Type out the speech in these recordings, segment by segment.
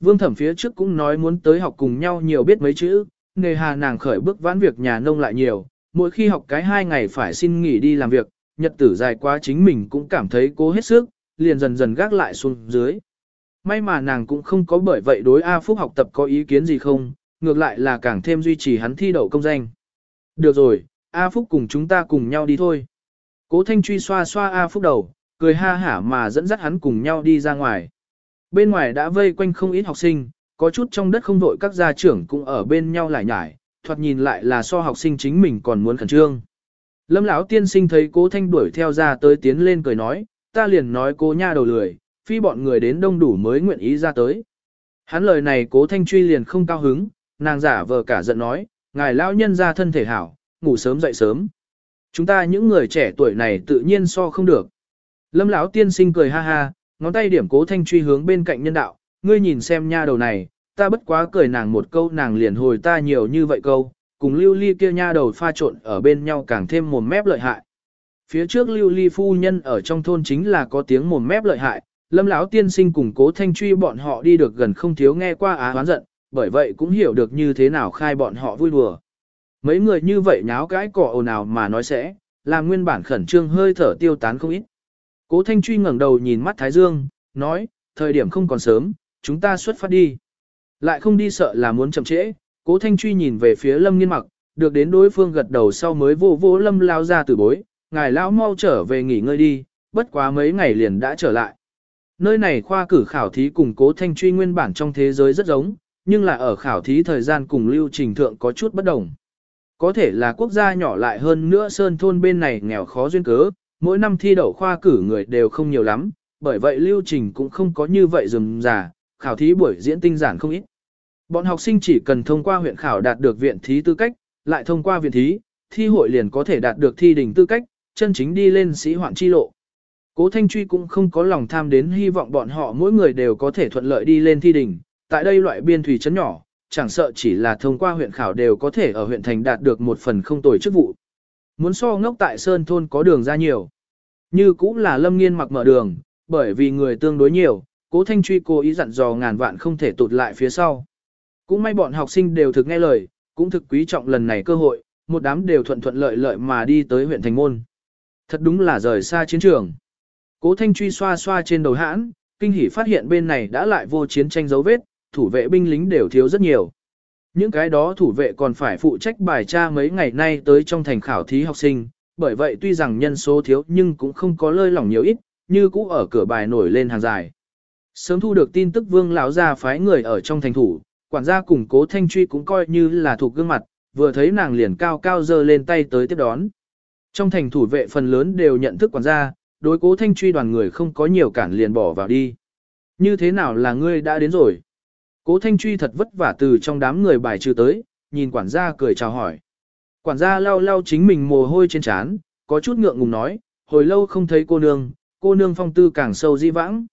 Vương thẩm phía trước cũng nói muốn tới học cùng nhau nhiều biết mấy chữ, nghề hà nàng khởi bước vãn việc nhà nông lại nhiều, mỗi khi học cái hai ngày phải xin nghỉ đi làm việc, nhật tử dài quá chính mình cũng cảm thấy cố hết sức, liền dần dần gác lại xuống dưới. May mà nàng cũng không có bởi vậy đối A Phúc học tập có ý kiến gì không, ngược lại là càng thêm duy trì hắn thi đậu công danh. Được rồi, A Phúc cùng chúng ta cùng nhau đi thôi. Cố Thanh Truy xoa xoa A Phúc đầu, cười ha hả mà dẫn dắt hắn cùng nhau đi ra ngoài. Bên ngoài đã vây quanh không ít học sinh, có chút trong đất không vội các gia trưởng cũng ở bên nhau lại nhải, thoạt nhìn lại là so học sinh chính mình còn muốn khẩn trương. Lâm lão tiên sinh thấy cố thanh đuổi theo ra tới tiến lên cười nói, ta liền nói cố nha đầu lười, phi bọn người đến đông đủ mới nguyện ý ra tới. Hắn lời này cố thanh truy liền không cao hứng, nàng giả vờ cả giận nói, ngài lão nhân ra thân thể hảo, ngủ sớm dậy sớm. Chúng ta những người trẻ tuổi này tự nhiên so không được. Lâm lão tiên sinh cười ha ha, ngón tay điểm cố thanh truy hướng bên cạnh nhân đạo, ngươi nhìn xem nha đầu này, ta bất quá cười nàng một câu nàng liền hồi ta nhiều như vậy câu, cùng lưu ly kia nha đầu pha trộn ở bên nhau càng thêm mồm mép lợi hại. Phía trước lưu ly phu nhân ở trong thôn chính là có tiếng mồm mép lợi hại, lâm lão tiên sinh cùng cố thanh truy bọn họ đi được gần không thiếu nghe qua á hoán giận, bởi vậy cũng hiểu được như thế nào khai bọn họ vui đùa. Mấy người như vậy nháo cái cỏ ồn ào mà nói sẽ, làm nguyên bản khẩn trương hơi thở tiêu tán không ít. Cố Thanh Truy ngẩng đầu nhìn mắt Thái Dương, nói, thời điểm không còn sớm, chúng ta xuất phát đi. Lại không đi sợ là muốn chậm trễ, Cố Thanh Truy nhìn về phía Lâm Nghiên Mặc, được đến đối phương gật đầu sau mới vô vô Lâm lao ra từ bối, ngài lão mau trở về nghỉ ngơi đi, bất quá mấy ngày liền đã trở lại. Nơi này khoa cử khảo thí cùng Cố Thanh Truy nguyên bản trong thế giới rất giống, nhưng là ở khảo thí thời gian cùng lưu trình thượng có chút bất đồng. Có thể là quốc gia nhỏ lại hơn nữa sơn thôn bên này nghèo khó duyên cớ, mỗi năm thi đậu khoa cử người đều không nhiều lắm, bởi vậy lưu trình cũng không có như vậy rườm rà. khảo thí buổi diễn tinh giản không ít. Bọn học sinh chỉ cần thông qua huyện khảo đạt được viện thí tư cách, lại thông qua viện thí, thi hội liền có thể đạt được thi đỉnh tư cách, chân chính đi lên sĩ hoạn chi lộ. Cố Thanh Truy cũng không có lòng tham đến hy vọng bọn họ mỗi người đều có thể thuận lợi đi lên thi đỉnh, tại đây loại biên thủy trấn nhỏ, chẳng sợ chỉ là thông qua huyện khảo đều có thể ở huyện thành đạt được một phần không tồi chức vụ. Muốn so ngốc tại Sơn Thôn có đường ra nhiều. Như cũng là lâm nghiên mặc mở đường, bởi vì người tương đối nhiều, cố thanh truy cố ý dặn dò ngàn vạn không thể tụt lại phía sau. Cũng may bọn học sinh đều thực nghe lời, cũng thực quý trọng lần này cơ hội, một đám đều thuận thuận lợi lợi mà đi tới huyện thành môn. Thật đúng là rời xa chiến trường. Cố thanh truy xoa xoa trên đầu hãn, kinh hỉ phát hiện bên này đã lại vô chiến tranh dấu vết, thủ vệ binh lính đều thiếu rất nhiều. Những cái đó thủ vệ còn phải phụ trách bài tra mấy ngày nay tới trong thành khảo thí học sinh, bởi vậy tuy rằng nhân số thiếu nhưng cũng không có lơi lỏng nhiều ít, như cũ ở cửa bài nổi lên hàng dài. Sớm thu được tin tức vương lão gia phái người ở trong thành thủ, quản gia cùng cố thanh truy cũng coi như là thuộc gương mặt, vừa thấy nàng liền cao cao dơ lên tay tới tiếp đón. Trong thành thủ vệ phần lớn đều nhận thức quản gia, đối cố thanh truy đoàn người không có nhiều cản liền bỏ vào đi. Như thế nào là ngươi đã đến rồi? Cố thanh truy thật vất vả từ trong đám người bài trừ tới, nhìn quản gia cười chào hỏi. Quản gia lau lau chính mình mồ hôi trên trán, có chút ngượng ngùng nói, hồi lâu không thấy cô nương, cô nương phong tư càng sâu di vãng.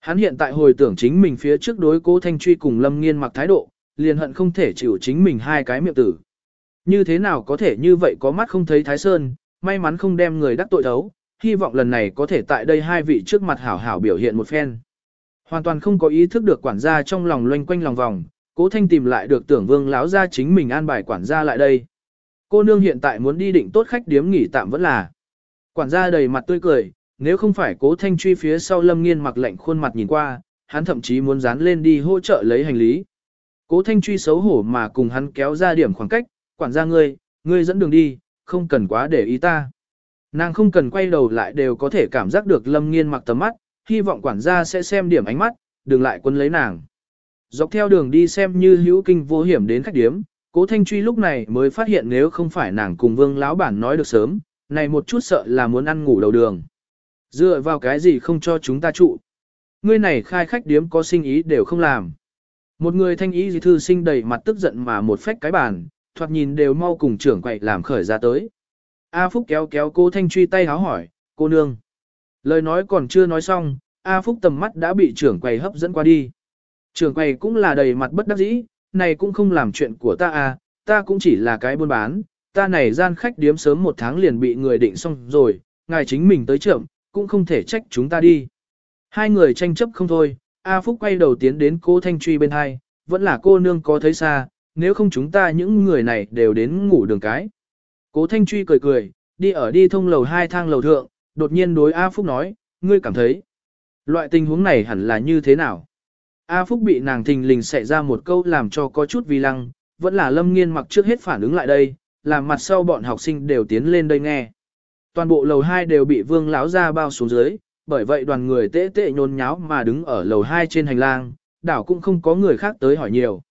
Hắn hiện tại hồi tưởng chính mình phía trước đối cố thanh truy cùng lâm nghiên mặc thái độ, liền hận không thể chịu chính mình hai cái miệng tử. Như thế nào có thể như vậy có mắt không thấy thái sơn, may mắn không đem người đắc tội thấu, hy vọng lần này có thể tại đây hai vị trước mặt hảo hảo biểu hiện một phen. Hoàn toàn không có ý thức được quản gia trong lòng loanh quanh lòng vòng, cố thanh tìm lại được tưởng vương láo ra chính mình an bài quản gia lại đây. Cô nương hiện tại muốn đi định tốt khách điếm nghỉ tạm vẫn là. Quản gia đầy mặt tươi cười, nếu không phải cố thanh truy phía sau lâm nghiên mặc lệnh khuôn mặt nhìn qua, hắn thậm chí muốn dán lên đi hỗ trợ lấy hành lý. Cố thanh truy xấu hổ mà cùng hắn kéo ra điểm khoảng cách, quản gia ngươi, ngươi dẫn đường đi, không cần quá để ý ta. Nàng không cần quay đầu lại đều có thể cảm giác được lâm nghiên mặc tầm mắt, hy vọng quản gia sẽ xem điểm ánh mắt, đừng lại quân lấy nàng. Dọc theo đường đi xem như hữu kinh vô hiểm đến khách điếm, cố thanh truy lúc này mới phát hiện nếu không phải nàng cùng vương lão bản nói được sớm, này một chút sợ là muốn ăn ngủ đầu đường. Dựa vào cái gì không cho chúng ta trụ. Ngươi này khai khách điếm có sinh ý đều không làm. Một người thanh ý gì thư sinh đầy mặt tức giận mà một phách cái bàn, thoạt nhìn đều mau cùng trưởng quậy làm khởi ra tới. A Phúc kéo kéo cô Thanh Truy tay háo hỏi, cô nương. Lời nói còn chưa nói xong, A Phúc tầm mắt đã bị trưởng quầy hấp dẫn qua đi. Trưởng quầy cũng là đầy mặt bất đắc dĩ, này cũng không làm chuyện của ta à, ta cũng chỉ là cái buôn bán, ta này gian khách điếm sớm một tháng liền bị người định xong rồi, ngài chính mình tới trưởng, cũng không thể trách chúng ta đi. Hai người tranh chấp không thôi, A Phúc quay đầu tiến đến cô Thanh Truy bên hai, vẫn là cô nương có thấy xa, nếu không chúng ta những người này đều đến ngủ đường cái. Cố Thanh Truy cười cười, đi ở đi thông lầu hai thang lầu thượng, đột nhiên đối A Phúc nói, ngươi cảm thấy, loại tình huống này hẳn là như thế nào? A Phúc bị nàng thình lình xảy ra một câu làm cho có chút vi lăng, vẫn là lâm nghiên mặc trước hết phản ứng lại đây, làm mặt sau bọn học sinh đều tiến lên đây nghe. Toàn bộ lầu 2 đều bị vương lão ra bao xuống dưới, bởi vậy đoàn người tệ tệ nhôn nháo mà đứng ở lầu 2 trên hành lang, đảo cũng không có người khác tới hỏi nhiều.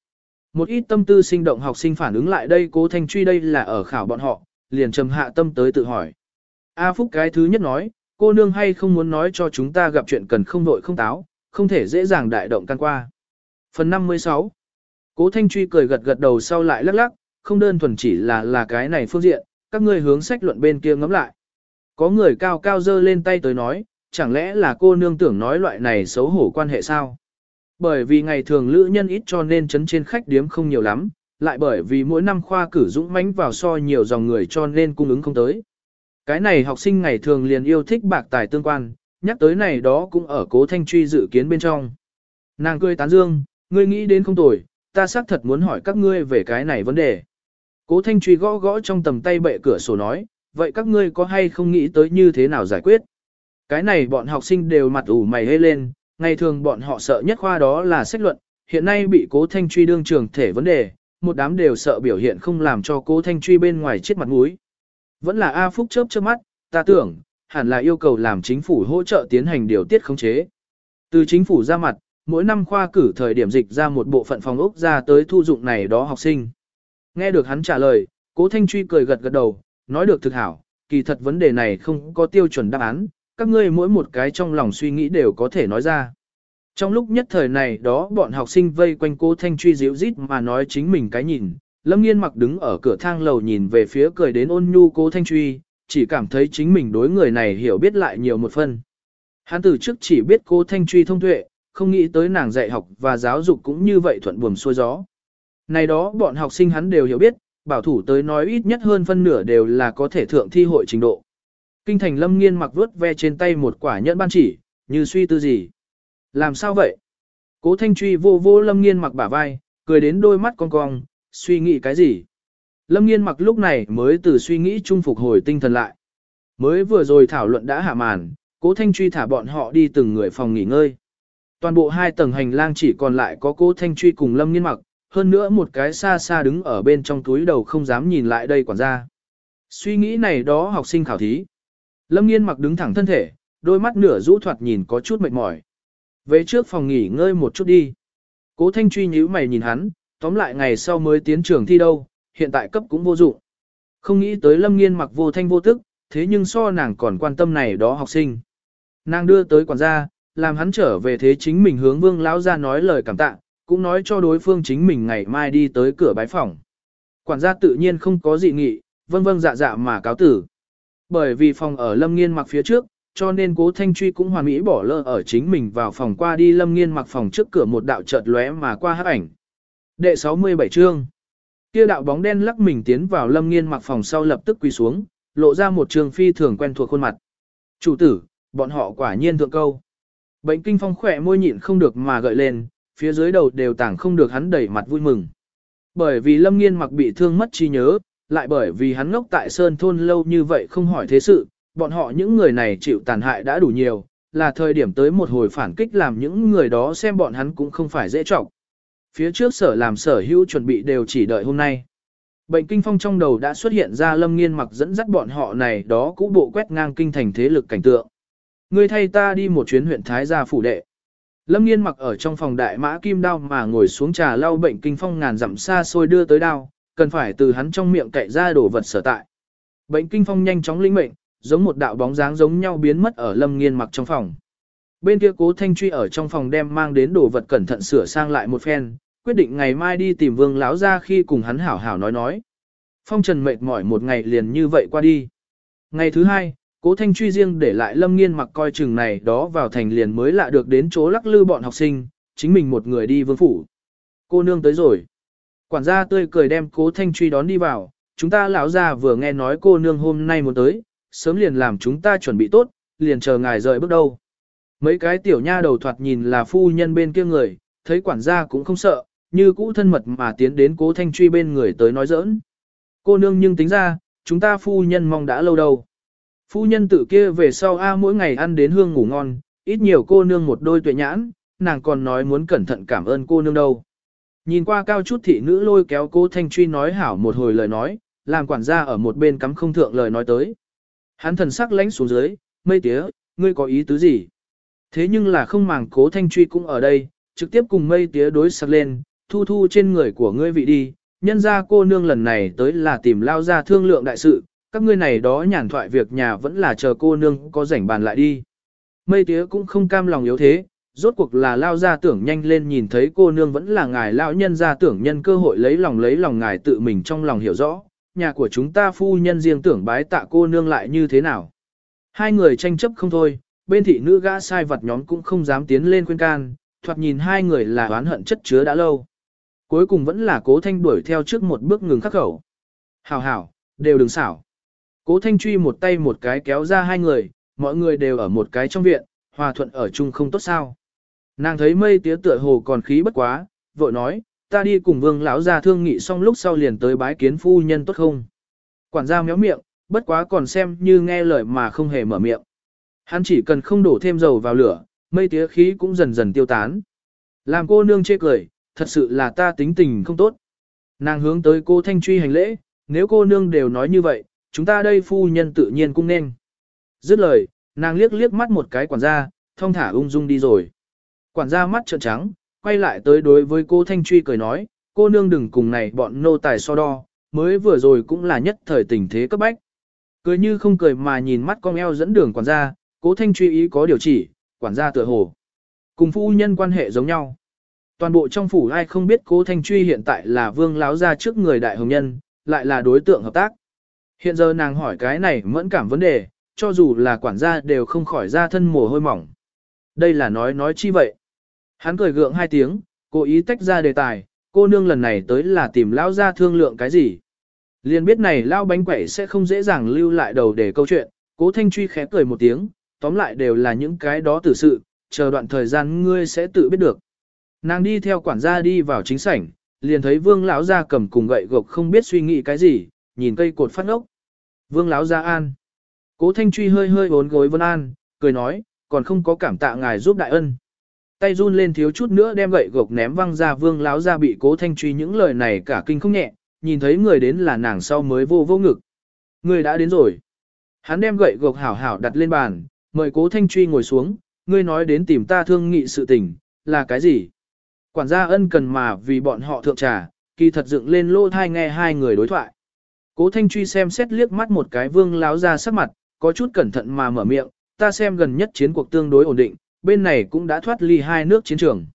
Một ít tâm tư sinh động học sinh phản ứng lại đây cố thanh truy đây là ở khảo bọn họ, liền trầm hạ tâm tới tự hỏi. A Phúc cái thứ nhất nói, cô nương hay không muốn nói cho chúng ta gặp chuyện cần không đội không táo, không thể dễ dàng đại động can qua. Phần 56 Cố Thanh Truy cười gật gật đầu sau lại lắc lắc, không đơn thuần chỉ là là cái này phương diện, các ngươi hướng sách luận bên kia ngắm lại. Có người cao cao dơ lên tay tới nói, chẳng lẽ là cô nương tưởng nói loại này xấu hổ quan hệ sao? Bởi vì ngày thường lữ nhân ít cho nên chấn trên khách điếm không nhiều lắm, lại bởi vì mỗi năm khoa cử dũng mãnh vào so nhiều dòng người cho nên cung ứng không tới. Cái này học sinh ngày thường liền yêu thích bạc tài tương quan, nhắc tới này đó cũng ở cố thanh truy dự kiến bên trong. Nàng cười tán dương, ngươi nghĩ đến không tồi, ta xác thật muốn hỏi các ngươi về cái này vấn đề. Cố thanh truy gõ gõ trong tầm tay bệ cửa sổ nói, vậy các ngươi có hay không nghĩ tới như thế nào giải quyết? Cái này bọn học sinh đều mặt ủ mày hê lên, ngày thường bọn họ sợ nhất khoa đó là sách luận, hiện nay bị cố thanh truy đương trường thể vấn đề, một đám đều sợ biểu hiện không làm cho cố thanh truy bên ngoài chết mặt mũi. Vẫn là A Phúc chớp chớp mắt, ta tưởng, hẳn là yêu cầu làm chính phủ hỗ trợ tiến hành điều tiết khống chế. Từ chính phủ ra mặt, mỗi năm khoa cử thời điểm dịch ra một bộ phận phòng ốc ra tới thu dụng này đó học sinh. Nghe được hắn trả lời, cố thanh truy cười gật gật đầu, nói được thực hảo, kỳ thật vấn đề này không có tiêu chuẩn đáp án, các ngươi mỗi một cái trong lòng suy nghĩ đều có thể nói ra. Trong lúc nhất thời này đó bọn học sinh vây quanh cố thanh truy dịu rít mà nói chính mình cái nhìn, lâm nghiên mặc đứng ở cửa thang lầu nhìn về phía cười đến ôn nhu cố thanh truy, chỉ cảm thấy chính mình đối người này hiểu biết lại nhiều một phần. Hắn từ trước chỉ biết cố thanh truy thông tuệ, không nghĩ tới nàng dạy học và giáo dục cũng như vậy thuận buồm xuôi gió. Này đó bọn học sinh hắn đều hiểu biết, bảo thủ tới nói ít nhất hơn phân nửa đều là có thể thượng thi hội trình độ. Kinh thành lâm nghiên mặc vớt ve trên tay một quả nhẫn ban chỉ, như suy tư gì. Làm sao vậy? Cố thanh truy vô vô lâm nghiên mặc bả vai, cười đến đôi mắt con cong, suy nghĩ cái gì? Lâm nghiên mặc lúc này mới từ suy nghĩ chung phục hồi tinh thần lại. Mới vừa rồi thảo luận đã hạ màn, cố thanh truy thả bọn họ đi từng người phòng nghỉ ngơi. Toàn bộ hai tầng hành lang chỉ còn lại có cố thanh truy cùng lâm nghiên mặc, hơn nữa một cái xa xa đứng ở bên trong túi đầu không dám nhìn lại đây quản gia. Suy nghĩ này đó học sinh khảo thí. Lâm nghiên mặc đứng thẳng thân thể, đôi mắt nửa rũ thoạt nhìn có chút mệt mỏi. Về trước phòng nghỉ ngơi một chút đi. Cố thanh truy nhíu mày nhìn hắn, tóm lại ngày sau mới tiến trường thi đâu, hiện tại cấp cũng vô dụng. Không nghĩ tới lâm nghiên mặc vô thanh vô tức, thế nhưng so nàng còn quan tâm này đó học sinh. Nàng đưa tới quản gia, làm hắn trở về thế chính mình hướng vương lão ra nói lời cảm tạ, cũng nói cho đối phương chính mình ngày mai đi tới cửa bái phòng. Quản gia tự nhiên không có dị nghị, vâng vâng dạ dạ mà cáo tử. Bởi vì phòng ở lâm nghiên mặc phía trước, cho nên cố thanh truy cũng hoàn mỹ bỏ lỡ ở chính mình vào phòng qua đi lâm nghiên mặc phòng trước cửa một đạo chợt lóe mà qua hát ảnh. Đệ 67 chương kia đạo bóng đen lắc mình tiến vào lâm nghiên mặc phòng sau lập tức quỳ xuống, lộ ra một trường phi thường quen thuộc khuôn mặt. Chủ tử, bọn họ quả nhiên thượng câu. Bệnh kinh phong khỏe môi nhịn không được mà gợi lên, phía dưới đầu đều tảng không được hắn đẩy mặt vui mừng. Bởi vì lâm nghiên mặc bị thương mất trí nhớ, lại bởi vì hắn ngốc tại sơn thôn lâu như vậy không hỏi thế sự, bọn họ những người này chịu tàn hại đã đủ nhiều, là thời điểm tới một hồi phản kích làm những người đó xem bọn hắn cũng không phải dễ trọng. Phía trước sở làm sở hữu chuẩn bị đều chỉ đợi hôm nay. Bệnh kinh phong trong đầu đã xuất hiện ra lâm nghiên mặc dẫn dắt bọn họ này đó cũ bộ quét ngang kinh thành thế lực cảnh tượng. Người thay ta đi một chuyến huyện Thái gia phủ đệ. Lâm nghiên mặc ở trong phòng đại mã kim đao mà ngồi xuống trà lau bệnh kinh phong ngàn dặm xa xôi đưa tới đao, cần phải từ hắn trong miệng cậy ra đổ vật sở tại. Bệnh kinh phong nhanh chóng linh mệnh, giống một đạo bóng dáng giống nhau biến mất ở lâm nghiên mặc trong phòng. Bên kia cố thanh truy ở trong phòng đem mang đến đồ vật cẩn thận sửa sang lại một phen, quyết định ngày mai đi tìm vương láo ra khi cùng hắn hảo hảo nói nói. Phong trần mệt mỏi một ngày liền như vậy qua đi. Ngày thứ hai, cố thanh truy riêng để lại lâm nghiên mặc coi chừng này đó vào thành liền mới lạ được đến chỗ lắc lư bọn học sinh, chính mình một người đi vương phủ. Cô nương tới rồi. Quản gia tươi cười đem cố thanh truy đón đi vào, chúng ta lão ra vừa nghe nói cô nương hôm nay muốn tới, sớm liền làm chúng ta chuẩn bị tốt, liền chờ ngài rời bước đâu. Mấy cái tiểu nha đầu thoạt nhìn là phu nhân bên kia người, thấy quản gia cũng không sợ, như cũ thân mật mà tiến đến cố thanh truy bên người tới nói giỡn. Cô nương nhưng tính ra, chúng ta phu nhân mong đã lâu đâu. Phu nhân tự kia về sau A mỗi ngày ăn đến hương ngủ ngon, ít nhiều cô nương một đôi tuệ nhãn, nàng còn nói muốn cẩn thận cảm ơn cô nương đâu. Nhìn qua cao chút thị nữ lôi kéo cô Thanh Truy nói hảo một hồi lời nói, làm quản gia ở một bên cắm không thượng lời nói tới. Hắn thần sắc lánh xuống dưới, mây tía, ngươi có ý tứ gì? Thế nhưng là không màng cố Thanh Truy cũng ở đây, trực tiếp cùng mây tía đối sắc lên, thu thu trên người của ngươi vị đi, nhân ra cô nương lần này tới là tìm lao ra thương lượng đại sự, các ngươi này đó nhàn thoại việc nhà vẫn là chờ cô nương có rảnh bàn lại đi. Mây tía cũng không cam lòng yếu thế, rốt cuộc là lao ra tưởng nhanh lên nhìn thấy cô nương vẫn là ngài lão nhân ra tưởng nhân cơ hội lấy lòng lấy lòng ngài tự mình trong lòng hiểu rõ, nhà của chúng ta phu nhân riêng tưởng bái tạ cô nương lại như thế nào. Hai người tranh chấp không thôi, bên thị nữ gã sai vật nhóm cũng không dám tiến lên khuyên can, thoạt nhìn hai người là oán hận chất chứa đã lâu. Cuối cùng vẫn là cố thanh đuổi theo trước một bước ngừng khắc khẩu. Hảo hảo, đều đừng xảo. Cố thanh truy một tay một cái kéo ra hai người, mọi người đều ở một cái trong viện, hòa thuận ở chung không tốt sao. Nàng thấy mây tía tựa hồ còn khí bất quá, vội nói, ta đi cùng vương lão ra thương nghị xong lúc sau liền tới bái kiến phu nhân tốt không. Quản gia méo miệng, bất quá còn xem như nghe lời mà không hề mở miệng. Hắn chỉ cần không đổ thêm dầu vào lửa, mây tía khí cũng dần dần tiêu tán. Làm cô nương chê cười, thật sự là ta tính tình không tốt. Nàng hướng tới cô Thanh Truy hành lễ, nếu cô nương đều nói như vậy, chúng ta đây phu nhân tự nhiên cũng nên. Dứt lời, nàng liếc liếc mắt một cái quản gia, thông thả ung dung đi rồi. Quản gia mắt trợn trắng, quay lại tới đối với cô Thanh Truy cười nói, cô nương đừng cùng này bọn nô tài so đo, mới vừa rồi cũng là nhất thời tình thế cấp bách. Cười như không cười mà nhìn mắt con eo dẫn đường quản gia, cố Thanh Truy ý có điều chỉ, quản gia tựa hồ. Cùng phu nhân quan hệ giống nhau. Toàn bộ trong phủ ai không biết cố Thanh Truy hiện tại là vương láo ra trước người đại hồng nhân, lại là đối tượng hợp tác. Hiện giờ nàng hỏi cái này mẫn cảm vấn đề, cho dù là quản gia đều không khỏi ra thân mồ hôi mỏng. Đây là nói nói chi vậy? Hắn cười gượng hai tiếng, cố ý tách ra đề tài, cô nương lần này tới là tìm lão ra thương lượng cái gì. Liên biết này lao bánh quẩy sẽ không dễ dàng lưu lại đầu để câu chuyện, cố thanh truy khẽ cười một tiếng, tóm lại đều là những cái đó tử sự, chờ đoạn thời gian ngươi sẽ tự biết được. Nàng đi theo quản gia đi vào chính sảnh, liền thấy vương lão gia cầm cùng gậy gộc không biết suy nghĩ cái gì, nhìn cây cột phát ốc. Vương lão gia an. Cố thanh truy hơi hơi bốn gối vân an, cười nói, còn không có cảm tạ ngài giúp đại ân. Tay run lên thiếu chút nữa đem gậy gộc ném văng ra vương lão gia bị cố thanh truy những lời này cả kinh không nhẹ, nhìn thấy người đến là nàng sau mới vô vô ngực. Người đã đến rồi. Hắn đem gậy gộc hảo hảo đặt lên bàn, mời cố thanh truy ngồi xuống, ngươi nói đến tìm ta thương nghị sự tình, là cái gì? Quản gia ân cần mà vì bọn họ thượng trà, kỳ thật dựng lên lô thai nghe hai người đối thoại. Cố Thanh Truy xem xét liếc mắt một cái vương láo ra sắc mặt, có chút cẩn thận mà mở miệng, ta xem gần nhất chiến cuộc tương đối ổn định, bên này cũng đã thoát ly hai nước chiến trường.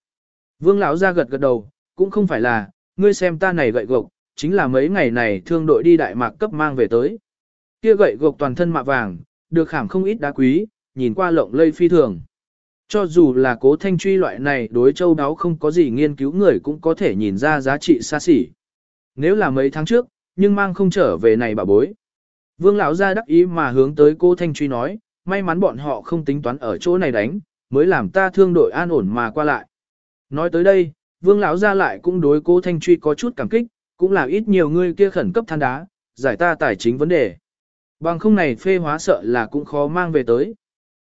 Vương lão ra gật gật đầu, cũng không phải là, ngươi xem ta này gậy gộc, chính là mấy ngày này thương đội đi đại mạc cấp mang về tới. Kia gậy gộc toàn thân mạ vàng, được khảm không ít đá quý, nhìn qua lộng lây phi thường. Cho dù là cố thanh truy loại này đối châu đáo không có gì nghiên cứu người cũng có thể nhìn ra giá trị xa xỉ. Nếu là mấy tháng trước, nhưng mang không trở về này bà bối. Vương lão ra đắc ý mà hướng tới cô thanh truy nói, may mắn bọn họ không tính toán ở chỗ này đánh, mới làm ta thương đội an ổn mà qua lại. Nói tới đây, vương lão ra lại cũng đối cô thanh truy có chút cảm kích, cũng là ít nhiều người kia khẩn cấp than đá, giải ta tài chính vấn đề. Bằng không này phê hóa sợ là cũng khó mang về tới.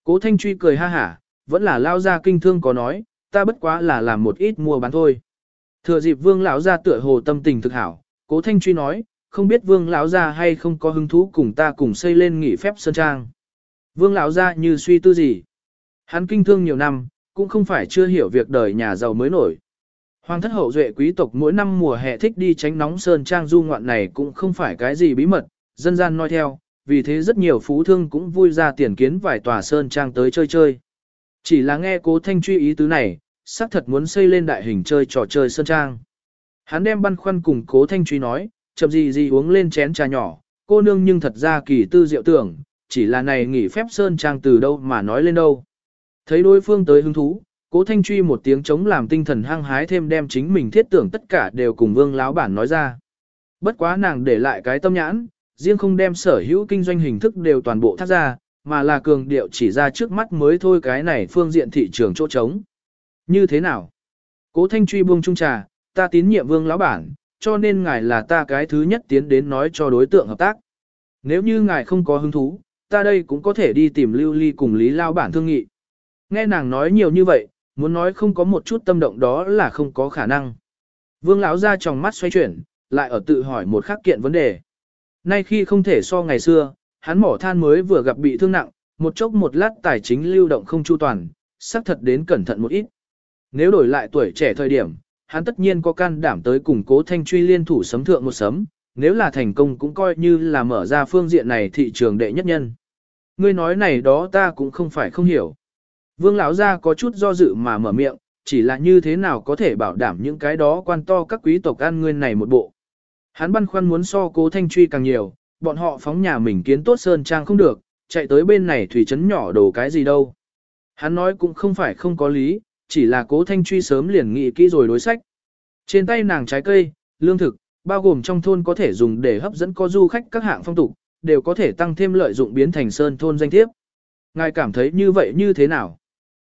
Cố thanh truy cười ha hả, vẫn là lao ra kinh thương có nói, ta bất quá là làm một ít mua bán thôi. Thừa dịp vương lão gia tựa hồ tâm tình thực hảo, cố thanh truy nói, không biết vương lão gia hay không có hứng thú cùng ta cùng xây lên nghỉ phép sơn trang. Vương lão gia như suy tư gì. Hắn kinh thương nhiều năm, cũng không phải chưa hiểu việc đời nhà giàu mới nổi. Hoàng thất hậu duệ quý tộc mỗi năm mùa hè thích đi tránh nóng sơn trang du ngoạn này cũng không phải cái gì bí mật, dân gian nói theo, vì thế rất nhiều phú thương cũng vui ra tiền kiến vài tòa sơn trang tới chơi chơi. Chỉ là nghe cố thanh truy ý tứ này, xác thật muốn xây lên đại hình chơi trò chơi sơn trang. Hắn đem băn khoăn cùng cố thanh truy nói, chậm gì gì uống lên chén trà nhỏ, cô nương nhưng thật ra kỳ tư diệu tưởng, chỉ là này nghỉ phép sơn trang từ đâu mà nói lên đâu. Thấy đối phương tới hứng thú, cố thanh truy một tiếng chống làm tinh thần hăng hái thêm đem chính mình thiết tưởng tất cả đều cùng vương láo bản nói ra. Bất quá nàng để lại cái tâm nhãn, riêng không đem sở hữu kinh doanh hình thức đều toàn bộ thắt ra, mà là cường điệu chỉ ra trước mắt mới thôi cái này phương diện thị trường chỗ trống. Như thế nào? Cố Thanh Truy buông trung trà, ta tín nhiệm vương lão bản, cho nên ngài là ta cái thứ nhất tiến đến nói cho đối tượng hợp tác. Nếu như ngài không có hứng thú, ta đây cũng có thể đi tìm lưu ly cùng lý lao bản thương nghị. Nghe nàng nói nhiều như vậy, muốn nói không có một chút tâm động đó là không có khả năng. Vương lão ra trong mắt xoay chuyển, lại ở tự hỏi một khắc kiện vấn đề. Nay khi không thể so ngày xưa, hắn mỏ than mới vừa gặp bị thương nặng, một chốc một lát tài chính lưu động không chu toàn, xác thật đến cẩn thận một ít. Nếu đổi lại tuổi trẻ thời điểm, hắn tất nhiên có can đảm tới củng cố thanh truy liên thủ sấm thượng một sấm, nếu là thành công cũng coi như là mở ra phương diện này thị trường đệ nhất nhân. Ngươi nói này đó ta cũng không phải không hiểu. Vương lão gia có chút do dự mà mở miệng, chỉ là như thế nào có thể bảo đảm những cái đó quan to các quý tộc ăn ngươi này một bộ. Hắn băn khoăn muốn so cố thanh truy càng nhiều, bọn họ phóng nhà mình kiến tốt sơn trang không được, chạy tới bên này thủy trấn nhỏ đồ cái gì đâu. Hắn nói cũng không phải không có lý, chỉ là cố thanh truy sớm liền nghị kỹ rồi đối sách. Trên tay nàng trái cây, lương thực, bao gồm trong thôn có thể dùng để hấp dẫn có du khách các hạng phong tục, đều có thể tăng thêm lợi dụng biến thành sơn thôn danh thiếp. Ngài cảm thấy như vậy như thế nào?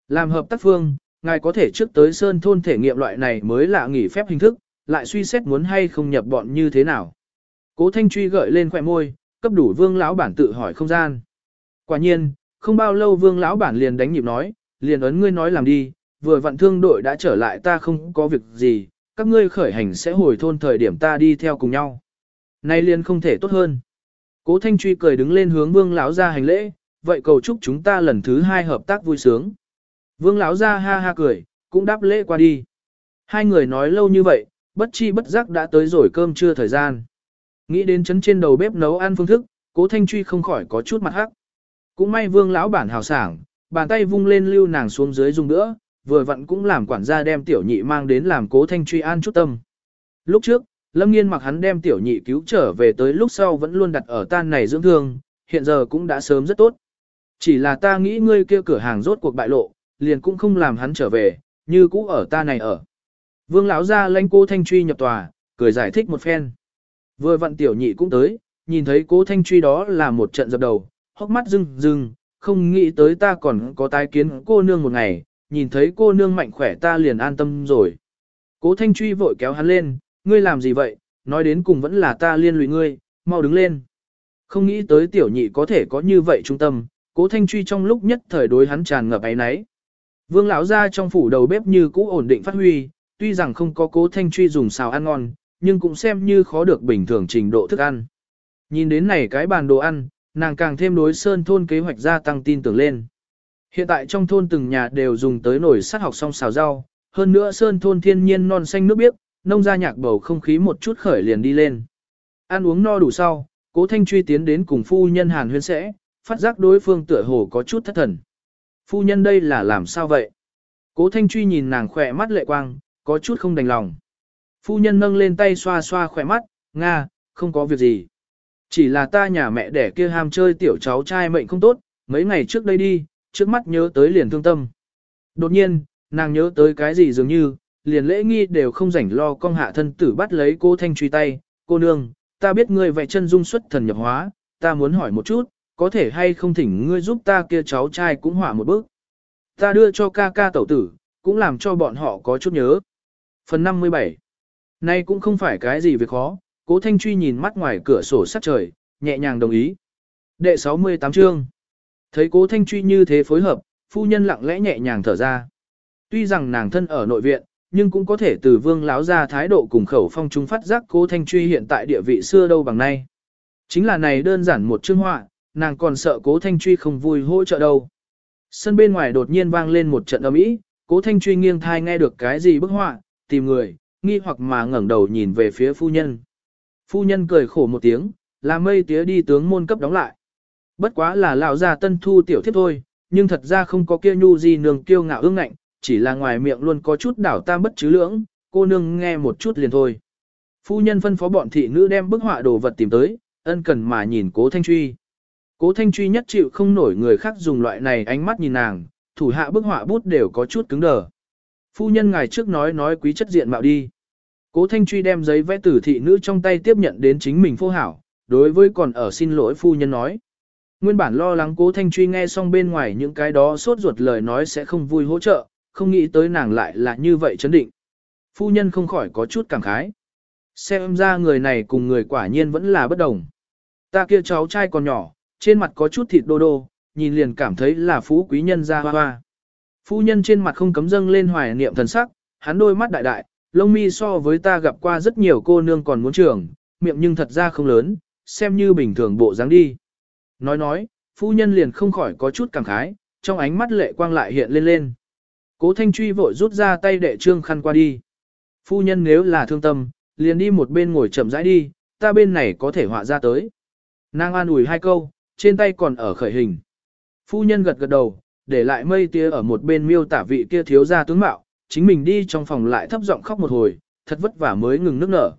Làm hợp tác phương, ngài có thể trước tới sơn thôn thể nghiệm loại này mới lạ nghỉ phép hình thức, lại suy xét muốn hay không nhập bọn như thế nào. Cố Thanh Truy gợi lên khỏe môi, cấp đủ vương lão bản tự hỏi không gian. Quả nhiên, không bao lâu vương lão bản liền đánh nhịp nói, liền ấn ngươi nói làm đi, vừa vận thương đội đã trở lại ta không có việc gì, các ngươi khởi hành sẽ hồi thôn thời điểm ta đi theo cùng nhau. Nay liền không thể tốt hơn. Cố Thanh Truy cười đứng lên hướng vương lão ra hành lễ, vậy cầu chúc chúng ta lần thứ hai hợp tác vui sướng. Vương lão ra ha ha cười, cũng đáp lễ qua đi. Hai người nói lâu như vậy, bất chi bất giác đã tới rồi cơm trưa thời gian. Nghĩ đến chấn trên đầu bếp nấu ăn phương thức, cố thanh truy không khỏi có chút mặt hắc. Cũng may vương lão bản hào sảng, bàn tay vung lên lưu nàng xuống dưới dùng nữa, vừa vặn cũng làm quản gia đem tiểu nhị mang đến làm cố thanh truy an chút tâm. Lúc trước, lâm nghiên mặc hắn đem tiểu nhị cứu trở về tới lúc sau vẫn luôn đặt ở tan này dưỡng thương, hiện giờ cũng đã sớm rất tốt. Chỉ là ta nghĩ ngươi kia cửa hàng rốt cuộc bại lộ, liền cũng không làm hắn trở về, như cũ ở ta này ở. Vương lão ra lãnh cô thanh truy nhập tòa, cười giải thích một phen. Vừa vặn tiểu nhị cũng tới, nhìn thấy cố thanh truy đó là một trận dập đầu, hốc mắt rưng rưng, không nghĩ tới ta còn có tái kiến cô nương một ngày, nhìn thấy cô nương mạnh khỏe ta liền an tâm rồi. Cố thanh truy vội kéo hắn lên, ngươi làm gì vậy, nói đến cùng vẫn là ta liên lụy ngươi, mau đứng lên. Không nghĩ tới tiểu nhị có thể có như vậy trung tâm, cố thanh truy trong lúc nhất thời đối hắn tràn ngập ấy náy. Vương lão ra trong phủ đầu bếp như cũ ổn định phát huy, tuy rằng không có cố thanh truy dùng xào ăn ngon, nhưng cũng xem như khó được bình thường trình độ thức ăn. Nhìn đến này cái bàn đồ ăn, nàng càng thêm đối sơn thôn kế hoạch gia tăng tin tưởng lên. Hiện tại trong thôn từng nhà đều dùng tới nồi sắt học xong xào rau, hơn nữa sơn thôn thiên nhiên non xanh nước biếc, nông gia nhạc bầu không khí một chút khởi liền đi lên. Ăn uống no đủ sau, cố thanh truy tiến đến cùng phu nhân hàn huyên sẽ, phát giác đối phương tựa hồ có chút thất thần. Phu nhân đây là làm sao vậy? Cố thanh truy nhìn nàng khỏe mắt lệ quang, có chút không đành lòng. Phu nhân nâng lên tay xoa xoa khỏe mắt, Nga, không có việc gì. Chỉ là ta nhà mẹ đẻ kia ham chơi tiểu cháu trai mệnh không tốt, mấy ngày trước đây đi, trước mắt nhớ tới liền thương tâm. Đột nhiên, nàng nhớ tới cái gì dường như, liền lễ nghi đều không rảnh lo con hạ thân tử bắt lấy cô thanh truy tay, cô nương, ta biết ngươi vẽ chân dung xuất thần nhập hóa, ta muốn hỏi một chút, có thể hay không thỉnh ngươi giúp ta kia cháu trai cũng hỏa một bước. Ta đưa cho ca ca tẩu tử, cũng làm cho bọn họ có chút nhớ. Phần 57 Nay cũng không phải cái gì việc khó, cố Thanh Truy nhìn mắt ngoài cửa sổ sát trời, nhẹ nhàng đồng ý. Đệ 68 chương Thấy cố Thanh Truy như thế phối hợp, phu nhân lặng lẽ nhẹ nhàng thở ra. Tuy rằng nàng thân ở nội viện, nhưng cũng có thể từ vương láo ra thái độ cùng khẩu phong trung phát giác cố Thanh Truy hiện tại địa vị xưa đâu bằng nay. Chính là này đơn giản một chương họa, nàng còn sợ cố Thanh Truy không vui hỗ trợ đâu. Sân bên ngoài đột nhiên vang lên một trận âm ý, cố Thanh Truy nghiêng thai nghe được cái gì bức họa, tìm người, nghi hoặc mà ngẩng đầu nhìn về phía phu nhân. Phu nhân cười khổ một tiếng, là mây tía đi tướng môn cấp đóng lại. Bất quá là lão già tân thu tiểu thiếp thôi, nhưng thật ra không có kia nhu gì nương kiêu ngạo ương ngạnh, chỉ là ngoài miệng luôn có chút đảo tam bất chứ lưỡng, cô nương nghe một chút liền thôi. Phu nhân phân phó bọn thị nữ đem bức họa đồ vật tìm tới, ân cần mà nhìn cố thanh truy. Cố thanh truy nhất chịu không nổi người khác dùng loại này ánh mắt nhìn nàng, thủ hạ bức họa bút đều có chút cứng đờ. Phu nhân ngài trước nói nói quý chất diện mạo đi. Cố Thanh Truy đem giấy vẽ tử thị nữ trong tay tiếp nhận đến chính mình phô hảo, đối với còn ở xin lỗi phu nhân nói. Nguyên bản lo lắng cố Thanh Truy nghe xong bên ngoài những cái đó sốt ruột lời nói sẽ không vui hỗ trợ, không nghĩ tới nàng lại là như vậy chấn định. Phu nhân không khỏi có chút cảm khái. Xem ra người này cùng người quả nhiên vẫn là bất đồng. Ta kia cháu trai còn nhỏ, trên mặt có chút thịt đô đô, nhìn liền cảm thấy là phú quý nhân ra hoa hoa. Phu nhân trên mặt không cấm dâng lên hoài niệm thần sắc, hắn đôi mắt đại đại, lông mi so với ta gặp qua rất nhiều cô nương còn muốn trưởng, miệng nhưng thật ra không lớn, xem như bình thường bộ dáng đi. Nói nói, phu nhân liền không khỏi có chút cảm khái, trong ánh mắt lệ quang lại hiện lên lên. Cố Thanh Truy vội rút ra tay đệ trương khăn qua đi. Phu nhân nếu là thương tâm, liền đi một bên ngồi chậm rãi đi, ta bên này có thể họa ra tới. Nàng an ủi hai câu, trên tay còn ở khởi hình. Phu nhân gật gật đầu, để lại mây tia ở một bên miêu tả vị kia thiếu ra tướng mạo, chính mình đi trong phòng lại thấp giọng khóc một hồi, thật vất vả mới ngừng nước nở.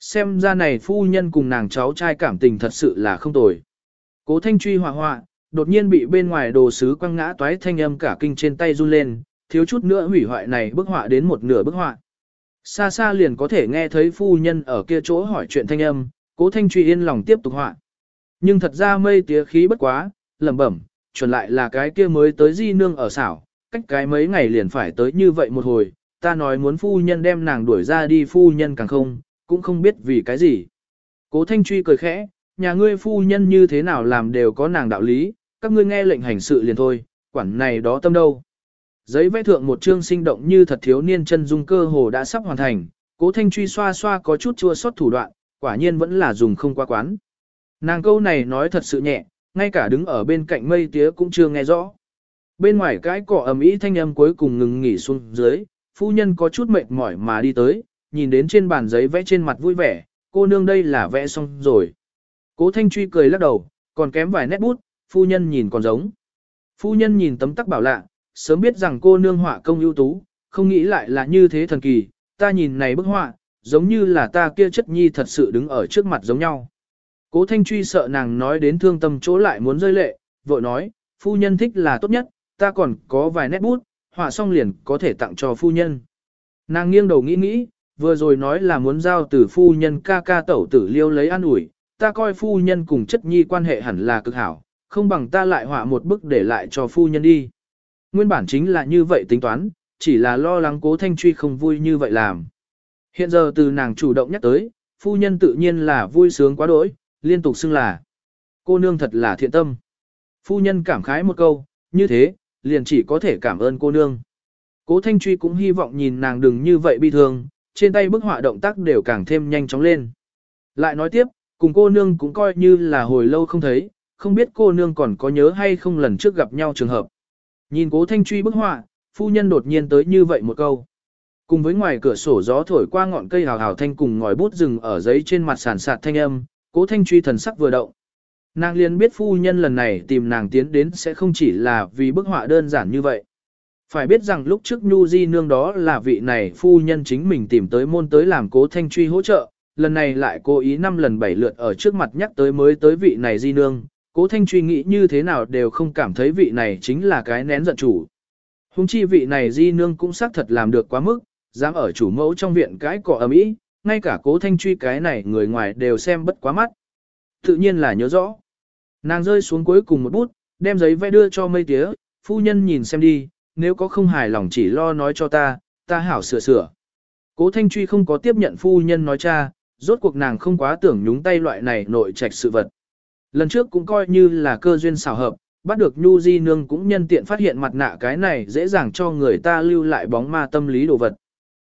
Xem ra này phu nhân cùng nàng cháu trai cảm tình thật sự là không tồi. Cố thanh truy hỏa hòa, đột nhiên bị bên ngoài đồ sứ quăng ngã toái thanh âm cả kinh trên tay run lên, thiếu chút nữa hủy hoại này bức họa đến một nửa bức họa. Xa xa liền có thể nghe thấy phu nhân ở kia chỗ hỏi chuyện thanh âm, cố thanh truy yên lòng tiếp tục họa. Nhưng thật ra mây tía khí bất quá, lẩm bẩm, chuẩn lại là cái kia mới tới di nương ở xảo, cách cái mấy ngày liền phải tới như vậy một hồi, ta nói muốn phu nhân đem nàng đuổi ra đi phu nhân càng không, cũng không biết vì cái gì. Cố Thanh Truy cười khẽ, nhà ngươi phu nhân như thế nào làm đều có nàng đạo lý, các ngươi nghe lệnh hành sự liền thôi, quản này đó tâm đâu. Giấy vẽ thượng một chương sinh động như thật thiếu niên chân dung cơ hồ đã sắp hoàn thành, cố Thanh Truy xoa xoa có chút chua xót thủ đoạn, quả nhiên vẫn là dùng không qua quán. Nàng câu này nói thật sự nhẹ, ngay cả đứng ở bên cạnh mây tía cũng chưa nghe rõ. Bên ngoài cái cỏ ầm ĩ thanh âm cuối cùng ngừng nghỉ xuống dưới, phu nhân có chút mệt mỏi mà đi tới, nhìn đến trên bàn giấy vẽ trên mặt vui vẻ, cô nương đây là vẽ xong rồi. Cố Thanh Truy cười lắc đầu, còn kém vài nét bút, phu nhân nhìn còn giống. Phu nhân nhìn tấm tắc bảo lạ, sớm biết rằng cô nương họa công ưu tú, không nghĩ lại là như thế thần kỳ, ta nhìn này bức họa, giống như là ta kia chất nhi thật sự đứng ở trước mặt giống nhau. Cố Thanh Truy sợ nàng nói đến thương tâm chỗ lại muốn rơi lệ, vội nói, phu nhân thích là tốt nhất, ta còn có vài nét bút, họa xong liền có thể tặng cho phu nhân. Nàng nghiêng đầu nghĩ nghĩ, vừa rồi nói là muốn giao từ phu nhân ca ca tẩu tử liêu lấy an ủi, ta coi phu nhân cùng chất nhi quan hệ hẳn là cực hảo, không bằng ta lại họa một bức để lại cho phu nhân đi. Nguyên bản chính là như vậy tính toán, chỉ là lo lắng cố thanh truy không vui như vậy làm. Hiện giờ từ nàng chủ động nhắc tới, phu nhân tự nhiên là vui sướng quá đỗi, liên tục xưng là. Cô nương thật là thiện tâm. Phu nhân cảm khái một câu, như thế, liền chỉ có thể cảm ơn cô nương. Cố Thanh Truy cũng hy vọng nhìn nàng đừng như vậy bi thương, trên tay bức họa động tác đều càng thêm nhanh chóng lên. Lại nói tiếp, cùng cô nương cũng coi như là hồi lâu không thấy, không biết cô nương còn có nhớ hay không lần trước gặp nhau trường hợp. Nhìn cố Thanh Truy bức họa, phu nhân đột nhiên tới như vậy một câu. Cùng với ngoài cửa sổ gió thổi qua ngọn cây hào hào thanh cùng ngòi bút rừng ở giấy trên mặt sàn sạt thanh âm, cố Thanh Truy thần sắc vừa động. Nàng liền biết phu nhân lần này tìm nàng tiến đến sẽ không chỉ là vì bức họa đơn giản như vậy. Phải biết rằng lúc trước Nhu Di Nương đó là vị này phu nhân chính mình tìm tới môn tới làm cố thanh truy hỗ trợ, lần này lại cố ý năm lần bảy lượt ở trước mặt nhắc tới mới tới vị này Di Nương, cố thanh truy nghĩ như thế nào đều không cảm thấy vị này chính là cái nén giận chủ. Hùng chi vị này Di Nương cũng xác thật làm được quá mức, dám ở chủ mẫu trong viện cái cỏ ấm ý, ngay cả cố thanh truy cái này người ngoài đều xem bất quá mắt. Tự nhiên là nhớ rõ. Nàng rơi xuống cuối cùng một bút, đem giấy vẽ đưa cho mây tía, phu nhân nhìn xem đi, nếu có không hài lòng chỉ lo nói cho ta, ta hảo sửa sửa. Cố Thanh Truy không có tiếp nhận phu nhân nói cha, rốt cuộc nàng không quá tưởng nhúng tay loại này nội trạch sự vật. Lần trước cũng coi như là cơ duyên xảo hợp, bắt được Nhu Di Nương cũng nhân tiện phát hiện mặt nạ cái này dễ dàng cho người ta lưu lại bóng ma tâm lý đồ vật.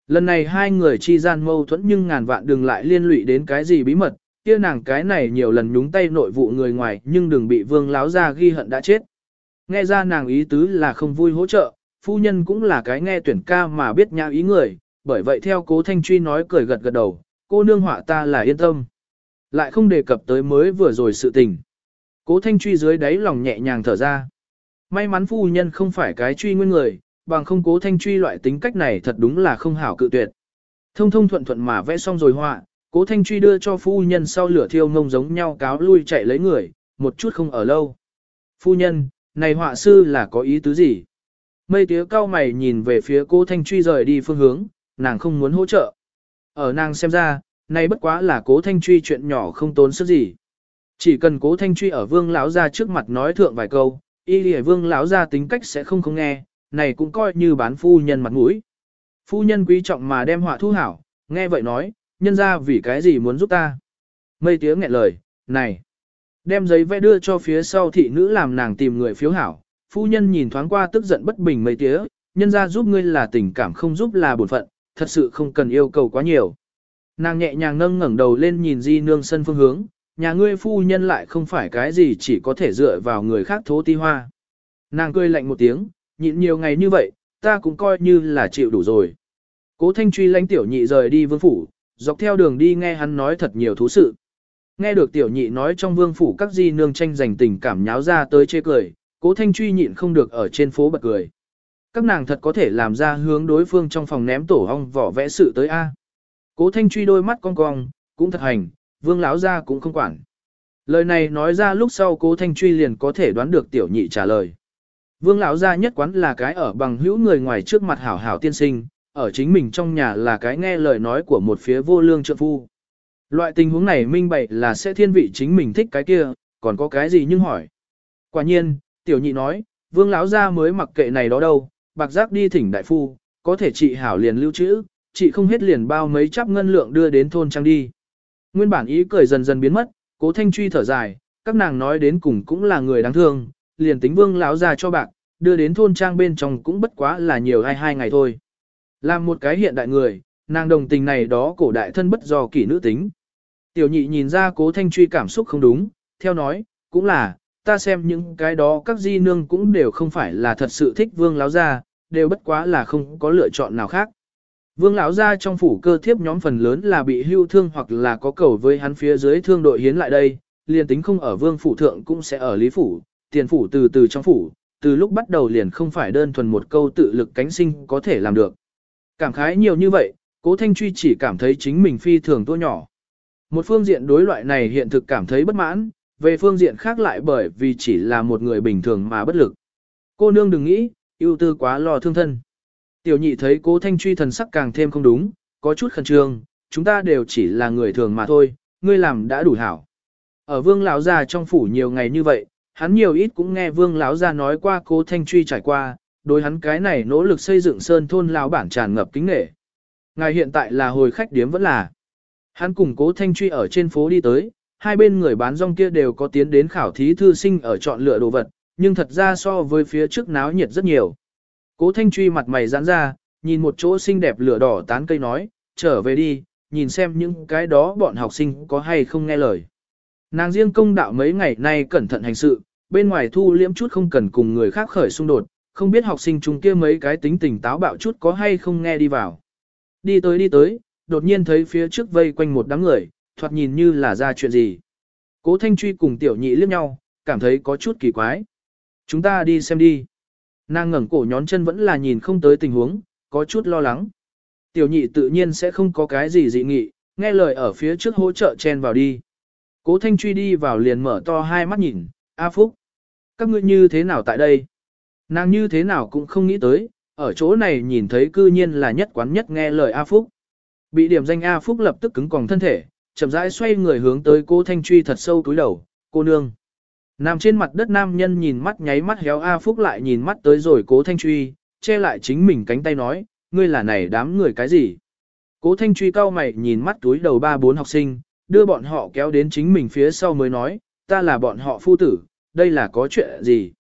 Lần này hai người chi gian mâu thuẫn nhưng ngàn vạn đừng lại liên lụy đến cái gì bí mật, kia nàng cái này nhiều lần nhúng tay nội vụ người ngoài nhưng đừng bị vương láo ra ghi hận đã chết. Nghe ra nàng ý tứ là không vui hỗ trợ, phu nhân cũng là cái nghe tuyển ca mà biết nhã ý người, bởi vậy theo cố thanh truy nói cười gật gật đầu, cô nương họa ta là yên tâm. Lại không đề cập tới mới vừa rồi sự tình. Cố thanh truy dưới đáy lòng nhẹ nhàng thở ra. May mắn phu nhân không phải cái truy nguyên người, bằng không cố thanh truy loại tính cách này thật đúng là không hảo cự tuyệt. Thông thông thuận thuận mà vẽ xong rồi họa, cố thanh truy đưa cho phu nhân sau lửa thiêu ngông giống nhau cáo lui chạy lấy người, một chút không ở lâu. Phu nhân, này họa sư là có ý tứ gì? Mây tía cao mày nhìn về phía cô Thanh Truy rời đi phương hướng, nàng không muốn hỗ trợ. Ở nàng xem ra, này bất quá là cố Thanh Truy chuyện nhỏ không tốn sức gì. Chỉ cần cố thanh truy ở vương lão ra trước mặt nói thượng vài câu, y lìa vương lão ra tính cách sẽ không không nghe, này cũng coi như bán phu nhân mặt mũi. Phu nhân quý trọng mà đem họa thu hảo, nghe vậy nói, nhân ra vì cái gì muốn giúp ta. Mây tiếng nghẹn lời, này, đem giấy vẽ đưa cho phía sau thị nữ làm nàng tìm người phiếu hảo. Phu nhân nhìn thoáng qua tức giận bất bình mây tía, nhân ra giúp ngươi là tình cảm không giúp là bổn phận, thật sự không cần yêu cầu quá nhiều. Nàng nhẹ nhàng nâng ngẩng đầu lên nhìn di nương sân phương hướng, nhà ngươi phu nhân lại không phải cái gì chỉ có thể dựa vào người khác thố ti hoa. Nàng cười lạnh một tiếng, nhịn nhiều ngày như vậy, ta cũng coi như là chịu đủ rồi. Cố thanh truy lãnh tiểu nhị rời đi vương phủ, dọc theo đường đi nghe hắn nói thật nhiều thú sự. Nghe được tiểu nhị nói trong vương phủ các di nương tranh giành tình cảm nháo ra tới chê cười, cố thanh truy nhịn không được ở trên phố bật cười. Các nàng thật có thể làm ra hướng đối phương trong phòng ném tổ hong vỏ vẽ sự tới A. Cố thanh truy đôi mắt cong cong, cũng thật hành, vương láo ra cũng không quản. Lời này nói ra lúc sau cố thanh truy liền có thể đoán được tiểu nhị trả lời. Vương lão gia nhất quán là cái ở bằng hữu người ngoài trước mặt hảo hảo tiên sinh, ở chính mình trong nhà là cái nghe lời nói của một phía vô lương trượng phu. Loại tình huống này minh bạch là sẽ thiên vị chính mình thích cái kia, còn có cái gì nhưng hỏi. Quả nhiên, tiểu nhị nói, vương lão gia mới mặc kệ này đó đâu, bạc giác đi thỉnh đại phu, có thể trị hảo liền lưu trữ, chị không hết liền bao mấy chắp ngân lượng đưa đến thôn trang đi. Nguyên bản ý cười dần dần biến mất, cố thanh truy thở dài, các nàng nói đến cùng cũng là người đáng thương, liền tính vương lão ra cho bạc, đưa đến thôn trang bên trong cũng bất quá là nhiều hai hai ngày thôi. Làm một cái hiện đại người, nàng đồng tình này đó cổ đại thân bất do kỷ nữ tính. Tiểu nhị nhìn ra cố thanh truy cảm xúc không đúng, theo nói, cũng là, ta xem những cái đó các di nương cũng đều không phải là thật sự thích vương lão gia, đều bất quá là không có lựa chọn nào khác. Vương lão gia trong phủ cơ thiếp nhóm phần lớn là bị hưu thương hoặc là có cầu với hắn phía dưới thương đội hiến lại đây, liền tính không ở vương phủ thượng cũng sẽ ở lý phủ, tiền phủ từ từ trong phủ, từ lúc bắt đầu liền không phải đơn thuần một câu tự lực cánh sinh có thể làm được. Cảm khái nhiều như vậy, cố thanh truy chỉ cảm thấy chính mình phi thường tua nhỏ. Một phương diện đối loại này hiện thực cảm thấy bất mãn, về phương diện khác lại bởi vì chỉ là một người bình thường mà bất lực. Cô nương đừng nghĩ, ưu tư quá lo thương thân. Tiểu nhị thấy cố thanh truy thần sắc càng thêm không đúng, có chút khẩn trương, chúng ta đều chỉ là người thường mà thôi, ngươi làm đã đủ hảo. Ở vương lão già trong phủ nhiều ngày như vậy, hắn nhiều ít cũng nghe vương lão gia nói qua cố thanh truy trải qua, đối hắn cái này nỗ lực xây dựng sơn thôn lão bản tràn ngập kính nghệ. Ngài hiện tại là hồi khách điếm vẫn là. Hắn cùng cố thanh truy ở trên phố đi tới, hai bên người bán rong kia đều có tiến đến khảo thí thư sinh ở chọn lựa đồ vật, nhưng thật ra so với phía trước náo nhiệt rất nhiều. Cố thanh truy mặt mày giãn ra, nhìn một chỗ xinh đẹp lửa đỏ tán cây nói, trở về đi, nhìn xem những cái đó bọn học sinh có hay không nghe lời. Nàng riêng công đạo mấy ngày nay cẩn thận hành sự, bên ngoài thu liễm chút không cần cùng người khác khởi xung đột, không biết học sinh chúng kia mấy cái tính tình táo bạo chút có hay không nghe đi vào. Đi tới đi tới, đột nhiên thấy phía trước vây quanh một đám người, thoạt nhìn như là ra chuyện gì. Cố Thanh Truy cùng tiểu nhị liếc nhau, cảm thấy có chút kỳ quái. Chúng ta đi xem đi. Nàng ngẩng cổ nhón chân vẫn là nhìn không tới tình huống, có chút lo lắng. Tiểu nhị tự nhiên sẽ không có cái gì dị nghị, nghe lời ở phía trước hỗ trợ chen vào đi. Cố Thanh Truy đi vào liền mở to hai mắt nhìn, A Phúc. Các ngươi như thế nào tại đây? Nàng như thế nào cũng không nghĩ tới, ở chỗ này nhìn thấy cư nhiên là nhất quán nhất nghe lời A Phúc. Bị điểm danh A Phúc lập tức cứng còng thân thể, chậm rãi xoay người hướng tới cô Thanh Truy thật sâu túi đầu, cô nương. Nằm trên mặt đất nam nhân nhìn mắt nháy mắt héo A Phúc lại nhìn mắt tới rồi cố Thanh Truy, che lại chính mình cánh tay nói, ngươi là này đám người cái gì? Cố Thanh Truy cau mày nhìn mắt túi đầu ba bốn học sinh, đưa bọn họ kéo đến chính mình phía sau mới nói, ta là bọn họ phu tử, đây là có chuyện gì?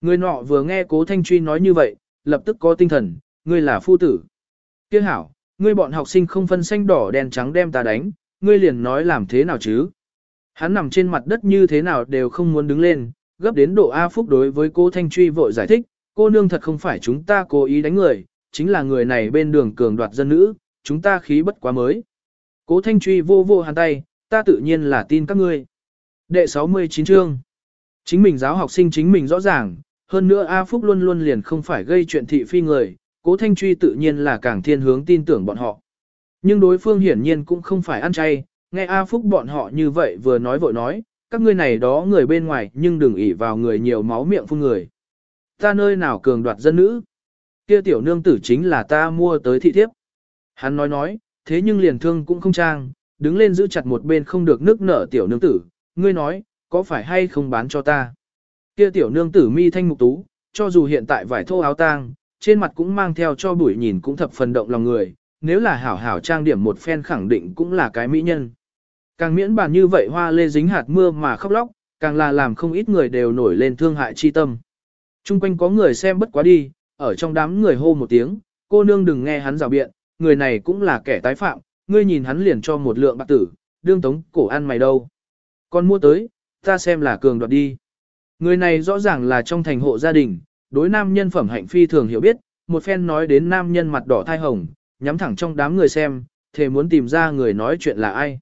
Người nọ vừa nghe cố Thanh Truy nói như vậy, lập tức có tinh thần, ngươi là phu tử. Kia hảo, ngươi bọn học sinh không phân xanh đỏ đen trắng đem ta đánh, ngươi liền nói làm thế nào chứ? Hắn nằm trên mặt đất như thế nào đều không muốn đứng lên, gấp đến độ A Phúc đối với cô Thanh Truy vội giải thích, cô nương thật không phải chúng ta cố ý đánh người, chính là người này bên đường cường đoạt dân nữ, chúng ta khí bất quá mới. Cố Thanh Truy vô vô hàn tay, ta tự nhiên là tin các ngươi. Đệ 69 chương. Chính mình giáo học sinh chính mình rõ ràng, hơn nữa A Phúc luôn luôn liền không phải gây chuyện thị phi người, cố Thanh Truy tự nhiên là càng thiên hướng tin tưởng bọn họ. Nhưng đối phương hiển nhiên cũng không phải ăn chay, nghe A Phúc bọn họ như vậy vừa nói vội nói, các ngươi này đó người bên ngoài nhưng đừng ỉ vào người nhiều máu miệng phun người. Ta nơi nào cường đoạt dân nữ, kia tiểu nương tử chính là ta mua tới thị thiếp. Hắn nói nói, thế nhưng liền thương cũng không trang, đứng lên giữ chặt một bên không được nước nở tiểu nương tử, ngươi nói, có phải hay không bán cho ta? Kia tiểu nương tử mi thanh mục tú, cho dù hiện tại vải thô áo tang, trên mặt cũng mang theo cho bụi nhìn cũng thập phần động lòng người, nếu là hảo hảo trang điểm một phen khẳng định cũng là cái mỹ nhân. Càng miễn bàn như vậy hoa lê dính hạt mưa mà khóc lóc, càng là làm không ít người đều nổi lên thương hại chi tâm. Trung quanh có người xem bất quá đi, ở trong đám người hô một tiếng, cô nương đừng nghe hắn rào biện, người này cũng là kẻ tái phạm, ngươi nhìn hắn liền cho một lượng bạc tử, đương tống cổ ăn mày đâu. Con mua tới, ta xem là cường đoạt đi. Người này rõ ràng là trong thành hộ gia đình, đối nam nhân phẩm hạnh phi thường hiểu biết, một phen nói đến nam nhân mặt đỏ thai hồng, nhắm thẳng trong đám người xem, thề muốn tìm ra người nói chuyện là ai.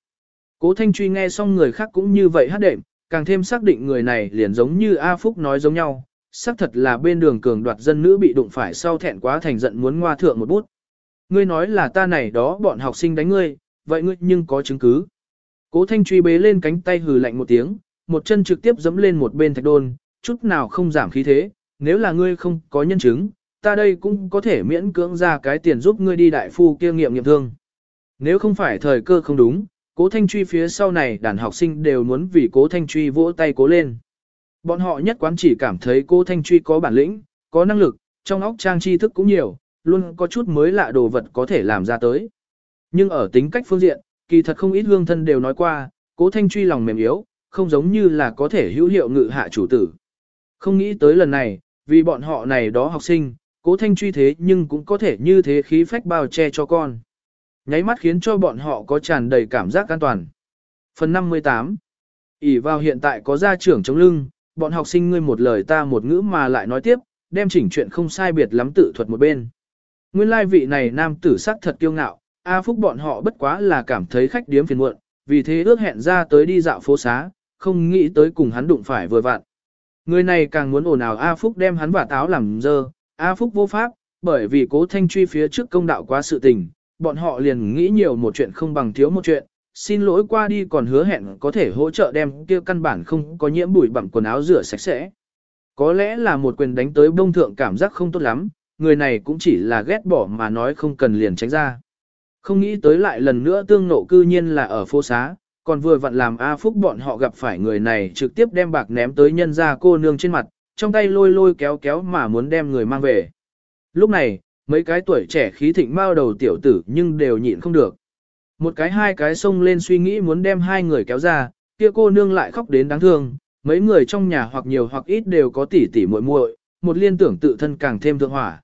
Cố Thanh Truy nghe xong người khác cũng như vậy hát đệm, càng thêm xác định người này liền giống như A Phúc nói giống nhau, xác thật là bên đường cường đoạt dân nữ bị đụng phải sau thẹn quá thành giận muốn ngoa thượng một bút. Ngươi nói là ta này đó bọn học sinh đánh ngươi, vậy ngươi nhưng có chứng cứ. Cố Thanh Truy bế lên cánh tay hừ lạnh một tiếng, một chân trực tiếp dẫm lên một bên thạch đôn, chút nào không giảm khí thế, nếu là ngươi không có nhân chứng, ta đây cũng có thể miễn cưỡng ra cái tiền giúp ngươi đi đại phu kia nghiệm nghiệm thương. Nếu không phải thời cơ không đúng, cố thanh truy phía sau này đàn học sinh đều muốn vì cố thanh truy vỗ tay cố lên. Bọn họ nhất quán chỉ cảm thấy cố thanh truy có bản lĩnh, có năng lực, trong óc trang tri thức cũng nhiều, luôn có chút mới lạ đồ vật có thể làm ra tới. Nhưng ở tính cách phương diện, kỳ thật không ít hương thân đều nói qua, cố thanh truy lòng mềm yếu, không giống như là có thể hữu hiệu ngự hạ chủ tử. Không nghĩ tới lần này, vì bọn họ này đó học sinh, cố thanh truy thế nhưng cũng có thể như thế khí phách bao che cho con. Nháy mắt khiến cho bọn họ có tràn đầy cảm giác an toàn. Phần 58 ỉ vào hiện tại có gia trưởng chống lưng, bọn học sinh ngươi một lời ta một ngữ mà lại nói tiếp, đem chỉnh chuyện không sai biệt lắm tự thuật một bên. Nguyên lai vị này nam tử sắc thật kiêu ngạo, A Phúc bọn họ bất quá là cảm thấy khách điếm phiền muộn, vì thế ước hẹn ra tới đi dạo phố xá, không nghĩ tới cùng hắn đụng phải vừa vặn. Người này càng muốn ồn ào A Phúc đem hắn và táo làm dơ, A Phúc vô pháp, bởi vì cố thanh truy phía trước công đạo quá sự tình, bọn họ liền nghĩ nhiều một chuyện không bằng thiếu một chuyện, xin lỗi qua đi còn hứa hẹn có thể hỗ trợ đem kia căn bản không có nhiễm bụi bặm quần áo rửa sạch sẽ. Có lẽ là một quyền đánh tới bông thượng cảm giác không tốt lắm, người này cũng chỉ là ghét bỏ mà nói không cần liền tránh ra. Không nghĩ tới lại lần nữa tương nộ cư nhiên là ở phố xá, còn vừa vặn làm A Phúc bọn họ gặp phải người này trực tiếp đem bạc ném tới nhân ra cô nương trên mặt, trong tay lôi lôi kéo kéo mà muốn đem người mang về. Lúc này, mấy cái tuổi trẻ khí thịnh bao đầu tiểu tử nhưng đều nhịn không được. Một cái hai cái xông lên suy nghĩ muốn đem hai người kéo ra, kia cô nương lại khóc đến đáng thương, mấy người trong nhà hoặc nhiều hoặc ít đều có tỉ tỉ muội muội, một liên tưởng tự thân càng thêm thượng hỏa.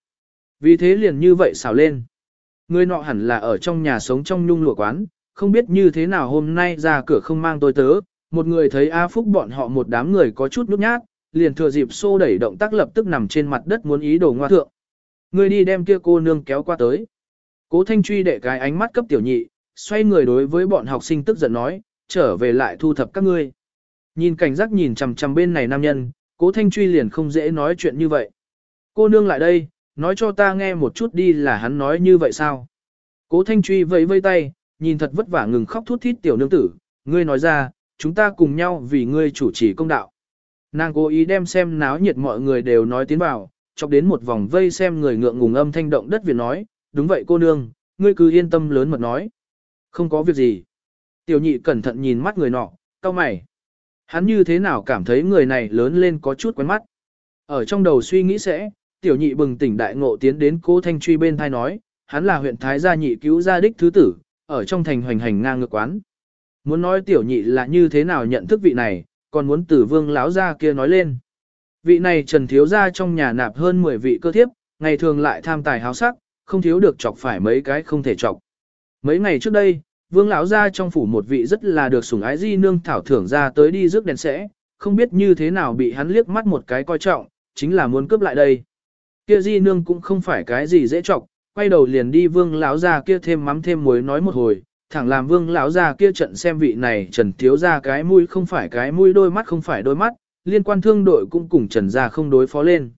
Vì thế liền như vậy xào lên. Người nọ hẳn là ở trong nhà sống trong nhung lụa quán, không biết như thế nào hôm nay ra cửa không mang tôi tớ, một người thấy A Phúc bọn họ một đám người có chút nhút nhát, liền thừa dịp xô đẩy động tác lập tức nằm trên mặt đất muốn ý đồ ngoa thượng. Người đi đem kia cô nương kéo qua tới. Cố Thanh truy đệ cái ánh mắt cấp tiểu nhị, xoay người đối với bọn học sinh tức giận nói, trở về lại thu thập các ngươi. Nhìn cảnh giác nhìn chằm chằm bên này nam nhân, Cố Thanh truy liền không dễ nói chuyện như vậy. Cô nương lại đây, nói cho ta nghe một chút đi là hắn nói như vậy sao? Cố Thanh truy vẫy vây tay, nhìn thật vất vả ngừng khóc thút thít tiểu nương tử, ngươi nói ra, chúng ta cùng nhau vì ngươi chủ trì công đạo. Nàng cố ý đem xem náo nhiệt mọi người đều nói tiến vào, chọc đến một vòng vây xem người ngượng ngùng âm thanh động đất Việt nói, đúng vậy cô nương, ngươi cứ yên tâm lớn mật nói. Không có việc gì. Tiểu nhị cẩn thận nhìn mắt người nọ, cau mày. Hắn như thế nào cảm thấy người này lớn lên có chút quen mắt. Ở trong đầu suy nghĩ sẽ, tiểu nhị bừng tỉnh đại ngộ tiến đến Cố Thanh Truy bên thai nói, hắn là huyện Thái gia nhị cứu gia đích thứ tử, ở trong thành hoành hành ngang ngược quán. Muốn nói tiểu nhị là như thế nào nhận thức vị này, còn muốn tử vương láo gia kia nói lên. Vị này trần thiếu gia trong nhà nạp hơn 10 vị cơ thiếp, ngày thường lại tham tài háo sắc, không thiếu được chọc phải mấy cái không thể chọc. Mấy ngày trước đây, vương lão gia trong phủ một vị rất là được sủng ái di nương thảo thưởng ra tới đi rước đèn sẽ, không biết như thế nào bị hắn liếc mắt một cái coi trọng, chính là muốn cướp lại đây. Kia di nương cũng không phải cái gì dễ chọc, quay đầu liền đi vương lão ra kia thêm mắm thêm muối nói một hồi, thẳng làm vương lão ra kia trận xem vị này trần thiếu ra cái mũi không phải cái mũi đôi mắt không phải đôi mắt, liên quan thương đội cũng cùng trần ra không đối phó lên.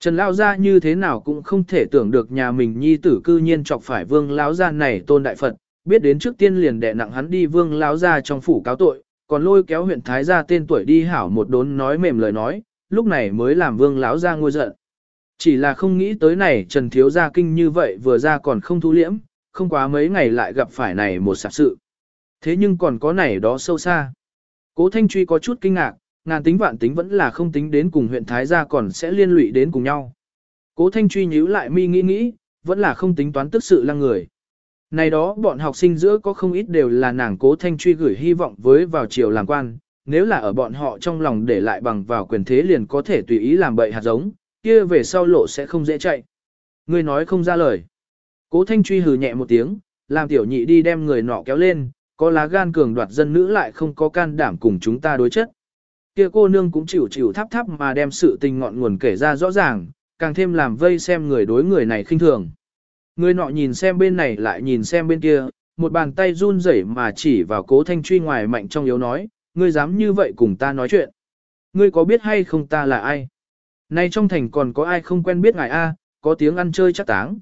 Trần lão ra như thế nào cũng không thể tưởng được nhà mình nhi tử cư nhiên chọc phải vương lão ra này tôn đại Phật, biết đến trước tiên liền đè nặng hắn đi vương lão ra trong phủ cáo tội, còn lôi kéo huyện thái gia tên tuổi đi hảo một đốn nói mềm lời nói, lúc này mới làm vương lão ra ngôi giận. Chỉ là không nghĩ tới này Trần Thiếu Gia Kinh như vậy vừa ra còn không thu liễm, không quá mấy ngày lại gặp phải này một sạp sự. Thế nhưng còn có này đó sâu xa. Cố Thanh Truy có chút kinh ngạc, ngàn tính vạn tính vẫn là không tính đến cùng huyện Thái Gia còn sẽ liên lụy đến cùng nhau. Cố Thanh Truy nhíu lại mi nghĩ nghĩ, vẫn là không tính toán tức sự lăng người. Này đó bọn học sinh giữa có không ít đều là nàng Cố Thanh Truy gửi hy vọng với vào chiều làm quan, nếu là ở bọn họ trong lòng để lại bằng vào quyền thế liền có thể tùy ý làm bậy hạt giống, kia về sau lộ sẽ không dễ chạy. Người nói không ra lời. Cố Thanh Truy hừ nhẹ một tiếng, làm tiểu nhị đi đem người nọ kéo lên, có lá gan cường đoạt dân nữ lại không có can đảm cùng chúng ta đối chất. Kia cô nương cũng chịu chịu thắp thắp mà đem sự tình ngọn nguồn kể ra rõ ràng, càng thêm làm vây xem người đối người này khinh thường. Người nọ nhìn xem bên này lại nhìn xem bên kia, một bàn tay run rẩy mà chỉ vào cố thanh truy ngoài mạnh trong yếu nói, ngươi dám như vậy cùng ta nói chuyện. Ngươi có biết hay không ta là ai? Nay trong thành còn có ai không quen biết ngài A, có tiếng ăn chơi chắc táng.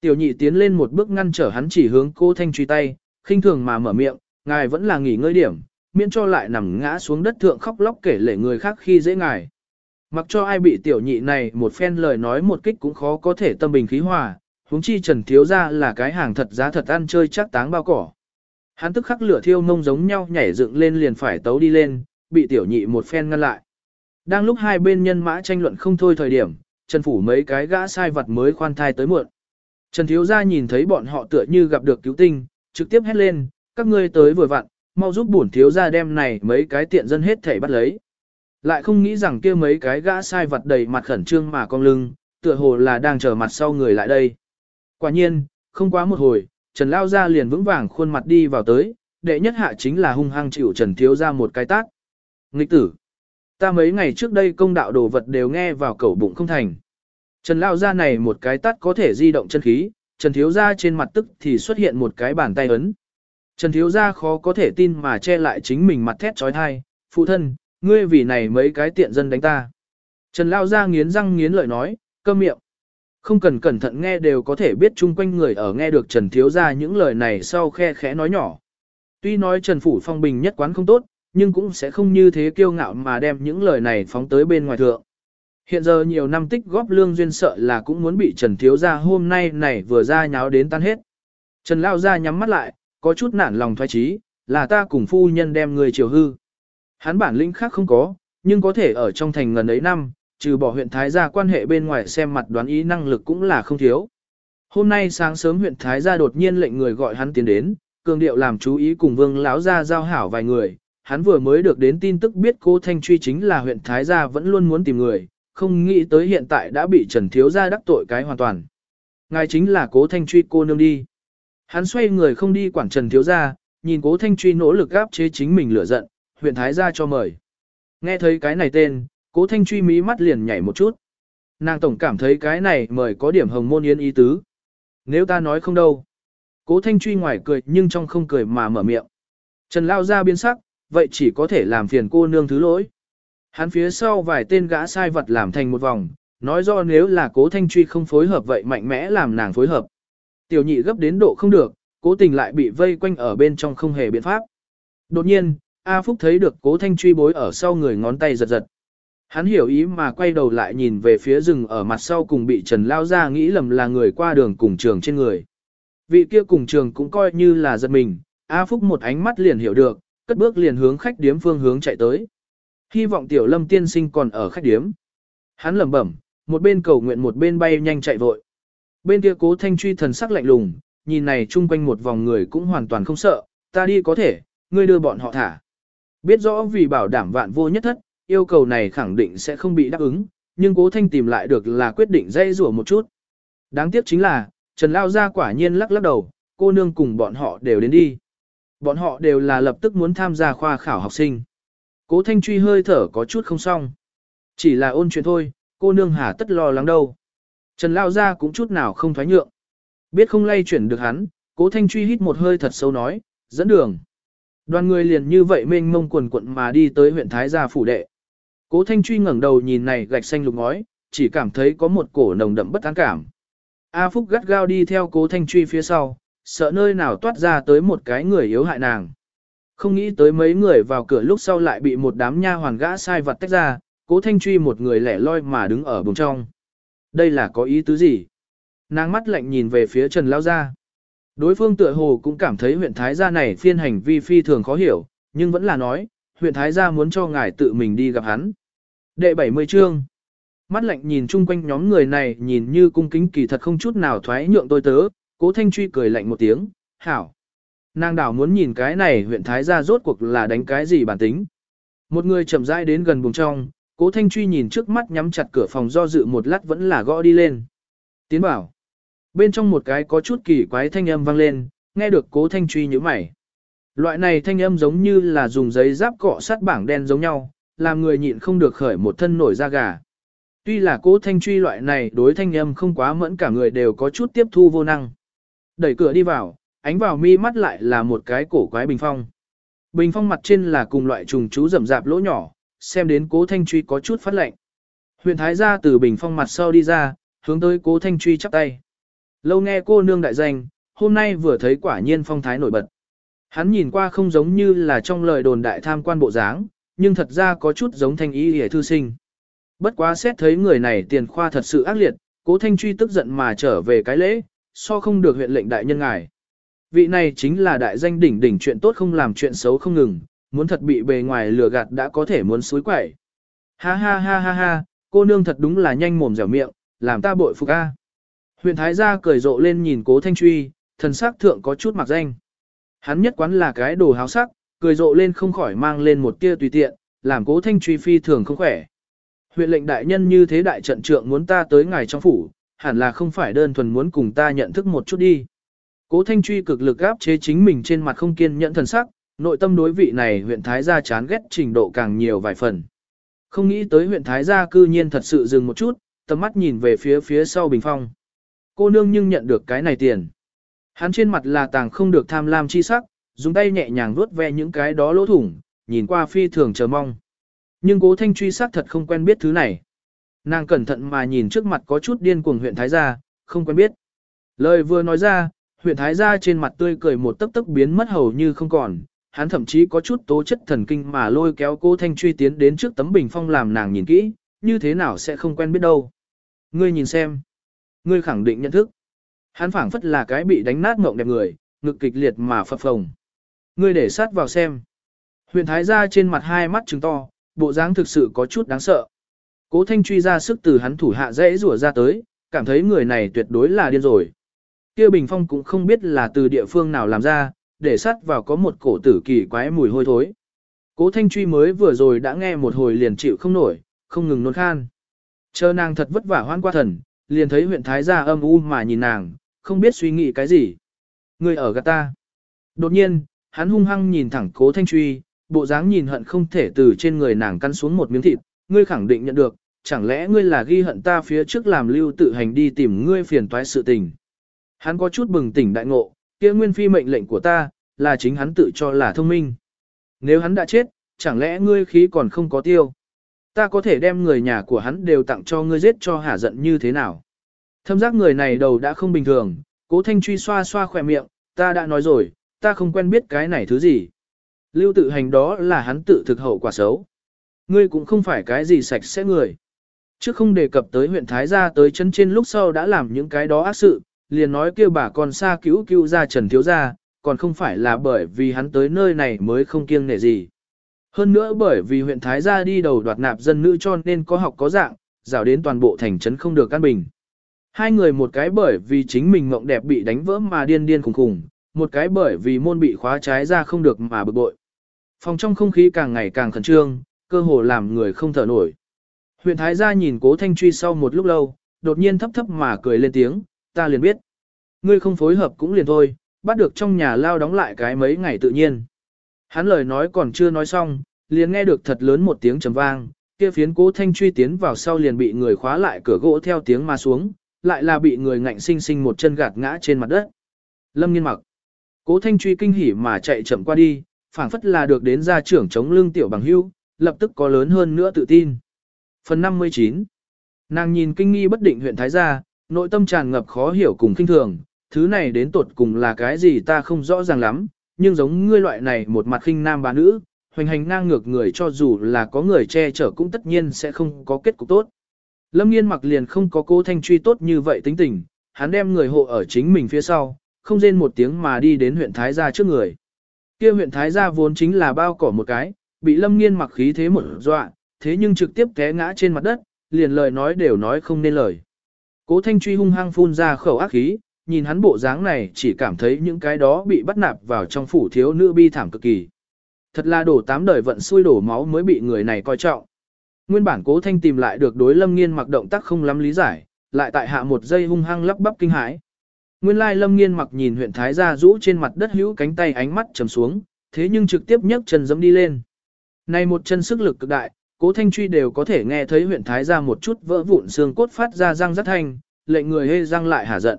Tiểu nhị tiến lên một bước ngăn trở hắn chỉ hướng cô thanh truy tay, khinh thường mà mở miệng, ngài vẫn là nghỉ ngơi điểm, miễn cho lại nằm ngã xuống đất thượng khóc lóc kể lể người khác khi dễ ngài. Mặc cho ai bị tiểu nhị này một phen lời nói một kích cũng khó có thể tâm bình khí hòa, huống chi trần thiếu ra là cái hàng thật giá thật ăn chơi chắc táng bao cỏ. Hắn tức khắc lửa thiêu ngông giống nhau nhảy dựng lên liền phải tấu đi lên, bị tiểu nhị một phen ngăn lại. Đang lúc hai bên nhân mã tranh luận không thôi thời điểm, Trần Phủ mấy cái gã sai vật mới khoan thai tới muộn. Trần Thiếu Gia nhìn thấy bọn họ tựa như gặp được cứu tinh, trực tiếp hét lên, các ngươi tới vừa vặn, mau giúp bổn thiếu gia đem này mấy cái tiện dân hết thể bắt lấy. Lại không nghĩ rằng kia mấy cái gã sai vật đầy mặt khẩn trương mà cong lưng, tựa hồ là đang chờ mặt sau người lại đây. Quả nhiên, không quá một hồi, Trần Lao Gia liền vững vàng khuôn mặt đi vào tới, đệ nhất hạ chính là hung hăng chịu Trần Thiếu Gia một cái tác. Nghịch tử! Ta mấy ngày trước đây công đạo đồ vật đều nghe vào cẩu bụng không thành. Trần Lao Gia này một cái tát có thể di động chân khí, Trần Thiếu Gia trên mặt tức thì xuất hiện một cái bàn tay ấn. Trần Thiếu Gia khó có thể tin mà che lại chính mình mặt thét trói thai, phụ thân, ngươi vì này mấy cái tiện dân đánh ta. Trần Lao Gia nghiến răng nghiến lợi nói, cơm miệng. Không cần cẩn thận nghe đều có thể biết chung quanh người ở nghe được Trần Thiếu Gia những lời này sau khe khẽ nói nhỏ. Tuy nói Trần Phủ Phong Bình nhất quán không tốt, nhưng cũng sẽ không như thế kiêu ngạo mà đem những lời này phóng tới bên ngoài thượng. Hiện giờ nhiều năm tích góp lương duyên sợ là cũng muốn bị Trần Thiếu Gia hôm nay này vừa ra nháo đến tan hết. Trần Lao Gia nhắm mắt lại, có chút nản lòng thoái trí, là ta cùng phu nhân đem người chiều hư. Hắn bản lĩnh khác không có, nhưng có thể ở trong thành ngần ấy năm, trừ bỏ huyện Thái gia quan hệ bên ngoài xem mặt đoán ý năng lực cũng là không thiếu. Hôm nay sáng sớm huyện Thái gia đột nhiên lệnh người gọi hắn tiến đến, cường điệu làm chú ý cùng vương lão gia giao hảo vài người. Hắn vừa mới được đến tin tức biết cô Thanh Truy chính là huyện Thái gia vẫn luôn muốn tìm người, không nghĩ tới hiện tại đã bị Trần Thiếu gia đắc tội cái hoàn toàn. Ngài chính là cố Thanh Truy cô nương đi. Hắn xoay người không đi quản Trần Thiếu gia, nhìn cố Thanh Truy nỗ lực gáp chế chính mình lửa giận, huyện Thái gia cho mời. Nghe thấy cái này tên, cố Thanh Truy mí mắt liền nhảy một chút. Nàng tổng cảm thấy cái này mời có điểm hồng môn yến ý tứ. Nếu ta nói không đâu. Cố Thanh Truy ngoài cười nhưng trong không cười mà mở miệng. Trần Lao ra biến sắc, vậy chỉ có thể làm phiền cô nương thứ lỗi. Hắn phía sau vài tên gã sai vật làm thành một vòng, nói do nếu là cố Thanh Truy không phối hợp vậy mạnh mẽ làm nàng phối hợp. Tiểu nhị gấp đến độ không được, cố tình lại bị vây quanh ở bên trong không hề biện pháp. Đột nhiên, A Phúc thấy được cố thanh truy bối ở sau người ngón tay giật giật. Hắn hiểu ý mà quay đầu lại nhìn về phía rừng ở mặt sau cùng bị Trần Lao ra nghĩ lầm là người qua đường cùng trường trên người. Vị kia cùng trường cũng coi như là giật mình, A Phúc một ánh mắt liền hiểu được, cất bước liền hướng khách điếm phương hướng chạy tới. Hy vọng tiểu lâm tiên sinh còn ở khách điếm. Hắn lẩm bẩm, một bên cầu nguyện một bên bay nhanh chạy vội. Bên kia cố thanh truy thần sắc lạnh lùng, nhìn này chung quanh một vòng người cũng hoàn toàn không sợ, ta đi có thể, ngươi đưa bọn họ thả. Biết rõ vì bảo đảm vạn vô nhất thất, yêu cầu này khẳng định sẽ không bị đáp ứng, nhưng cố thanh tìm lại được là quyết định dây rủa một chút. Đáng tiếc chính là, Trần Lao Gia quả nhiên lắc lắc đầu, cô nương cùng bọn họ đều đến đi. Bọn họ đều là lập tức muốn tham gia khoa khảo học sinh. Cố thanh truy hơi thở có chút không xong. Chỉ là ôn chuyện thôi, cô nương hà tất lo lắng đâu. Trần Lao Gia cũng chút nào không thoái nhượng. Biết không lay chuyển được hắn, cố thanh truy hít một hơi thật sâu nói, dẫn đường. Đoàn người liền như vậy mênh mông quần quận mà đi tới huyện Thái Gia phủ đệ. Cố thanh truy ngẩng đầu nhìn này gạch xanh lục ngói, chỉ cảm thấy có một cổ nồng đậm bất an cảm. A Phúc gắt gao đi theo cố thanh truy phía sau, sợ nơi nào toát ra tới một cái người yếu hại nàng. Không nghĩ tới mấy người vào cửa lúc sau lại bị một đám nha hoàn gã sai vật tách ra, cố thanh truy một người lẻ loi mà đứng ở bùng trong. Đây là có ý tứ gì? Nàng mắt lạnh nhìn về phía Trần Lao Gia. Đối phương tựa hồ cũng cảm thấy huyện Thái Gia này phiên hành vi phi thường khó hiểu, nhưng vẫn là nói, huyện Thái gia muốn cho ngài tự mình đi gặp hắn. Đệ 70 chương. Mắt lạnh nhìn chung quanh nhóm người này nhìn như cung kính kỳ thật không chút nào thoái nhượng tôi tớ, cố thanh truy cười lạnh một tiếng, hảo. Nàng đảo muốn nhìn cái này huyện Thái gia rốt cuộc là đánh cái gì bản tính. Một người chậm rãi đến gần vùng trong, cố thanh truy nhìn trước mắt nhắm chặt cửa phòng do dự một lát vẫn là gõ đi lên. Tiến bảo. Bên trong một cái có chút kỳ quái thanh âm vang lên, nghe được cố thanh truy nhíu mày. Loại này thanh âm giống như là dùng giấy giáp cọ sát bảng đen giống nhau, làm người nhịn không được khởi một thân nổi da gà. Tuy là cố thanh truy loại này đối thanh âm không quá mẫn cả người đều có chút tiếp thu vô năng. Đẩy cửa đi vào, ánh vào mi mắt lại là một cái cổ quái bình phong. Bình phong mặt trên là cùng loại trùng chú rậm rạp lỗ nhỏ, xem đến cố thanh truy có chút phát lạnh. Huyền thái gia từ bình phong mặt sau đi ra, hướng tới cố thanh truy chắp tay. Lâu nghe cô nương đại danh, hôm nay vừa thấy quả nhiên phong thái nổi bật. Hắn nhìn qua không giống như là trong lời đồn đại tham quan bộ dáng, nhưng thật ra có chút giống thanh ý hề thư sinh. Bất quá xét thấy người này tiền khoa thật sự ác liệt, cố thanh truy tức giận mà trở về cái lễ, so không được huyện lệnh đại nhân ngài. Vị này chính là đại danh đỉnh đỉnh chuyện tốt không làm chuyện xấu không ngừng, muốn thật bị bề ngoài lừa gạt đã có thể muốn suối quẩy. Ha ha ha ha ha, cô nương thật đúng là nhanh mồm dẻo miệng, làm ta bội phục a. Huyện Thái gia cười rộ lên nhìn cố thanh truy, thần sắc thượng có chút mặc danh. Hắn nhất quán là cái đồ háo sắc, cười rộ lên không khỏi mang lên một tia tùy tiện, làm cố thanh truy phi thường không khỏe. Huyện lệnh đại nhân như thế đại trận trượng muốn ta tới ngài trong phủ, hẳn là không phải đơn thuần muốn cùng ta nhận thức một chút đi. Cố thanh truy cực lực áp chế chính mình trên mặt không kiên nhẫn thần sắc, nội tâm đối vị này huyện Thái gia chán ghét trình độ càng nhiều vài phần. Không nghĩ tới huyện Thái gia cư nhiên thật sự dừng một chút, tầm mắt nhìn về phía phía sau bình phong. Cô nương nhưng nhận được cái này tiền. Hắn trên mặt là tàng không được tham lam chi sắc, dùng tay nhẹ nhàng vuốt ve những cái đó lỗ thủng, nhìn qua phi thường chờ mong. Nhưng cố thanh truy sắc thật không quen biết thứ này. Nàng cẩn thận mà nhìn trước mặt có chút điên cuồng huyện Thái gia, không quen biết. Lời vừa nói ra, huyện Thái gia trên mặt tươi cười một tấc tấc biến mất hầu như không còn, hắn thậm chí có chút tố chất thần kinh mà lôi kéo cô thanh truy tiến đến trước tấm bình phong làm nàng nhìn kỹ, như thế nào sẽ không quen biết đâu. Ngươi nhìn xem. Ngươi khẳng định nhận thức. Hắn phảng phất là cái bị đánh nát mộng đẹp người, ngực kịch liệt mà phập phồng. Ngươi để sát vào xem. Huyền thái gia trên mặt hai mắt trừng to, bộ dáng thực sự có chút đáng sợ. Cố thanh truy ra sức từ hắn thủ hạ dễ rủa ra tới, cảm thấy người này tuyệt đối là điên rồi. Kia bình phong cũng không biết là từ địa phương nào làm ra, để sắt vào có một cổ tử kỳ quái mùi hôi thối. Cố thanh truy mới vừa rồi đã nghe một hồi liền chịu không nổi, không ngừng nôn khan. Chờ nàng thật vất vả hoan qua thần, liền thấy huyện thái gia âm u mà nhìn nàng, không biết suy nghĩ cái gì. Người ở gạt ta. Đột nhiên, hắn hung hăng nhìn thẳng cố thanh truy, bộ dáng nhìn hận không thể từ trên người nàng căn xuống một miếng thịt, ngươi khẳng định nhận được, chẳng lẽ ngươi là ghi hận ta phía trước làm lưu tự hành đi tìm ngươi phiền toái sự tình. Hắn có chút bừng tỉnh đại ngộ, kia nguyên phi mệnh lệnh của ta, là chính hắn tự cho là thông minh. Nếu hắn đã chết, chẳng lẽ ngươi khí còn không có tiêu. Ta có thể đem người nhà của hắn đều tặng cho ngươi giết cho hả giận như thế nào. Thâm giác người này đầu đã không bình thường, cố thanh truy xoa xoa khỏe miệng, ta đã nói rồi, ta không quen biết cái này thứ gì. Lưu tự hành đó là hắn tự thực hậu quả xấu. Ngươi cũng không phải cái gì sạch sẽ người. Chứ không đề cập tới huyện Thái gia tới chân trên lúc sau đã làm những cái đó ác sự, liền nói kêu bà con xa cứu cứu ra trần thiếu gia, còn không phải là bởi vì hắn tới nơi này mới không kiêng nể gì. Hơn nữa bởi vì huyện Thái gia đi đầu đoạt nạp dân nữ cho nên có học có dạng, rào đến toàn bộ thành trấn không được căn bình. Hai người một cái bởi vì chính mình mộng đẹp bị đánh vỡ mà điên điên khủng khủng, một cái bởi vì môn bị khóa trái ra không được mà bực bội. Phòng trong không khí càng ngày càng khẩn trương, cơ hồ làm người không thở nổi. Huyện Thái gia nhìn cố thanh truy sau một lúc lâu, đột nhiên thấp thấp mà cười lên tiếng, ta liền biết. Ngươi không phối hợp cũng liền thôi, bắt được trong nhà lao đóng lại cái mấy ngày tự nhiên. Hắn lời nói còn chưa nói xong, liền nghe được thật lớn một tiếng trầm vang, kia phiến cố thanh truy tiến vào sau liền bị người khóa lại cửa gỗ theo tiếng mà xuống, lại là bị người ngạnh sinh sinh một chân gạt ngã trên mặt đất. Lâm nghiên mặc. Cố thanh truy kinh hỉ mà chạy chậm qua đi, phảng phất là được đến gia trưởng chống lưng tiểu bằng hưu, lập tức có lớn hơn nữa tự tin. Phần 59 Nàng nhìn kinh nghi bất định huyện Thái Gia, nội tâm tràn ngập khó hiểu cùng kinh thường, thứ này đến tột cùng là cái gì ta không rõ ràng lắm, nhưng giống ngươi loại này một mặt khinh nam bà nữ, hoành hành ngang ngược người cho dù là có người che chở cũng tất nhiên sẽ không có kết cục tốt. Lâm nghiên mặc liền không có cô thanh truy tốt như vậy tính tình, hắn đem người hộ ở chính mình phía sau, không rên một tiếng mà đi đến huyện Thái Gia trước người. Kia huyện Thái Gia vốn chính là bao cỏ một cái, bị lâm nghiên mặc khí thế một dọa, thế nhưng trực tiếp té ngã trên mặt đất, liền lời nói đều nói không nên lời. Cố Thanh Truy hung hăng phun ra khẩu ác khí, nhìn hắn bộ dáng này chỉ cảm thấy những cái đó bị bắt nạp vào trong phủ thiếu nữ bi thảm cực kỳ. Thật là đổ tám đời vận xui đổ máu mới bị người này coi trọng. Nguyên bản Cố Thanh tìm lại được đối Lâm Nghiên mặc động tác không lắm lý giải, lại tại hạ một giây hung hăng lắp bắp kinh hãi. Nguyên lai Lâm Nghiên mặc nhìn huyện Thái gia rũ trên mặt đất hữu cánh tay ánh mắt trầm xuống, thế nhưng trực tiếp nhấc chân giẫm đi lên. Này một chân sức lực cực đại, Cố Thanh Truy đều có thể nghe thấy huyện Thái gia một chút vỡ vụn xương cốt phát ra răng rất thanh, lệnh người hê răng lại hả giận.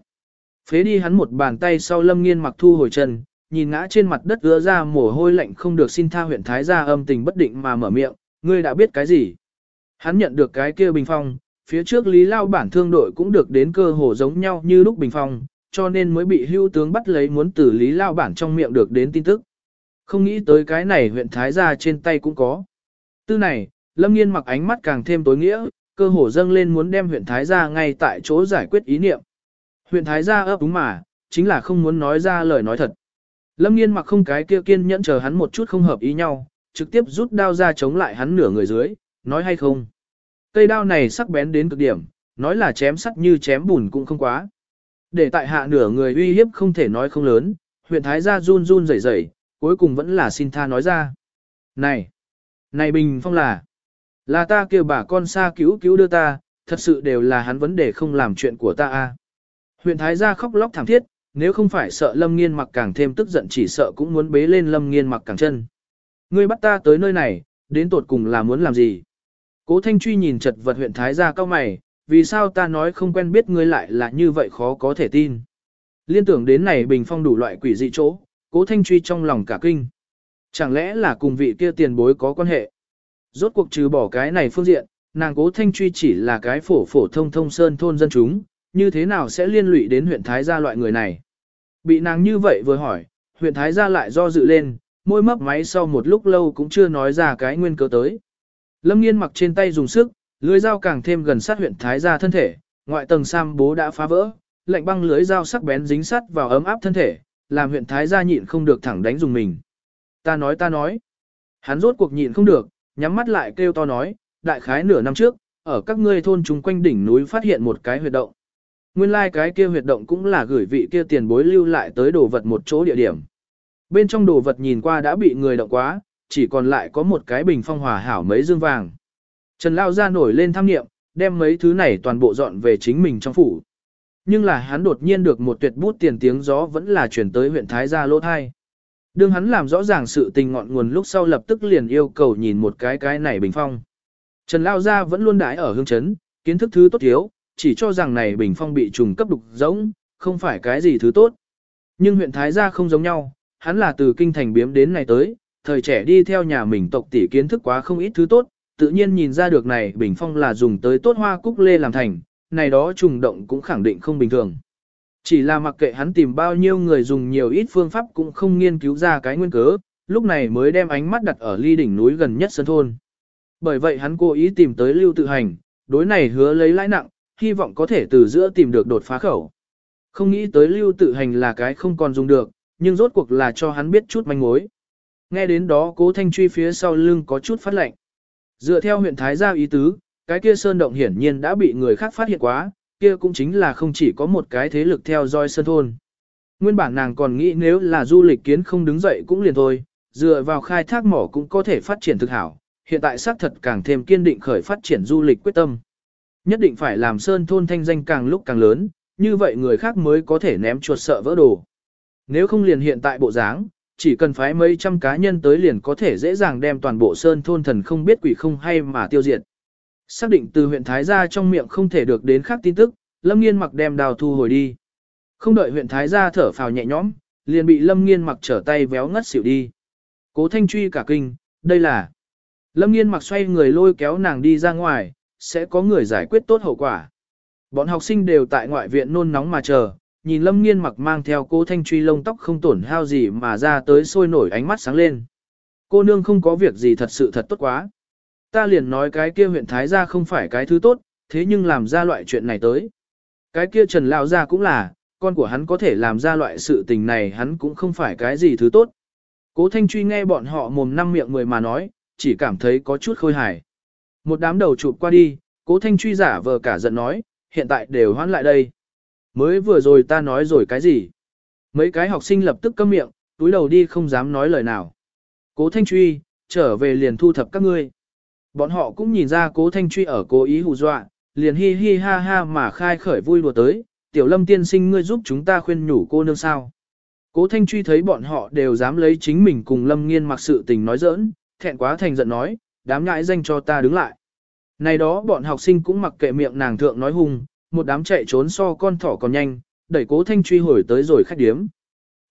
Phế đi hắn một bàn tay sau Lâm Nghiên mặc thu hồi chân, nhìn ngã trên mặt đất ứa ra mồ hôi lạnh không được xin tha huyện Thái gia âm tình bất định mà mở miệng, ngươi đã biết cái gì? Hắn nhận được cái kia bình phong, phía trước Lý Lao bản thương đội cũng được đến cơ hồ giống nhau như lúc bình phong, cho nên mới bị hưu tướng bắt lấy muốn từ Lý Lao bản trong miệng được đến tin tức. Không nghĩ tới cái này huyện Thái gia trên tay cũng có. Tư này, Lâm Nghiên mặc ánh mắt càng thêm tối nghĩa, cơ hồ dâng lên muốn đem huyện Thái gia ngay tại chỗ giải quyết ý niệm. Huyện Thái gia ấp đúng mà, chính là không muốn nói ra lời nói thật. Lâm Nghiên mặc không cái kia kiên nhẫn chờ hắn một chút không hợp ý nhau, trực tiếp rút đao ra chống lại hắn nửa người dưới, nói hay không. Cây đao này sắc bén đến cực điểm, nói là chém sắt như chém bùn cũng không quá. Để tại hạ nửa người uy hiếp không thể nói không lớn, huyện Thái gia run run rẩy rẩy, cuối cùng vẫn là xin tha nói ra. Này, này Bình Phong là, là ta kêu bà con xa cứu cứu đưa ta, thật sự đều là hắn vấn đề không làm chuyện của ta a. Huyện Thái gia khóc lóc thảm thiết, nếu không phải sợ Lâm Nghiên mặc càng thêm tức giận chỉ sợ cũng muốn bế lên Lâm Nghiên mặc càng chân. Ngươi bắt ta tới nơi này, đến tột cùng là muốn làm gì? Cố Thanh Truy nhìn chật vật huyện Thái gia cao mày, vì sao ta nói không quen biết ngươi lại là như vậy khó có thể tin. Liên tưởng đến này bình phong đủ loại quỷ dị chỗ, cố Thanh Truy trong lòng cả kinh. Chẳng lẽ là cùng vị kia tiền bối có quan hệ? Rốt cuộc trừ bỏ cái này phương diện, nàng cố Thanh Truy chỉ là cái phổ phổ thông thông sơn thôn dân chúng, như thế nào sẽ liên lụy đến huyện Thái gia loại người này? Bị nàng như vậy vừa hỏi, huyện Thái gia lại do dự lên, môi mấp máy sau một lúc lâu cũng chưa nói ra cái nguyên cớ tới. Lâm nghiên mặc trên tay dùng sức, lưới dao càng thêm gần sát huyện Thái gia thân thể, ngoại tầng sam bố đã phá vỡ, lạnh băng lưới dao sắc bén dính sắt vào ấm áp thân thể, làm huyện Thái gia nhịn không được thẳng đánh dùng mình. Ta nói ta nói. Hắn rốt cuộc nhịn không được, nhắm mắt lại kêu to nói, đại khái nửa năm trước, ở các ngươi thôn chung quanh đỉnh núi phát hiện một cái huyệt động. Nguyên lai like cái kia huyệt động cũng là gửi vị kia tiền bối lưu lại tới đồ vật một chỗ địa điểm. Bên trong đồ vật nhìn qua đã bị người động quá, chỉ còn lại có một cái bình phong hòa hảo mấy dương vàng. Trần Lao ra nổi lên tham nghiệm, đem mấy thứ này toàn bộ dọn về chính mình trong phủ. Nhưng là hắn đột nhiên được một tuyệt bút tiền tiếng gió vẫn là chuyển tới huyện Thái Gia Lô Thai. Đương hắn làm rõ ràng sự tình ngọn nguồn lúc sau lập tức liền yêu cầu nhìn một cái cái này bình phong. Trần Lao Gia vẫn luôn đãi ở hương chấn, kiến thức thứ tốt thiếu, chỉ cho rằng này bình phong bị trùng cấp đục rỗng, không phải cái gì thứ tốt. Nhưng huyện Thái Gia không giống nhau, hắn là từ kinh thành biếm đến này tới, thời trẻ đi theo nhà mình tộc tỷ kiến thức quá không ít thứ tốt, tự nhiên nhìn ra được này bình phong là dùng tới tốt hoa cúc lê làm thành, này đó trùng động cũng khẳng định không bình thường. Chỉ là mặc kệ hắn tìm bao nhiêu người dùng nhiều ít phương pháp cũng không nghiên cứu ra cái nguyên cớ, lúc này mới đem ánh mắt đặt ở ly đỉnh núi gần nhất sân thôn. Bởi vậy hắn cố ý tìm tới lưu tự hành, đối này hứa lấy lãi nặng, hy vọng có thể từ giữa tìm được đột phá khẩu. Không nghĩ tới lưu tự hành là cái không còn dùng được, nhưng rốt cuộc là cho hắn biết chút manh mối. Nghe đến đó cố thanh truy phía sau lưng có chút phát lệnh. Dựa theo huyện Thái Gia ý tứ, cái kia sơn động hiển nhiên đã bị người khác phát hiện quá, kia cũng chính là không chỉ có một cái thế lực theo dõi sơn thôn. Nguyên bản nàng còn nghĩ nếu là du lịch kiến không đứng dậy cũng liền thôi, dựa vào khai thác mỏ cũng có thể phát triển thực hảo, hiện tại xác thật càng thêm kiên định khởi phát triển du lịch quyết tâm. Nhất định phải làm sơn thôn thanh danh càng lúc càng lớn, như vậy người khác mới có thể ném chuột sợ vỡ đồ. Nếu không liền hiện tại bộ dáng, chỉ cần phái mấy trăm cá nhân tới liền có thể dễ dàng đem toàn bộ sơn thôn thần không biết quỷ không hay mà tiêu diệt. Xác định từ huyện Thái Gia trong miệng không thể được đến khác tin tức, Lâm Nghiên mặc đem đào thu hồi đi. Không đợi huyện Thái Gia thở phào nhẹ nhõm, liền bị Lâm Nghiên mặc trở tay véo ngất xỉu đi. Cố Thanh truy cả kinh, đây là. Lâm Nghiên mặc xoay người lôi kéo nàng đi ra ngoài, sẽ có người giải quyết tốt hậu quả. Bọn học sinh đều tại ngoại viện nôn nóng mà chờ, nhìn Lâm Nghiên mặc mang theo cô Thanh Truy lông tóc không tổn hao gì mà ra tới sôi nổi ánh mắt sáng lên. Cô nương không có việc gì thật sự thật tốt quá. Ta liền nói cái kia huyện Thái gia không phải cái thứ tốt, thế nhưng làm ra loại chuyện này tới. Cái kia Trần Lão gia cũng là, con của hắn có thể làm ra loại sự tình này hắn cũng không phải cái gì thứ tốt. Cố Thanh Truy nghe bọn họ mồm năm miệng mười mà nói, chỉ cảm thấy có chút khôi hài. Một đám đầu chụp qua đi, cố thanh truy giả vờ cả giận nói, hiện tại đều hoãn lại đây. Mới vừa rồi ta nói rồi cái gì? Mấy cái học sinh lập tức câm miệng, túi đầu đi không dám nói lời nào. Cố thanh truy, trở về liền thu thập các ngươi. Bọn họ cũng nhìn ra cố thanh truy ở cố ý hù dọa, liền hi hi ha ha mà khai khởi vui đùa tới, tiểu lâm tiên sinh ngươi giúp chúng ta khuyên nhủ cô nương sao. Cố thanh truy thấy bọn họ đều dám lấy chính mình cùng lâm nghiên mặc sự tình nói giỡn, thẹn quá thành giận nói, đám ngại danh cho ta đứng lại. Này đó bọn học sinh cũng mặc kệ miệng nàng thượng nói hùng, một đám chạy trốn so con thỏ còn nhanh, đẩy cố thanh truy hồi tới rồi khách điếm.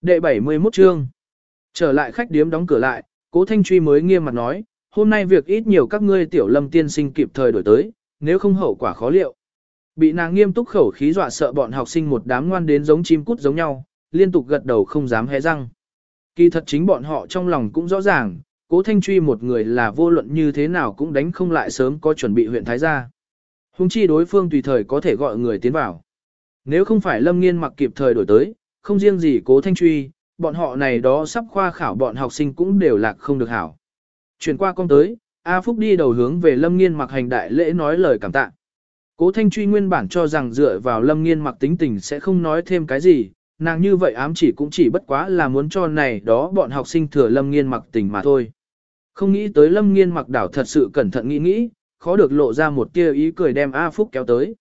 Đệ 71 chương. Trở lại khách điếm đóng cửa lại, cố thanh truy mới nghiêm mặt nói, hôm nay việc ít nhiều các ngươi tiểu lâm tiên sinh kịp thời đổi tới, nếu không hậu quả khó liệu. Bị nàng nghiêm túc khẩu khí dọa sợ bọn học sinh một đám ngoan đến giống chim cút giống nhau, liên tục gật đầu không dám hé răng. Kỳ thật chính bọn họ trong lòng cũng rõ ràng, cố thanh truy một người là vô luận như thế nào cũng đánh không lại sớm có chuẩn bị huyện Thái gia. Hùng chi đối phương tùy thời có thể gọi người tiến vào. Nếu không phải lâm nghiên mặc kịp thời đổi tới, không riêng gì cố thanh truy, bọn họ này đó sắp khoa khảo bọn học sinh cũng đều lạc không được hảo. Chuyển qua con tới, A Phúc đi đầu hướng về lâm nghiên mặc hành đại lễ nói lời cảm tạ. Cố thanh truy nguyên bản cho rằng dựa vào lâm nghiên mặc tính tình sẽ không nói thêm cái gì, nàng như vậy ám chỉ cũng chỉ bất quá là muốn cho này đó bọn học sinh thừa lâm nghiên mặc tình mà thôi. Không nghĩ tới lâm nghiên mặc đảo thật sự cẩn thận nghĩ nghĩ, khó được lộ ra một tia ý cười đem A Phúc kéo tới.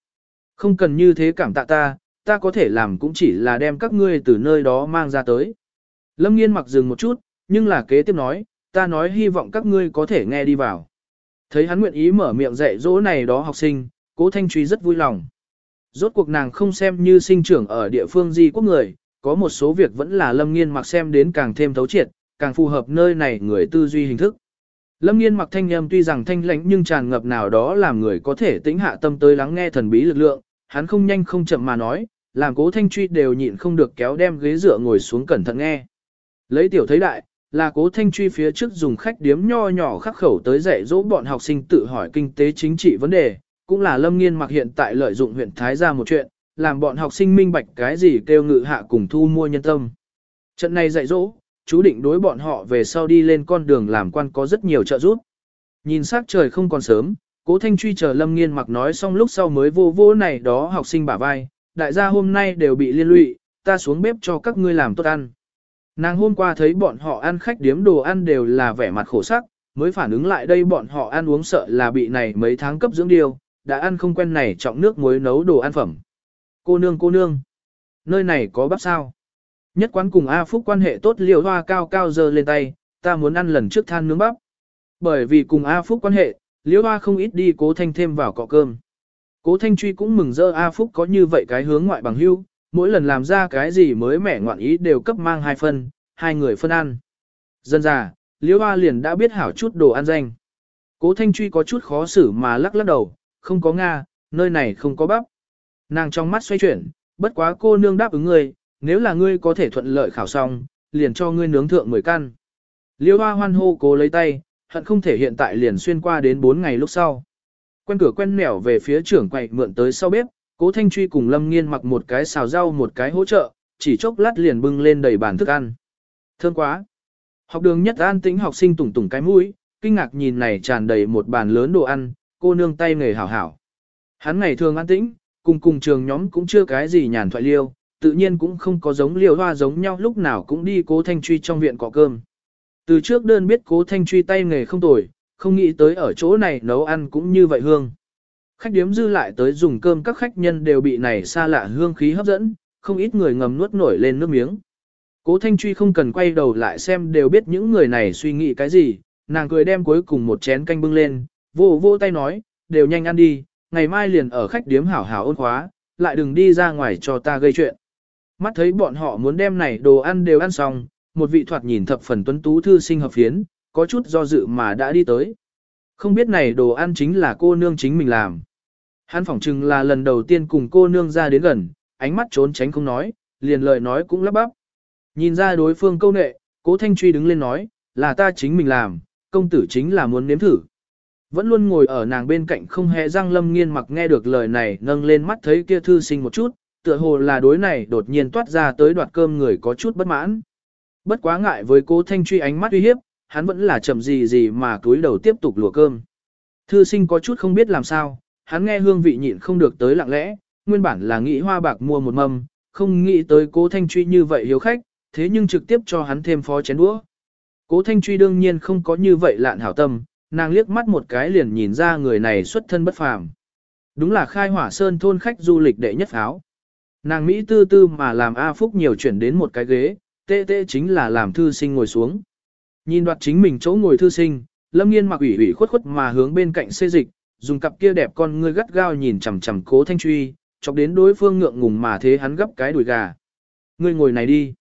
Không cần như thế cảm tạ ta, ta có thể làm cũng chỉ là đem các ngươi từ nơi đó mang ra tới. Lâm nghiên mặc dừng một chút, nhưng là kế tiếp nói, ta nói hy vọng các ngươi có thể nghe đi vào. Thấy hắn nguyện ý mở miệng dạy dỗ này đó học sinh, cố thanh truy rất vui lòng. Rốt cuộc nàng không xem như sinh trưởng ở địa phương gì quốc người, có một số việc vẫn là lâm nghiên mặc xem đến càng thêm thấu triệt, càng phù hợp nơi này người tư duy hình thức. Lâm nghiên mặc thanh âm tuy rằng thanh lãnh nhưng tràn ngập nào đó làm người có thể tĩnh hạ tâm tới lắng nghe thần bí lực lượng, hắn không nhanh không chậm mà nói, làm cố thanh truy đều nhịn không được kéo đem ghế dựa ngồi xuống cẩn thận nghe. Lấy tiểu thấy đại, là cố thanh truy phía trước dùng khách điếm nho nhỏ khắc khẩu tới dạy dỗ bọn học sinh tự hỏi kinh tế chính trị vấn đề, cũng là lâm nghiên mặc hiện tại lợi dụng huyện Thái ra một chuyện, làm bọn học sinh minh bạch cái gì kêu ngự hạ cùng thu mua nhân tâm. Trận này dạy dỗ, chú định đối bọn họ về sau đi lên con đường làm quan có rất nhiều trợ giúp. Nhìn sắc trời không còn sớm, cố thanh truy chờ lâm nghiên mặc nói xong lúc sau mới vô vô này đó học sinh bả vai, đại gia hôm nay đều bị liên lụy, ta xuống bếp cho các ngươi làm tốt ăn. Nàng hôm qua thấy bọn họ ăn khách điếm đồ ăn đều là vẻ mặt khổ sắc, mới phản ứng lại đây bọn họ ăn uống sợ là bị này mấy tháng cấp dưỡng điều, đã ăn không quen này trọng nước muối nấu đồ ăn phẩm. Cô nương cô nương, nơi này có bắp sao? Nhất quán cùng A Phúc quan hệ tốt liều hoa cao cao dơ lên tay, ta muốn ăn lần trước than nướng bắp. Bởi vì cùng A Phúc quan hệ, liều hoa không ít đi cố thanh thêm vào cọ cơm. Cố thanh truy cũng mừng dơ A Phúc có như vậy cái hướng ngoại bằng hưu, mỗi lần làm ra cái gì mới mẻ ngoạn ý đều cấp mang hai phân, hai người phân ăn. Dân già, liễu hoa liền đã biết hảo chút đồ ăn danh. Cố thanh truy có chút khó xử mà lắc lắc đầu, không có Nga, nơi này không có bắp. Nàng trong mắt xoay chuyển, bất quá cô nương đáp ứng ngươi, nếu là ngươi có thể thuận lợi khảo xong, liền cho ngươi nướng thượng 10 căn. Liêu hoa hoan hô cố lấy tay, hận không thể hiện tại liền xuyên qua đến 4 ngày lúc sau. Quen cửa quen nẻo về phía trưởng quậy mượn tới sau bếp, cố thanh truy cùng lâm nghiên mặc một cái xào rau một cái hỗ trợ, chỉ chốc lát liền bưng lên đầy bàn thức ăn. Thơm quá! Học đường nhất an tĩnh học sinh tủng tủng cái mũi, kinh ngạc nhìn này tràn đầy một bàn lớn đồ ăn, cô nương tay nghề hảo hảo. Hắn ngày thường an tĩnh, cùng cùng trường nhóm cũng chưa cái gì nhàn thoại liêu, tự nhiên cũng không có giống liều hoa giống nhau lúc nào cũng đi cố thanh truy trong viện cọ cơm. Từ trước đơn biết cố thanh truy tay nghề không tồi, không nghĩ tới ở chỗ này nấu ăn cũng như vậy hương. Khách điếm dư lại tới dùng cơm các khách nhân đều bị này xa lạ hương khí hấp dẫn, không ít người ngầm nuốt nổi lên nước miếng. Cố Thanh Truy không cần quay đầu lại xem đều biết những người này suy nghĩ cái gì, nàng cười đem cuối cùng một chén canh bưng lên, vô vô tay nói, đều nhanh ăn đi, ngày mai liền ở khách điếm hảo hảo ôn khóa, lại đừng đi ra ngoài cho ta gây chuyện. Mắt thấy bọn họ muốn đem này đồ ăn đều ăn xong, một vị thoạt nhìn thập phần tuấn tú thư sinh hợp phiến, có chút do dự mà đã đi tới. Không biết này đồ ăn chính là cô nương chính mình làm. Hắn phỏng chừng là lần đầu tiên cùng cô nương ra đến gần, ánh mắt trốn tránh không nói, liền lời nói cũng lắp bắp. Nhìn ra đối phương câu nệ, cố thanh truy đứng lên nói, là ta chính mình làm, công tử chính là muốn nếm thử. Vẫn luôn ngồi ở nàng bên cạnh không hề răng lâm nghiên mặc nghe được lời này nâng lên mắt thấy kia thư sinh một chút, tựa hồ là đối này đột nhiên toát ra tới đoạt cơm người có chút bất mãn. Bất quá ngại với cố thanh truy ánh mắt uy hiếp, hắn vẫn là chậm gì gì mà túi đầu tiếp tục lùa cơm. Thư sinh có chút không biết làm sao, hắn nghe hương vị nhịn không được tới lặng lẽ, nguyên bản là nghĩ hoa bạc mua một mâm, không nghĩ tới cố thanh truy như vậy hiếu khách, thế nhưng trực tiếp cho hắn thêm phó chén đũa. Cố thanh truy đương nhiên không có như vậy lạn hảo tâm, nàng liếc mắt một cái liền nhìn ra người này xuất thân bất phàm. Đúng là khai hỏa sơn thôn khách du lịch đệ nhất áo. Nàng Mỹ tư tư mà làm A Phúc nhiều chuyển đến một cái ghế, tê tê chính là làm thư sinh ngồi xuống. Nhìn đoạt chính mình chỗ ngồi thư sinh, lâm nghiên mặc ủy ủy khuất khuất mà hướng bên cạnh xê dịch, dùng cặp kia đẹp con ngươi gắt gao nhìn chằm chằm cố thanh truy, chọc đến đối phương ngượng ngùng mà thế hắn gấp cái đùi gà. Ngươi ngồi này đi.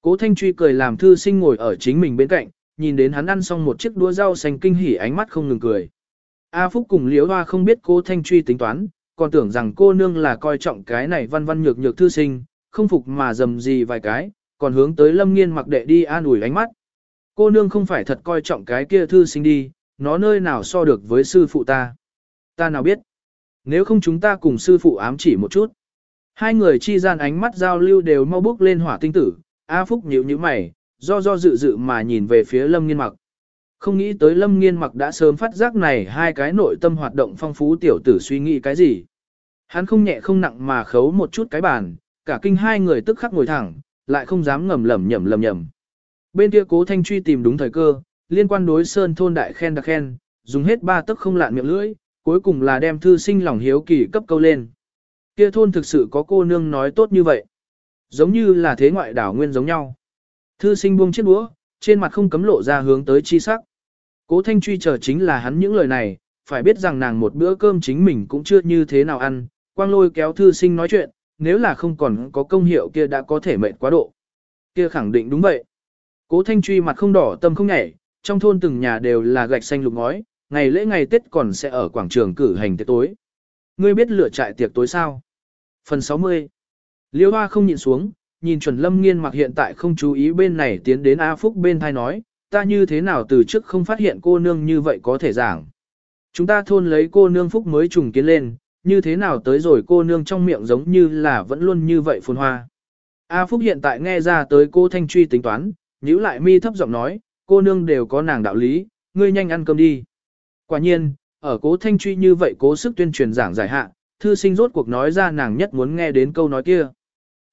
Cố thanh truy cười làm thư sinh ngồi ở chính mình bên cạnh, nhìn đến hắn ăn xong một chiếc đũa rau xanh kinh hỉ ánh mắt không ngừng cười. A Phúc cùng Liễu Hoa không biết cố thanh truy tính toán, còn tưởng rằng cô nương là coi trọng cái này văn văn nhược nhược thư sinh, không phục mà dầm gì vài cái, còn hướng tới lâm nghiên mặc đệ đi an ủi ánh mắt. Cô nương không phải thật coi trọng cái kia thư sinh đi, nó nơi nào so được với sư phụ ta. Ta nào biết. Nếu không chúng ta cùng sư phụ ám chỉ một chút. Hai người chi gian ánh mắt giao lưu đều mau bước lên hỏa tinh tử, A Phúc nhíu nhíu mày, do do dự dự mà nhìn về phía Lâm Nghiên Mặc. Không nghĩ tới Lâm Nghiên Mặc đã sớm phát giác này hai cái nội tâm hoạt động phong phú tiểu tử suy nghĩ cái gì. Hắn không nhẹ không nặng mà khấu một chút cái bàn, cả kinh hai người tức khắc ngồi thẳng, lại không dám ngầm lầm nhầm lầm nhầm. Bên kia cố thanh truy tìm đúng thời cơ, liên quan đối sơn thôn đại khen đặc khen, dùng hết ba tức không lạn miệng lưỡi, cuối cùng là đem thư sinh lòng hiếu kỳ cấp câu lên. Kia thôn thực sự có cô nương nói tốt như vậy. Giống như là thế ngoại đảo nguyên giống nhau. Thư sinh buông chiếc đũa, trên mặt không cấm lộ ra hướng tới chi sắc. Cố thanh truy chờ chính là hắn những lời này, phải biết rằng nàng một bữa cơm chính mình cũng chưa như thế nào ăn, quang lôi kéo thư sinh nói chuyện, nếu là không còn có công hiệu kia đã có thể mệt quá độ. Kia khẳng định đúng vậy. Cố thanh truy mặt không đỏ tâm không nhảy, trong thôn từng nhà đều là gạch xanh lục ngói, ngày lễ ngày Tết còn sẽ ở quảng trường cử hành tiệc tối. Ngươi biết lựa trại tiệc tối sao? Phần 60 Liêu Hoa không nhìn xuống, nhìn chuẩn lâm nghiên mặc hiện tại không chú ý bên này tiến đến A Phúc bên thai nói, ta như thế nào từ trước không phát hiện cô nương như vậy có thể giảng. Chúng ta thôn lấy cô nương Phúc mới trùng kiến lên, như thế nào tới rồi cô nương trong miệng giống như là vẫn luôn như vậy phồn hoa. A Phúc hiện tại nghe ra tới cô Thanh Truy tính toán, nhíu lại mi thấp giọng nói, cô nương đều có nàng đạo lý, ngươi nhanh ăn cơm đi. Quả nhiên, ở cố Thanh Truy như vậy cố sức tuyên truyền giảng giải hạ, thư sinh rốt cuộc nói ra nàng nhất muốn nghe đến câu nói kia.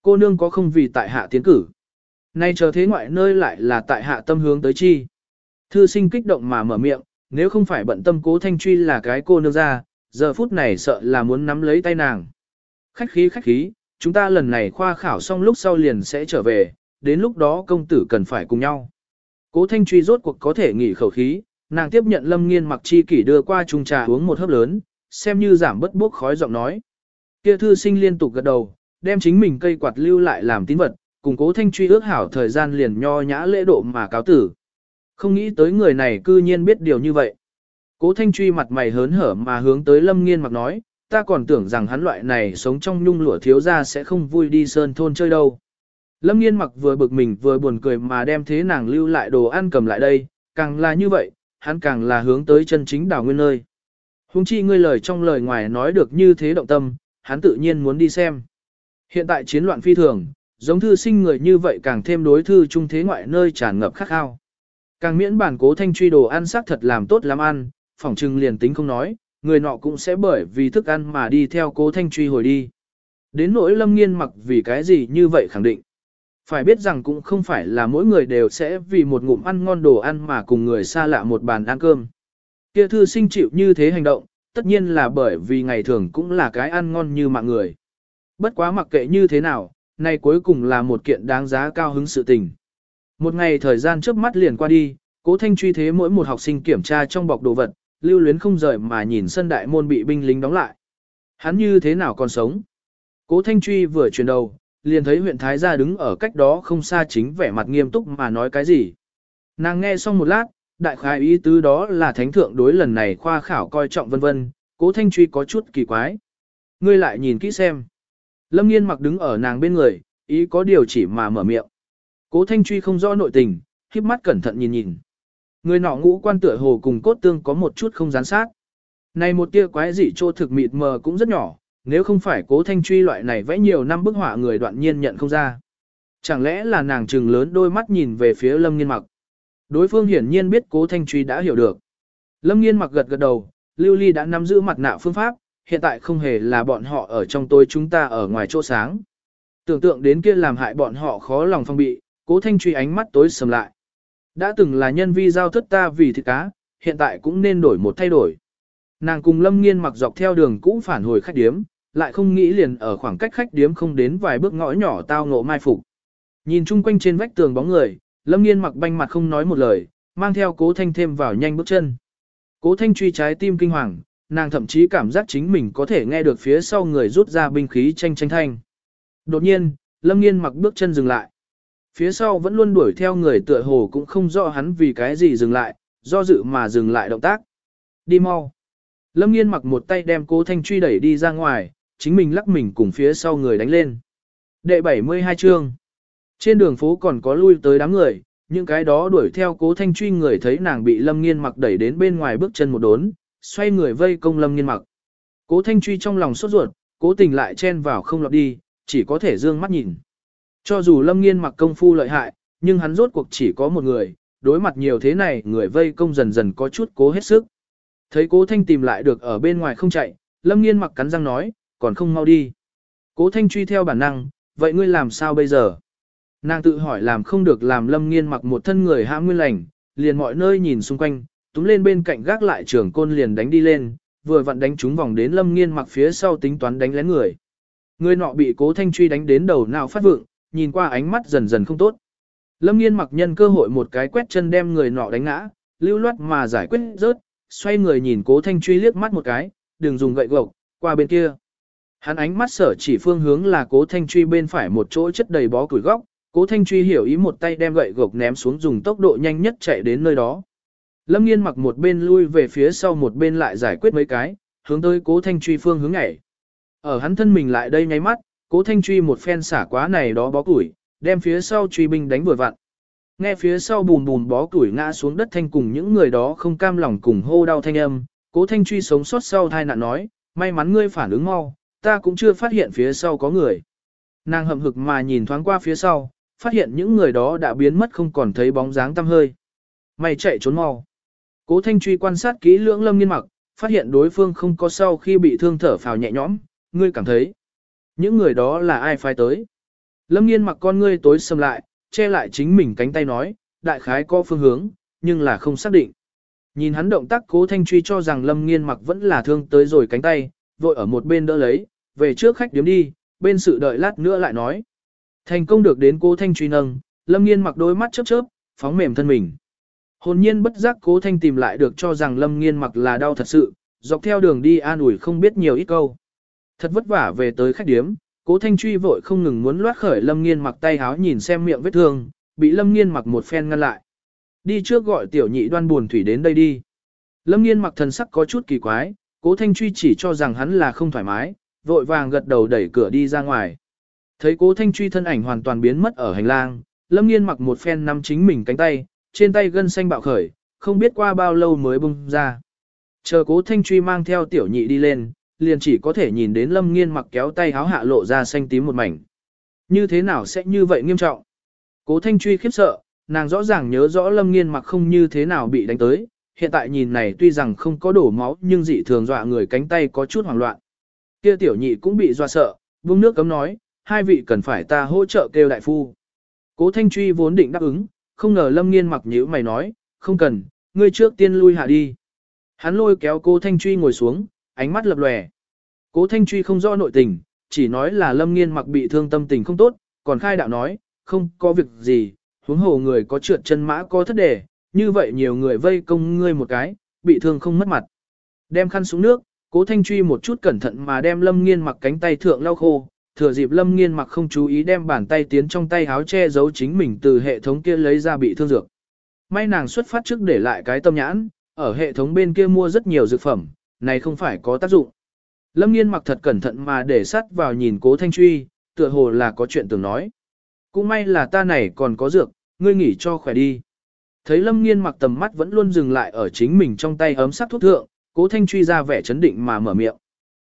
Cô nương có không vì tại hạ tiến cử. Nay chờ thế ngoại nơi lại là tại hạ tâm hướng tới chi. Thư sinh kích động mà mở miệng, nếu không phải bận tâm cố Thanh Truy là cái cô nương ra, giờ phút này sợ là muốn nắm lấy tay nàng. Khách khí khách khí, chúng ta lần này khoa khảo xong lúc sau liền sẽ trở về, đến lúc đó công tử cần phải cùng nhau. Cố Thanh Truy rốt cuộc có thể nghỉ khẩu khí, nàng tiếp nhận Lâm Nghiên mặc chi kỷ đưa qua chung trà uống một hớp lớn, xem như giảm bất bốc khói giọng nói. Kia thư sinh liên tục gật đầu, đem chính mình cây quạt lưu lại làm tín vật, cùng Cố Thanh Truy ước hảo thời gian liền nho nhã lễ độ mà cáo tử. Không nghĩ tới người này cư nhiên biết điều như vậy. Cố Thanh Truy mặt mày hớn hở mà hướng tới Lâm Nghiên mặc nói, ta còn tưởng rằng hắn loại này sống trong nhung lụa thiếu ra sẽ không vui đi sơn thôn chơi đâu. Lâm Nghiên mặc vừa bực mình vừa buồn cười mà đem thế nàng lưu lại đồ ăn cầm lại đây, càng là như vậy, hắn càng là hướng tới chân chính đảo nguyên nơi. Hùng chi ngươi lời trong lời ngoài nói được như thế động tâm, hắn tự nhiên muốn đi xem. Hiện tại chiến loạn phi thường, giống thư sinh người như vậy càng thêm đối thư trung thế ngoại nơi tràn ngập khắc khao. Càng miễn bản cố thanh truy đồ ăn sắc thật làm tốt lắm ăn, phỏng trừng liền tính không nói, người nọ cũng sẽ bởi vì thức ăn mà đi theo cố thanh truy hồi đi. Đến nỗi lâm nghiên mặc vì cái gì như vậy khẳng định. Phải biết rằng cũng không phải là mỗi người đều sẽ vì một ngụm ăn ngon đồ ăn mà cùng người xa lạ một bàn ăn cơm. Kia thư sinh chịu như thế hành động, tất nhiên là bởi vì ngày thường cũng là cái ăn ngon như mạng người. Bất quá mặc kệ như thế nào, nay cuối cùng là một kiện đáng giá cao hứng sự tình. Một ngày thời gian trước mắt liền qua đi, cố thanh truy thế mỗi một học sinh kiểm tra trong bọc đồ vật, lưu luyến không rời mà nhìn sân đại môn bị binh lính đóng lại. Hắn như thế nào còn sống? Cố thanh truy vừa chuyển đầu, liền thấy huyện Thái gia đứng ở cách đó không xa chính vẻ mặt nghiêm túc mà nói cái gì. Nàng nghe xong một lát, đại khái ý tứ đó là thánh thượng đối lần này khoa khảo coi trọng vân vân, cố thanh truy có chút kỳ quái. Ngươi lại nhìn kỹ xem. Lâm nghiên mặc đứng ở nàng bên người, ý có điều chỉ mà mở miệng. Cố thanh truy không rõ nội tình, khiếp mắt cẩn thận nhìn nhìn. Người nọ ngũ quan tựa hồ cùng cốt tương có một chút không gián sát. Này một tia quái dị trô thực mịt mờ cũng rất nhỏ, nếu không phải cố thanh truy loại này vẽ nhiều năm bức họa người đoạn nhiên nhận không ra. Chẳng lẽ là nàng trừng lớn đôi mắt nhìn về phía lâm nghiên mặc. Đối phương hiển nhiên biết cố thanh truy đã hiểu được. Lâm nghiên mặc gật gật đầu, Lưu Ly đã nắm giữ mặt nạ phương pháp, hiện tại không hề là bọn họ ở trong tôi chúng ta ở ngoài chỗ sáng. Tưởng tượng đến kia làm hại bọn họ khó lòng phong bị, cố thanh truy ánh mắt tối sầm lại. Đã từng là nhân vi giao thất ta vì thịt cá, hiện tại cũng nên đổi một thay đổi. Nàng cùng lâm nghiên mặc dọc theo đường cũ phản hồi khách điếm, lại không nghĩ liền ở khoảng cách khách điếm không đến vài bước ngõ nhỏ tao ngộ mai phục. Nhìn chung quanh trên vách tường bóng người, lâm nghiên mặc banh mặt không nói một lời, mang theo cố thanh thêm vào nhanh bước chân. Cố thanh truy trái tim kinh hoàng, nàng thậm chí cảm giác chính mình có thể nghe được phía sau người rút ra binh khí tranh tranh thanh. Đột nhiên, lâm nghiên mặc bước chân dừng lại. Phía sau vẫn luôn đuổi theo người tựa hồ cũng không rõ hắn vì cái gì dừng lại, do dự mà dừng lại động tác. Đi mau. Lâm nghiên mặc một tay đem cố thanh truy đẩy đi ra ngoài, chính mình lắc mình cùng phía sau người đánh lên. Đệ 72 chương. Trên đường phố còn có lui tới đám người, những cái đó đuổi theo cố thanh truy người thấy nàng bị lâm nghiên mặc đẩy đến bên ngoài bước chân một đốn, xoay người vây công lâm nghiên mặc. Cố thanh truy trong lòng sốt ruột, cố tình lại chen vào không lọt đi, chỉ có thể dương mắt nhìn. Cho dù lâm nghiên mặc công phu lợi hại, nhưng hắn rốt cuộc chỉ có một người, đối mặt nhiều thế này người vây công dần dần có chút cố hết sức. Thấy cố thanh tìm lại được ở bên ngoài không chạy, lâm nghiên mặc cắn răng nói, còn không mau đi. Cố thanh truy theo bản năng, vậy ngươi làm sao bây giờ? Nàng tự hỏi làm không được làm lâm nghiên mặc một thân người hãm nguyên lành, liền mọi nơi nhìn xung quanh, túm lên bên cạnh gác lại trưởng côn liền đánh đi lên, vừa vặn đánh trúng vòng đến lâm nghiên mặc phía sau tính toán đánh lén người. Người nọ bị cố thanh truy đánh đến đầu nào phát vượng, nhìn qua ánh mắt dần dần không tốt. Lâm nghiên mặc nhân cơ hội một cái quét chân đem người nọ đánh ngã, lưu loát mà giải quyết rớt, xoay người nhìn cố thanh truy liếc mắt một cái, đừng dùng gậy gộc, qua bên kia. Hắn ánh mắt sở chỉ phương hướng là cố thanh truy bên phải một chỗ chất đầy bó củi góc, cố thanh truy hiểu ý một tay đem gậy gộc ném xuống dùng tốc độ nhanh nhất chạy đến nơi đó. Lâm nghiên mặc một bên lui về phía sau một bên lại giải quyết mấy cái, hướng tới cố thanh truy phương hướng nhảy. Ở hắn thân mình lại đây nháy mắt, cố thanh truy một phen xả quá này đó bó củi, đem phía sau truy binh đánh vừa vặn. Nghe phía sau bùm bùm bó củi ngã xuống đất thanh cùng những người đó không cam lòng cùng hô đau thanh âm, cố thanh truy sống sót sau thai nạn nói, may mắn ngươi phản ứng mau, ta cũng chưa phát hiện phía sau có người. Nàng hậm hực mà nhìn thoáng qua phía sau, phát hiện những người đó đã biến mất không còn thấy bóng dáng tăm hơi. Mày chạy trốn mau. Cố Thanh Truy quan sát kỹ lưỡng Lâm Nghiên Mặc, phát hiện đối phương không có sau khi bị thương thở phào nhẹ nhõm, ngươi cảm thấy. Những người đó là ai phái tới? Lâm Nghiên Mặc con ngươi tối sầm lại, che lại chính mình cánh tay nói, đại khái có phương hướng, nhưng là không xác định. Nhìn hắn động tác Cố Thanh Truy cho rằng Lâm Nghiên Mặc vẫn là thương tới rồi cánh tay, vội ở một bên đỡ lấy, về trước khách điếm đi, bên sự đợi lát nữa lại nói. Thành công được đến Cố Thanh Truy nâng, Lâm Nghiên Mặc đôi mắt chớp chớp, phóng mềm thân mình. Hồn nhiên bất giác cố thanh tìm lại được cho rằng lâm nghiên mặc là đau thật sự, dọc theo đường đi an ủi không biết nhiều ít câu. Thật vất vả về tới khách điếm, cố thanh truy vội không ngừng muốn loát khởi lâm nghiên mặc tay háo nhìn xem miệng vết thương, bị lâm nghiên mặc một phen ngăn lại. Đi trước gọi tiểu nhị đoan buồn thủy đến đây đi. Lâm nghiên mặc thần sắc có chút kỳ quái, cố thanh truy chỉ cho rằng hắn là không thoải mái, vội vàng gật đầu đẩy cửa đi ra ngoài. Thấy cố thanh truy thân ảnh hoàn toàn biến mất ở hành lang, lâm nghiên mặc một phen nắm chính mình cánh tay, trên tay gân xanh bạo khởi, không biết qua bao lâu mới bung ra. Chờ cố thanh truy mang theo tiểu nhị đi lên, liền chỉ có thể nhìn đến lâm nghiên mặc kéo tay háo hạ lộ ra xanh tím một mảnh. Như thế nào sẽ như vậy nghiêm trọng? Cố thanh truy khiếp sợ, nàng rõ ràng nhớ rõ lâm nghiên mặc không như thế nào bị đánh tới, hiện tại nhìn này tuy rằng không có đổ máu nhưng dị thường dọa người cánh tay có chút hoảng loạn. Kia tiểu nhị cũng bị dọa sợ, buông nước cấm nói, hai vị cần phải ta hỗ trợ kêu đại phu. Cố thanh truy vốn định đáp ứng, không ngờ lâm nghiên mặc nhíu mày nói, không cần, ngươi trước tiên lui hạ đi. Hắn lôi kéo cố Thanh Truy ngồi xuống, ánh mắt lập lòe. Cố Thanh Truy không rõ nội tình, chỉ nói là lâm nghiên mặc bị thương tâm tình không tốt, còn khai đạo nói, không có việc gì, huống hồ người có trượt chân mã có thất đề, như vậy nhiều người vây công ngươi một cái, bị thương không mất mặt. Đem khăn xuống nước, cố Thanh Truy một chút cẩn thận mà đem lâm nghiên mặc cánh tay thượng lau khô, thừa dịp lâm nghiên mặc không chú ý đem bàn tay tiến trong tay áo che giấu chính mình từ hệ thống kia lấy ra bị thương dược. May nàng xuất phát trước để lại cái tâm nhãn, ở hệ thống bên kia mua rất nhiều dược phẩm, này không phải có tác dụng. Lâm nghiên mặc thật cẩn thận mà để sắt vào nhìn cố thanh truy, tựa hồ là có chuyện tưởng nói. Cũng may là ta này còn có dược, ngươi nghỉ cho khỏe đi. Thấy lâm nghiên mặc tầm mắt vẫn luôn dừng lại ở chính mình trong tay ấm sắc thuốc thượng, cố thanh truy ra vẻ chấn định mà mở miệng.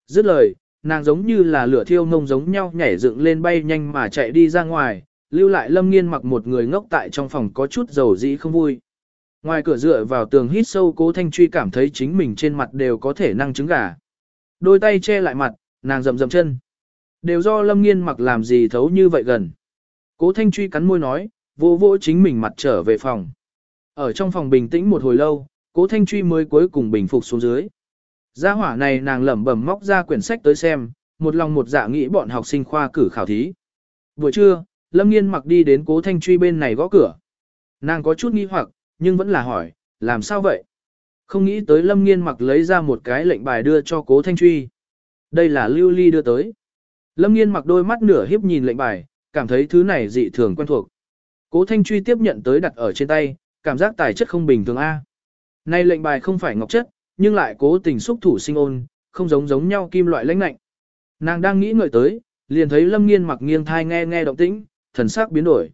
Dứt lời, nàng giống như là lửa thiêu ngông giống nhau nhảy dựng lên bay nhanh mà chạy đi ra ngoài, lưu lại lâm nghiên mặc một người ngốc tại trong phòng có chút dầu dĩ không vui. Ngoài cửa dựa vào tường hít sâu cố thanh truy cảm thấy chính mình trên mặt đều có thể năng trứng gà. Đôi tay che lại mặt, nàng rầm rầm chân. Đều do lâm nghiên mặc làm gì thấu như vậy gần. Cố thanh truy cắn môi nói, vô vô chính mình mặt trở về phòng. Ở trong phòng bình tĩnh một hồi lâu, cố thanh truy mới cuối cùng bình phục xuống dưới. Gia hỏa này nàng lẩm bẩm móc ra quyển sách tới xem, một lòng một dạ nghĩ bọn học sinh khoa cử khảo thí. Buổi trưa, Lâm Nghiên mặc đi đến cố thanh truy bên này gõ cửa. Nàng có chút nghi hoặc, nhưng vẫn là hỏi, làm sao vậy? Không nghĩ tới Lâm Nghiên mặc lấy ra một cái lệnh bài đưa cho cố thanh truy. Đây là Lưu Ly đưa tới. Lâm Nghiên mặc đôi mắt nửa hiếp nhìn lệnh bài, cảm thấy thứ này dị thường quen thuộc. Cố thanh truy tiếp nhận tới đặt ở trên tay, cảm giác tài chất không bình thường A. Nay lệnh bài không phải ngọc chất, nhưng lại cố tình xúc thủ sinh ôn, không giống giống nhau kim loại lãnh lạnh. Nàng đang nghĩ ngợi tới, liền thấy Lâm Nghiên mặc nghiêng thai nghe nghe động tĩnh, thần sắc biến đổi.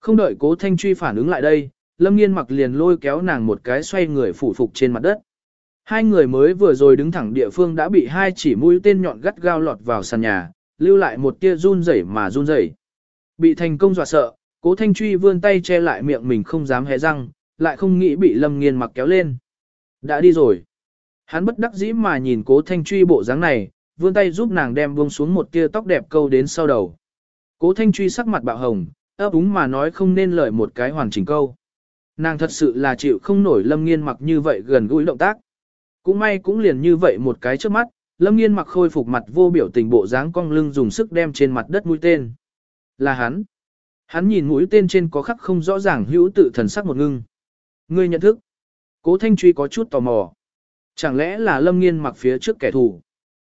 Không đợi cố thanh truy phản ứng lại đây, Lâm Nghiên mặc liền lôi kéo nàng một cái xoay người phủ phục trên mặt đất. Hai người mới vừa rồi đứng thẳng địa phương đã bị hai chỉ mũi tên nhọn gắt gao lọt vào sàn nhà, lưu lại một tia run rẩy mà run rẩy. Bị thành công dọa sợ, cố thanh truy vươn tay che lại miệng mình không dám hé răng, lại không nghĩ bị Lâm Nghiên mặc kéo lên. Đã đi rồi. Hắn bất đắc dĩ mà nhìn cố thanh truy bộ dáng này, vươn tay giúp nàng đem buông xuống một tia tóc đẹp câu đến sau đầu. Cố thanh truy sắc mặt bạo hồng, ấp úng mà nói không nên lời một cái hoàn chỉnh câu. Nàng thật sự là chịu không nổi lâm nghiên mặc như vậy gần gũi động tác. Cũng may cũng liền như vậy một cái trước mắt, lâm nghiên mặc khôi phục mặt vô biểu tình bộ dáng cong lưng dùng sức đem trên mặt đất mũi tên. Là hắn. Hắn nhìn mũi tên trên có khắc không rõ ràng hữu tự thần sắc một ngưng. Ngươi nhận thức. Cố thanh truy có chút tò mò. Chẳng lẽ là lâm nghiên mặc phía trước kẻ thù.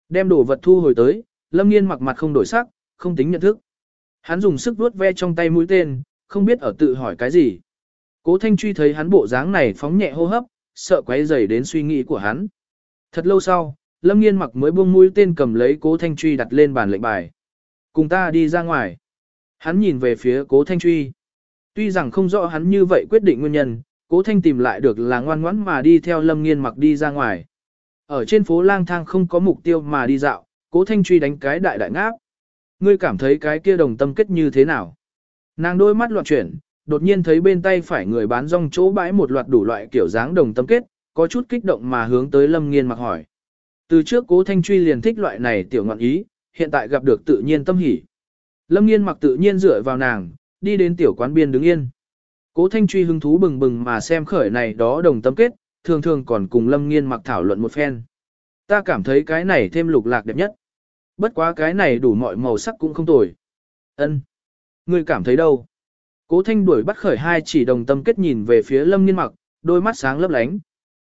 Đem đồ vật thu hồi tới, lâm nghiên mặc mặt không đổi sắc, không tính nhận thức. Hắn dùng sức vuốt ve trong tay mũi tên, không biết ở tự hỏi cái gì. Cố Thanh Truy thấy hắn bộ dáng này phóng nhẹ hô hấp, sợ quấy rầy đến suy nghĩ của hắn. Thật lâu sau, Lâm Nghiên mặc mới buông mũi tên cầm lấy Cố Thanh Truy đặt lên bàn lệnh bài. Cùng ta đi ra ngoài. Hắn nhìn về phía Cố Thanh Truy. Tuy rằng không rõ hắn như vậy quyết định nguyên nhân, Cố Thanh tìm lại được là ngoan ngoãn mà đi theo Lâm Nghiên mặc đi ra ngoài. Ở trên phố lang thang không có mục tiêu mà đi dạo, Cố Thanh Truy đánh cái đại đại ngáp. Ngươi cảm thấy cái kia đồng tâm kết như thế nào? Nàng đôi mắt loạn chuyển, đột nhiên thấy bên tay phải người bán rong chỗ bãi một loạt đủ loại kiểu dáng đồng tâm kết, có chút kích động mà hướng tới Lâm Nghiên mặc hỏi. Từ trước cố Thanh Truy liền thích loại này tiểu ngọn ý, hiện tại gặp được tự nhiên tâm hỉ. Lâm Nghiên mặc tự nhiên dựa vào nàng, đi đến tiểu quán biên đứng yên. Cố Thanh Truy hứng thú bừng bừng mà xem khởi này đó đồng tâm kết, thường thường còn cùng Lâm Nghiên mặc thảo luận một phen. Ta cảm thấy cái này thêm lục lạc đẹp nhất. Bất quá cái này đủ mọi màu sắc cũng không tồi. Ân, Ngươi cảm thấy đâu? Cố thanh đuổi bắt khởi hai chỉ đồng tâm kết nhìn về phía lâm nghiên mặc, đôi mắt sáng lấp lánh.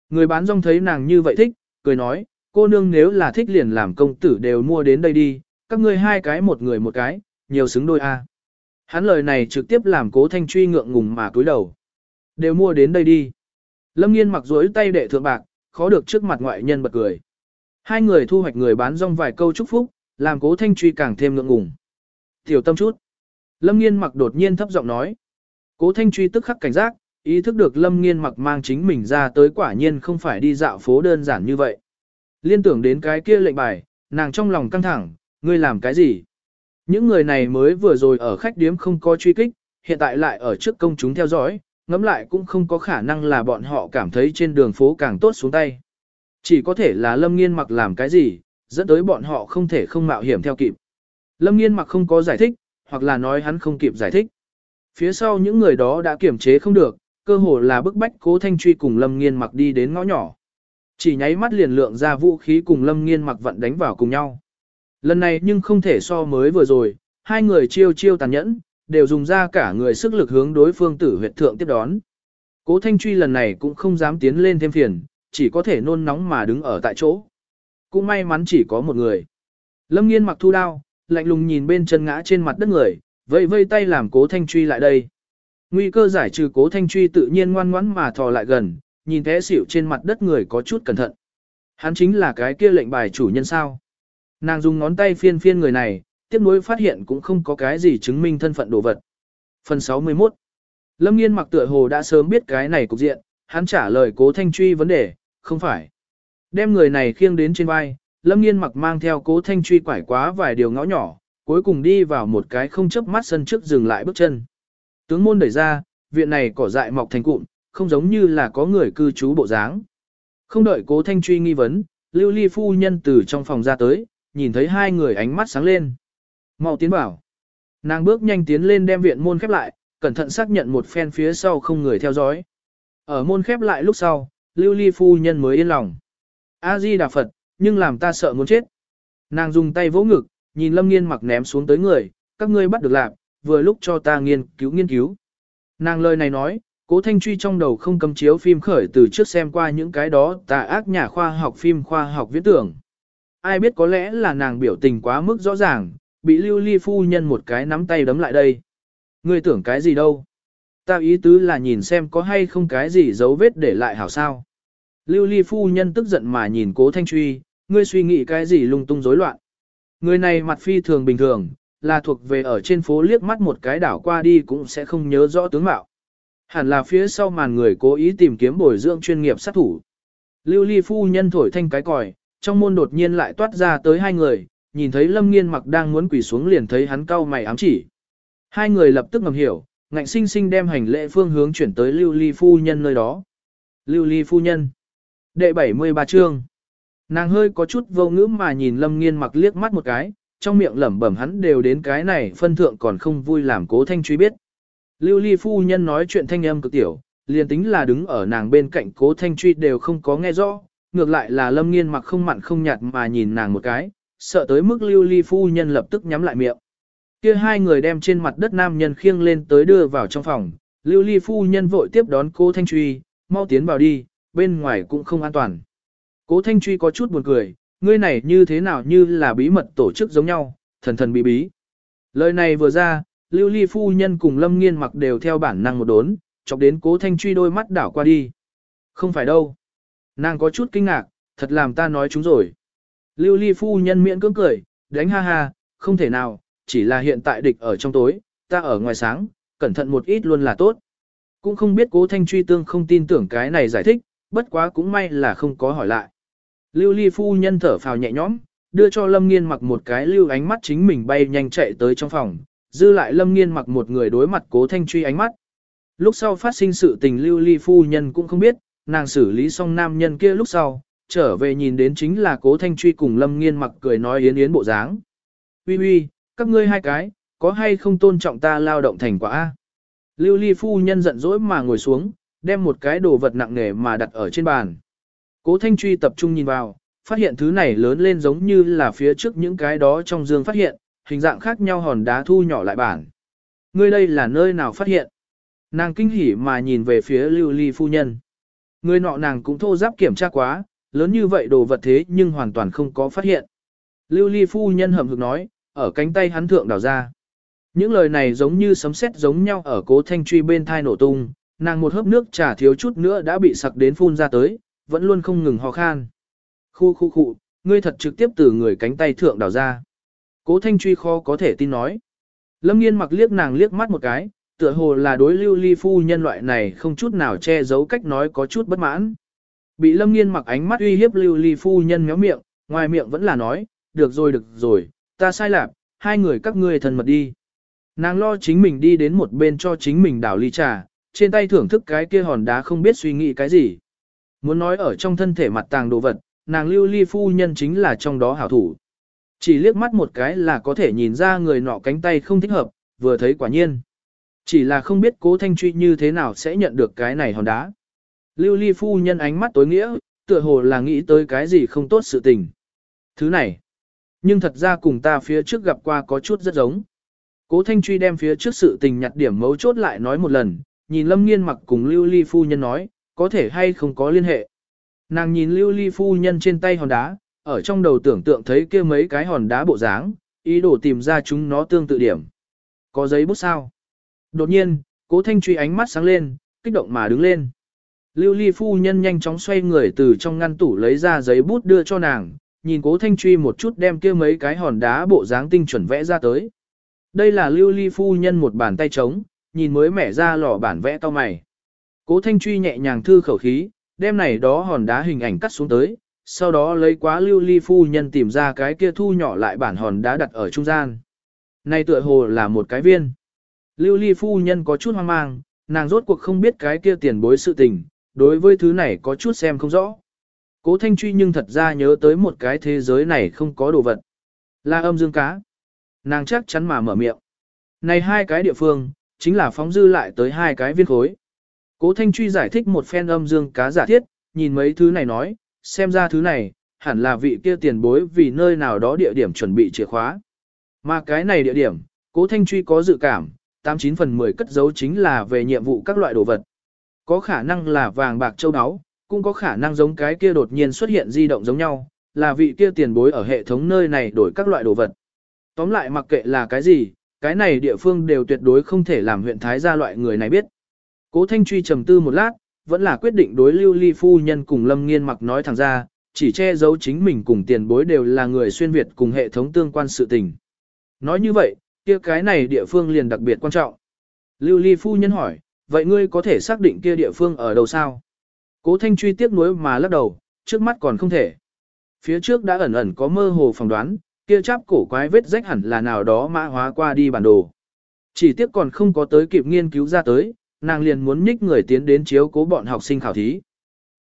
Người bán rong thấy nàng như vậy thích, cười nói, cô nương nếu là thích liền làm công tử đều mua đến đây đi, các ngươi hai cái một người một cái, nhiều xứng đôi a. Hắn lời này trực tiếp làm cố thanh truy ngượng ngùng mà cúi đầu. Đều mua đến đây đi. Lâm nghiên mặc dối tay đệ thượng bạc, khó được trước mặt ngoại nhân bật cười. Hai người thu hoạch người bán rong vài câu chúc phúc, làm cố thanh truy càng thêm ngượng ngùng. Tiểu tâm chút. Lâm nghiên mặc đột nhiên thấp giọng nói. Cố thanh truy tức khắc cảnh giác, ý thức được lâm nghiên mặc mang chính mình ra tới quả nhiên không phải đi dạo phố đơn giản như vậy. Liên tưởng đến cái kia lệnh bài, nàng trong lòng căng thẳng, ngươi làm cái gì? Những người này mới vừa rồi ở khách điếm không có truy kích, hiện tại lại ở trước công chúng theo dõi, ngẫm lại cũng không có khả năng là bọn họ cảm thấy trên đường phố càng tốt xuống tay. Chỉ có thể là lâm nghiên mặc làm cái gì, dẫn tới bọn họ không thể không mạo hiểm theo kịp. Lâm nghiên mặc không có giải thích, hoặc là nói hắn không kịp giải thích. Phía sau những người đó đã kiểm chế không được, cơ hồ là bức bách cố thanh truy cùng lâm nghiên mặc đi đến ngõ nhỏ. Chỉ nháy mắt liền lượng ra vũ khí cùng lâm nghiên mặc vận đánh vào cùng nhau. Lần này nhưng không thể so mới vừa rồi, hai người chiêu chiêu tàn nhẫn, đều dùng ra cả người sức lực hướng đối phương tử huyệt thượng tiếp đón. Cố thanh truy lần này cũng không dám tiến lên thêm phiền, chỉ có thể nôn nóng mà đứng ở tại chỗ. Cũng may mắn chỉ có một người. Lâm nghiên mặc thu đao, lạnh lùng nhìn bên chân ngã trên mặt đất người, vây vây tay làm cố thanh truy lại đây. Nguy cơ giải trừ cố thanh truy tự nhiên ngoan ngoãn mà thò lại gần, nhìn thế xỉu trên mặt đất người có chút cẩn thận. Hắn chính là cái kia lệnh bài chủ nhân sao. Nàng dùng ngón tay phiên phiên người này, tiếp nối phát hiện cũng không có cái gì chứng minh thân phận đồ vật. Phần 61 Lâm nghiên mặc tựa hồ đã sớm biết cái này cục diện, hắn trả lời cố thanh truy vấn đề, không phải. Đem người này khiêng đến trên vai, Lâm Nghiên mặc mang theo cố thanh truy quải quá vài điều ngõ nhỏ, cuối cùng đi vào một cái không chấp mắt sân trước dừng lại bước chân. Tướng môn đẩy ra, viện này cỏ dại mọc thành cụm, không giống như là có người cư trú bộ dáng. Không đợi cố thanh truy nghi vấn, lưu ly phu nhân từ trong phòng ra tới, nhìn thấy hai người ánh mắt sáng lên. mau tiến bảo. Nàng bước nhanh tiến lên đem viện môn khép lại, cẩn thận xác nhận một phen phía sau không người theo dõi. Ở môn khép lại lúc sau, lưu ly phu nhân mới yên lòng. A-di Đà Phật, nhưng làm ta sợ muốn chết. Nàng dùng tay vỗ ngực, nhìn lâm nghiên mặc ném xuống tới người, các ngươi bắt được lạc, vừa lúc cho ta nghiên cứu nghiên cứu. Nàng lời này nói, cố thanh truy trong đầu không cầm chiếu phim khởi từ trước xem qua những cái đó tà ác nhà khoa học phim khoa học viễn tưởng. Ai biết có lẽ là nàng biểu tình quá mức rõ ràng, bị lưu ly phu nhân một cái nắm tay đấm lại đây. Ngươi tưởng cái gì đâu? Ta ý tứ là nhìn xem có hay không cái gì dấu vết để lại hảo sao. Lưu ly phu nhân tức giận mà nhìn cố thanh truy, ngươi suy nghĩ cái gì lung tung rối loạn. Người này mặt phi thường bình thường, là thuộc về ở trên phố liếc mắt một cái đảo qua đi cũng sẽ không nhớ rõ tướng mạo. Hẳn là phía sau màn người cố ý tìm kiếm bồi dưỡng chuyên nghiệp sát thủ. Lưu ly phu nhân thổi thanh cái còi, trong môn đột nhiên lại toát ra tới hai người, nhìn thấy lâm nghiên mặc đang muốn quỳ xuống liền thấy hắn cau mày ám chỉ. Hai người lập tức ngầm hiểu, ngạnh sinh sinh đem hành lễ phương hướng chuyển tới lưu ly phu nhân nơi đó. Lưu ly phu nhân. Đệ 73 chương. Nàng hơi có chút vô ngữ mà nhìn lâm nghiên mặc liếc mắt một cái, trong miệng lẩm bẩm hắn đều đến cái này phân thượng còn không vui làm cố thanh truy biết. Lưu ly phu nhân nói chuyện thanh âm cực tiểu, liền tính là đứng ở nàng bên cạnh cố thanh truy đều không có nghe rõ, ngược lại là lâm nghiên mặc không mặn không nhạt mà nhìn nàng một cái, sợ tới mức lưu ly phu nhân lập tức nhắm lại miệng. Kia hai người đem trên mặt đất nam nhân khiêng lên tới đưa vào trong phòng, lưu ly phu nhân vội tiếp đón cố thanh truy, mau tiến vào đi, bên ngoài cũng không an toàn. Cố thanh truy có chút buồn cười, ngươi này như thế nào như là bí mật tổ chức giống nhau, thần thần bí bí. Lời này vừa ra, lưu ly phu nhân cùng lâm nghiên mặc đều theo bản năng một đốn, chọc đến cố thanh truy đôi mắt đảo qua đi. Không phải đâu. Nàng có chút kinh ngạc, thật làm ta nói chúng rồi. Lưu ly phu nhân miễn cưỡng cười, đánh ha ha, không thể nào, chỉ là hiện tại địch ở trong tối, ta ở ngoài sáng, cẩn thận một ít luôn là tốt. Cũng không biết cố thanh truy tương không tin tưởng cái này giải thích, bất quá cũng may là không có hỏi lại. Lưu ly phu nhân thở phào nhẹ nhõm, đưa cho lâm nghiên mặc một cái lưu ánh mắt chính mình bay nhanh chạy tới trong phòng, dư lại lâm nghiên mặc một người đối mặt cố thanh truy ánh mắt. Lúc sau phát sinh sự tình lưu ly phu nhân cũng không biết, nàng xử lý xong nam nhân kia lúc sau, trở về nhìn đến chính là cố thanh truy cùng lâm nghiên mặc cười nói yến yến bộ dáng. Ui ui, các ngươi hai cái, có hay không tôn trọng ta lao động thành quả A. Lưu ly phu nhân giận dỗi mà ngồi xuống, đem một cái đồ vật nặng nề mà đặt ở trên bàn. Cố thanh truy tập trung nhìn vào, phát hiện thứ này lớn lên giống như là phía trước những cái đó trong dương phát hiện, hình dạng khác nhau hòn đá thu nhỏ lại bản. Ngươi đây là nơi nào phát hiện? Nàng kinh hỉ mà nhìn về phía lưu ly phu nhân. Người nọ nàng cũng thô giáp kiểm tra quá, lớn như vậy đồ vật thế nhưng hoàn toàn không có phát hiện. Lưu ly phu nhân hầm hực nói, ở cánh tay hắn thượng đào ra. Những lời này giống như sấm sét giống nhau ở cố thanh truy bên thai nổ tung, nàng một hớp nước trà thiếu chút nữa đã bị sặc đến phun ra tới, vẫn luôn không ngừng ho khan. Khu khu khu, ngươi thật trực tiếp từ người cánh tay thượng đào ra. Cố thanh truy khó có thể tin nói. Lâm nghiên mặc liếc nàng liếc mắt một cái, tựa hồ là đối lưu ly phu nhân loại này không chút nào che giấu cách nói có chút bất mãn. Bị lâm nghiên mặc ánh mắt uy hiếp lưu ly phu nhân méo miệng, ngoài miệng vẫn là nói, được rồi được rồi, ta sai lạc, hai người các ngươi thân mật đi. Nàng lo chính mình đi đến một bên cho chính mình đảo ly trà, trên tay thưởng thức cái kia hòn đá không biết suy nghĩ cái gì. Muốn nói ở trong thân thể mặt tàng đồ vật, nàng lưu ly phu nhân chính là trong đó hảo thủ. Chỉ liếc mắt một cái là có thể nhìn ra người nọ cánh tay không thích hợp, vừa thấy quả nhiên. Chỉ là không biết cố thanh truy như thế nào sẽ nhận được cái này hòn đá. Lưu ly phu nhân ánh mắt tối nghĩa, tựa hồ là nghĩ tới cái gì không tốt sự tình. Thứ này, nhưng thật ra cùng ta phía trước gặp qua có chút rất giống. Cố Thanh Truy đem phía trước sự tình nhặt điểm mấu chốt lại nói một lần, nhìn Lâm Nghiên mặc cùng Lưu Ly Phu Nhân nói, có thể hay không có liên hệ. Nàng nhìn Lưu Ly Phu Nhân trên tay hòn đá, ở trong đầu tưởng tượng thấy kia mấy cái hòn đá bộ dáng, ý đồ tìm ra chúng nó tương tự điểm. Có giấy bút sao? Đột nhiên, Cố Thanh Truy ánh mắt sáng lên, kích động mà đứng lên. Lưu Ly Phu Nhân nhanh chóng xoay người từ trong ngăn tủ lấy ra giấy bút đưa cho nàng, nhìn cố thanh truy một chút đem kia mấy cái hòn đá bộ dáng tinh chuẩn vẽ ra tới. Đây là lưu ly phu nhân một bàn tay trống, nhìn mới mẻ ra lò bản vẽ to mày. Cố thanh truy nhẹ nhàng thư khẩu khí, đem này đó hòn đá hình ảnh cắt xuống tới, sau đó lấy quá lưu ly phu nhân tìm ra cái kia thu nhỏ lại bản hòn đá đặt ở trung gian. Này tựa hồ là một cái viên. Lưu ly phu nhân có chút hoang mang, Nàng rốt cuộc không biết cái kia tiền bối sự tình, đối với thứ này có chút xem không rõ. Cố Thanh Truy nhưng thật ra nhớ tới một cái thế giới này không có đồ vật. Là âm dương cá. Nàng chắc chắn mà mở miệng. Này hai cái địa phương, chính là phóng dư lại tới hai cái viên khối. Cố Thanh Truy giải thích một phen âm dương cá giả thiết, nhìn mấy thứ này nói, xem ra thứ này, hẳn là vị kia tiền bối vì nơi nào đó địa điểm chuẩn bị chìa khóa. Mà cái này địa điểm, Cố Thanh Truy có dự cảm, 89 phần 10 cất giấu chính là về nhiệm vụ các loại đồ vật. Có khả năng là vàng bạc châu áo, cũng có khả năng giống cái kia đột nhiên xuất hiện di động giống nhau, là vị kia tiền bối ở hệ thống nơi này đổi các loại đồ vật. Tóm lại mặc kệ là cái gì, cái này địa phương đều tuyệt đối không thể làm huyện Thái gia loại người này biết. Cố Thanh Truy trầm tư một lát, vẫn là quyết định đối lưu ly phu nhân cùng Lâm Nghiên mặc nói thẳng ra, chỉ che giấu chính mình cùng tiền bối đều là người xuyên Việt cùng hệ thống tương quan sự tình. Nói như vậy, kia cái này địa phương liền đặc biệt quan trọng. Lưu ly phu nhân hỏi, vậy ngươi có thể xác định kia địa phương ở đâu sao? Cố Thanh Truy tiếc nuối mà lắc đầu, trước mắt còn không thể. Phía trước đã ẩn ẩn có mơ hồ phỏng đoán, kia cháp cổ quái vết rách hẳn là nào đó mã hóa qua đi bản đồ. Chỉ tiếc còn không có tới kịp nghiên cứu ra tới, nàng liền muốn nhích người tiến đến chiếu cố bọn học sinh khảo thí.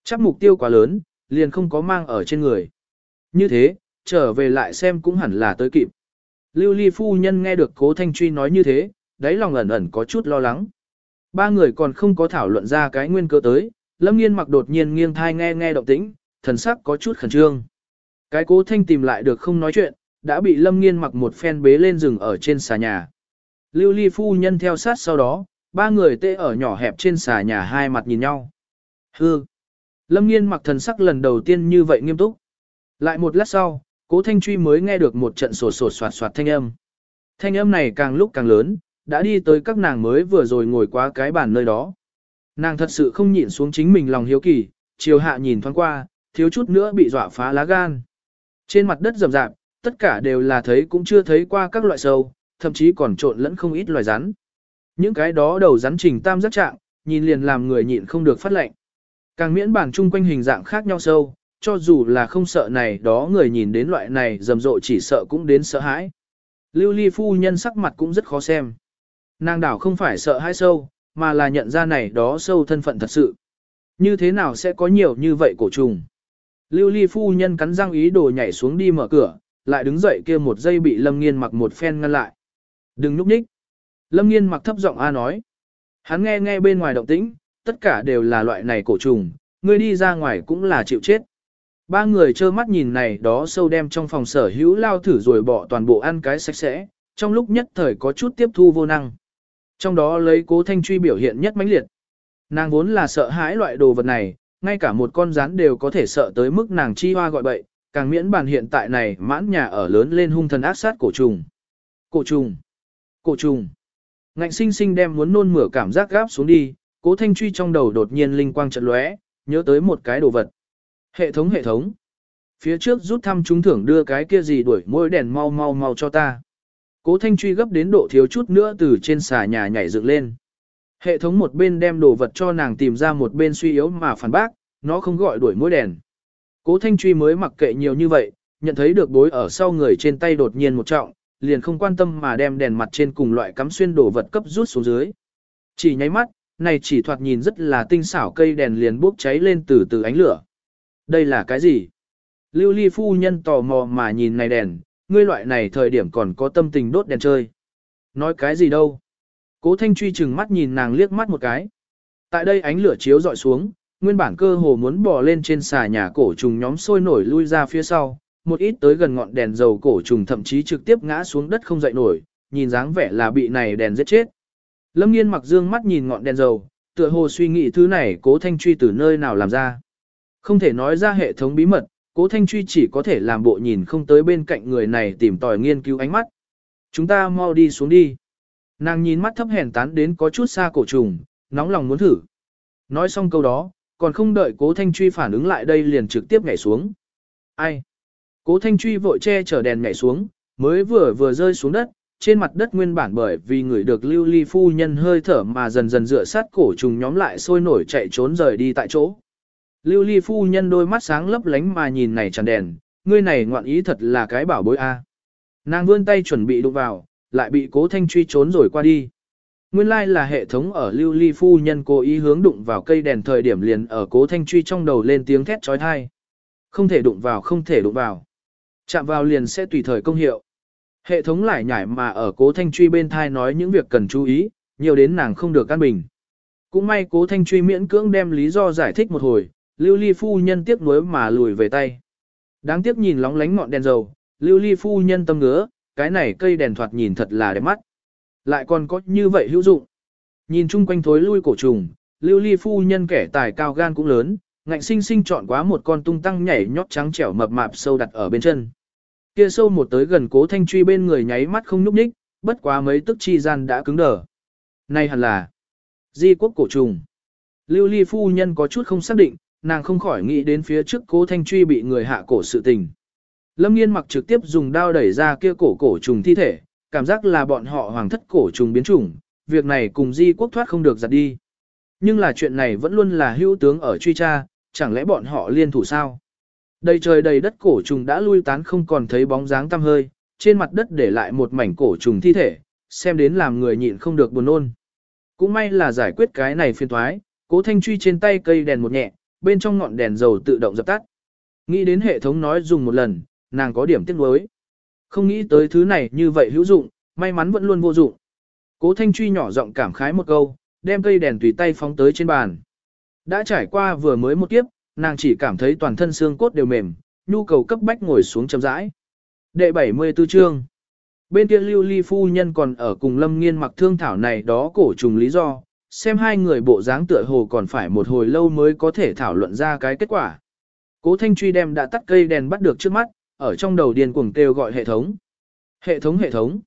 Chắc mục tiêu quá lớn, liền không có mang ở trên người. Như thế, trở về lại xem cũng hẳn là tới kịp. Lưu ly phu nhân nghe được cố thanh truy nói như thế, đáy lòng ẩn ẩn có chút lo lắng. Ba người còn không có thảo luận ra cái nguyên cơ tới, lâm nghiên mặc đột nhiên nghiêng thai nghe nghe động tĩnh, thần sắc có chút khẩn trương. Cái cố thanh tìm lại được không nói chuyện, đã bị lâm nghiên mặc một phen bế lên rừng ở trên xà nhà. Lưu ly phu nhân theo sát sau đó, ba người tê ở nhỏ hẹp trên xà nhà hai mặt nhìn nhau. Hư! Lâm nghiên mặc thần sắc lần đầu tiên như vậy nghiêm túc. Lại một lát sau, cố thanh truy mới nghe được một trận sổ sổ soạt soạt thanh âm. Thanh âm này càng lúc càng lớn, đã đi tới các nàng mới vừa rồi ngồi qua cái bàn nơi đó. Nàng thật sự không nhịn xuống chính mình lòng hiếu kỳ, chiều hạ nhìn thoáng qua, thiếu chút nữa bị dọa phá lá gan. Trên mặt đất rầm rạp, tất cả đều là thấy cũng chưa thấy qua các loại sâu, thậm chí còn trộn lẫn không ít loài rắn. Những cái đó đầu rắn trình tam giác trạng, nhìn liền làm người nhịn không được phát lệnh. Càng miễn bản chung quanh hình dạng khác nhau sâu, cho dù là không sợ này đó người nhìn đến loại này rầm rộ chỉ sợ cũng đến sợ hãi. Lưu ly phu nhân sắc mặt cũng rất khó xem. Nàng đảo không phải sợ hãi sâu, mà là nhận ra này đó sâu thân phận thật sự. Như thế nào sẽ có nhiều như vậy cổ trùng? Lưu ly phu nhân cắn răng ý đồ nhảy xuống đi mở cửa, lại đứng dậy kia một giây bị Lâm Nghiên mặc một phen ngăn lại. Đừng núp nhích. Lâm Nghiên mặc thấp giọng A nói. Hắn nghe nghe bên ngoài động tĩnh, tất cả đều là loại này cổ trùng, ngươi đi ra ngoài cũng là chịu chết. Ba người trơ mắt nhìn này đó sâu đem trong phòng sở hữu lao thử rồi bỏ toàn bộ ăn cái sạch sẽ, trong lúc nhất thời có chút tiếp thu vô năng. Trong đó lấy cố thanh truy biểu hiện nhất mãnh liệt. Nàng vốn là sợ hãi loại đồ vật này, ngay cả một con rắn đều có thể sợ tới mức nàng chi hoa gọi bậy, càng miễn bàn hiện tại này mãn nhà ở lớn lên hung thần ác sát cổ trùng. Cổ trùng, cổ trùng. Ngạnh sinh sinh đem muốn nôn mửa cảm giác gáp xuống đi, cố thanh truy trong đầu đột nhiên linh quang trận lóe, nhớ tới một cái đồ vật. Hệ thống hệ thống. Phía trước rút thăm trúng thưởng đưa cái kia gì đuổi môi đèn mau mau mau cho ta. Cố thanh truy gấp đến độ thiếu chút nữa từ trên xà nhà nhảy dựng lên. Hệ thống một bên đem đồ vật cho nàng tìm ra một bên suy yếu mà phản bác, nó không gọi đuổi môi đèn. Cố thanh truy mới mặc kệ nhiều như vậy, nhận thấy được bối ở sau người trên tay đột nhiên một trọng, liền không quan tâm mà đem đèn mặt trên cùng loại cắm xuyên đồ vật cấp rút xuống dưới. Chỉ nháy mắt, này chỉ thoạt nhìn rất là tinh xảo cây đèn liền bốc cháy lên từ từ ánh lửa. Đây là cái gì? Lưu ly phu nhân tò mò mà nhìn này đèn, ngươi loại này thời điểm còn có tâm tình đốt đèn chơi. Nói cái gì đâu? Cố thanh truy chừng mắt nhìn nàng liếc mắt một cái. Tại đây ánh lửa chiếu dọi xuống, nguyên bản cơ hồ muốn bò lên trên xà nhà cổ trùng nhóm sôi nổi lui ra phía sau, một ít tới gần ngọn đèn dầu cổ trùng thậm chí trực tiếp ngã xuống đất không dậy nổi, nhìn dáng vẻ là bị này đèn giết chết. Lâm nghiên mặc dương mắt nhìn ngọn đèn dầu, tựa hồ suy nghĩ thứ này cố thanh truy từ nơi nào làm ra. Không thể nói ra hệ thống bí mật, cố thanh truy chỉ có thể làm bộ nhìn không tới bên cạnh người này tìm tòi nghiên cứu ánh mắt. Chúng ta mau đi xuống đi. Nàng nhìn mắt thấp hèn tán đến có chút xa cổ trùng, nóng lòng muốn thử. Nói xong câu đó, còn không đợi cố thanh truy phản ứng lại đây liền trực tiếp nhảy xuống. Ai? Cố thanh truy vội che chở đèn nhảy xuống, mới vừa vừa rơi xuống đất, trên mặt đất nguyên bản bởi vì người được lưu ly phu nhân hơi thở mà dần dần dựa sát cổ trùng nhóm lại sôi nổi chạy trốn rời đi tại chỗ. Lưu ly phu nhân đôi mắt sáng lấp lánh mà nhìn này tràn đèn, ngươi này ngoạn ý thật là cái bảo bối a. Nàng vươn tay chuẩn bị đụng vào, lại bị cố thanh truy trốn rồi qua đi. Nguyên lai like là hệ thống ở lưu ly phu nhân cố ý hướng đụng vào cây đèn thời điểm liền ở cố thanh truy trong đầu lên tiếng thét trói thai. Không thể đụng vào không thể đụng vào. Chạm vào liền sẽ tùy thời công hiệu. Hệ thống lại nhảy mà ở cố thanh truy bên thai nói những việc cần chú ý, nhiều đến nàng không được căn bình. Cũng may cố thanh truy miễn cưỡng đem lý do giải thích một hồi, lưu ly phu nhân tiếc nuối mà lùi về tay. Đáng tiếc nhìn lóng lánh ngọn đèn dầu, lưu ly phu nhân tâm ngứa, cái này cây đèn thoạt nhìn thật là đẹp mắt. Lại còn có như vậy hữu dụng. Nhìn chung quanh thối lui cổ trùng, lưu ly phu nhân kẻ tài cao gan cũng lớn, ngạnh sinh sinh chọn quá một con tung tăng nhảy nhót trắng trẻo mập mạp sâu đặt ở bên chân. Kia sâu một tới gần cố thanh truy bên người nháy mắt không nhúc nhích, bất quá mấy tức chi gian đã cứng đờ. Này hẳn là di quốc cổ trùng. Lưu ly phu nhân có chút không xác định, nàng không khỏi nghĩ đến phía trước cố thanh truy bị người hạ cổ sự tình. Lâm nghiên mặc trực tiếp dùng đao đẩy ra kia cổ cổ trùng thi thể, cảm giác là bọn họ hoàng thất cổ trùng biến chủng, việc này cùng di quốc thoát không được giặt đi. Nhưng là chuyện này vẫn luôn là hữu tướng ở truy tra, chẳng lẽ bọn họ liên thủ sao? Đầy trời đầy đất cổ trùng đã lui tán không còn thấy bóng dáng tăm hơi, trên mặt đất để lại một mảnh cổ trùng thi thể, xem đến làm người nhịn không được buồn nôn. Cũng may là giải quyết cái này phiền thoái, cố thanh truy trên tay cây đèn một nhẹ, bên trong ngọn đèn dầu tự động dập tắt. Nghĩ đến hệ thống nói dùng một lần, nàng có điểm tiếc nuối. Không nghĩ tới thứ này như vậy hữu dụng, may mắn vẫn luôn vô dụng. Cố Thanh Truy nhỏ giọng cảm khái một câu, đem cây đèn tùy tay phóng tới trên bàn. Đã trải qua vừa mới một kiếp, nàng chỉ cảm thấy toàn thân xương cốt đều mềm, nhu cầu cấp bách ngồi xuống chậm rãi. Đệ 74 chương. Bên kia Lưu Ly phu nhân còn ở cùng Lâm Nghiên mặc thương thảo này đó cổ trùng lý do, xem hai người bộ dáng tựa hồ còn phải một hồi lâu mới có thể thảo luận ra cái kết quả. Cố Thanh Truy đem đã tắt cây đèn bắt được trước mắt, ở trong đầu điên cuồng kêu gọi hệ thống. Hệ thống hệ thống.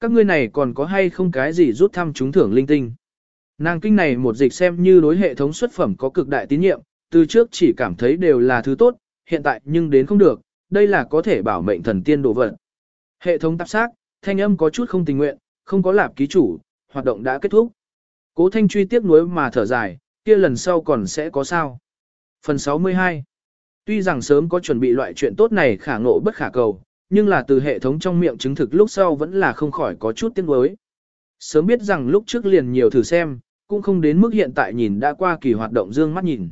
Các ngươi này còn có hay không cái gì rút thăm trúng thưởng linh tinh. Nàng kinh này một dịch xem như đối hệ thống xuất phẩm có cực đại tín nhiệm, từ trước chỉ cảm thấy đều là thứ tốt, hiện tại nhưng đến không được, đây là có thể bảo mệnh thần tiên đồ vật. Hệ thống tạp xác, thanh âm có chút không tình nguyện, không có lạp ký chủ, hoạt động đã kết thúc. Cố thanh truy tiếc nuối mà thở dài, kia lần sau còn sẽ có sao. Phần 62 Tuy rằng sớm có chuẩn bị loại chuyện tốt này khả ngộ bất khả cầu, nhưng là từ hệ thống trong miệng chứng thực lúc sau vẫn là không khỏi có chút tiếc nuối. Sớm biết rằng lúc trước liền nhiều thử xem, cũng không đến mức hiện tại nhìn đã qua kỳ hoạt động dương mắt nhìn.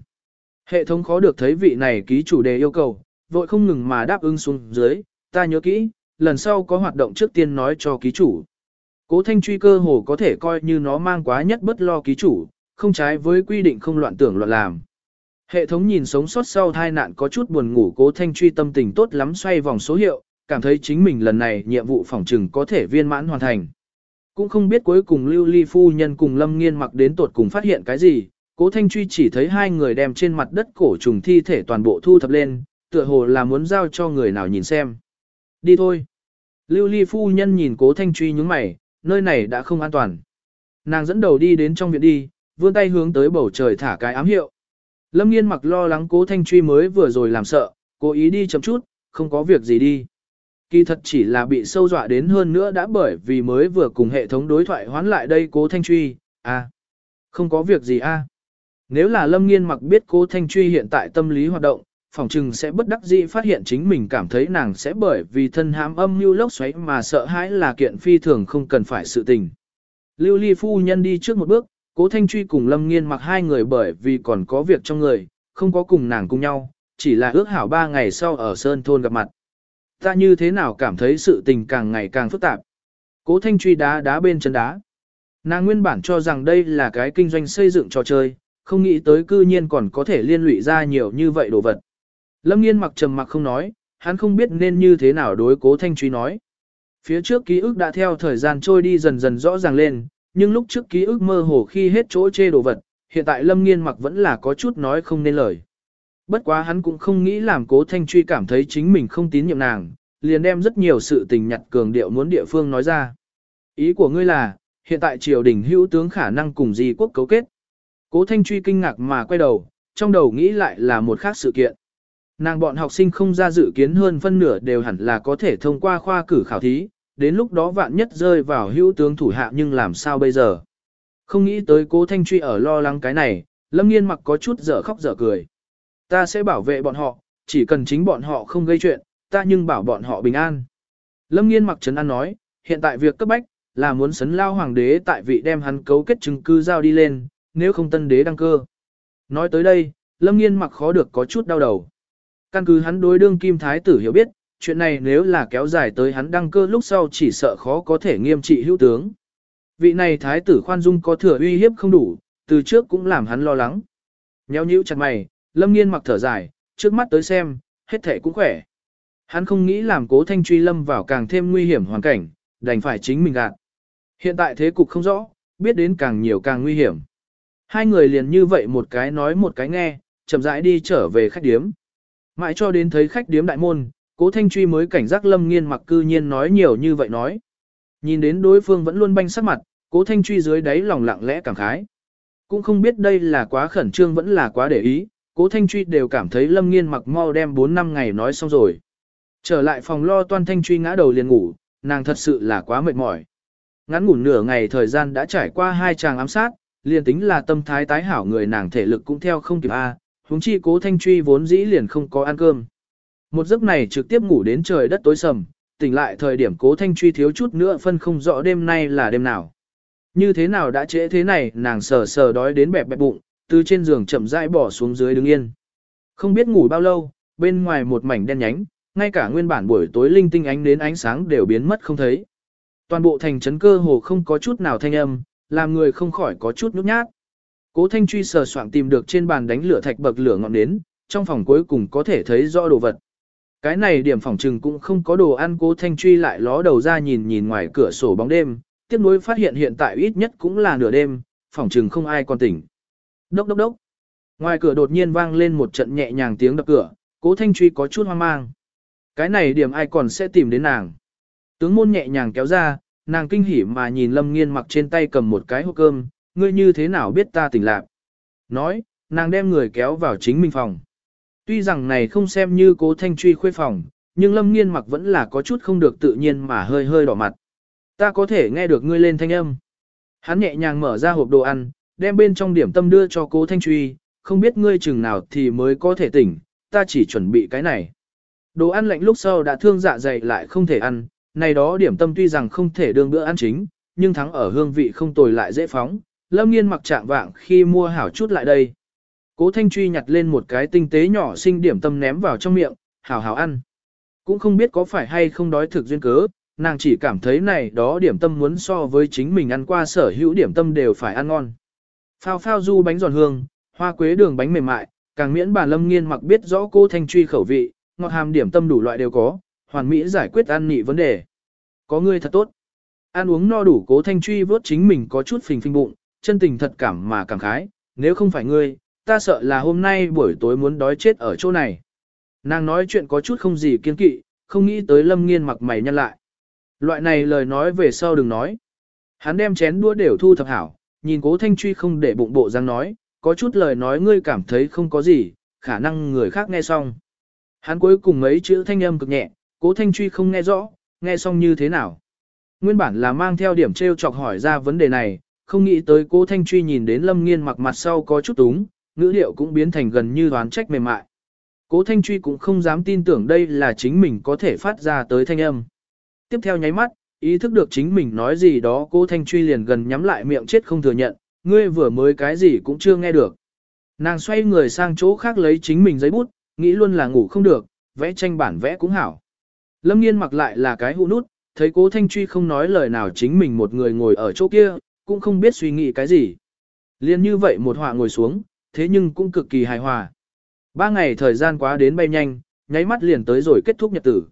Hệ thống khó được thấy vị này ký chủ đề yêu cầu, vội không ngừng mà đáp ứng xuống dưới, ta nhớ kỹ, lần sau có hoạt động trước tiên nói cho ký chủ. Cố thanh truy cơ hồ có thể coi như nó mang quá nhất bất lo ký chủ, không trái với quy định không loạn tưởng loạn làm. Hệ thống nhìn sống sót sau tai nạn có chút buồn ngủ cố thanh truy tâm tình tốt lắm xoay vòng số hiệu, cảm thấy chính mình lần này nhiệm vụ phòng trừng có thể viên mãn hoàn thành. Cũng không biết cuối cùng lưu ly phu nhân cùng lâm nghiên mặc đến tột cùng phát hiện cái gì, cố thanh truy chỉ thấy hai người đem trên mặt đất cổ trùng thi thể toàn bộ thu thập lên, tựa hồ là muốn giao cho người nào nhìn xem. Đi thôi. Lưu ly phu nhân nhìn cố thanh truy nhướng mày, nơi này đã không an toàn. Nàng dẫn đầu đi đến trong viện đi, vươn tay hướng tới bầu trời thả cái ám hiệu. Lâm nghiên mặc lo lắng cố thanh truy mới vừa rồi làm sợ, cố ý đi chậm chút, không có việc gì đi. Kỳ thật chỉ là bị sâu dọa đến hơn nữa đã bởi vì mới vừa cùng hệ thống đối thoại hoán lại đây cố thanh truy, à, không có việc gì a. À. Nếu là lâm nghiên mặc biết cố thanh truy hiện tại tâm lý hoạt động, phòng trừng sẽ bất đắc dĩ phát hiện chính mình cảm thấy nàng sẽ bởi vì thân hãm âm mưu lốc xoáy mà sợ hãi là kiện phi thường không cần phải sự tình. Lưu ly phu nhân đi trước một bước, cố thanh truy cùng lâm nghiên mặc hai người bởi vì còn có việc trong người, không có cùng nàng cùng nhau, chỉ là ước hảo ba ngày sau ở Sơn Thôn gặp mặt. Ta như thế nào cảm thấy sự tình càng ngày càng phức tạp. Cố thanh truy đá đá bên chân đá. Nàng nguyên bản cho rằng đây là cái kinh doanh xây dựng trò chơi, không nghĩ tới cư nhiên còn có thể liên lụy ra nhiều như vậy đồ vật. Lâm nghiên mặc trầm mặc không nói, hắn không biết nên như thế nào đối cố thanh truy nói. Phía trước ký ức đã theo thời gian trôi đi dần dần rõ ràng lên, nhưng lúc trước ký ức mơ hồ khi hết chỗ chê đồ vật, hiện tại lâm nghiên mặc vẫn là có chút nói không nên lời. Bất quá hắn cũng không nghĩ làm cố thanh truy cảm thấy chính mình không tín nhiệm nàng, liền đem rất nhiều sự tình nhặt cường điệu muốn địa phương nói ra. Ý của ngươi là, hiện tại triều đình hữu tướng khả năng cùng di quốc cấu kết. Cố thanh truy kinh ngạc mà quay đầu, trong đầu nghĩ lại là một khác sự kiện. Nàng bọn học sinh không ra dự kiến hơn phân nửa đều hẳn là có thể thông qua khoa cử khảo thí, đến lúc đó vạn nhất rơi vào hữu tướng thủ hạ nhưng làm sao bây giờ. Không nghĩ tới cố thanh truy ở lo lắng cái này, lâm nghiên mặc có chút dở khóc dở cười. Ta sẽ bảo vệ bọn họ, chỉ cần chính bọn họ không gây chuyện, ta nhưng bảo bọn họ bình an. Lâm nghiên mặc trấn an nói, hiện tại việc cấp bách, là muốn sấn lao hoàng đế tại vị đem hắn cấu kết chứng cứ giao đi lên, nếu không tân đế đăng cơ. Nói tới đây, Lâm Nghiên mặc khó được có chút đau đầu. Căn cứ hắn đối đương kim thái tử hiểu biết, chuyện này nếu là kéo dài tới hắn đăng cơ lúc sau chỉ sợ khó có thể nghiêm trị hữu tướng. Vị này thái tử khoan dung có thừa uy hiếp không đủ, từ trước cũng làm hắn lo lắng. Nheo nhíu chặt mày, Lâm Nghiên mặc thở dài, trước mắt tới xem, hết thể cũng khỏe. Hắn không nghĩ làm cố thanh truy lâm vào càng thêm nguy hiểm hoàn cảnh, đành phải chính mình gạt. Hiện tại thế cục không rõ, biết đến càng nhiều càng nguy hiểm. Hai người liền như vậy một cái nói một cái nghe, chậm rãi đi trở về khách điếm. Mãi cho đến thấy khách điếm đại môn, cố thanh truy mới cảnh giác lâm nghiên mặc cư nhiên nói nhiều như vậy nói. Nhìn đến đối phương vẫn luôn banh sắc mặt, cố thanh truy dưới đáy lòng lặng lẽ cảm khái. Cũng không biết đây là quá khẩn trương vẫn là quá để ý, cố thanh truy đều cảm thấy lâm nghiên mặc mau đem 4 năm ngày nói xong rồi. Trở lại phòng lo toan thanh truy ngã đầu liền ngủ, nàng thật sự là quá mệt mỏi. Ngắn ngủ nửa ngày thời gian đã trải qua hai chàng ám sát, liền tính là tâm thái tái hảo người nàng thể lực cũng theo không kịp A, huống chi cố thanh truy vốn dĩ liền không có ăn cơm. Một giấc này trực tiếp ngủ đến trời đất tối sầm, tỉnh lại thời điểm cố thanh truy thiếu chút nữa phân không rõ đêm nay là đêm nào. Như thế nào đã trễ thế này, nàng sờ sờ đói đến bẹp bẹp bụng, từ trên giường chậm rãi bỏ xuống dưới đứng yên. Không biết ngủ bao lâu, bên ngoài một mảnh đen nhánh, ngay cả nguyên bản buổi tối linh tinh ánh đến ánh sáng đều biến mất không thấy. Toàn bộ thành trấn cơ hồ không có chút nào thanh âm, làm người không khỏi có chút nhút nhát. Cố Thanh Truy sờ soạn tìm được trên bàn đánh lửa thạch bậc lửa ngọn nến, trong phòng cuối cùng có thể thấy rõ đồ vật. Cái này điểm phòng trừng cũng không có đồ ăn Cố Thanh Truy lại ló đầu ra nhìn nhìn ngoài cửa sổ bóng đêm, tiếc nối phát hiện hiện tại ít nhất cũng là nửa đêm, phòng trừng không ai còn tỉnh. Đốc đốc đốc. Ngoài cửa đột nhiên vang lên một trận nhẹ nhàng tiếng đập cửa, Cố Thanh Truy có chút hoang mang. Cái này điểm ai còn sẽ tìm đến nàng. Tướng môn nhẹ nhàng kéo ra, nàng kinh hỉ mà nhìn Lâm Nghiên mặc trên tay cầm một cái hộp cơm, ngươi như thế nào biết ta tỉnh lạc. Nói, nàng đem người kéo vào chính mình phòng. Tuy rằng này không xem như cố thanh truy khuê phòng, nhưng Lâm Nghiên mặc vẫn là có chút không được tự nhiên mà hơi hơi đỏ mặt. Ta có thể nghe được ngươi lên thanh âm. Hắn nhẹ nhàng mở ra hộp đồ ăn, đem bên trong điểm tâm đưa cho cố thanh truy, không biết ngươi chừng nào thì mới có thể tỉnh, ta chỉ chuẩn bị cái này. Đồ ăn lạnh lúc sau đã thương dạ dày lại không thể ăn, này đó điểm tâm tuy rằng không thể đương bữa ăn chính, nhưng thắng ở hương vị không tồi lại dễ phóng. Lâm nghiên mặc trạng vạng khi mua hảo chút lại đây. Cố Thanh Truy nhặt lên một cái tinh tế nhỏ xinh điểm tâm ném vào trong miệng, hảo hảo ăn. Cũng không biết có phải hay không đói thực duyên cớ, nàng chỉ cảm thấy này đó điểm tâm muốn so với chính mình ăn qua sở hữu điểm tâm đều phải ăn ngon. Phao phao du bánh giòn hương, hoa quế đường bánh mềm mại, càng miễn bà Lâm Nghiên mặc biết rõ cô Thanh Truy khẩu vị, ngọt hàm điểm tâm đủ loại đều có, hoàn mỹ giải quyết ăn nị vấn đề. Có ngươi thật tốt. Ăn uống no đủ cố thanh truy vớt chính mình có chút phình phình bụng, chân tình thật cảm mà cảm khái, nếu không phải ngươi, ta sợ là hôm nay buổi tối muốn đói chết ở chỗ này. Nàng nói chuyện có chút không gì kiên kỵ, không nghĩ tới lâm nghiên mặc mày nhăn lại. Loại này lời nói về sau đừng nói. Hắn đem chén đũa đều thu thập hảo, nhìn cố thanh truy không để bụng bộ răng nói, có chút lời nói ngươi cảm thấy không có gì, khả năng người khác nghe xong. Hắn cuối cùng mấy chữ thanh âm cực nhẹ, cố thanh truy không nghe rõ, nghe xong như thế nào. Nguyên bản là mang theo điểm treo chọc hỏi ra vấn đề này, không nghĩ tới cố thanh truy nhìn đến lâm nghiên mặc mặt sau có chút túng, ngữ điệu cũng biến thành gần như đoán trách mềm mại. Cố thanh truy cũng không dám tin tưởng đây là chính mình có thể phát ra tới thanh âm. Tiếp theo nháy mắt, ý thức được chính mình nói gì đó cố thanh truy liền gần nhắm lại miệng chết không thừa nhận, ngươi vừa mới cái gì cũng chưa nghe được. Nàng xoay người sang chỗ khác lấy chính mình giấy bút, nghĩ luôn là ngủ không được, vẽ tranh bản vẽ cũng hảo. Lâm nghiên mặc lại là cái hũ nút, thấy cố thanh truy không nói lời nào chính mình một người ngồi ở chỗ kia, cũng không biết suy nghĩ cái gì. Liên như vậy một họa ngồi xuống, thế nhưng cũng cực kỳ hài hòa. Ba ngày thời gian quá đến bay nhanh, nháy mắt liền tới rồi kết thúc nhật tử.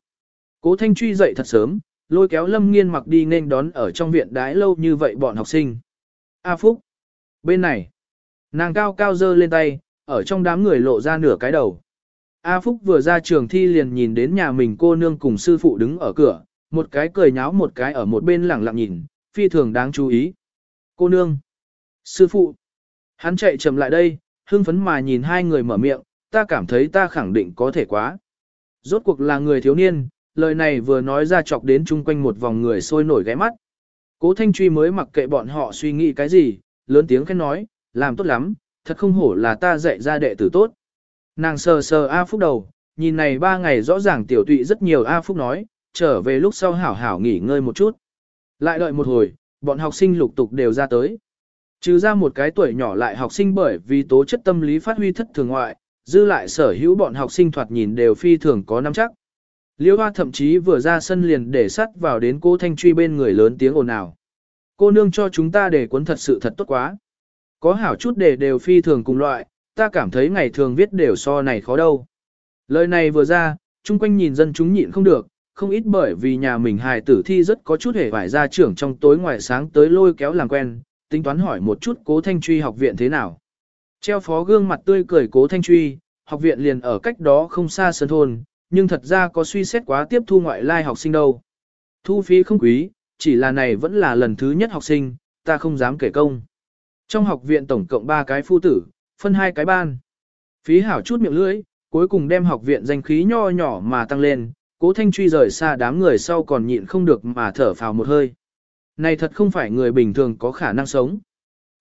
Cố thanh truy dậy thật sớm, lôi kéo lâm nghiên mặc đi nên đón ở trong viện đái lâu như vậy bọn học sinh. A Phúc. Bên này. Nàng cao cao dơ lên tay, ở trong đám người lộ ra nửa cái đầu. A Phúc vừa ra trường thi liền nhìn đến nhà mình cô nương cùng sư phụ đứng ở cửa, một cái cười nháo một cái ở một bên lẳng lặng nhìn, phi thường đáng chú ý. Cô nương, sư phụ, hắn chạy chậm lại đây, hưng phấn mà nhìn hai người mở miệng, ta cảm thấy ta khẳng định có thể quá. Rốt cuộc là người thiếu niên, lời này vừa nói ra chọc đến chung quanh một vòng người sôi nổi ghé mắt. Cố Thanh Truy mới mặc kệ bọn họ suy nghĩ cái gì, lớn tiếng khen nói, làm tốt lắm, thật không hổ là ta dạy ra đệ tử tốt. Nàng sờ sờ A Phúc đầu, nhìn này ba ngày rõ ràng tiểu tụy rất nhiều A Phúc nói, trở về lúc sau hảo hảo nghỉ ngơi một chút. Lại đợi một hồi, bọn học sinh lục tục đều ra tới. Trừ ra một cái tuổi nhỏ lại học sinh bởi vì tố chất tâm lý phát huy thất thường ngoại, dư lại sở hữu bọn học sinh thoạt nhìn đều phi thường có nắm chắc. Liêu hoa thậm chí vừa ra sân liền để sắt vào đến cô Thanh Truy bên người lớn tiếng ồn ào. Cô nương cho chúng ta để cuốn thật sự thật tốt quá. Có hảo chút để đều phi thường cùng loại, ta cảm thấy ngày thường viết đều so này khó đâu. Lời này vừa ra, chung quanh nhìn dân chúng nhịn không được, không ít bởi vì nhà mình hài tử thi rất có chút hề phải ra trưởng trong tối ngoài sáng tới lôi kéo làm quen, tính toán hỏi một chút cố thanh truy học viện thế nào. Treo phó gương mặt tươi cười cố thanh truy, học viện liền ở cách đó không xa sân thôn, nhưng thật ra có suy xét quá tiếp thu ngoại lai học sinh đâu. Thu phí không quý, chỉ là này vẫn là lần thứ nhất học sinh, ta không dám kể công. Trong học viện tổng cộng 3 cái phu tử, phân hai cái ban. Phí hảo chút miệng lưỡi, cuối cùng đem học viện danh khí nho nhỏ mà tăng lên, cố thanh truy rời xa đám người sau còn nhịn không được mà thở phào một hơi. Này thật không phải người bình thường có khả năng sống.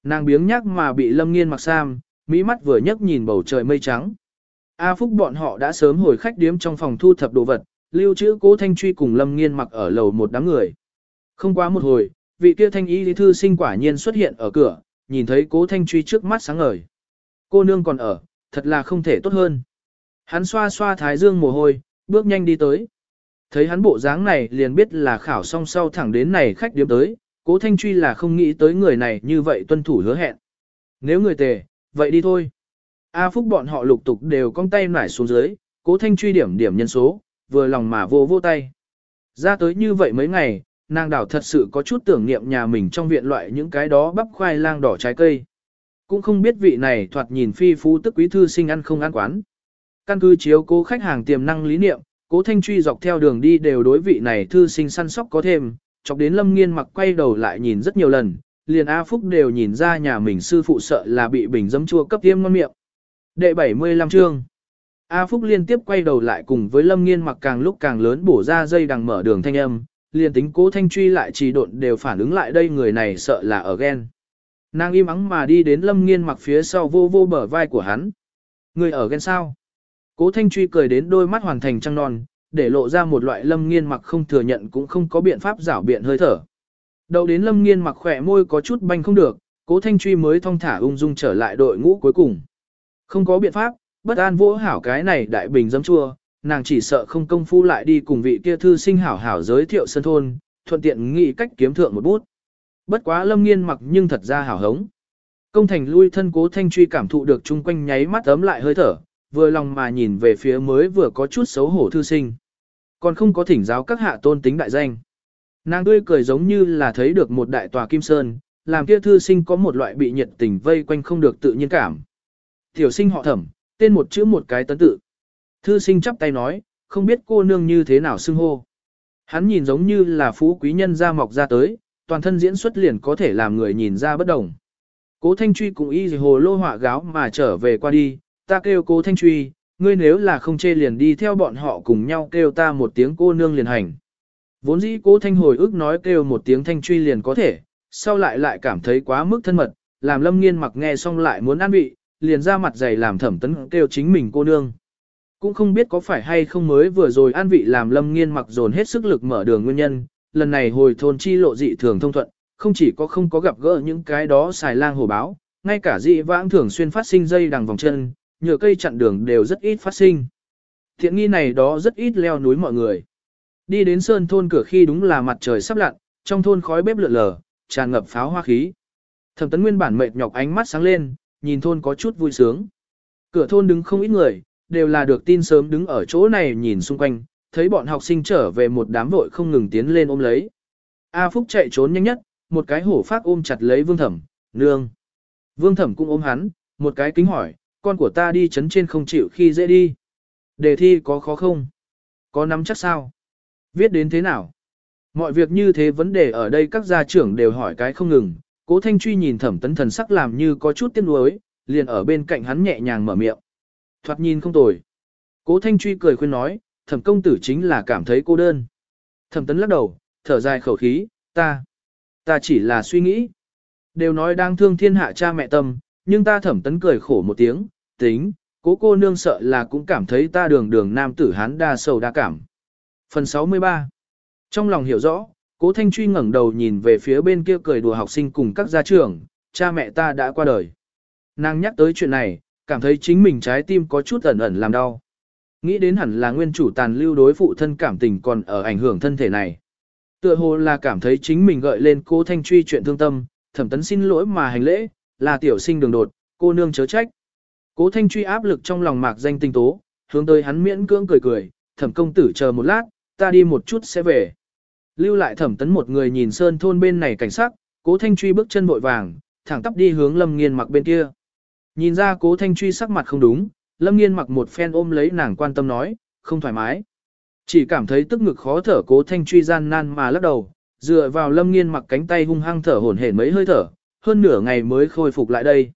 Nàng biếng nhắc mà bị lâm nghiên mặc sam, mỹ mắt vừa nhấc nhìn bầu trời mây trắng. A Phúc bọn họ đã sớm hồi khách điếm trong phòng thu thập đồ vật, lưu trữ cố thanh truy cùng lâm nghiên mặc ở lầu một đám người. Không quá một hồi, vị kia thanh y lý thư sinh quả nhiên xuất hiện ở cửa, nhìn thấy cố thanh truy trước mắt sáng ngời. Cô nương còn ở, thật là không thể tốt hơn. Hắn xoa xoa thái dương mồ hôi, bước nhanh đi tới. Thấy hắn bộ dáng này liền biết là khảo xong sau thẳng đến này khách điếm tới, cố thanh truy là không nghĩ tới người này như vậy tuân thủ hứa hẹn. Nếu người tề, vậy đi thôi. A Phúc bọn họ lục tục đều cong tay nải xuống dưới, cố thanh truy điểm điểm nhân số, vừa lòng mà vô vô tay. Ra tới như vậy mấy ngày, nàng đảo thật sự có chút tưởng niệm nhà mình trong viện loại những cái đó bắp khoai lang đỏ trái cây. Cũng không biết vị này thoạt nhìn phi phú tức quý thư sinh ăn không ăn quán. Căn cứ chiếu cố khách hàng tiềm năng lý niệm, cố thanh truy dọc theo đường đi đều đối vị này thư sinh săn sóc có thêm, chọc đến lâm nghiên mặc quay đầu lại nhìn rất nhiều lần, liền A Phúc đều nhìn ra nhà mình sư phụ sợ là bị bình dấm chua cấp tiêm ngon miệng. Đệ 75 chương A Phúc liên tiếp quay đầu lại cùng với lâm nghiên mặc càng lúc càng lớn bổ ra dây đằng mở đường thanh âm, liền tính cố thanh truy lại trì độn đều phản ứng lại đây người này sợ là ở ghen. Nàng im ắng mà đi đến lâm nghiên mặc phía sau vô vô bờ vai của hắn. Người ở ghen sao? Cố thanh truy cười đến đôi mắt hoàn thành trăng non, để lộ ra một loại lâm nghiên mặc không thừa nhận cũng không có biện pháp rảo biện hơi thở. Đầu đến lâm nghiên mặc khỏe môi có chút banh không được, cố thanh truy mới thong thả ung dung trở lại đội ngũ cuối cùng. Không có biện pháp, bất an vỗ hảo cái này đại bình dấm chua, nàng chỉ sợ không công phu lại đi cùng vị kia thư sinh hảo hảo giới thiệu sân thôn, thuận tiện nghĩ cách kiếm thượng một bút. Bất quá lâm nghiên mặc nhưng thật ra hảo hống. Công thành lui thân cố thanh truy cảm thụ được chung quanh nháy mắt ấm lại hơi thở, vừa lòng mà nhìn về phía mới vừa có chút xấu hổ thư sinh. Còn không có thỉnh giáo các hạ tôn tính đại danh. Nàng tươi cười giống như là thấy được một đại tòa kim sơn, làm kia thư sinh có một loại bị nhiệt tình vây quanh không được tự nhiên cảm. Tiểu sinh họ thẩm, tên một chữ một cái tấn tự. Thư sinh chắp tay nói, không biết cô nương như thế nào xưng hô. Hắn nhìn giống như là phú quý nhân ra mọc ra tới, toàn thân diễn xuất liền có thể làm người nhìn ra bất đồng. Cố Thanh Truy cùng y hồ lô họa gáo mà trở về qua đi, ta kêu cố Thanh Truy, ngươi nếu là không chê liền đi theo bọn họ cùng nhau kêu ta một tiếng cô nương liền hành. Vốn dĩ cố Thanh hồi ức nói kêu một tiếng Thanh Truy liền có thể, sau lại lại cảm thấy quá mức thân mật, làm lâm nghiên mặc nghe xong lại muốn ăn vị, liền ra mặt dày làm thẩm tấn kêu chính mình cô nương. Cũng không biết có phải hay không mới vừa rồi an vị làm lâm nghiên mặc dồn hết sức lực mở đường nguyên nhân, lần này hồi thôn chi lộ dị thường thông thuận, không chỉ có không có gặp gỡ những cái đó xài lang hồ báo, ngay cả dị vãng thường xuyên phát sinh dây đằng vòng chân, nhựa cây chặn đường đều rất ít phát sinh. Thiện nghi này đó rất ít leo núi mọi người. Đi đến sơn thôn cửa khi đúng là mặt trời sắp lặn, trong thôn khói bếp lượn lờ, tràn ngập pháo hoa khí. Thẩm tấn nguyên bản mệt nhọc ánh mắt sáng lên, nhìn thôn có chút vui sướng. Cửa thôn đứng không ít người, đều là được tin sớm đứng ở chỗ này nhìn xung quanh, thấy bọn học sinh trở về một đám vội không ngừng tiến lên ôm lấy. A Phúc chạy trốn nhanh nhất, một cái hổ phát ôm chặt lấy Vương Thẩm, nương. Vương Thẩm cũng ôm hắn, một cái kính hỏi, con của ta đi chấn trên không chịu khi dễ đi. Đề thi có khó không? Có nắm chắc sao? Viết đến thế nào? Mọi việc như thế vấn đề ở đây các gia trưởng đều hỏi cái không ngừng, cố thanh truy nhìn thẩm tấn thần sắc làm như có chút tiếc nuối, liền ở bên cạnh hắn nhẹ nhàng mở miệng. Thoạt nhìn không tồi. Cố Thanh Truy cười khuyên nói, thẩm công tử chính là cảm thấy cô đơn. Thẩm tấn lắc đầu, thở dài khẩu khí, ta, ta chỉ là suy nghĩ. Đều nói đang thương thiên hạ cha mẹ tâm, nhưng ta thẩm tấn cười khổ một tiếng, tính, cố cô nương sợ là cũng cảm thấy ta đường đường nam tử hán đa sầu đa cảm. Phần 63 Trong lòng hiểu rõ, Cố Thanh Truy ngẩng đầu nhìn về phía bên kia cười đùa học sinh cùng các gia trưởng, cha mẹ ta đã qua đời. Nàng nhắc tới chuyện này, cảm thấy chính mình trái tim có chút ẩn ẩn làm đau. Nghĩ đến hẳn là nguyên chủ tàn lưu đối phụ thân cảm tình còn ở ảnh hưởng thân thể này. Tựa hồ là cảm thấy chính mình gợi lên cố Thanh Truy chuyện thương tâm, thẩm tấn xin lỗi mà hành lễ, là tiểu sinh đường đột, cô nương chớ trách. Cố Thanh Truy áp lực trong lòng mạc danh tinh tố, hướng tới hắn miễn cưỡng cười cười, thẩm công tử chờ một lát, ta đi một chút sẽ về. Lưu lại thẩm tấn một người nhìn sơn thôn bên này cảnh sắc, cố thanh truy bước chân vội vàng, thẳng tắp đi hướng lâm nghiên mặc bên kia. Nhìn ra cố thanh truy sắc mặt không đúng, lâm nghiên mặc một phen ôm lấy nàng quan tâm nói, không thoải mái. Chỉ cảm thấy tức ngực khó thở cố thanh truy gian nan mà lắc đầu, dựa vào lâm nghiên mặc cánh tay hung hăng thở hổn hển mấy hơi thở, hơn nửa ngày mới khôi phục lại đây.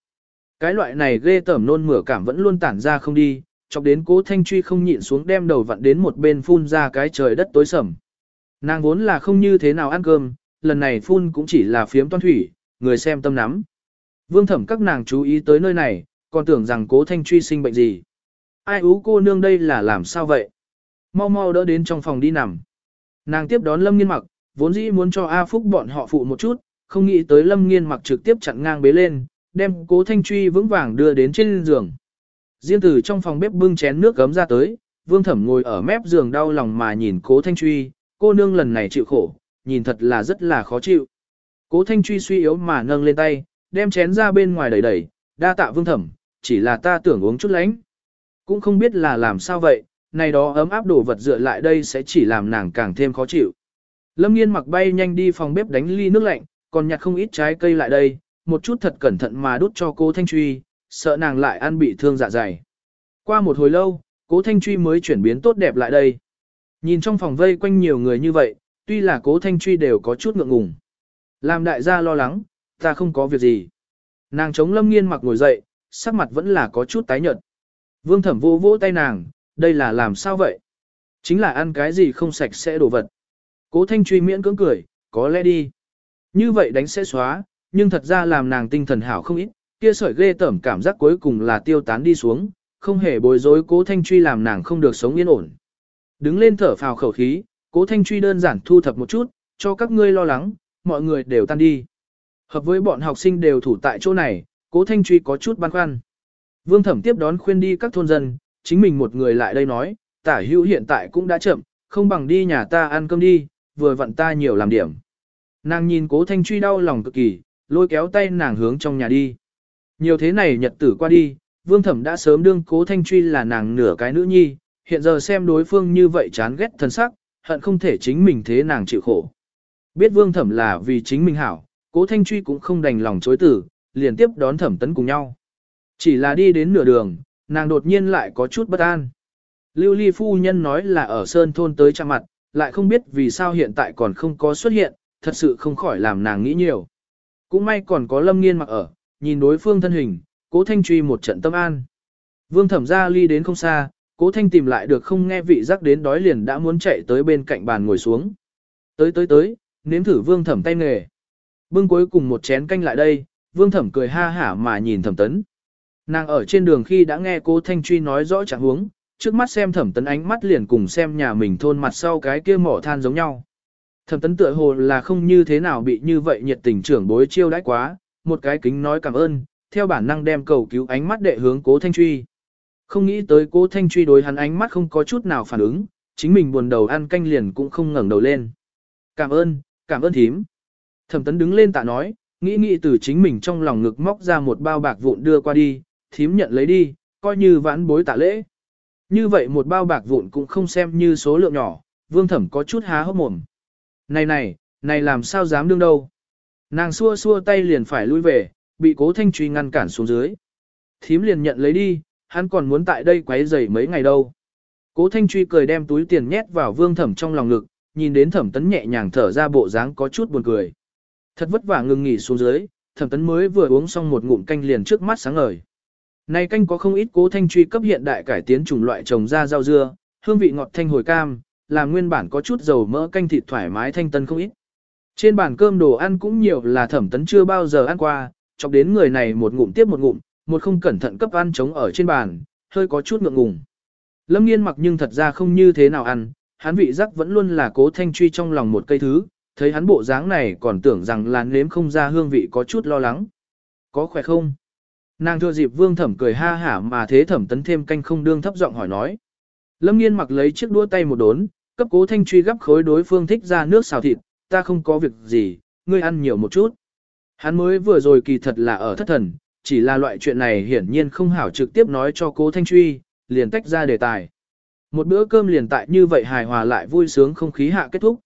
Cái loại này ghê tởm nôn mửa cảm vẫn luôn tản ra không đi, chọc đến cố thanh truy không nhịn xuống đem đầu vặn đến một bên phun ra cái trời đất tối sầm. Nàng vốn là không như thế nào ăn cơm, lần này phun cũng chỉ là phiếm toan thủy, người xem tâm nắm. Vương thẩm các nàng chú ý tới nơi này, còn tưởng rằng cố thanh truy sinh bệnh gì. Ai ú cô nương đây là làm sao vậy? Mau mau đỡ đến trong phòng đi nằm. Nàng tiếp đón Lâm Nghiên mặc, vốn dĩ muốn cho A Phúc bọn họ phụ một chút, không nghĩ tới Lâm Nghiên mặc trực tiếp chặn ngang bế lên, đem cố thanh truy vững vàng đưa đến trên giường. Riêng từ trong phòng bếp bưng chén nước gấm ra tới, vương thẩm ngồi ở mép giường đau lòng mà nhìn cố thanh truy, cô nương lần này chịu khổ, nhìn thật là rất là khó chịu. Cố thanh truy suy yếu mà nâng lên tay, đem chén ra bên ngoài đẩy đẩy, đa tạ vương thẩm, chỉ là ta tưởng uống chút lánh. Cũng không biết là làm sao vậy, này đó ấm áp đồ vật dựa lại đây sẽ chỉ làm nàng càng thêm khó chịu. Lâm nghiên mặc bay nhanh đi phòng bếp đánh ly nước lạnh, còn nhặt không ít trái cây lại đây, một chút thật cẩn thận mà đút cho cô Thanh Truy, sợ nàng lại ăn bị thương dạ dày. Qua một hồi lâu, cố Thanh Truy mới chuyển biến tốt đẹp lại đây. Nhìn trong phòng vây quanh nhiều người như vậy, tuy là cố Thanh Truy đều có chút ngượng ngùng. Làm đại gia lo lắng, ta không có việc gì. Nàng chống lâm nghiên mặc ngồi dậy, sắc mặt vẫn là có chút tái nhợt. Vương thẩm vô vỗ tay nàng, đây là làm sao vậy? Chính là ăn cái gì không sạch sẽ đổ vật. Cố Thanh Truy miễn cưỡng cười, có lẽ đi. Như vậy đánh sẽ xóa, nhưng thật ra làm nàng tinh thần hảo không ít, kia sợi ghê tởm cảm giác cuối cùng là tiêu tán đi xuống, không hề bối rối cố thanh truy làm nàng không được sống yên ổn. Đứng lên thở phào khẩu khí, cố thanh truy đơn giản thu thập một chút, cho các ngươi lo lắng, mọi người đều tan đi. Hợp với bọn học sinh đều thủ tại chỗ này, cố thanh truy có chút băn khoăn. Vương thẩm tiếp đón khuyên đi các thôn dân, chính mình một người lại đây nói, tả hữu hiện tại cũng đã chậm, không bằng đi nhà ta ăn cơm đi, vừa vặn ta nhiều làm điểm. Nàng nhìn cố thanh truy đau lòng cực kỳ, lôi kéo tay nàng hướng trong nhà đi. Nhiều thế này nhật tử qua đi, vương thẩm đã sớm đương cố thanh truy là nàng nửa cái nữ nhi, hiện giờ xem đối phương như vậy chán ghét thân sắc, hận không thể chính mình thế nàng chịu khổ. Biết vương thẩm là vì chính mình hảo, cố thanh truy cũng không đành lòng chối tử, liền tiếp đón thẩm tấn cùng nhau. Chỉ là đi đến nửa đường, nàng đột nhiên lại có chút bất an. Lưu ly phu nhân nói là ở sơn thôn tới chạm mặt, lại không biết vì sao hiện tại còn không có xuất hiện, thật sự không khỏi làm nàng nghĩ nhiều. Cũng may còn có lâm nghiên mặc ở, nhìn đối phương thân hình, cố thanh truy một trận tâm an. Vương thẩm ra ly đến không xa, cố thanh tìm lại được không nghe vị giác đến đói liền đã muốn chạy tới bên cạnh bàn ngồi xuống. Tới tới tới, nếm thử vương thẩm tay nghề. Bưng cuối cùng một chén canh lại đây, vương thẩm cười ha hả mà nhìn thẩm tấn. Nàng ở trên đường khi đã nghe cố thanh truy nói rõ trạng huống, trước mắt xem thẩm tấn ánh mắt liền cùng xem nhà mình thôn mặt sau cái kia mỏ than giống nhau. Thẩm tấn tựa hồ là không như thế nào bị như vậy nhiệt tình trưởng bối chiêu đãi quá, một cái kính nói cảm ơn, theo bản năng đem cầu cứu ánh mắt đệ hướng cố thanh truy. Không nghĩ tới cố thanh truy đối hắn ánh mắt không có chút nào phản ứng, chính mình buồn đầu ăn canh liền cũng không ngẩng đầu lên. Cảm ơn, cảm ơn thím. Thẩm tấn đứng lên tạ nói, nghĩ nghĩ từ chính mình trong lòng ngực móc ra một bao bạc vụn đưa qua đi, thím nhận lấy đi, coi như vãn bối tạ lễ. Như vậy một bao bạc vụn cũng không xem như số lượng nhỏ, vương thẩm có chút há hốc mồm. Này này, này làm sao dám đương đâu. Nàng xua xua tay liền phải lui về, bị cố thanh truy ngăn cản xuống dưới. Thím liền nhận lấy đi, hắn còn muốn tại đây quấy rầy mấy ngày đâu. Cố thanh truy cười đem túi tiền nhét vào vương thẩm trong lòng ngực, nhìn đến thẩm tấn nhẹ nhàng thở ra bộ dáng có chút buồn cười. Thật vất vả ngừng nghỉ xuống dưới, thẩm tấn mới vừa uống xong một ngụm canh liền trước mắt sáng ngời. Này canh có không ít cố thanh truy cấp hiện đại cải tiến chủng loại trồng ra rau dưa, hương vị ngọt thanh hồi cam, làm nguyên bản có chút dầu mỡ canh thịt thoải mái thanh tân không ít. Trên bàn cơm đồ ăn cũng nhiều là thẩm tấn chưa bao giờ ăn qua, chọc đến người này một ngụm tiếp một ngụm, một không cẩn thận cấp ăn trống ở trên bàn, hơi có chút ngượng ngùng. Lâm nghiên mặc nhưng thật ra không như thế nào ăn, hắn vị giác vẫn luôn là cố thanh truy trong lòng một cây thứ, thấy hắn bộ dáng này còn tưởng rằng là nếm không ra hương vị có chút lo lắng. Có khỏe không? Nàng thưa dịp vương thẩm cười ha hả mà thế thẩm tấn thêm canh không đương thấp giọng hỏi nói. Lâm nghiên mặc lấy chiếc đũa tay một đốn, cấp cố thanh truy gấp khối đối phương thích ra nước xào thịt, ta không có việc gì, ngươi ăn nhiều một chút. Hắn mới vừa rồi kỳ thật là ở thất thần, chỉ là loại chuyện này hiển nhiên không hảo trực tiếp nói cho cố thanh truy, liền tách ra đề tài. Một bữa cơm liền tại như vậy hài hòa lại vui sướng không khí hạ kết thúc.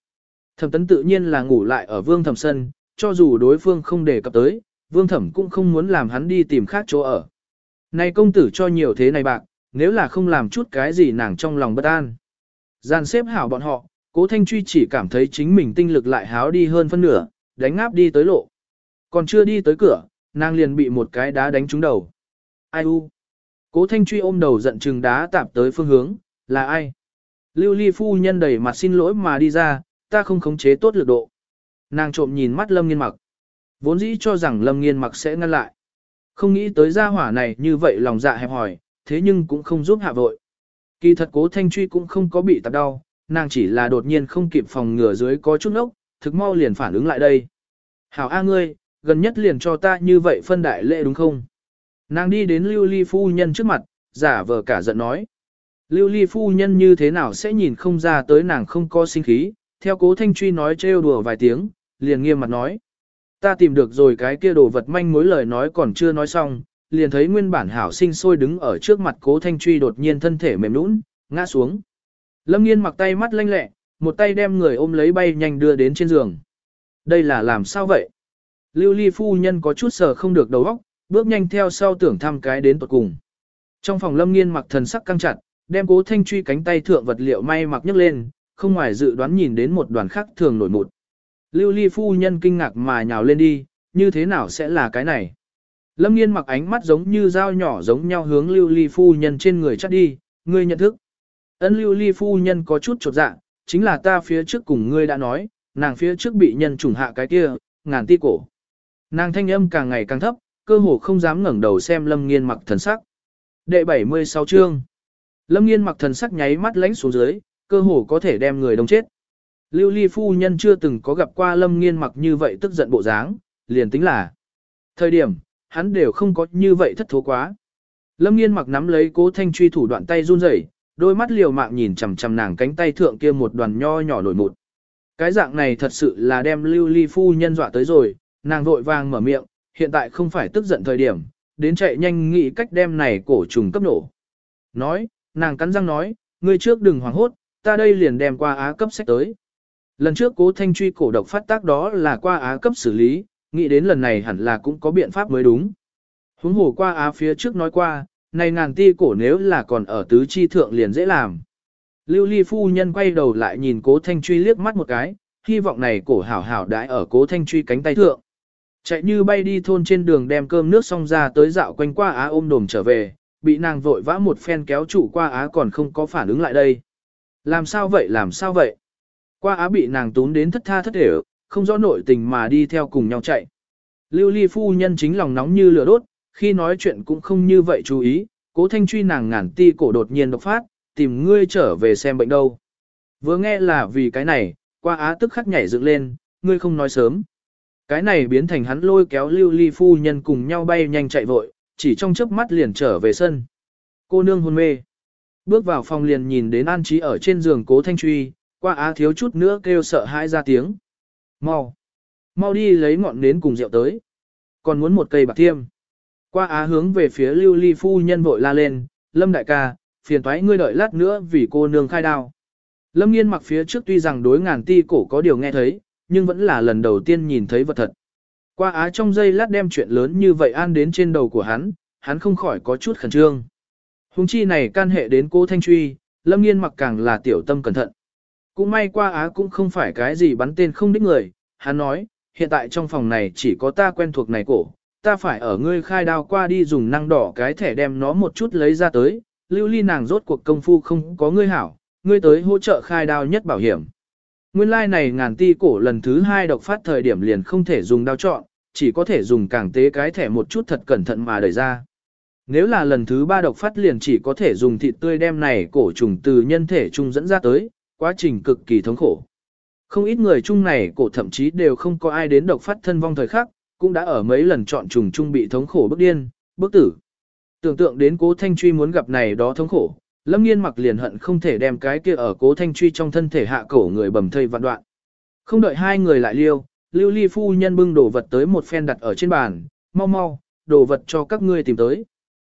Thẩm tấn tự nhiên là ngủ lại ở vương thẩm sân, cho dù đối phương không đề cập tới, vương thẩm cũng không muốn làm hắn đi tìm khác chỗ ở. Này công tử cho nhiều thế này bạc, nếu là không làm chút cái gì nàng trong lòng bất an. Gian xếp hảo bọn họ, cố thanh truy chỉ cảm thấy chính mình tinh lực lại háo đi hơn phân nửa, đánh áp đi tới lộ. Còn chưa đi tới cửa, nàng liền bị một cái đá đánh trúng đầu. Ai u? Cố thanh truy ôm đầu giận chừng đá tạp tới phương hướng, là ai? Lưu ly phu nhân đầy mặt xin lỗi mà đi ra, ta không khống chế tốt lực độ. Nàng trộm nhìn mắt lâm nghiên mặc. Vốn dĩ cho rằng lâm nghiên mặc sẽ ngăn lại. Không nghĩ tới gia hỏa này như vậy lòng dạ hẹp hỏi, thế nhưng cũng không giúp hạ vội. Kỳ thật cố thanh truy cũng không có bị tạp đau, nàng chỉ là đột nhiên không kịp phòng ngừa dưới có chút nốc, thực mau liền phản ứng lại đây. Hảo A ngươi, gần nhất liền cho ta như vậy phân đại lệ đúng không? Nàng đi đến lưu ly phu nhân trước mặt, giả vờ cả giận nói. Lưu ly phu nhân như thế nào sẽ nhìn không ra tới nàng không có sinh khí, theo cố thanh truy nói trêu đùa vài tiếng, liền nghiêm mặt nói. Ta tìm được rồi cái kia đồ vật manh mối lời nói còn chưa nói xong, liền thấy nguyên bản hảo sinh sôi đứng ở trước mặt cố thanh truy đột nhiên thân thể mềm nũng, ngã xuống. Lâm nghiên mặc tay mắt lanh lẹ, một tay đem người ôm lấy bay nhanh đưa đến trên giường. Đây là làm sao vậy? Lưu ly phu nhân có chút sờ không được đầu óc, bước nhanh theo sau tưởng thăm cái đến tuột cùng. Trong phòng lâm nghiên mặc thần sắc căng chặt, đem cố thanh truy cánh tay thượng vật liệu may mặc nhấc lên, không ngoài dự đoán nhìn đến một đoàn khác thường nổi một. Lưu ly phu nhân kinh ngạc mà nhào lên đi, như thế nào sẽ là cái này? Lâm nghiên mặc ánh mắt giống như dao nhỏ giống nhau hướng lưu ly phu nhân trên người chắt đi, ngươi nhận thức. Ấn lưu ly phu nhân có chút trột dạ, chính là ta phía trước cùng ngươi đã nói, nàng phía trước bị nhân trùng hạ cái kia, ngàn ti cổ. Nàng thanh âm càng ngày càng thấp, cơ hồ không dám ngẩng đầu xem lâm nghiên mặc thần sắc. Đệ 76 chương Lâm nghiên mặc thần sắc nháy mắt lánh xuống dưới, cơ hồ có thể đem người đông chết. Lưu ly phu nhân chưa từng có gặp qua lâm nghiên mặc như vậy tức giận bộ dáng, liền tính là. Thời điểm, hắn đều không có như vậy thất thố quá. Lâm nghiên mặc nắm lấy cố thanh truy thủ đoạn tay run rẩy, đôi mắt liều mạng nhìn chằm chằm nàng cánh tay thượng kia một đoàn nho nhỏ nổi một. Cái dạng này thật sự là đem lưu ly phu nhân dọa tới rồi, nàng vội vàng mở miệng, hiện tại không phải tức giận thời điểm, đến chạy nhanh nghĩ cách đem này cổ trùng cấp nổ. Nói, nàng cắn răng nói, ngươi trước đừng hoảng hốt, ta đây liền đem qua á cấp sách tới. Lần trước cố thanh truy cổ độc phát tác đó là qua á cấp xử lý, nghĩ đến lần này hẳn là cũng có biện pháp mới đúng. Huống hồ qua á phía trước nói qua, này ngàn ti cổ nếu là còn ở tứ chi thượng liền dễ làm. Lưu ly phu nhân quay đầu lại nhìn cố thanh truy liếc mắt một cái, hy vọng này cổ hảo hảo đãi ở cố thanh truy cánh tay thượng. Chạy như bay đi thôn trên đường đem cơm nước xong ra tới dạo quanh qua á ôm đồm trở về, bị nàng vội vã một phen kéo trụ qua á còn không có phản ứng lại đây. Làm sao vậy làm sao vậy? Qua á bị nàng tún đến thất tha thất để không rõ nội tình mà đi theo cùng nhau chạy. Lưu ly phu nhân chính lòng nóng như lửa đốt, khi nói chuyện cũng không như vậy chú ý, cố thanh truy nàng ngàn ti cổ đột nhiên độc phát, tìm ngươi trở về xem bệnh đâu. Vừa nghe là vì cái này, qua á tức khắc nhảy dựng lên, ngươi không nói sớm. Cái này biến thành hắn lôi kéo lưu ly phu nhân cùng nhau bay nhanh chạy vội, chỉ trong chớp mắt liền trở về sân. Cô nương hôn mê. Bước vào phòng liền nhìn đến an trí ở trên giường cố thanh truy, qua á thiếu chút nữa kêu sợ hãi ra tiếng. Mau. Mau đi lấy ngọn nến cùng rượu tới. Còn muốn một cây bạc thiêm. Qua á hướng về phía lưu ly phu nhân vội la lên, lâm đại ca, phiền thoái ngươi đợi lát nữa vì cô nương khai đao. Lâm nghiên mặc phía trước tuy rằng đối ngàn ti cổ có điều nghe thấy, nhưng vẫn là lần đầu tiên nhìn thấy vật thật. Qua á trong giây lát đem chuyện lớn như vậy an đến trên đầu của hắn, hắn không khỏi có chút khẩn trương. Hùng chi này can hệ đến cô Thanh Truy, lâm nghiên mặc càng là tiểu tâm cẩn thận. Cũng may qua á cũng không phải cái gì bắn tên không đích người, hắn nói, hiện tại trong phòng này chỉ có ta quen thuộc này cổ, ta phải ở ngươi khai đao qua đi dùng năng đỏ cái thẻ đem nó một chút lấy ra tới, lưu ly nàng rốt cuộc công phu không có ngươi hảo, ngươi tới hỗ trợ khai đao nhất bảo hiểm. Nguyên lai like này ngàn ti cổ lần thứ hai độc phát thời điểm liền không thể dùng đao chọn, chỉ có thể dùng càng tế cái thẻ một chút thật cẩn thận mà đẩy ra. Nếu là lần thứ ba độc phát liền chỉ có thể dùng thịt tươi đem này cổ trùng từ nhân thể trung dẫn ra tới, quá trình cực kỳ thống khổ. Không ít người chung này cổ thậm chí đều không có ai đến độc phát thân vong thời khắc, cũng đã ở mấy lần chọn trùng chung bị thống khổ bức điên, bức tử. Tưởng tượng đến cố thanh truy muốn gặp này đó thống khổ, lâm nghiên mặc liền hận không thể đem cái kia ở cố thanh truy trong thân thể hạ cổ người bầm thây vạn đoạn. Không đợi hai người lại liêu, lưu ly phu nhân bưng đồ vật tới một phen đặt ở trên bàn, mau mau, đồ vật cho các ngươi tìm tới.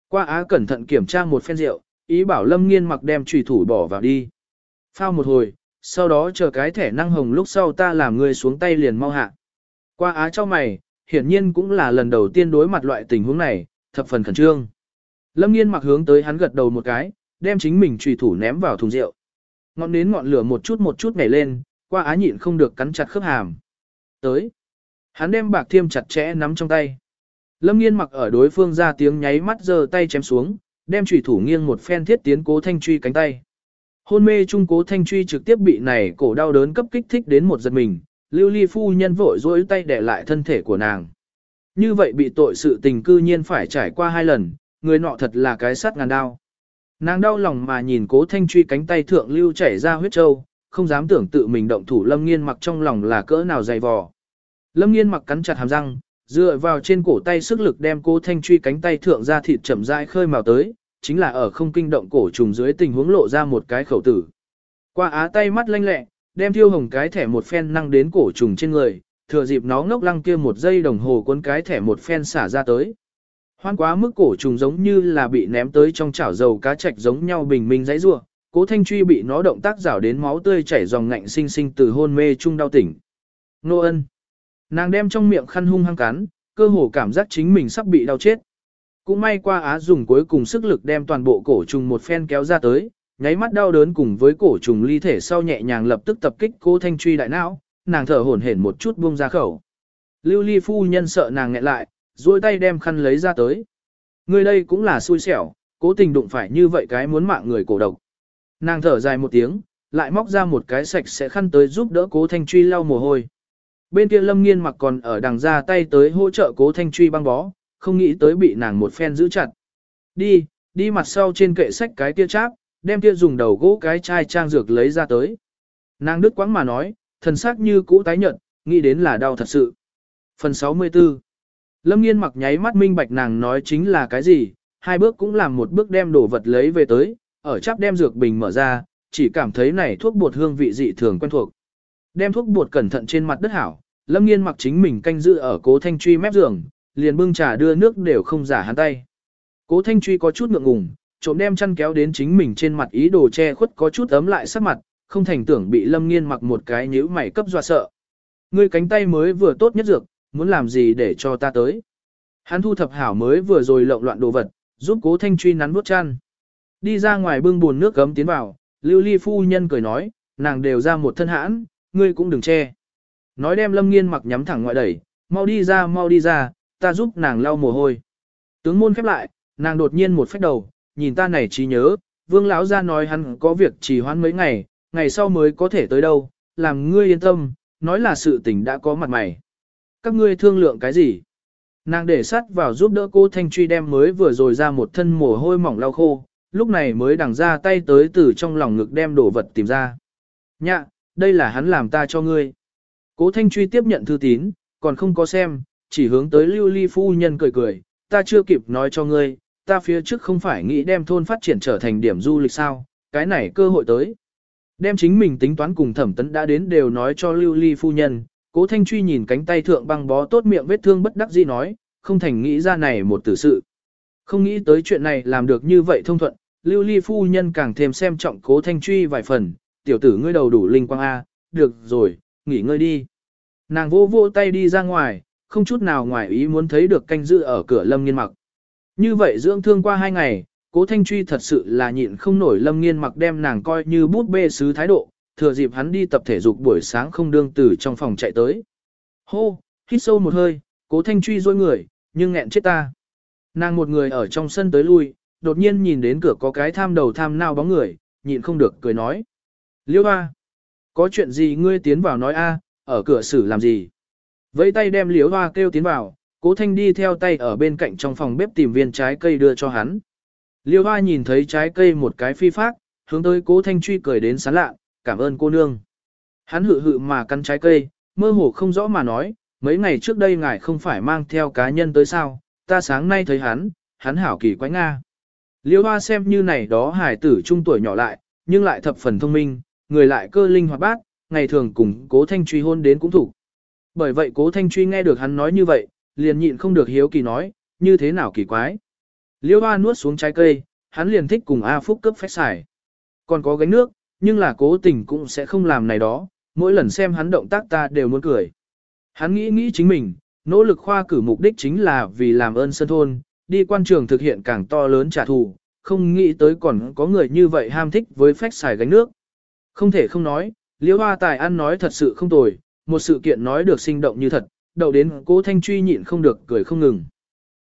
Qua á cẩn thận kiểm tra một phen rượu, ý bảo lâm nghiên mặc đem trùy thủ bỏ vào đi. Phao một hồi, sau đó chờ cái thẻ năng hồng lúc sau ta làm ngươi xuống tay liền mau hạ. Qua á cho mày, hiển nhiên cũng là lần đầu tiên đối mặt loại tình huống này, thập phần khẩn trương. Lâm nghiên mặc hướng tới hắn gật đầu một cái, đem chính mình trùy thủ ném vào thùng rượu. Ngọn nến ngọn lửa một chút một chút nhảy lên, qua á nhịn không được cắn chặt khớp hàm. Tới. Hắn đem bạc thiêm chặt chẽ nắm trong tay. Lâm nghiên mặc ở đối phương ra tiếng nháy mắt giơ tay chém xuống, đem trùy thủ nghiêng một phen thiết tiến cố thanh truy cánh tay. Hôn mê trung cố thanh truy trực tiếp bị này cổ đau đớn cấp kích thích đến một giật mình, lưu ly phu nhân vội dối tay để lại thân thể của nàng. Như vậy bị tội sự tình cư nhiên phải trải qua hai lần, người nọ thật là cái sắt ngàn đau. Nàng đau lòng mà nhìn cố thanh truy cánh tay thượng lưu chảy ra huyết trâu, không dám tưởng tự mình động thủ lâm nghiên mặc trong lòng là cỡ nào dày vò. Lâm nghiên mặc cắn chặt hàm răng, dựa vào trên cổ tay sức lực đem cố thanh truy cánh tay thượng ra thịt chậm rãi khơi màu tới, chính là ở không kinh động cổ trùng dưới tình huống lộ ra một cái khẩu tử. Qua á tay mắt lanh lẹ, đem thiêu hồng cái thẻ một phen năng đến cổ trùng trên người, thừa dịp nó ngốc lăng kia một giây đồng hồ cuốn cái thẻ một phen xả ra tới. Hoan quá mức cổ trùng giống như là bị ném tới trong chảo dầu cá chạch giống nhau bình minh dãy rua, cố thanh truy bị nó động tác rảo đến máu tươi chảy dòng ngạnh sinh sinh từ hôn mê chung đau tỉnh. Nô ân. Nàng đem trong miệng khăn hung hăng cắn, cơ hồ cảm giác chính mình sắp bị đau chết. Cũng may qua á dùng cuối cùng sức lực đem toàn bộ cổ trùng một phen kéo ra tới, nháy mắt đau đớn cùng với cổ trùng ly thể sau nhẹ nhàng lập tức tập kích cố thanh truy đại não, nàng thở hổn hển một chút buông ra khẩu. Lưu ly phu nhân sợ nàng nghẹn lại, duỗi tay đem khăn lấy ra tới. Người đây cũng là xui xẻo, cố tình đụng phải như vậy cái muốn mạng người cổ độc. Nàng thở dài một tiếng, lại móc ra một cái sạch sẽ khăn tới giúp đỡ cố thanh truy lau mồ hôi. Bên kia lâm nghiên mặc còn ở đằng ra tay tới hỗ trợ cố thanh truy băng bó, không nghĩ tới bị nàng một phen giữ chặt. Đi, đi mặt sau trên kệ sách cái kia cháp, đem kia dùng đầu gỗ cái chai trang dược lấy ra tới. Nàng đứt quãng mà nói, thần sắc như cũ tái nhợt, nghĩ đến là đau thật sự. Phần 64 Lâm nghiên mặc nháy mắt minh bạch nàng nói chính là cái gì, hai bước cũng làm một bước đem đồ vật lấy về tới, ở chắp đem dược bình mở ra, chỉ cảm thấy này thuốc bột hương vị dị thường quen thuộc. Đem thuốc bột cẩn thận trên mặt đất hảo, Lâm Nghiên mặc chính mình canh giữ ở Cố Thanh Truy mép giường, liền bưng trà đưa nước đều không giả hắn tay. Cố Thanh Truy có chút ngượng ngùng, trộm đem chăn kéo đến chính mình trên mặt ý đồ che khuất có chút ấm lại sắc mặt, không thành tưởng bị Lâm Nghiên mặc một cái nhíu mày cấp dọa sợ. Ngươi cánh tay mới vừa tốt nhất dược, muốn làm gì để cho ta tới? Hắn thu thập hảo mới vừa rồi lộn loạn đồ vật, giúp Cố Thanh Truy nắn bút chăn. Đi ra ngoài bưng buồn nước gấm tiến vào, Lưu Ly phu nhân cười nói, nàng đều ra một thân hãn, ngươi cũng đừng che. Nói đem lâm nghiên mặc nhắm thẳng ngoại đẩy, mau đi ra mau đi ra, ta giúp nàng lau mồ hôi. Tướng môn khép lại, nàng đột nhiên một phách đầu, nhìn ta này trí nhớ, vương lão ra nói hắn có việc trì hoãn mấy ngày, ngày sau mới có thể tới đâu, làm ngươi yên tâm, nói là sự tình đã có mặt mày. Các ngươi thương lượng cái gì? Nàng để sắt vào giúp đỡ cô Thanh Truy đem mới vừa rồi ra một thân mồ hôi mỏng lau khô, lúc này mới đằng ra tay tới từ trong lòng ngực đem đồ vật tìm ra. Nhạ, đây là hắn làm ta cho ngươi. Cố Thanh Truy tiếp nhận thư tín, còn không có xem, chỉ hướng tới lưu ly phu nhân cười cười, ta chưa kịp nói cho ngươi, ta phía trước không phải nghĩ đem thôn phát triển trở thành điểm du lịch sao, cái này cơ hội tới. Đem chính mình tính toán cùng thẩm tấn đã đến đều nói cho lưu ly phu nhân, cố Thanh Truy nhìn cánh tay thượng băng bó tốt miệng vết thương bất đắc dĩ nói, không thành nghĩ ra này một tử sự. Không nghĩ tới chuyện này làm được như vậy thông thuận, lưu ly phu nhân càng thêm xem trọng cố Thanh Truy vài phần, tiểu tử ngươi đầu đủ linh quang A, được rồi, nghỉ ngơi đi. Nàng vô vô tay đi ra ngoài, không chút nào ngoài ý muốn thấy được canh giữ ở cửa lâm nghiên mặc. Như vậy dưỡng thương qua hai ngày, cố thanh truy thật sự là nhịn không nổi lâm nghiên mặc đem nàng coi như bút bê sứ thái độ, thừa dịp hắn đi tập thể dục buổi sáng không đương từ trong phòng chạy tới. Hô, hít sâu một hơi, cố thanh truy dôi người, nhưng nghẹn chết ta. Nàng một người ở trong sân tới lui, đột nhiên nhìn đến cửa có cái tham đầu tham nao bóng người, nhịn không được cười nói. Liêu hoa, có chuyện gì ngươi tiến vào nói a, ở cửa xử làm gì? Vẫy tay đem liếu hoa kêu tiến vào, cố thanh đi theo tay ở bên cạnh trong phòng bếp tìm viên trái cây đưa cho hắn. Liêu hoa nhìn thấy trái cây một cái phi phát, hướng tới cố thanh truy cười đến sán lạ, cảm ơn cô nương. Hắn hự hự mà cắn trái cây, mơ hồ không rõ mà nói, mấy ngày trước đây ngài không phải mang theo cá nhân tới sao, ta sáng nay thấy hắn, hắn hảo kỳ quái Nga. Liêu hoa xem như này đó hải tử trung tuổi nhỏ lại, nhưng lại thập phần thông minh, người lại cơ linh hoạt bát, ngày thường cùng cố thanh truy hôn đến cũng thủ. Bởi vậy cố thanh truy nghe được hắn nói như vậy, liền nhịn không được hiếu kỳ nói, như thế nào kỳ quái. Liêu hoa nuốt xuống trái cây, hắn liền thích cùng A Phúc cấp phách xài. Còn có gánh nước, nhưng là cố tình cũng sẽ không làm này đó, mỗi lần xem hắn động tác ta đều muốn cười. Hắn nghĩ nghĩ chính mình, nỗ lực khoa cử mục đích chính là vì làm ơn sân thôn, đi quan trường thực hiện càng to lớn trả thù, không nghĩ tới còn có người như vậy ham thích với phách xài gánh nước. Không thể không nói, liễu hoa tài ăn nói thật sự không tồi, một sự kiện nói được sinh động như thật, đầu đến cố thanh truy nhịn không được cười không ngừng.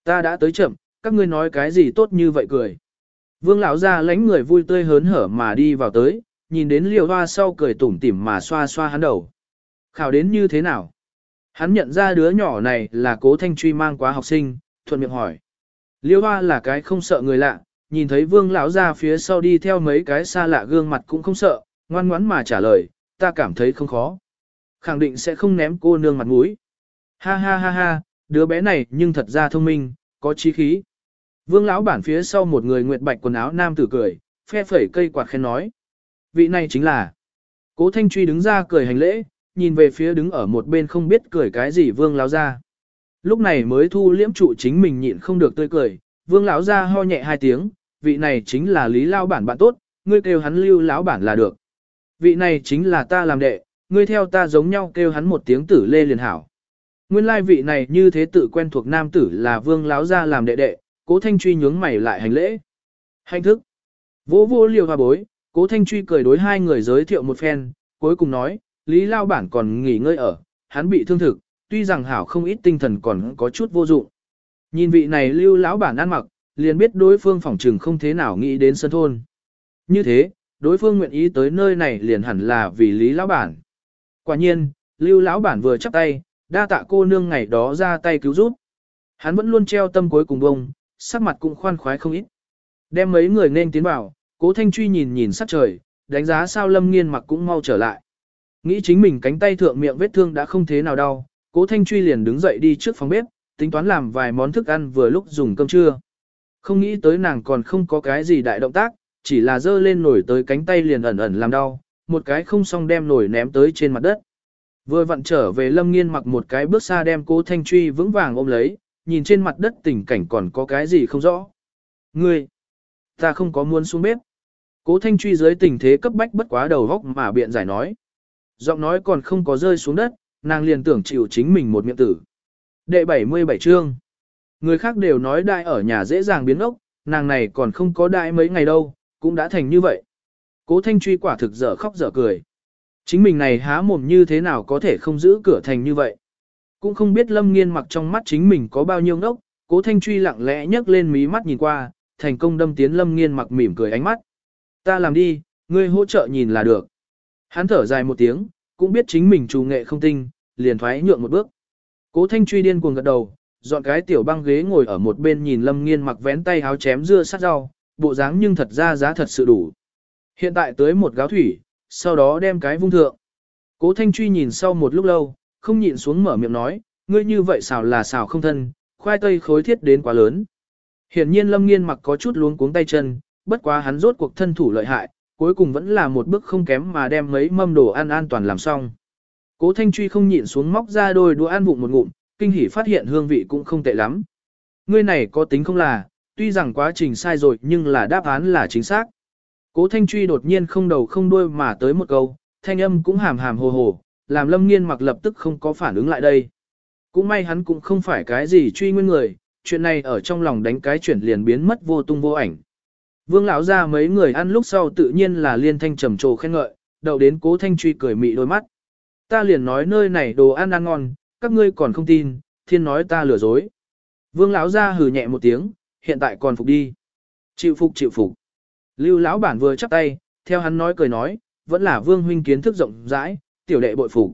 Ta đã tới chậm, các ngươi nói cái gì tốt như vậy cười. Vương lão ra lánh người vui tươi hớn hở mà đi vào tới, nhìn đến liều hoa sau cười tủm tỉm mà xoa xoa hắn đầu. Khảo đến như thế nào? Hắn nhận ra đứa nhỏ này là cố thanh truy mang quá học sinh, thuận miệng hỏi. Liêu hoa là cái không sợ người lạ, nhìn thấy vương lão ra phía sau đi theo mấy cái xa lạ gương mặt cũng không sợ, ngoan ngoãn mà trả lời, ta cảm thấy không khó. Khẳng định sẽ không ném cô nương mặt mũi. Ha ha ha ha, đứa bé này nhưng thật ra thông minh, có trí khí. Vương lão bản phía sau một người nguyệt bạch quần áo nam tử cười, phe phẩy cây quạt khen nói. Vị này chính là. Cố Thanh Truy đứng ra cười hành lễ, nhìn về phía đứng ở một bên không biết cười cái gì Vương lão ra. Lúc này mới thu liễm trụ chính mình nhịn không được tươi cười, Vương lão ra ho nhẹ hai tiếng, vị này chính là Lý lão bản bạn tốt, ngươi kêu hắn Lưu lão bản là được. Vị này chính là ta làm đệ, ngươi theo ta giống nhau kêu hắn một tiếng tử lê liền hảo. Nguyên lai vị này như thế tự quen thuộc nam tử là Vương lão gia làm đệ đệ, Cố Thanh Truy nhướng mày lại hành lễ. Hành thức. Vỗ vô liều hoa bối, Cố Thanh Truy cười đối hai người giới thiệu một phen, cuối cùng nói, Lý Lao Bản còn nghỉ ngơi ở, hắn bị thương thực, tuy rằng hảo không ít tinh thần còn có chút vô dụng. Nhìn vị này lưu lão bản ăn mặc, liền biết đối phương phỏng trừng không thế nào nghĩ đến sân thôn. Như thế, đối phương nguyện ý tới nơi này liền hẳn là vì Lý lão bản. Quả nhiên, lưu lão bản vừa chắp tay, đa tạ cô nương ngày đó ra tay cứu giúp. Hắn vẫn luôn treo tâm cuối cùng bông, sắc mặt cũng khoan khoái không ít. Đem mấy người nên tiến vào, cố thanh truy nhìn nhìn sắc trời, đánh giá sao lâm nghiên mặc cũng mau trở lại. Nghĩ chính mình cánh tay thượng miệng vết thương đã không thế nào đau, cố thanh truy liền đứng dậy đi trước phòng bếp, tính toán làm vài món thức ăn vừa lúc dùng cơm trưa. Không nghĩ tới nàng còn không có cái gì đại động tác, chỉ là dơ lên nổi tới cánh tay liền ẩn ẩn làm đau, một cái không xong đem nổi ném tới trên mặt đất. Vừa vặn trở về lâm nghiên mặc một cái bước xa đem cố thanh truy vững vàng ôm lấy, nhìn trên mặt đất tình cảnh còn có cái gì không rõ. Ngươi, ta không có muốn xuống bếp. Cố thanh truy dưới tình thế cấp bách bất quá đầu góc mà biện giải nói. Giọng nói còn không có rơi xuống đất, nàng liền tưởng chịu chính mình một miệng tử. Đệ 77 chương. Người khác đều nói đại ở nhà dễ dàng biến ốc, nàng này còn không có đại mấy ngày đâu, cũng đã thành như vậy. Cố thanh truy quả thực dở khóc dở cười. Chính mình này há mồm như thế nào có thể không giữ cửa thành như vậy. Cũng không biết lâm nghiên mặc trong mắt chính mình có bao nhiêu ngốc, cố thanh truy lặng lẽ nhấc lên mí mắt nhìn qua, thành công đâm tiến lâm nghiên mặc mỉm cười ánh mắt. Ta làm đi, ngươi hỗ trợ nhìn là được. Hắn thở dài một tiếng, cũng biết chính mình trù nghệ không tinh, liền thoái nhượng một bước. Cố thanh truy điên cuồng gật đầu, dọn cái tiểu băng ghế ngồi ở một bên nhìn lâm nghiên mặc vén tay háo chém dưa sát rau, bộ dáng nhưng thật ra giá thật sự đủ. Hiện tại tới một gáo thủy, sau đó đem cái vung thượng. Cố thanh truy nhìn sau một lúc lâu, không nhịn xuống mở miệng nói, ngươi như vậy xào là xào không thân, khoai tây khối thiết đến quá lớn. Hiển nhiên lâm nghiên mặc có chút luống cuống tay chân, bất quá hắn rốt cuộc thân thủ lợi hại, cuối cùng vẫn là một bước không kém mà đem mấy mâm đồ ăn an toàn làm xong. Cố Thanh Truy không nhịn xuống móc ra đôi đũa ăn vụng một ngụm, kinh hỉ phát hiện hương vị cũng không tệ lắm. Ngươi này có tính không là, tuy rằng quá trình sai rồi nhưng là đáp án là chính xác. Cố Thanh Truy đột nhiên không đầu không đuôi mà tới một câu, thanh âm cũng hàm hàm hồ hồ, làm Lâm Nghiên mặc lập tức không có phản ứng lại đây. Cũng may hắn cũng không phải cái gì truy nguyên người, chuyện này ở trong lòng đánh cái chuyển liền biến mất vô tung vô ảnh. Vương lão ra mấy người ăn lúc sau tự nhiên là liên thanh trầm trồ khen ngợi, đậu đến cố thanh truy cười mị đôi mắt. Ta liền nói nơi này đồ ăn ăn ngon, các ngươi còn không tin, thiên nói ta lừa dối. Vương lão ra hừ nhẹ một tiếng, hiện tại còn phục đi. Chịu phục chịu phục. Lưu lão bản vừa chắp tay, theo hắn nói cười nói, vẫn là vương huynh kiến thức rộng rãi, tiểu đệ bội phục.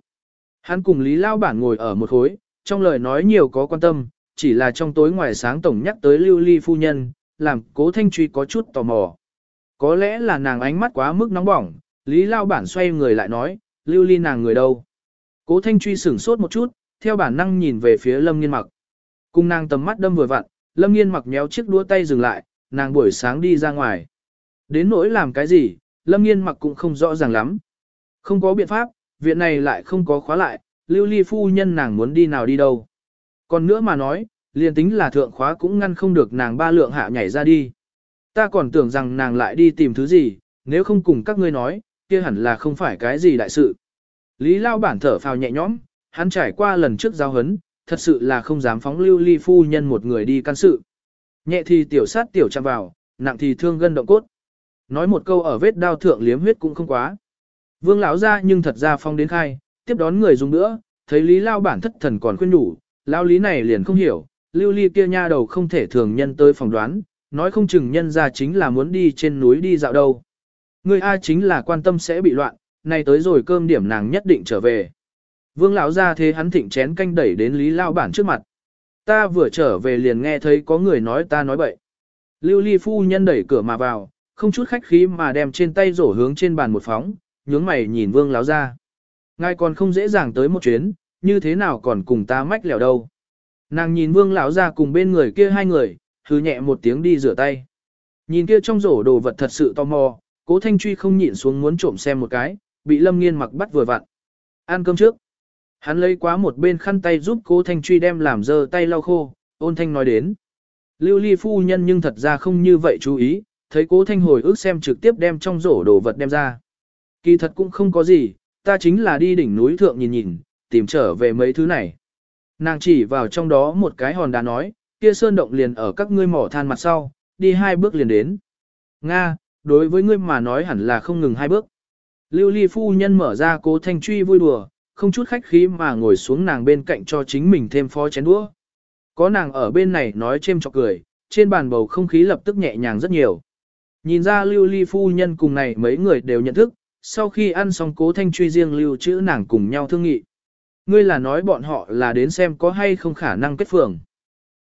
Hắn cùng Lý lão bản ngồi ở một khối, trong lời nói nhiều có quan tâm, chỉ là trong tối ngoài sáng tổng nhắc tới Lưu Ly phu nhân, làm cố thanh truy có chút tò mò. Có lẽ là nàng ánh mắt quá mức nóng bỏng, Lý Lão Bản xoay người lại nói, lưu ly nàng người đâu. Cố thanh truy sửng sốt một chút, theo bản năng nhìn về phía lâm nghiên mặc. Cùng nàng tầm mắt đâm vừa vặn, lâm nghiên mặc méo chiếc đũa tay dừng lại, nàng buổi sáng đi ra ngoài. Đến nỗi làm cái gì, lâm nghiên mặc cũng không rõ ràng lắm. Không có biện pháp, viện này lại không có khóa lại, lưu ly phu nhân nàng muốn đi nào đi đâu. Còn nữa mà nói, liền tính là thượng khóa cũng ngăn không được nàng ba lượng hạ nhảy ra đi. Ta còn tưởng rằng nàng lại đi tìm thứ gì, nếu không cùng các ngươi nói, kia hẳn là không phải cái gì đại sự. Lý Lao bản thở phào nhẹ nhõm, hắn trải qua lần trước giao hấn, thật sự là không dám phóng lưu ly phu nhân một người đi can sự. Nhẹ thì tiểu sát tiểu chạm vào, nặng thì thương gân động cốt. Nói một câu ở vết đao thượng liếm huyết cũng không quá. Vương lão ra nhưng thật ra phong đến khai, tiếp đón người dùng nữa, thấy Lý Lao bản thất thần còn khuyên nhủ, Lao Lý này liền không hiểu, lưu ly kia nha đầu không thể thường nhân tới phòng đoán, nói không chừng nhân ra chính là muốn đi trên núi đi dạo đâu. Người A chính là quan tâm sẽ bị loạn, nay tới rồi cơm điểm nàng nhất định trở về. Vương lão ra thế hắn thịnh chén canh đẩy đến Lý Lao bản trước mặt. Ta vừa trở về liền nghe thấy có người nói ta nói bậy. Lưu ly phu nhân đẩy cửa mà vào, không chút khách khí mà đem trên tay rổ hướng trên bàn một phóng, nhướng mày nhìn vương lão ra. Ngài còn không dễ dàng tới một chuyến, như thế nào còn cùng ta mách lẻo đâu. Nàng nhìn vương lão ra cùng bên người kia hai người, hứ nhẹ một tiếng đi rửa tay. Nhìn kia trong rổ đồ vật thật sự tò mò, cố thanh truy không nhịn xuống muốn trộm xem một cái, bị lâm nghiên mặc bắt vừa vặn. Ăn cơm trước. Hắn lấy quá một bên khăn tay giúp cố thanh truy đem làm dơ tay lau khô, ôn thanh nói đến. Lưu ly phu nhân nhưng thật ra không như vậy chú ý, thấy cố thanh hồi ước xem trực tiếp đem trong rổ đồ vật đem ra. Kỳ thật cũng không có gì, ta chính là đi đỉnh núi thượng nhìn nhìn, tìm trở về mấy thứ này. Nàng chỉ vào trong đó một cái hòn đá nói, kia sơn động liền ở các ngươi mỏ than mặt sau, đi hai bước liền đến. Nga, đối với ngươi mà nói hẳn là không ngừng hai bước. Lưu ly phu nhân mở ra cố thanh truy vui đùa, không chút khách khí mà ngồi xuống nàng bên cạnh cho chính mình thêm phó chén đũa. Có nàng ở bên này nói chêm chọc cười, trên bàn bầu không khí lập tức nhẹ nhàng rất nhiều. Nhìn ra lưu ly phu nhân cùng này mấy người đều nhận thức, sau khi ăn xong cố thanh truy riêng lưu chữ nàng cùng nhau thương nghị. Ngươi là nói bọn họ là đến xem có hay không khả năng kết phường.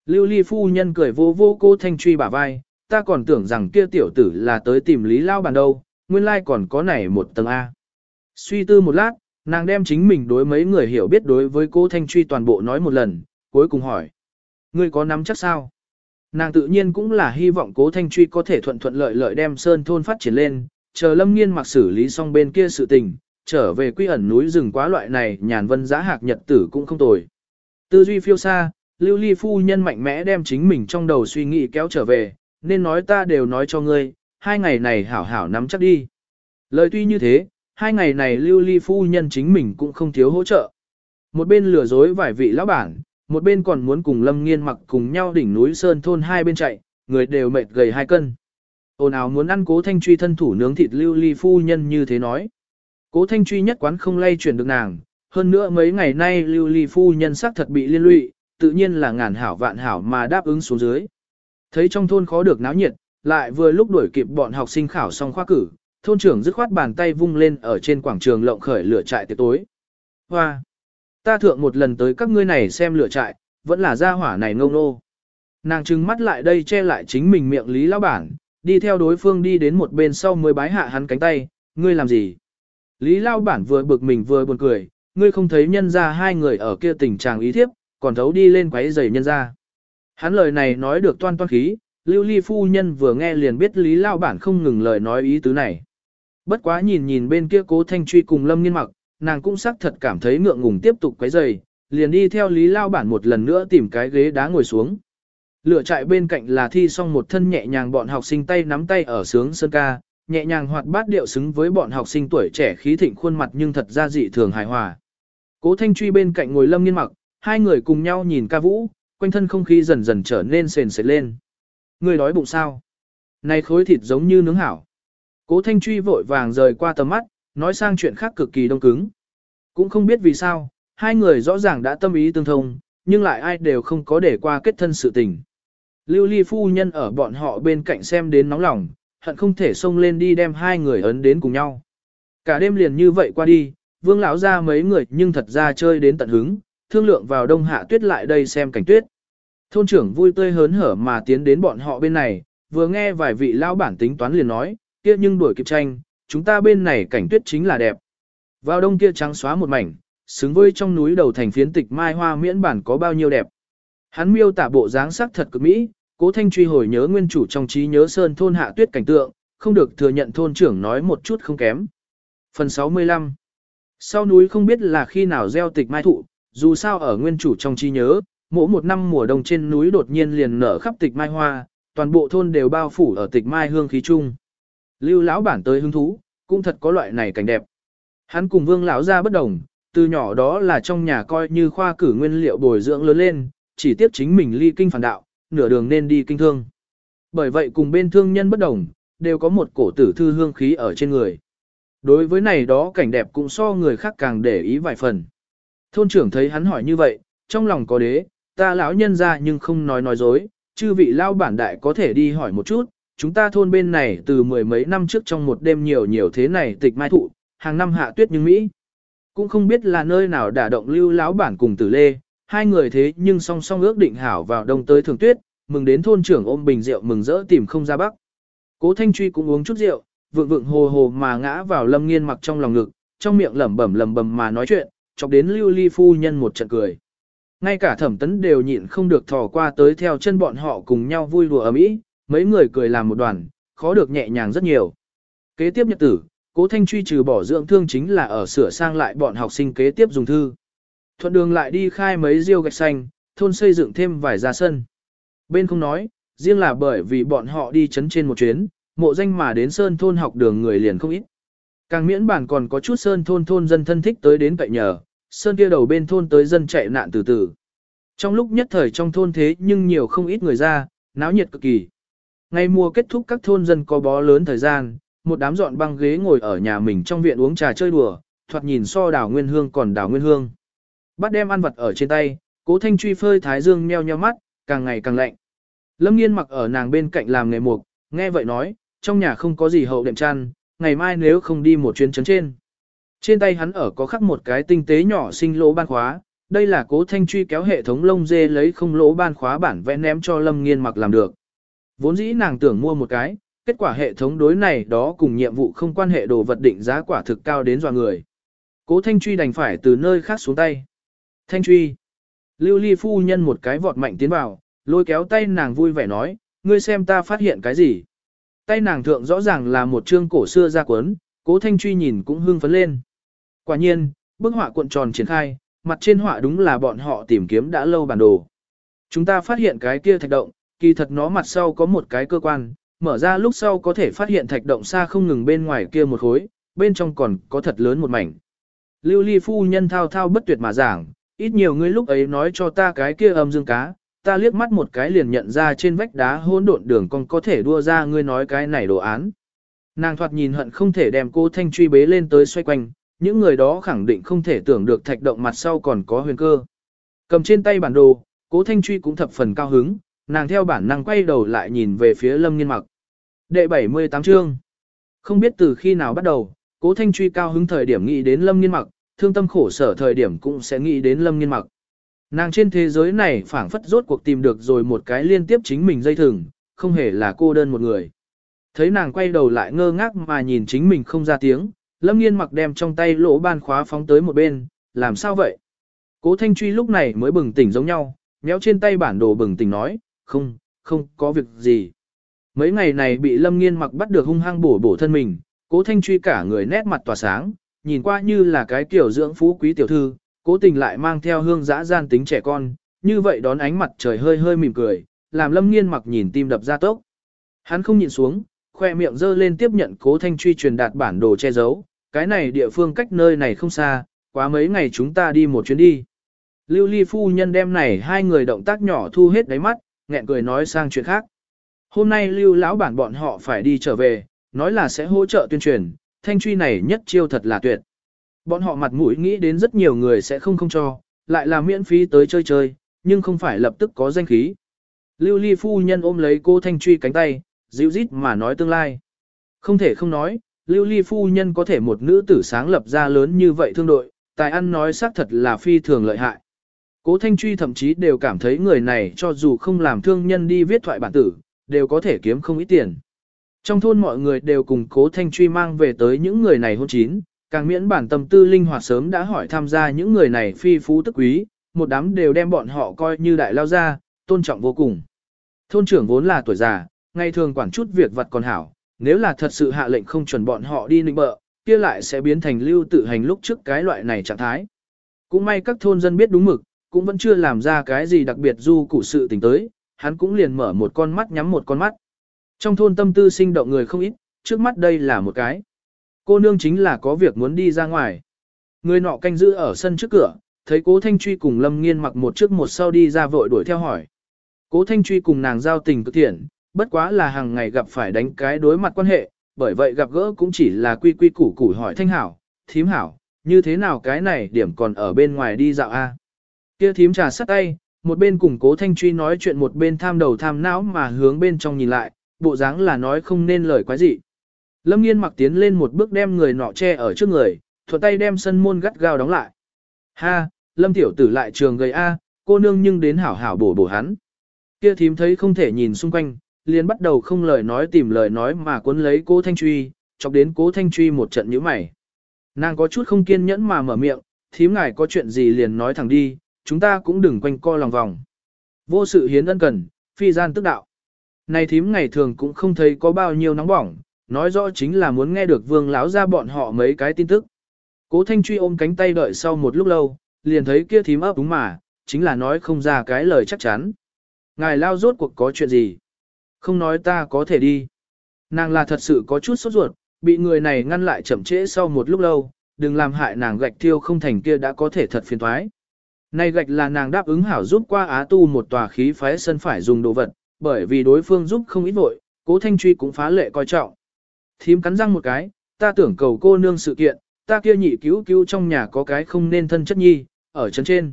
Lưu ly phu nhân cười vô vô cố thanh truy bả vai, ta còn tưởng rằng kia tiểu tử là tới tìm lý lao bàn đâu, nguyên lai còn có này một tầng A. Suy tư một lát, nàng đem chính mình đối mấy người hiểu biết đối với Cố Thanh Truy toàn bộ nói một lần, cuối cùng hỏi. Ngươi có nắm chắc sao? Nàng tự nhiên cũng là hy vọng cố Thanh Truy có thể thuận thuận lợi lợi đem Sơn Thôn phát triển lên, chờ Lâm Nghiên mặc xử lý xong bên kia sự tình, trở về quy ẩn núi rừng quá loại này nhàn vân giá hạc nhật tử cũng không tồi. Tư duy phiêu xa, lưu ly phu nhân mạnh mẽ đem chính mình trong đầu suy nghĩ kéo trở về, nên nói ta đều nói cho ngươi, hai ngày này hảo hảo nắm chắc đi. Lời tuy như thế, hai ngày này lưu ly phu nhân chính mình cũng không thiếu hỗ trợ. Một bên lừa dối vài vị lão bản, một bên còn muốn cùng lâm nghiên mặc cùng nhau đỉnh núi sơn thôn hai bên chạy, người đều mệt gầy hai cân. Ôn ào muốn ăn cố thanh truy thân thủ nướng thịt lưu ly phu nhân như thế nói. Cố thanh truy nhất quán không lay chuyển được nàng, hơn nữa mấy ngày nay lưu ly phu nhân xác thật bị liên lụy, tự nhiên là ngàn hảo vạn hảo mà đáp ứng xuống dưới. Thấy trong thôn khó được náo nhiệt, lại vừa lúc đuổi kịp bọn học sinh khảo xong khoa cử, thôn trưởng dứt khoát bàn tay vung lên ở trên quảng trường lộng khởi lửa trại tiệc tối. Hoa! Ta thượng một lần tới các ngươi này xem lửa trại, vẫn là gia hỏa này ngông nô. Nàng trừng mắt lại đây che lại chính mình miệng lý lão bản, đi theo đối phương đi đến một bên sau mới bái hạ hắn cánh tay, ngươi làm gì? Lý lão bản vừa bực mình vừa buồn cười, ngươi không thấy nhân ra hai người ở kia tình trạng ý thiếp, còn thấu đi lên quấy giày nhân ra. Hắn lời này nói được toan toan khí, lưu ly phu nhân vừa nghe liền biết lý lao bản không ngừng lời nói ý tứ này. Bất quá nhìn nhìn bên kia cố thanh truy cùng lâm nghiên mặc, nàng cũng xác thật cảm thấy ngượng ngùng tiếp tục quấy giày, liền đi theo lý lao bản một lần nữa tìm cái ghế đá ngồi xuống. Lửa trại bên cạnh là thi xong một thân nhẹ nhàng bọn học sinh tay nắm tay ở sướng sơn ca, nhẹ nhàng hoạt bát điệu xứng với bọn học sinh tuổi trẻ khí thịnh khuôn mặt nhưng thật ra dị thường hài hòa. Cố thanh truy bên cạnh ngồi lâm nghiên mặc, hai người cùng nhau nhìn ca vũ, quanh thân không khí dần dần trở nên sền sệt lên. Người đói bụng sao? Này khối thịt giống như nướng hảo. Cố Thanh Truy vội vàng rời qua tầm mắt, nói sang chuyện khác cực kỳ đông cứng. Cũng không biết vì sao, hai người rõ ràng đã tâm ý tương thông, nhưng lại ai đều không có để qua kết thân sự tình. Lưu Ly phu nhân ở bọn họ bên cạnh xem đến nóng lòng, hận không thể xông lên đi đem hai người ấn đến cùng nhau. Cả đêm liền như vậy qua đi, vương lão ra mấy người nhưng thật ra chơi đến tận hứng, thương lượng vào đông hạ tuyết lại đây xem cảnh tuyết. Thôn trưởng vui tươi hớn hở mà tiến đến bọn họ bên này, vừa nghe vài vị lão bản tính toán liền nói, kia nhưng đuổi kịp tranh, chúng ta bên này cảnh tuyết chính là đẹp. Vào đông kia trắng xóa một mảnh, xứng với trong núi đầu thành phiến tịch mai hoa miễn bản có bao nhiêu đẹp. Hắn miêu tả bộ dáng sắc thật cực mỹ, cố thanh truy hồi nhớ nguyên chủ trong trí nhớ sơn thôn hạ tuyết cảnh tượng, không được thừa nhận thôn trưởng nói một chút không kém. Phần 65 Sau núi không biết là khi nào gieo tịch mai thụ, dù sao ở nguyên chủ trong trí nhớ, mỗi một năm mùa đông trên núi đột nhiên liền nở khắp tịch mai hoa, toàn bộ thôn đều bao phủ ở tịch mai hương khí chung. Lưu lão bản tới hứng thú, cũng thật có loại này cảnh đẹp. Hắn cùng vương lão gia bất đồng, từ nhỏ đó là trong nhà coi như khoa cử nguyên liệu bồi dưỡng lớn lên, chỉ tiếp chính mình ly kinh phản đạo, nửa đường nên đi kinh thương. Bởi vậy cùng bên thương nhân bất đồng, đều có một cổ tử thư hương khí ở trên người. Đối với này đó cảnh đẹp cũng so người khác càng để ý vài phần. Thôn trưởng thấy hắn hỏi như vậy, trong lòng có đế, ta lão nhân ra nhưng không nói nói dối, chư vị lao bản đại có thể đi hỏi một chút, chúng ta thôn bên này từ mười mấy năm trước trong một đêm nhiều nhiều thế này tịch mai thụ, hàng năm hạ tuyết nhưng Mỹ. Cũng không biết là nơi nào đả động lưu lão bản cùng tử lê, hai người thế nhưng song song ước định hảo vào đông tới thường tuyết, mừng đến thôn trưởng ôm bình rượu mừng rỡ tìm không ra bắc. Cố Thanh Truy cũng uống chút rượu, vượng vượng hồ hồ mà ngã vào lâm nghiên mặc trong lòng ngực, trong miệng lẩm bẩm lẩm bẩm mà nói chuyện, chọc đến lưu ly phu nhân một trận cười. Ngay cả thẩm tấn đều nhịn không được thò qua tới theo chân bọn họ cùng nhau vui đùa ở mỹ, mấy người cười làm một đoàn, khó được nhẹ nhàng rất nhiều. Kế tiếp nhật tử, cố thanh truy trừ bỏ dưỡng thương chính là ở sửa sang lại bọn học sinh kế tiếp dùng thư. Thuận đường lại đi khai mấy riêu gạch xanh, thôn xây dựng thêm vài gia sân. Bên không nói, riêng là bởi vì bọn họ đi chấn trên một chuyến, mộ danh mà đến sơn thôn học đường người liền không ít. Càng miễn bản còn có chút sơn thôn thôn dân thân thích tới đến cậy nhờ, sơn kia đầu bên thôn tới dân chạy nạn từ từ. Trong lúc nhất thời trong thôn thế nhưng nhiều không ít người ra, náo nhiệt cực kỳ. Ngày mùa kết thúc các thôn dân có bó lớn thời gian, một đám dọn băng ghế ngồi ở nhà mình trong viện uống trà chơi đùa, thoạt nhìn so đào nguyên hương còn đào nguyên hương. Bắt đem ăn vật ở trên tay, cố thanh truy phơi thái dương nheo nheo mắt, càng ngày càng lạnh. Lâm nghiên mặc ở nàng bên cạnh làm nghề mục, nghe vậy nói, trong nhà không có gì hậu đệm chăn, ngày mai nếu không đi một chuyến chấn trên. Trên tay hắn ở có khắc một cái tinh tế nhỏ sinh lỗ ban khóa, đây là cố thanh truy kéo hệ thống lông dê lấy không lỗ ban khóa bản vẽ ném cho Lâm Nghiên mặc làm được. Vốn dĩ nàng tưởng mua một cái, kết quả hệ thống đối này đó cùng nhiệm vụ không quan hệ đồ vật định giá quả thực cao đến dọa người. Cố thanh truy đành phải từ nơi khác xuống tay. Thanh truy. Lưu ly phu nhân một cái vọt mạnh tiến vào, lôi kéo tay nàng vui vẻ nói, ngươi xem ta phát hiện cái gì. Tay nàng thượng rõ ràng là một chương cổ xưa ra cuốn, cố thanh truy nhìn cũng hưng phấn lên. Quả nhiên, bức họa cuộn tròn triển khai, mặt trên họa đúng là bọn họ tìm kiếm đã lâu bản đồ. Chúng ta phát hiện cái kia thạch động, kỳ thật nó mặt sau có một cái cơ quan, mở ra lúc sau có thể phát hiện thạch động xa không ngừng bên ngoài kia một khối, bên trong còn có thật lớn một mảnh. Lưu ly phu nhân thao thao bất tuyệt mà giảng, ít nhiều người lúc ấy nói cho ta cái kia âm dương cá, ta liếc mắt một cái liền nhận ra trên vách đá hỗn độn đường còn có thể đua ra ngươi nói cái này đồ án. Nàng thoạt nhìn hận không thể đem cô Thanh truy bế lên tới xoay quanh, những người đó khẳng định không thể tưởng được thạch động mặt sau còn có huyền cơ. Cầm trên tay bản đồ, cố Thanh truy cũng thập phần cao hứng, nàng theo bản năng quay đầu lại nhìn về phía lâm nghiên mặc. Đệ 78 chương Không biết từ khi nào bắt đầu, cố Thanh truy cao hứng thời điểm nghĩ đến lâm nghiên mặc, thương tâm khổ sở thời điểm cũng sẽ nghĩ đến lâm nghiên mặc. Nàng trên thế giới này phảng phất rốt cuộc tìm được rồi một cái liên tiếp chính mình dây thừng, không hề là cô đơn một người. Thấy nàng quay đầu lại ngơ ngác mà nhìn chính mình không ra tiếng, lâm nghiên mặc đem trong tay lỗ ban khóa phóng tới một bên, làm sao vậy? Cố Thanh Truy lúc này mới bừng tỉnh giống nhau, méo trên tay bản đồ bừng tỉnh nói, không, không có việc gì. Mấy ngày này bị lâm nghiên mặc bắt được hung hăng bổ bổ thân mình, cố Thanh Truy cả người nét mặt tỏa sáng, nhìn qua như là cái kiểu dưỡng phú quý tiểu thư, cố tình lại mang theo hương dã gian tính trẻ con, như vậy đón ánh mặt trời hơi hơi mỉm cười, làm lâm nghiên mặc nhìn tim đập ra tốc. Hắn không nhìn xuống, khoe miệng dơ lên tiếp nhận cố thanh truy truyền đạt bản đồ che giấu, cái này địa phương cách nơi này không xa, quá mấy ngày chúng ta đi một chuyến đi. Lưu ly phu nhân đem này hai người động tác nhỏ thu hết đáy mắt, nghẹn cười nói sang chuyện khác. Hôm nay lưu lão bản bọn họ phải đi trở về, nói là sẽ hỗ trợ tuyên truyền, thanh truy này nhất chiêu thật là tuyệt. Bọn họ mặt mũi nghĩ đến rất nhiều người sẽ không không cho, lại là miễn phí tới chơi chơi, nhưng không phải lập tức có danh khí. Lưu ly phu nhân ôm lấy cô thanh truy cánh tay, dịu rít mà nói tương lai. Không thể không nói, lưu ly phu nhân có thể một nữ tử sáng lập ra lớn như vậy thương đội, tài ăn nói xác thật là phi thường lợi hại. Cố Thanh Truy thậm chí đều cảm thấy người này cho dù không làm thương nhân đi viết thoại bản tử, đều có thể kiếm không ít tiền. Trong thôn mọi người đều cùng Cố Thanh Truy mang về tới những người này hôn chín, Càng miễn bản tâm tư linh hoạt sớm đã hỏi tham gia những người này phi phú tức quý, một đám đều đem bọn họ coi như đại lao gia, tôn trọng vô cùng. Thôn trưởng vốn là tuổi già, ngày thường quản chút việc vật còn hảo, nếu là thật sự hạ lệnh không chuẩn bọn họ đi nịnh bợ, kia lại sẽ biến thành lưu tự hành lúc trước cái loại này trạng thái. Cũng may các thôn dân biết đúng mực, cũng vẫn chưa làm ra cái gì đặc biệt du cụ sự tình tới, hắn cũng liền mở một con mắt nhắm một con mắt. Trong thôn tâm tư sinh động người không ít, trước mắt đây là một cái. Cô nương chính là có việc muốn đi ra ngoài. Người nọ canh giữ ở sân trước cửa, thấy cố Thanh Truy cùng Lâm Nghiên mặc một trước một sau đi ra vội đuổi theo hỏi. Cố Thanh Truy cùng nàng giao tình cực thiện, bất quá là hàng ngày gặp phải đánh cái đối mặt quan hệ, bởi vậy gặp gỡ cũng chỉ là quy quy củ củ hỏi Thanh Hảo, thím hảo, như thế nào cái này điểm còn ở bên ngoài đi dạo a? Kia thím trà sắt tay, một bên cùng cố Thanh Truy nói chuyện một bên tham đầu tham não mà hướng bên trong nhìn lại, bộ dáng là nói không nên lời quái gì. Lâm nghiên mặc tiến lên một bước đem người nọ che ở trước người, thuận tay đem sân môn gắt gao đóng lại. Ha, lâm tiểu tử lại trường gầy A, cô nương nhưng đến hảo hảo bổ bổ hắn. Kia thím thấy không thể nhìn xung quanh, liền bắt đầu không lời nói tìm lời nói mà cuốn lấy cố thanh truy, chọc đến cố thanh truy một trận nhíu mày. Nàng có chút không kiên nhẫn mà mở miệng, thím ngài có chuyện gì liền nói thẳng đi, chúng ta cũng đừng quanh co lòng vòng. Vô sự hiến ân cần, phi gian tức đạo. Này thím ngày thường cũng không thấy có bao nhiêu nóng bỏng, nói rõ chính là muốn nghe được vương láo ra bọn họ mấy cái tin tức. Cố Thanh Truy ôm cánh tay đợi sau một lúc lâu, liền thấy kia thím ấp đúng mà, chính là nói không ra cái lời chắc chắn. Ngài lao rốt cuộc có chuyện gì? Không nói ta có thể đi. Nàng là thật sự có chút sốt ruột, bị người này ngăn lại chậm trễ sau một lúc lâu, đừng làm hại nàng gạch thiêu không thành kia đã có thể thật phiền thoái. Này gạch là nàng đáp ứng hảo giúp qua Á Tu một tòa khí phái sân phải dùng đồ vật, bởi vì đối phương giúp không ít vội, cố thanh truy cũng phá lệ coi trọng. Thím cắn răng một cái, ta tưởng cầu cô nương sự kiện, ta kia nhị cứu cứu trong nhà có cái không nên thân chất nhi, ở chấn trên.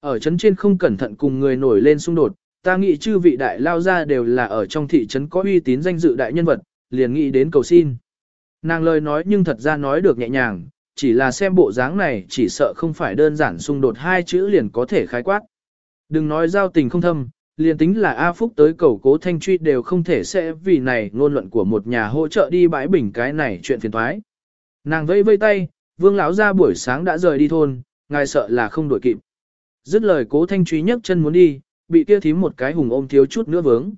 Ở chấn trên không cẩn thận cùng người nổi lên xung đột, ta nghĩ chư vị đại lao ra đều là ở trong thị trấn có uy tín danh dự đại nhân vật, liền nghĩ đến cầu xin. Nàng lời nói nhưng thật ra nói được nhẹ nhàng, chỉ là xem bộ dáng này chỉ sợ không phải đơn giản xung đột hai chữ liền có thể khái quát. Đừng nói giao tình không thâm, liền tính là A Phúc tới cầu cố thanh truy đều không thể sẽ vì này ngôn luận của một nhà hỗ trợ đi bãi bình cái này chuyện phiền thoái. Nàng vẫy vây tay, vương lão ra buổi sáng đã rời đi thôn, ngài sợ là không đuổi kịp. Dứt lời cố thanh truy nhấc chân muốn đi, bị kia thím một cái hùng ôm thiếu chút nữa vướng.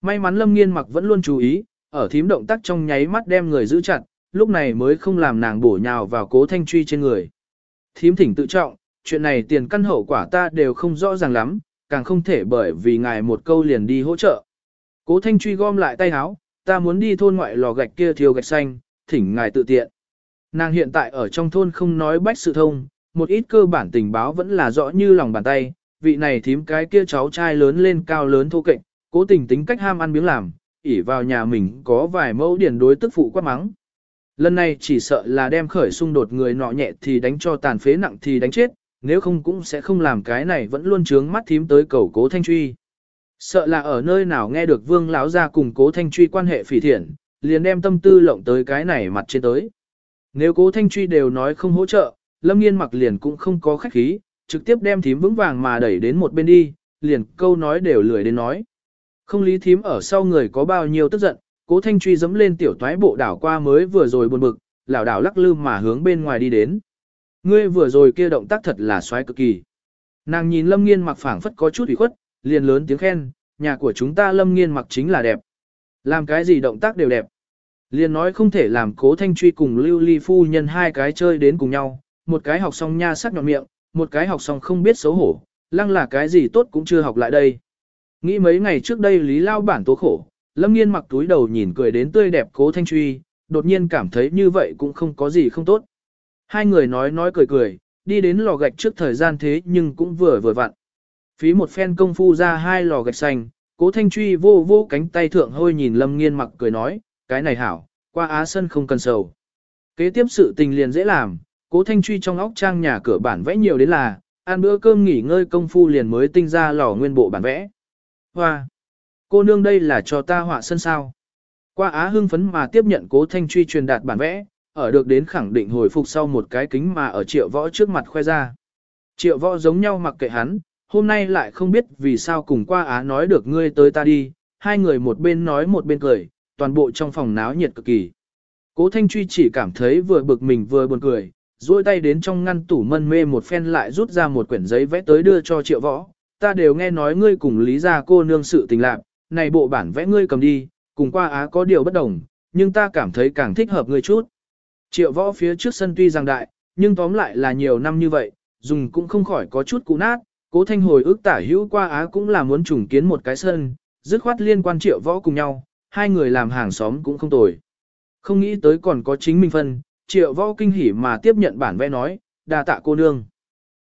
May mắn lâm nghiên mặc vẫn luôn chú ý, ở thím động tác trong nháy mắt đem người giữ chặt, lúc này mới không làm nàng bổ nhào vào cố thanh truy trên người. Thím thỉnh tự trọng, chuyện này tiền căn hậu quả ta đều không rõ ràng lắm, càng không thể bởi vì ngài một câu liền đi hỗ trợ. Cố Thanh truy gom lại tay áo, ta muốn đi thôn ngoại lò gạch kia thiêu gạch xanh, thỉnh ngài tự tiện. Nàng hiện tại ở trong thôn không nói bách sự thông, một ít cơ bản tình báo vẫn là rõ như lòng bàn tay, vị này thím cái kia cháu trai lớn lên cao lớn thô kệch, cố tình tính cách ham ăn miếng làm, ỉ vào nhà mình có vài mẫu điển đối tức phụ quát mắng. Lần này chỉ sợ là đem khởi xung đột người nọ nhẹ thì đánh cho tàn phế nặng thì đánh chết, nếu không cũng sẽ không làm cái này vẫn luôn trướng mắt thím tới cầu cố thanh truy. Sợ là ở nơi nào nghe được vương lão ra cùng cố thanh truy quan hệ phỉ thiện, liền đem tâm tư lộng tới cái này mặt trên tới. Nếu cố thanh truy đều nói không hỗ trợ, lâm nghiên mặc liền cũng không có khách khí, trực tiếp đem thím vững vàng mà đẩy đến một bên đi, liền câu nói đều lười đến nói. Không lý thím ở sau người có bao nhiêu tức giận, cố thanh truy dẫm lên tiểu toái bộ đảo qua mới vừa rồi buồn bực, lảo đảo lắc lư mà hướng bên ngoài đi đến. Ngươi vừa rồi kia động tác thật là xoáy cực kỳ. Nàng nhìn Lâm Nghiên mặc phảng phất có chút ủy khuất, liền lớn tiếng khen, nhà của chúng ta Lâm Nghiên mặc chính là đẹp. Làm cái gì động tác đều đẹp. Liền nói không thể làm cố thanh truy cùng lưu ly phu nhân hai cái chơi đến cùng nhau, một cái học xong nha sắc nhọn miệng, một cái học xong không biết xấu hổ, lăng là cái gì tốt cũng chưa học lại đây. Nghĩ mấy ngày trước đây Lý Lao bản tố khổ, Lâm Nghiên mặc túi đầu nhìn cười đến tươi đẹp cố thanh truy, đột nhiên cảm thấy như vậy cũng không có gì không tốt. Hai người nói nói cười cười, đi đến lò gạch trước thời gian thế nhưng cũng vừa vừa vặn. Phí một phen công phu ra hai lò gạch xanh, cố thanh truy vô vô cánh tay thượng hôi nhìn lâm nghiên mặc cười nói, cái này hảo, qua á sân không cần sầu. Kế tiếp sự tình liền dễ làm, cố thanh truy trong óc trang nhà cửa bản vẽ nhiều đến là, ăn bữa cơm nghỉ ngơi công phu liền mới tinh ra lò nguyên bộ bản vẽ. Hoa! Cô nương đây là cho ta họa sân sao. Qua á hưng phấn mà tiếp nhận cố thanh truy truyền đạt bản vẽ, ở được đến khẳng định hồi phục sau một cái kính mà ở triệu võ trước mặt khoe ra. Triệu võ giống nhau mặc kệ hắn, hôm nay lại không biết vì sao cùng qua á nói được ngươi tới ta đi, hai người một bên nói một bên cười, toàn bộ trong phòng náo nhiệt cực kỳ. Cố Thanh Truy chỉ cảm thấy vừa bực mình vừa buồn cười, duỗi tay đến trong ngăn tủ mân mê một phen lại rút ra một quyển giấy vẽ tới đưa cho triệu võ. Ta đều nghe nói ngươi cùng lý gia cô nương sự tình lạc, này bộ bản vẽ ngươi cầm đi, cùng qua á có điều bất đồng, nhưng ta cảm thấy càng thích hợp ngươi chút. Triệu võ phía trước sân tuy rằng đại, nhưng tóm lại là nhiều năm như vậy, dùng cũng không khỏi có chút cũ nát, cố thanh hồi ước tả hữu qua á cũng là muốn trùng kiến một cái sân, dứt khoát liên quan triệu võ cùng nhau, hai người làm hàng xóm cũng không tồi. Không nghĩ tới còn có chính mình phân, triệu võ kinh hỉ mà tiếp nhận bản vẽ nói, đa tạ cô nương.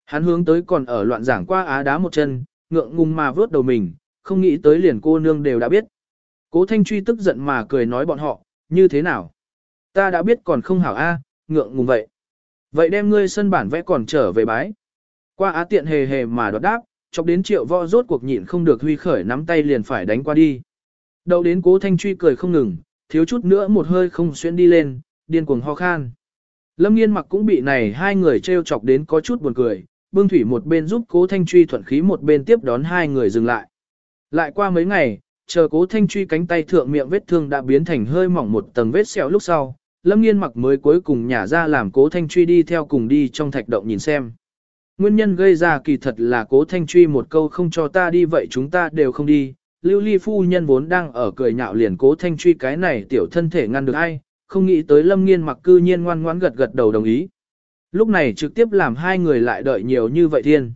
Hắn hướng tới còn ở loạn giảng qua á đá một chân, ngượng ngùng mà vớt đầu mình, không nghĩ tới liền cô nương đều đã biết. Cố Thanh Truy tức giận mà cười nói bọn họ, như thế nào? Ta đã biết còn không hảo a, ngượng ngùng vậy. Vậy đem ngươi sân bản vẽ còn trở về bái. Qua á tiện hề hề mà đoạt đáp, chọc đến triệu võ rốt cuộc nhịn không được huy khởi nắm tay liền phải đánh qua đi. Đầu đến cố Thanh Truy cười không ngừng, thiếu chút nữa một hơi không xuyên đi lên, điên cuồng ho khan. Lâm nghiên mặc cũng bị này hai người trêu chọc đến có chút buồn cười, bưng thủy một bên giúp cố Thanh Truy thuận khí một bên tiếp đón hai người dừng lại. Lại qua mấy ngày, chờ cố thanh truy cánh tay thượng miệng vết thương đã biến thành hơi mỏng một tầng vết sẹo lúc sau, lâm nghiên mặc mới cuối cùng nhả ra làm cố thanh truy đi theo cùng đi trong thạch động nhìn xem. Nguyên nhân gây ra kỳ thật là cố thanh truy một câu không cho ta đi vậy chúng ta đều không đi. Lưu ly phu nhân vốn đang ở cười nhạo liền cố thanh truy cái này tiểu thân thể ngăn được ai, không nghĩ tới lâm nghiên mặc cư nhiên ngoan ngoãn gật gật đầu đồng ý. Lúc này trực tiếp làm hai người lại đợi nhiều như vậy thiên.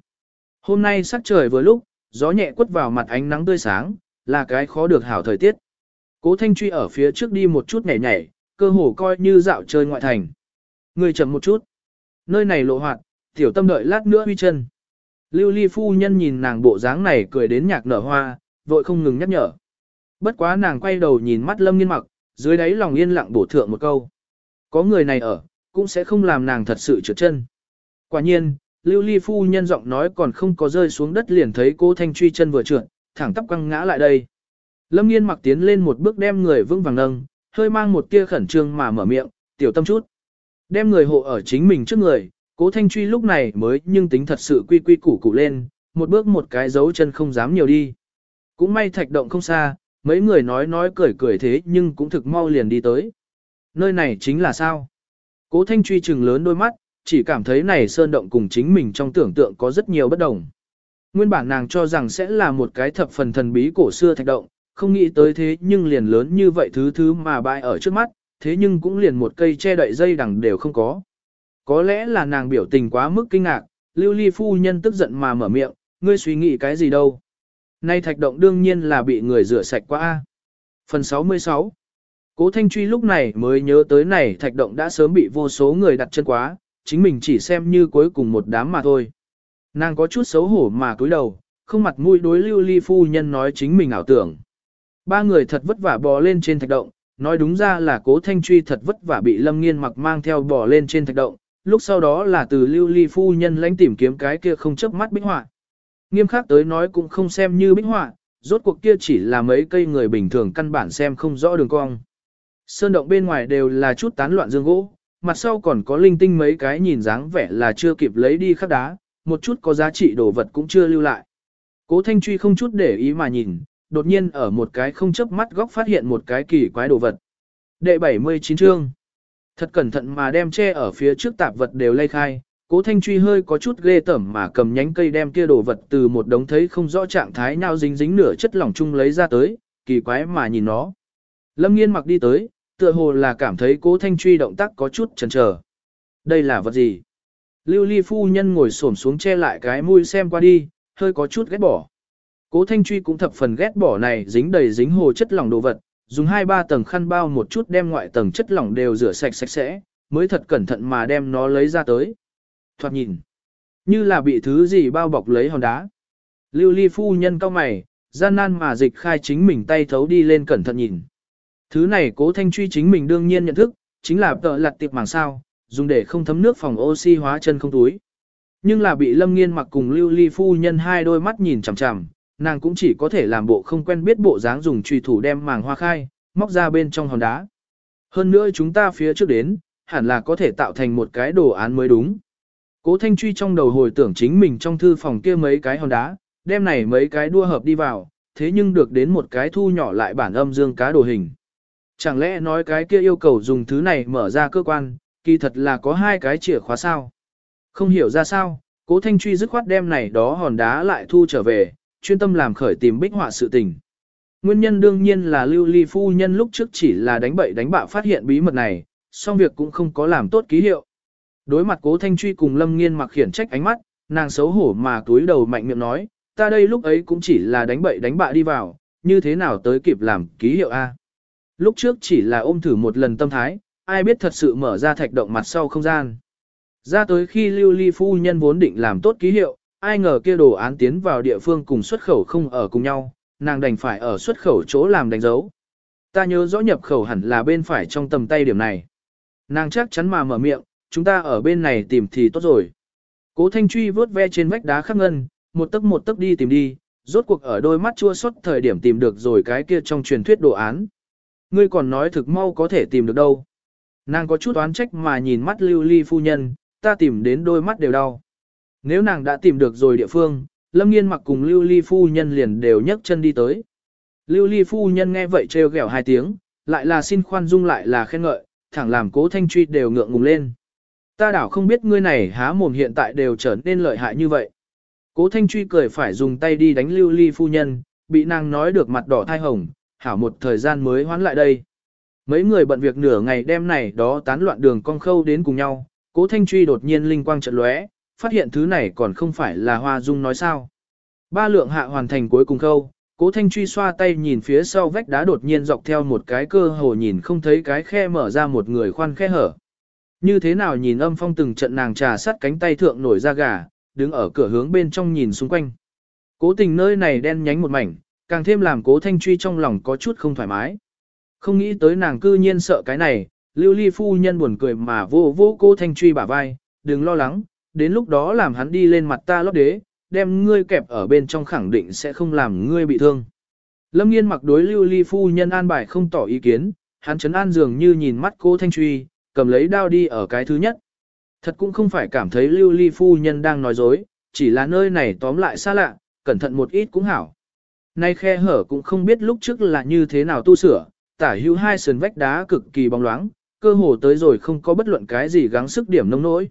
Hôm nay sắc trời vừa lúc, gió nhẹ quất vào mặt ánh nắng tươi sáng, là cái khó được hảo thời tiết. Cố Thanh Truy ở phía trước đi một chút nhảy nhảy, cơ hồ coi như dạo chơi ngoại thành. Người chậm một chút. Nơi này lộ hoạt, tiểu tâm đợi lát nữa huy chân. Lưu ly phu nhân nhìn nàng bộ dáng này cười đến nhạc nở hoa, vội không ngừng nhắc nhở. Bất quá nàng quay đầu nhìn mắt lâm nghiên mặc, dưới đáy lòng yên lặng bổ thượng một câu. Có người này ở, cũng sẽ không làm nàng thật sự trượt chân. Quả nhiên, lưu ly phu nhân giọng nói còn không có rơi xuống đất liền thấy cô thanh truy chân vừa trượt, thẳng tắp quăng ngã lại đây. Lâm nghiên mặc tiến lên một bước đem người vững vàng nâng, hơi mang một tia khẩn trương mà mở miệng, tiểu tâm chút. Đem người hộ ở chính mình trước người, cố thanh truy lúc này mới nhưng tính thật sự quy quy củ củ lên, một bước một cái dấu chân không dám nhiều đi. Cũng may thạch động không xa, mấy người nói nói cười cười thế nhưng cũng thực mau liền đi tới. Nơi này chính là sao? Cố thanh truy trừng lớn đôi mắt, chỉ cảm thấy này sơn động cùng chính mình trong tưởng tượng có rất nhiều bất đồng. Nguyên bản nàng cho rằng sẽ là một cái thập phần thần bí cổ xưa thạch động, không nghĩ tới thế nhưng liền lớn như vậy thứ thứ mà bại ở trước mắt, thế nhưng cũng liền một cây che đậy dây đằng đều không có. Có lẽ là nàng biểu tình quá mức kinh ngạc, lưu ly phu nhân tức giận mà mở miệng, ngươi suy nghĩ cái gì đâu. Nay thạch động đương nhiên là bị người rửa sạch qua. Phần 66 Cố Thanh Truy lúc này mới nhớ tới này thạch động đã sớm bị vô số người đặt chân quá, chính mình chỉ xem như cuối cùng một đám mà thôi. Nàng có chút xấu hổ mà cúi đầu, không mặt mũi đối lưu ly phu nhân nói chính mình ảo tưởng. Ba người thật vất vả bò lên trên thạch động, nói đúng ra là cố thanh truy thật vất vả bị lâm nghiên mặc mang theo bò lên trên thạch động, lúc sau đó là từ lưu ly phu nhân lãnh tìm kiếm cái kia không chớp mắt bích họa. Nghiêm khắc tới nói cũng không xem như bích họa, rốt cuộc kia chỉ là mấy cây người bình thường căn bản xem không rõ đường cong. Sơn động bên ngoài đều là chút tán loạn dương gỗ, mặt sau còn có linh tinh mấy cái nhìn dáng vẻ là chưa kịp lấy đi khắc đá, một chút có giá trị đồ vật cũng chưa lưu lại. Cố Thanh Truy không chút để ý mà nhìn, đột nhiên ở một cái không chớp mắt góc phát hiện một cái kỳ quái đồ vật. Đệ 79 chương. Thật cẩn thận mà đem che ở phía trước tạp vật đều lây khai, Cố Thanh Truy hơi có chút ghê tởm mà cầm nhánh cây đem kia đồ vật từ một đống thấy không rõ trạng thái nào dính dính nửa chất lỏng chung lấy ra tới, kỳ quái mà nhìn nó. Lâm Nghiên mặc đi tới, tựa hồ là cảm thấy Cố Thanh Truy động tác có chút chần chờ. Đây là vật gì? Lưu ly phu nhân ngồi xổm xuống che lại cái mũi xem qua đi, hơi có chút ghét bỏ. Cố Thanh Truy cũng thập phần ghét bỏ này dính đầy dính hồ chất lỏng đồ vật, dùng hai ba tầng khăn bao một chút đem ngoại tầng chất lỏng đều rửa sạch sạch sẽ, mới thật cẩn thận mà đem nó lấy ra tới. Thoạt nhìn, như là bị thứ gì bao bọc lấy hòn đá. Lưu ly phu nhân cao mày, gian nan mà dịch khai chính mình tay thấu đi lên cẩn thận nhìn. Thứ này cố Thanh Truy chính mình đương nhiên nhận thức, chính là tợ lặt tiệp màng sao, dùng để không thấm nước phòng oxy hóa chân không túi. Nhưng là bị Lâm Nghiên mặc cùng Lưu Ly phu nhân hai đôi mắt nhìn chằm chằm, nàng cũng chỉ có thể làm bộ không quen biết bộ dáng dùng chùy thủ đem màng hoa khai, móc ra bên trong hòn đá. Hơn nữa chúng ta phía trước đến, hẳn là có thể tạo thành một cái đồ án mới đúng. Cố Thanh Truy trong đầu hồi tưởng chính mình trong thư phòng kia mấy cái hòn đá, đem này mấy cái đua hợp đi vào, thế nhưng được đến một cái thu nhỏ lại bản âm dương cá đồ hình. Chẳng lẽ nói cái kia yêu cầu dùng thứ này mở ra cơ quan, kỳ thật là có hai cái chìa khóa sao? Không hiểu ra sao, cố thanh truy dứt khoát đem này đó hòn đá lại thu trở về, chuyên tâm làm khởi tìm bích họa sự tình. Nguyên nhân đương nhiên là lưu ly phu nhân lúc trước chỉ là đánh bậy đánh bạ phát hiện bí mật này, song việc cũng không có làm tốt ký hiệu. Đối mặt cố thanh truy cùng lâm nghiên mặc khiển trách ánh mắt, nàng xấu hổ mà túi đầu mạnh miệng nói, ta đây lúc ấy cũng chỉ là đánh bậy đánh bạ đi vào, như thế nào tới kịp làm ký hiệu A. Lúc trước chỉ là ôm thử một lần tâm thái, ai biết thật sự mở ra thạch động mặt sau không gian. Ra tới khi lưu ly phu nhân vốn định làm tốt ký hiệu, ai ngờ kia đồ án tiến vào địa phương cùng xuất khẩu không ở cùng nhau, nàng đành phải ở xuất khẩu chỗ làm đánh dấu. Ta nhớ rõ nhập khẩu hẳn là bên phải trong tầm tay điểm này. Nàng chắc chắn mà mở miệng, chúng ta ở bên này tìm thì tốt rồi. Cố Thanh Truy vớt ve trên vách đá khắc ngân, một tấc một tấc đi tìm đi, rốt cuộc ở đôi mắt chua xót thời điểm tìm được rồi cái kia trong truyền thuyết đồ án. Ngươi còn nói thực mau có thể tìm được đâu. Nàng có chút oán trách mà nhìn mắt lưu ly phu nhân, ta tìm đến đôi mắt đều đau. Nếu nàng đã tìm được rồi địa phương, lâm nghiên mặc cùng lưu ly phu nhân liền đều nhấc chân đi tới. Lưu ly phu nhân nghe vậy trêu ghẹo hai tiếng, lại là xin khoan dung lại là khen ngợi, thẳng làm cố thanh truy đều ngượng ngùng lên. Ta đảo không biết ngươi này há mồm hiện tại đều trở nên lợi hại như vậy. Cố thanh truy cười phải dùng tay đi đánh lưu ly phu nhân, bị nàng nói được mặt đỏ thai hồng, hảo một thời gian mới hoán lại đây. Mấy người bận việc nửa ngày đêm này đó tán loạn đường con khâu đến cùng nhau, cố thanh truy đột nhiên linh quang trận lóe, phát hiện thứ này còn không phải là hoa dung nói sao. Ba lượng hạ hoàn thành cuối cùng khâu, cố thanh truy xoa tay nhìn phía sau vách đá đột nhiên dọc theo một cái cơ hồ nhìn không thấy cái khe mở ra một người khoan khe hở. Như thế nào nhìn âm phong từng trận nàng trà sắt cánh tay thượng nổi ra gà, đứng ở cửa hướng bên trong nhìn xung quanh. Cố tình nơi này đen nhánh một mảnh, càng thêm làm cố thanh truy trong lòng có chút không thoải mái. Không nghĩ tới nàng cư nhiên sợ cái này, lưu ly phu nhân buồn cười mà vô vô cố thanh truy bả vai, đừng lo lắng, đến lúc đó làm hắn đi lên mặt ta lót đế, đem ngươi kẹp ở bên trong khẳng định sẽ không làm ngươi bị thương. Lâm nghiên mặc đối lưu ly phu nhân an bài không tỏ ý kiến, hắn chấn an dường như nhìn mắt cô thanh truy, cầm lấy đao đi ở cái thứ nhất. Thật cũng không phải cảm thấy lưu ly phu nhân đang nói dối, chỉ là nơi này tóm lại xa lạ, cẩn thận một ít cũng hảo. Nay khe hở cũng không biết lúc trước là như thế nào tu sửa, tả hữu hai sườn vách đá cực kỳ bóng loáng, cơ hồ tới rồi không có bất luận cái gì gắng sức điểm nông nỗi.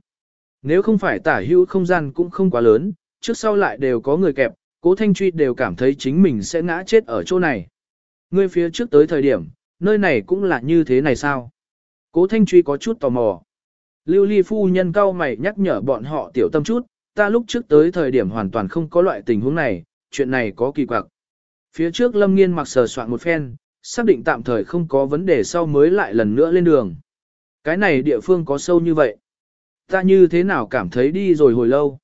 Nếu không phải tả hữu không gian cũng không quá lớn, trước sau lại đều có người kẹp, cố thanh truy đều cảm thấy chính mình sẽ ngã chết ở chỗ này. Ngươi phía trước tới thời điểm, nơi này cũng là như thế này sao? Cố thanh truy có chút tò mò. Lưu ly phu nhân cao mày nhắc nhở bọn họ tiểu tâm chút, ta lúc trước tới thời điểm hoàn toàn không có loại tình huống này, chuyện này có kỳ quặc. Phía trước lâm nghiên mặc sờ soạn một phen, xác định tạm thời không có vấn đề sau mới lại lần nữa lên đường. Cái này địa phương có sâu như vậy. Ta như thế nào cảm thấy đi rồi hồi lâu.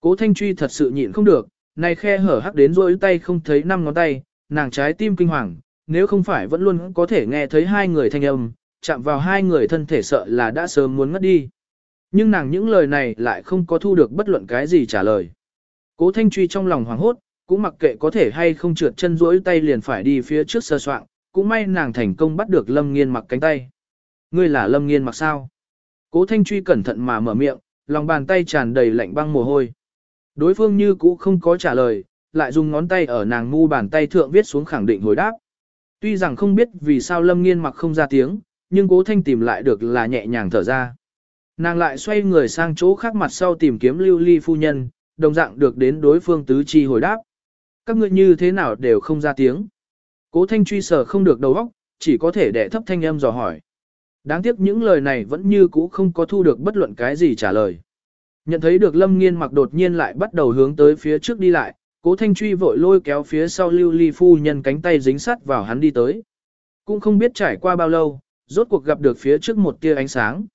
Cố Thanh Truy thật sự nhịn không được, này khe hở hắc đến rỗi tay không thấy năm ngón tay, nàng trái tim kinh hoàng, nếu không phải vẫn luôn có thể nghe thấy hai người thanh âm, chạm vào hai người thân thể sợ là đã sớm muốn ngất đi. Nhưng nàng những lời này lại không có thu được bất luận cái gì trả lời. Cố Thanh Truy trong lòng hoảng hốt, cũng mặc kệ có thể hay không trượt chân rỗi tay liền phải đi phía trước sơ soạn, cũng may nàng thành công bắt được Lâm Nghiên mặc cánh tay. Ngươi là Lâm Nghiên mặc sao? Cố Thanh Truy cẩn thận mà mở miệng, lòng bàn tay tràn đầy lạnh băng mồ hôi. Đối phương như cũ không có trả lời, lại dùng ngón tay ở nàng mu bàn tay thượng viết xuống khẳng định hồi đáp. Tuy rằng không biết vì sao Lâm Nghiên mặc không ra tiếng, nhưng Cố Thanh tìm lại được là nhẹ nhàng thở ra. Nàng lại xoay người sang chỗ khác mặt sau tìm kiếm lưu ly phu nhân, đồng dạng được đến đối phương tứ chi hồi đáp. Các ngươi như thế nào đều không ra tiếng. Cố Thanh truy sở không được đầu óc, chỉ có thể đẻ thấp thanh âm dò hỏi. Đáng tiếc những lời này vẫn như cũ không có thu được bất luận cái gì trả lời. Nhận thấy được Lâm Nghiên mặc đột nhiên lại bắt đầu hướng tới phía trước đi lại, Cố Thanh Truy vội lôi kéo phía sau Lưu Ly phu nhân cánh tay dính sắt vào hắn đi tới. Cũng không biết trải qua bao lâu, rốt cuộc gặp được phía trước một tia ánh sáng.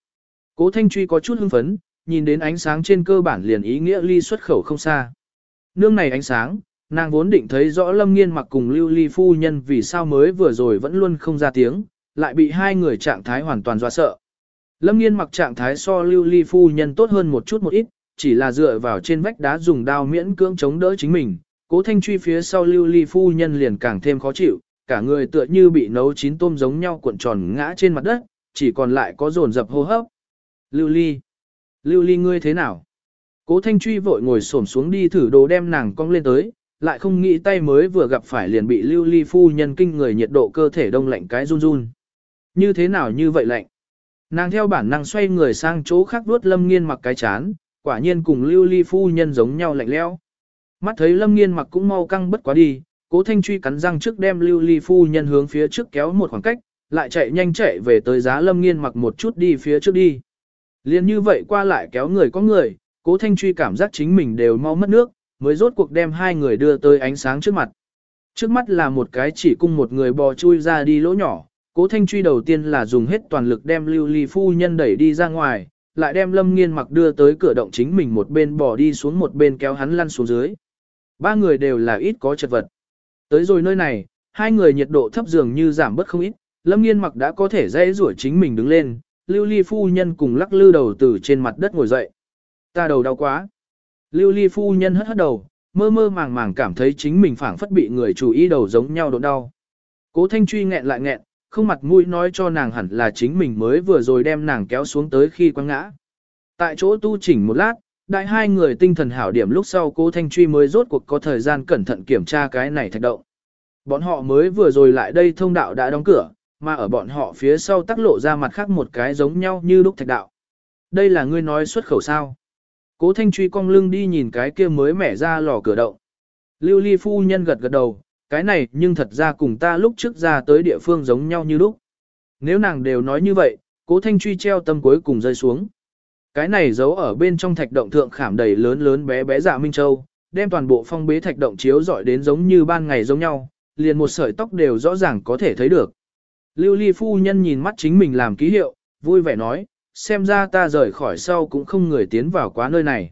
Cố Thanh Truy có chút hưng phấn, nhìn đến ánh sáng trên cơ bản liền ý nghĩa ly xuất khẩu không xa. Nương này ánh sáng, nàng vốn định thấy rõ Lâm Nghiên mặc cùng Lưu Ly phu nhân vì sao mới vừa rồi vẫn luôn không ra tiếng, lại bị hai người trạng thái hoàn toàn dọa sợ. Lâm nghiên mặc trạng thái so lưu ly phu nhân tốt hơn một chút một ít, chỉ là dựa vào trên vách đá dùng đao miễn cưỡng chống đỡ chính mình. Cố thanh truy phía sau lưu ly phu nhân liền càng thêm khó chịu, cả người tựa như bị nấu chín tôm giống nhau cuộn tròn ngã trên mặt đất, chỉ còn lại có dồn dập hô hấp. Lưu ly, lưu ly ngươi thế nào? Cố thanh truy vội ngồi xổm xuống đi thử đồ đem nàng cong lên tới, lại không nghĩ tay mới vừa gặp phải liền bị lưu ly phu nhân kinh người nhiệt độ cơ thể đông lạnh cái run run. Như thế nào như vậy lạnh? Nàng theo bản năng xoay người sang chỗ khác đuốt lâm nghiên mặc cái chán, quả nhiên cùng lưu ly phu nhân giống nhau lạnh lẽo. Mắt thấy lâm nghiên mặc cũng mau căng bất quá đi, cố thanh truy cắn răng trước đem lưu ly phu nhân hướng phía trước kéo một khoảng cách, lại chạy nhanh chạy về tới giá lâm nghiên mặc một chút đi phía trước đi. Liên như vậy qua lại kéo người có người, cố thanh truy cảm giác chính mình đều mau mất nước, mới rốt cuộc đem hai người đưa tới ánh sáng trước mặt. Trước mắt là một cái chỉ cung một người bò chui ra đi lỗ nhỏ, cố thanh truy đầu tiên là dùng hết toàn lực đem lưu ly phu nhân đẩy đi ra ngoài, lại đem lâm nghiên mặc đưa tới cửa động chính mình một bên bò đi xuống một bên kéo hắn lăn xuống dưới. Ba người đều là ít có chật vật. Tới rồi nơi này, hai người nhiệt độ thấp dường như giảm bớt không ít, lâm nghiên mặc đã có thể dễ rủa chính mình đứng lên, lưu ly phu nhân cùng lắc lư đầu từ trên mặt đất ngồi dậy. Ta đầu đau quá. Lưu ly phu nhân hất hất đầu, mơ mơ màng màng cảm thấy chính mình phảng phất bị người chủ ý đầu giống nhau độ đau. Cố thanh truy nghẹn lại nghẹn, không mặt mũi nói cho nàng hẳn là chính mình mới vừa rồi đem nàng kéo xuống tới khi quăng ngã. Tại chỗ tu chỉnh một lát, đại hai người tinh thần hảo điểm lúc sau cố thanh truy mới rốt cuộc có thời gian cẩn thận kiểm tra cái này thạch động. Bọn họ mới vừa rồi lại đây thông đạo đã đóng cửa, mà ở bọn họ phía sau tắc lộ ra mặt khác một cái giống nhau như lúc thạch đạo. Đây là ngươi nói xuất khẩu sao. Cố thanh truy cong lưng đi nhìn cái kia mới mẻ ra lò cửa động. Lưu ly phu nhân gật gật đầu, cái này nhưng thật ra cùng ta lúc trước ra tới địa phương giống nhau như lúc. Nếu nàng đều nói như vậy, cố thanh truy treo tâm cuối cùng rơi xuống. Cái này giấu ở bên trong thạch động thượng khảm đầy lớn lớn bé bé dạ Minh Châu, đem toàn bộ phong bế thạch động chiếu dọi đến giống như ban ngày giống nhau, liền một sợi tóc đều rõ ràng có thể thấy được. Lưu ly phu nhân nhìn mắt chính mình làm ký hiệu, vui vẻ nói, xem ra ta rời khỏi sau cũng không người tiến vào quá nơi này.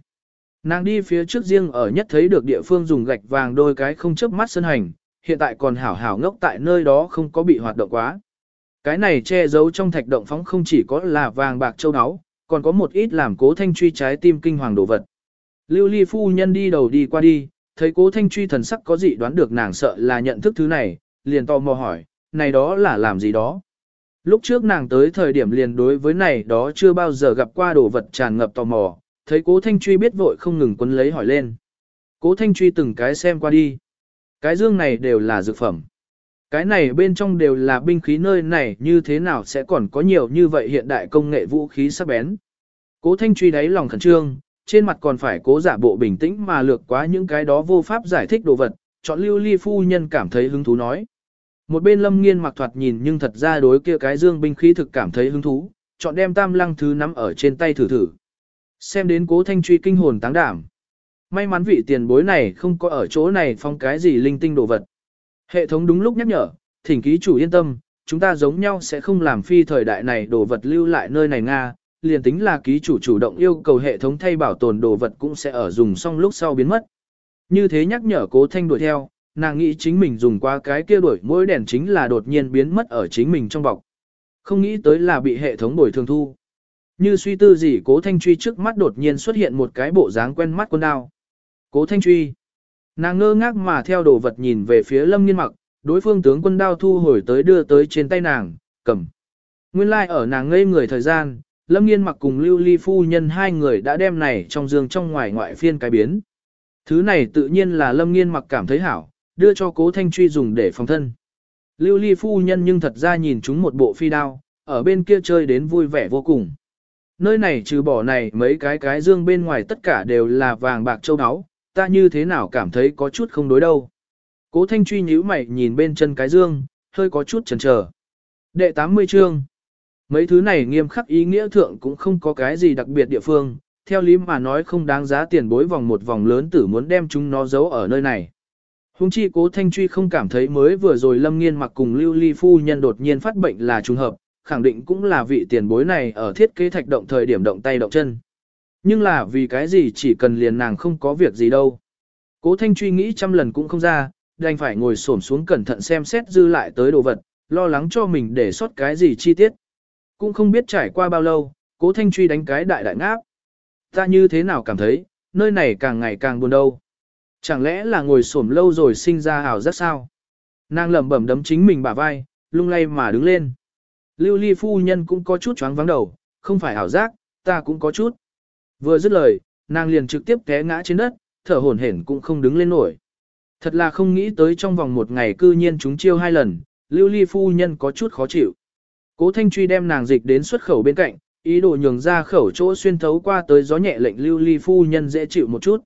Nàng đi phía trước riêng ở nhất thấy được địa phương dùng gạch vàng đôi cái không chớp mắt sân hành, hiện tại còn hảo hảo ngốc tại nơi đó không có bị hoạt động quá. Cái này che giấu trong thạch động phóng không chỉ có là vàng bạc châu áo, còn có một ít làm cố thanh truy trái tim kinh hoàng đồ vật. Lưu ly phu nhân đi đầu đi qua đi, thấy cố thanh truy thần sắc có gì đoán được nàng sợ là nhận thức thứ này, liền to mò hỏi, này đó là làm gì đó. Lúc trước nàng tới thời điểm liền đối với này đó chưa bao giờ gặp qua đồ vật tràn ngập tò mò, thấy cố thanh truy biết vội không ngừng quấn lấy hỏi lên. Cố thanh truy từng cái xem qua đi. Cái dương này đều là dược phẩm. Cái này bên trong đều là binh khí nơi này như thế nào sẽ còn có nhiều như vậy hiện đại công nghệ vũ khí sắc bén. Cố thanh truy đáy lòng khẩn trương, trên mặt còn phải cố giả bộ bình tĩnh mà lược quá những cái đó vô pháp giải thích đồ vật, chọn lưu ly phu nhân cảm thấy hứng thú nói. Một bên lâm nghiên mặc thoạt nhìn nhưng thật ra đối kia cái dương binh khí thực cảm thấy hứng thú, chọn đem tam lăng thứ nắm ở trên tay thử thử. Xem đến cố thanh truy kinh hồn táng đảm. May mắn vị tiền bối này không có ở chỗ này phong cái gì linh tinh đồ vật. Hệ thống đúng lúc nhắc nhở, thỉnh ký chủ yên tâm, chúng ta giống nhau sẽ không làm phi thời đại này đồ vật lưu lại nơi này Nga, liền tính là ký chủ chủ động yêu cầu hệ thống thay bảo tồn đồ vật cũng sẽ ở dùng xong lúc sau biến mất. Như thế nhắc nhở cố thanh đuổi theo, nàng nghĩ chính mình dùng qua cái kia đuổi mỗi đèn chính là đột nhiên biến mất ở chính mình trong bọc. Không nghĩ tới là bị hệ thống bồi thường thu. Như suy tư gì cố thanh truy trước mắt đột nhiên xuất hiện một cái bộ dáng quen mắt quân đao. Cố thanh truy. Nàng ngơ ngác mà theo đồ vật nhìn về phía lâm nghiên mặc, đối phương tướng quân đao thu hồi tới đưa tới trên tay nàng, cầm. Nguyên lai like ở nàng ngây người thời gian, lâm nghiên mặc cùng lưu ly phu nhân hai người đã đem này trong giường trong ngoài ngoại phiên cái biến. Thứ này tự nhiên là lâm nghiên mặc cảm thấy hảo, đưa cho cố thanh truy dùng để phòng thân. Lưu ly phu nhân nhưng thật ra nhìn chúng một bộ phi đao, ở bên kia chơi đến vui vẻ vô cùng. Nơi này trừ bỏ này mấy cái cái dương bên ngoài tất cả đều là vàng bạc châu áo, ta như thế nào cảm thấy có chút không đối đâu. Cố thanh truy nhíu mày nhìn bên chân cái dương, hơi có chút chần chờ. Đệ 80 chương. Mấy thứ này nghiêm khắc ý nghĩa thượng cũng không có cái gì đặc biệt địa phương, theo lý mà nói không đáng giá tiền bối vòng một vòng lớn tử muốn đem chúng nó giấu ở nơi này. Hùng chi cố thanh truy không cảm thấy mới vừa rồi lâm nghiên mặc cùng lưu ly phu nhân đột nhiên phát bệnh là trùng hợp, khẳng định cũng là vị tiền bối này ở thiết kế thạch động thời điểm động tay động chân. Nhưng là vì cái gì chỉ cần liền nàng không có việc gì đâu. Cố thanh truy nghĩ trăm lần cũng không ra, đành phải ngồi xổm xuống cẩn thận xem xét dư lại tới đồ vật, lo lắng cho mình để sót cái gì chi tiết. Cũng không biết trải qua bao lâu, cố thanh truy đánh cái đại đại ngáp. Ta như thế nào cảm thấy, nơi này càng ngày càng buồn đâu. Chẳng lẽ là ngồi xổm lâu rồi sinh ra hào rất sao? Nàng lẩm bẩm đấm chính mình bả vai, lung lay mà đứng lên. Lưu ly phu nhân cũng có chút choáng vắng đầu, không phải ảo giác, ta cũng có chút. Vừa dứt lời, nàng liền trực tiếp té ngã trên đất, thở hổn hển cũng không đứng lên nổi. Thật là không nghĩ tới trong vòng một ngày cư nhiên chúng chiêu hai lần, lưu ly phu nhân có chút khó chịu. Cố Thanh Truy đem nàng dịch đến xuất khẩu bên cạnh, ý đồ nhường ra khẩu chỗ xuyên thấu qua tới gió nhẹ lệnh lưu ly phu nhân dễ chịu một chút.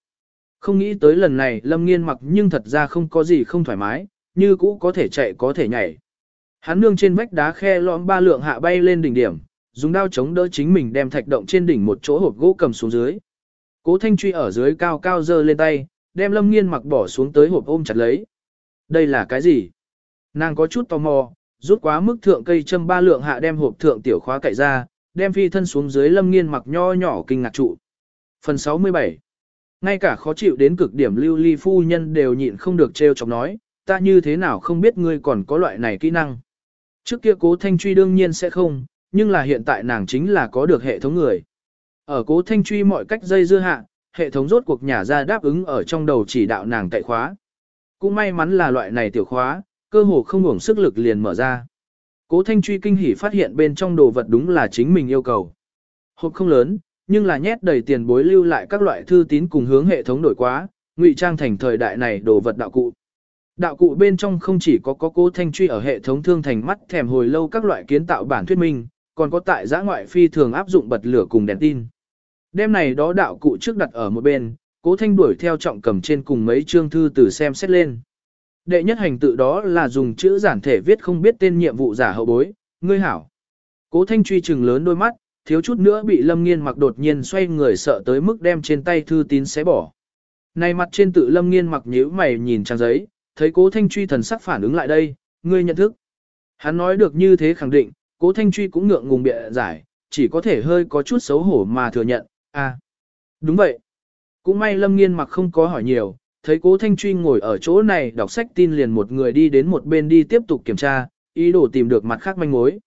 Không nghĩ tới lần này Lâm Nghiên mặc nhưng thật ra không có gì không thoải mái, như cũ có thể chạy có thể nhảy. Hắn nương trên vách đá khe lõm ba lượng hạ bay lên đỉnh điểm, dùng đao chống đỡ chính mình đem thạch động trên đỉnh một chỗ hộp gỗ cầm xuống dưới. Cố Thanh Truy ở dưới cao cao giơ lên tay, đem Lâm Nghiên mặc bỏ xuống tới hộp ôm chặt lấy. Đây là cái gì? Nàng có chút tò mò, rút quá mức thượng cây châm ba lượng hạ đem hộp thượng tiểu khóa cậy ra, đem phi thân xuống dưới Lâm Nghiên mặc nho nhỏ kinh ngạc trụ. Phần 67 ngay cả khó chịu đến cực điểm lưu ly phu nhân đều nhịn không được trêu chọc nói, ta như thế nào không biết ngươi còn có loại này kỹ năng. Trước kia cố Thanh Truy đương nhiên sẽ không, nhưng là hiện tại nàng chính là có được hệ thống người. Ở cố thanh truy mọi cách dây dưa hạ, hệ thống rốt cuộc nhà ra đáp ứng ở trong đầu chỉ đạo nàng cậy khóa. Cũng may mắn là loại này tiểu khóa, cơ hồ không hưởng sức lực liền mở ra. Cố thanh truy kinh hỉ phát hiện bên trong đồ vật đúng là chính mình yêu cầu. Hộp không lớn, nhưng là nhét đầy tiền bối lưu lại các loại thư tín cùng hướng hệ thống đổi quá, ngụy trang thành thời đại này đồ vật đạo cụ. Đạo cụ bên trong không chỉ có có cố thanh truy ở hệ thống thương thành mắt thèm hồi lâu các loại kiến tạo bản thuyết minh, còn có tại giã ngoại phi thường áp dụng bật lửa cùng đèn tin. Đêm này đó đạo cụ trước đặt ở một bên, cố thanh đuổi theo trọng cầm trên cùng mấy chương thư từ xem xét lên. Đệ nhất hành tự đó là dùng chữ giản thể viết không biết tên nhiệm vụ giả hậu bối, ngươi hảo. Cố thanh truy trừng lớn đôi mắt, thiếu chút nữa bị lâm nghiên mặc đột nhiên xoay người sợ tới mức đem trên tay thư tín xé bỏ. Này mặt trên tự lâm nghiên mặc nhíu mày nhìn trang giấy, thấy cố thanh truy thần sắc phản ứng lại đây, ngươi nhận thức. Hắn nói được như thế khẳng định, cố thanh truy cũng ngượng ngùng bịa giải, chỉ có thể hơi có chút xấu hổ mà thừa nhận, à. Đúng vậy. Cũng may lâm nghiên mặc không có hỏi nhiều, thấy cố thanh truy ngồi ở chỗ này đọc sách tin liền một người đi đến một bên đi tiếp tục kiểm tra, ý đồ tìm được mặt khác manh mối.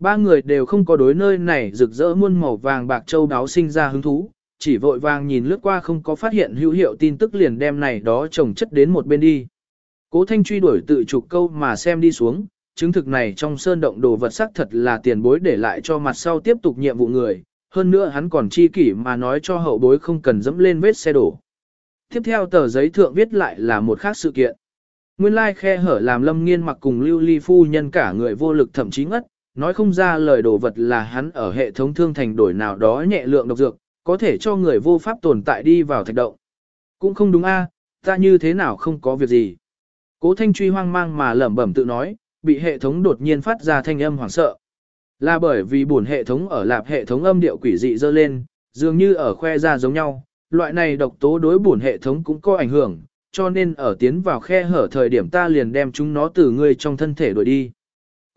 Ba người đều không có đối nơi này rực rỡ muôn màu vàng bạc châu đáo sinh ra hứng thú, chỉ vội vàng nhìn lướt qua không có phát hiện hữu hiệu tin tức liền đem này đó trồng chất đến một bên đi. Cố thanh truy đuổi tự chụp câu mà xem đi xuống, chứng thực này trong sơn động đồ vật sắc thật là tiền bối để lại cho mặt sau tiếp tục nhiệm vụ người, hơn nữa hắn còn chi kỷ mà nói cho hậu bối không cần dẫm lên vết xe đổ. Tiếp theo tờ giấy thượng viết lại là một khác sự kiện. Nguyên lai khe hở làm lâm nghiên mặc cùng lưu ly phu nhân cả người vô lực thậm chí ngất, nói không ra lời đồ vật là hắn ở hệ thống thương thành đổi nào đó nhẹ lượng độc dược, có thể cho người vô pháp tồn tại đi vào thạch động. Cũng không đúng a, ta như thế nào không có việc gì. Cố Thanh Truy hoang mang mà lẩm bẩm tự nói, bị hệ thống đột nhiên phát ra thanh âm hoảng sợ. Là bởi vì buồn hệ thống ở lạp hệ thống âm điệu quỷ dị dơ lên, dường như ở khoe ra giống nhau, loại này độc tố đối buồn hệ thống cũng có ảnh hưởng, cho nên ở tiến vào khe hở thời điểm ta liền đem chúng nó từ ngươi trong thân thể đuổi đi.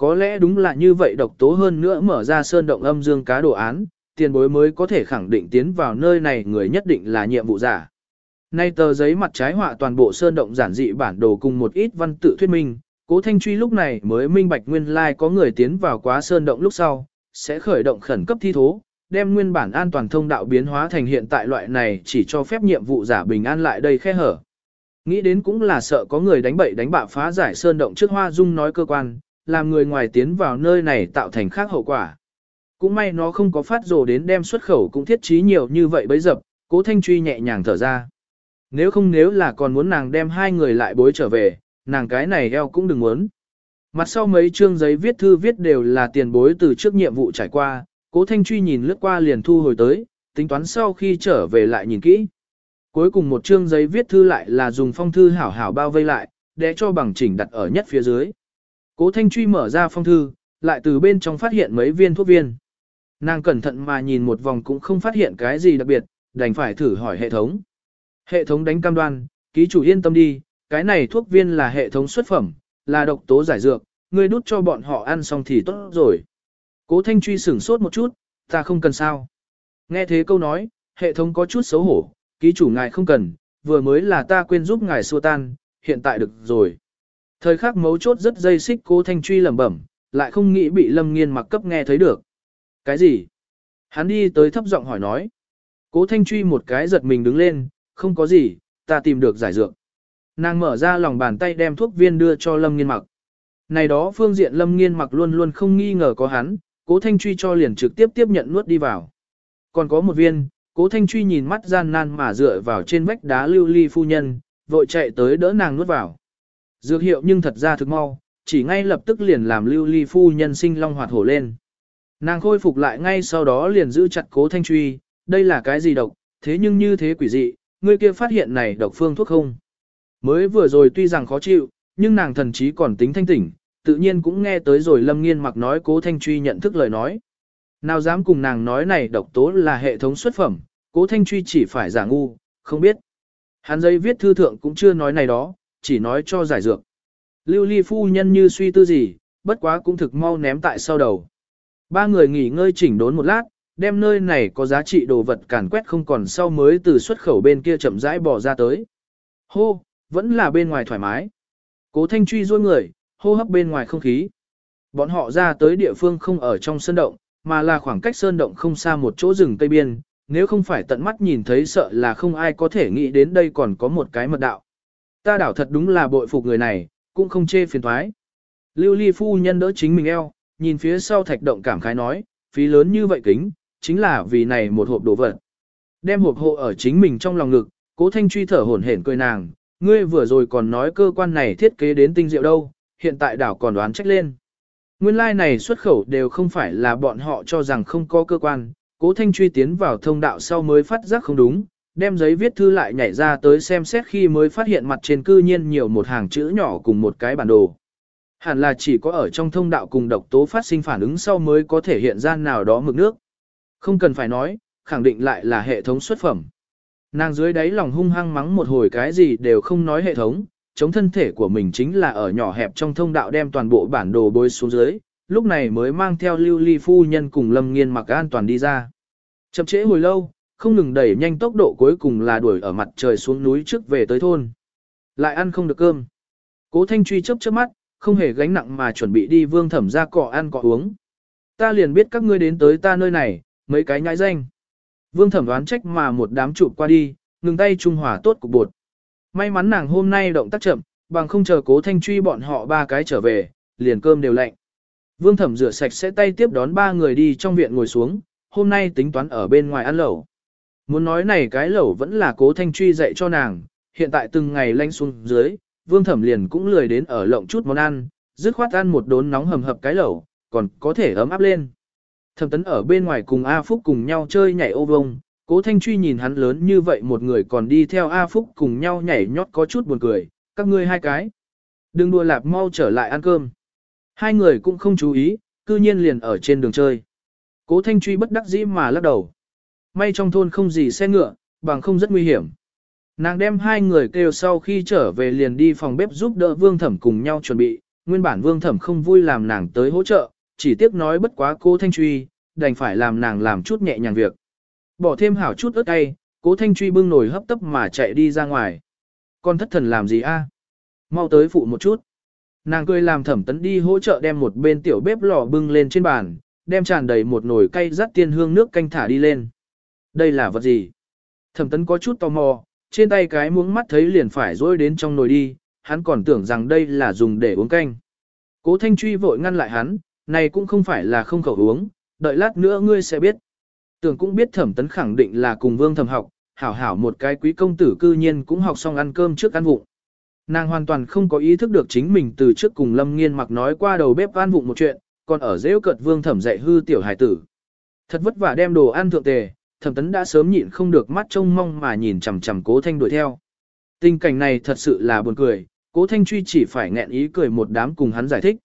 Có lẽ đúng là như vậy độc tố hơn nữa mở ra sơn động âm dương cá đồ án, tiền bối mới có thể khẳng định tiến vào nơi này người nhất định là nhiệm vụ giả. Nay tờ giấy mặt trái họa toàn bộ sơn động giản dị bản đồ cùng một ít văn tự thuyết minh, cố thanh truy lúc này mới minh bạch nguyên lai like có người tiến vào quá sơn động lúc sau, sẽ khởi động khẩn cấp thi thố, đem nguyên bản an toàn thông đạo biến hóa thành hiện tại loại này chỉ cho phép nhiệm vụ giả bình an lại đây khe hở. Nghĩ đến cũng là sợ có người đánh bậy đánh bạ phá giải sơn động trước hoa dung nói cơ quan, làm người ngoài tiến vào nơi này tạo thành khác hậu quả. Cũng may nó không có phát rồ đến đem xuất khẩu cũng thiết trí nhiều như vậy bấy dập, cố thanh truy nhẹ nhàng thở ra. Nếu không nếu là còn muốn nàng đem hai người lại bối trở về, nàng cái này eo cũng đừng muốn. Mặt sau mấy chương giấy viết thư viết đều là tiền bối từ trước nhiệm vụ trải qua, cố thanh truy nhìn lướt qua liền thu hồi tới, tính toán sau khi trở về lại nhìn kỹ. Cuối cùng một chương giấy viết thư lại là dùng phong thư hảo hảo bao vây lại, để cho bằng chỉnh đặt ở nhất phía dưới. Cố thanh truy mở ra phong thư, lại từ bên trong phát hiện mấy viên thuốc viên. Nàng cẩn thận mà nhìn một vòng cũng không phát hiện cái gì đặc biệt, đành phải thử hỏi hệ thống. Hệ thống đánh cam đoan, ký chủ yên tâm đi, cái này thuốc viên là hệ thống xuất phẩm, là độc tố giải dược, ngươi đút cho bọn họ ăn xong thì tốt rồi. Cố Thanh Truy sửng sốt một chút, ta không cần sao. Nghe thế câu nói, hệ thống có chút xấu hổ, ký chủ ngài không cần, vừa mới là ta quên giúp ngài xua tan, hiện tại được rồi. Thời khắc mấu chốt rất dây xích cố Thanh Truy lẩm bẩm, lại không nghĩ bị Lâm Nghiên mặc cấp nghe thấy được. Cái gì? Hắn đi tới thấp giọng hỏi nói. Cố Thanh Truy một cái giật mình đứng lên, không có gì, ta tìm được giải dược. Nàng mở ra lòng bàn tay đem thuốc viên đưa cho Lâm Nghiên mặc. Này đó phương diện Lâm Nghiên mặc luôn luôn không nghi ngờ có hắn, cố Thanh Truy cho liền trực tiếp tiếp nhận nuốt đi vào. Còn có một viên, cố Thanh Truy nhìn mắt gian nan mà dựa vào trên vách đá lưu ly phu nhân, vội chạy tới đỡ nàng nuốt vào. Dược hiệu nhưng thật ra thực mau, chỉ ngay lập tức liền làm lưu ly phu nhân sinh long hoạt hổ lên. Nàng khôi phục lại ngay sau đó liền giữ chặt cố thanh truy, đây là cái gì độc, thế nhưng như thế quỷ dị, ngươi kia phát hiện này độc phương thuốc không. Mới vừa rồi tuy rằng khó chịu, nhưng nàng thần chí còn tính thanh tỉnh, tự nhiên cũng nghe tới rồi lâm nghiên mặc nói cố thanh truy nhận thức lời nói. Nào dám cùng nàng nói này độc tố là hệ thống xuất phẩm, cố thanh truy chỉ phải giả ngu, không biết. Hắn giấy viết thư thượng cũng chưa nói này đó, chỉ nói cho giải dược. Lưu ly phu nhân như suy tư gì, bất quá cũng thực mau ném tại sau đầu. Ba người nghỉ ngơi chỉnh đốn một lát, đem nơi này có giá trị đồ vật càn quét không còn sau mới từ xuất khẩu bên kia chậm rãi bỏ ra tới. Hô, vẫn là bên ngoài thoải mái. Cố thanh truy duỗi người, hô hấp bên ngoài không khí. Bọn họ ra tới địa phương không ở trong sơn động, mà là khoảng cách sơn động không xa một chỗ rừng cây biên, nếu không phải tận mắt nhìn thấy sợ là không ai có thể nghĩ đến đây còn có một cái mật đạo. Ta đảo thật đúng là bội phục người này, cũng không chê phiền thoái. Lưu ly phu nhân đỡ chính mình eo, nhìn phía sau thạch động cảm khái nói, phí lớn như vậy kính, chính là vì này một hộp đồ vật. Đem hộp hộ ở chính mình trong lòng ngực, cố thanh truy thở hổn hển cười nàng, ngươi vừa rồi còn nói cơ quan này thiết kế đến tinh diệu đâu, hiện tại đảo còn đoán trách lên. Nguyên lai like này xuất khẩu đều không phải là bọn họ cho rằng không có cơ quan, cố thanh truy tiến vào thông đạo sau mới phát giác không đúng, đem giấy viết thư lại nhảy ra tới xem xét khi mới phát hiện mặt trên cư nhiên nhiều một hàng chữ nhỏ cùng một cái bản đồ. Hẳn là chỉ có ở trong thông đạo cùng độc tố phát sinh phản ứng sau mới có thể hiện ra nào đó mực nước. Không cần phải nói, khẳng định lại là hệ thống xuất phẩm. Nàng dưới đáy lòng hung hăng mắng một hồi cái gì đều không nói hệ thống, chống thân thể của mình chính là ở nhỏ hẹp trong thông đạo đem toàn bộ bản đồ bôi xuống dưới, lúc này mới mang theo lưu ly phu nhân cùng lâm nghiên mặc an toàn đi ra. Chậm trễ hồi lâu, không ngừng đẩy nhanh tốc độ cuối cùng là đuổi ở mặt trời xuống núi trước về tới thôn. Lại ăn không được cơm. Cố Thanh Truy chớp chớp mắt, không hề gánh nặng mà chuẩn bị đi vương thẩm ra cỏ ăn cỏ uống. Ta liền biết các ngươi đến tới ta nơi này, mấy cái nhãi danh. Vương thẩm đoán trách mà một đám chụp qua đi, ngừng tay trung hòa tốt cục bột. May mắn nàng hôm nay động tác chậm, bằng không chờ cố thanh truy bọn họ ba cái trở về, liền cơm đều lạnh. Vương thẩm rửa sạch sẽ tay tiếp đón ba người đi trong viện ngồi xuống, hôm nay tính toán ở bên ngoài ăn lẩu. Muốn nói này cái lẩu vẫn là cố thanh truy dạy cho nàng, hiện tại từng ngày lanh xuống dưới, vương thẩm liền cũng lười đến ở lộng chút món ăn, dứt khoát ăn một đốn nóng hầm hập cái lẩu, còn có thể ấm áp lên. Thẩm tấn ở bên ngoài cùng A Phúc cùng nhau chơi nhảy ô vông, cố thanh truy nhìn hắn lớn như vậy một người còn đi theo A Phúc cùng nhau nhảy nhót có chút buồn cười, các ngươi hai cái. Đừng đùa lạp mau trở lại ăn cơm. Hai người cũng không chú ý, cư nhiên liền ở trên đường chơi. Cố thanh truy bất đắc dĩ mà lắc đầu. May trong thôn không gì xe ngựa, bằng không rất nguy hiểm. Nàng đem hai người kêu sau khi trở về liền đi phòng bếp giúp đỡ vương thẩm cùng nhau chuẩn bị, nguyên bản vương thẩm không vui làm nàng tới hỗ trợ, chỉ tiếc nói bất quá cô thanh truy, đành phải làm nàng làm chút nhẹ nhàng việc. Bỏ thêm hảo chút ớt cay, cố thanh truy bưng nồi hấp tấp mà chạy đi ra ngoài. Con thất thần làm gì a? Mau tới phụ một chút. Nàng cười làm thẩm tấn đi hỗ trợ đem một bên tiểu bếp lò bưng lên trên bàn, đem tràn đầy một nồi cay rắt tiên hương nước canh thả đi lên. Đây là vật gì? Thẩm tấn có chút tò mò, trên tay cái muỗng mắt thấy liền phải rối đến trong nồi đi, hắn còn tưởng rằng đây là dùng để uống canh. Cố Thanh Truy vội ngăn lại hắn, này cũng không phải là không khẩu uống, đợi lát nữa ngươi sẽ biết. Tưởng cũng biết thẩm tấn khẳng định là cùng vương thẩm học, hảo hảo một cái quý công tử cư nhiên cũng học xong ăn cơm trước ăn vụng. Nàng hoàn toàn không có ý thức được chính mình từ trước cùng lâm nghiên mặc nói qua đầu bếp ăn vụng một chuyện, còn ở rêu cợt vương thẩm dạy hư tiểu hải tử. Thật vất vả đem đồ ăn thượng tề, thẩm tấn đã sớm nhịn không được mắt trông mong mà nhìn chằm chằm cố thanh đuổi theo. Tình cảnh này thật sự là buồn cười, cố thanh truy chỉ phải nghẹn ý cười một đám cùng hắn giải thích.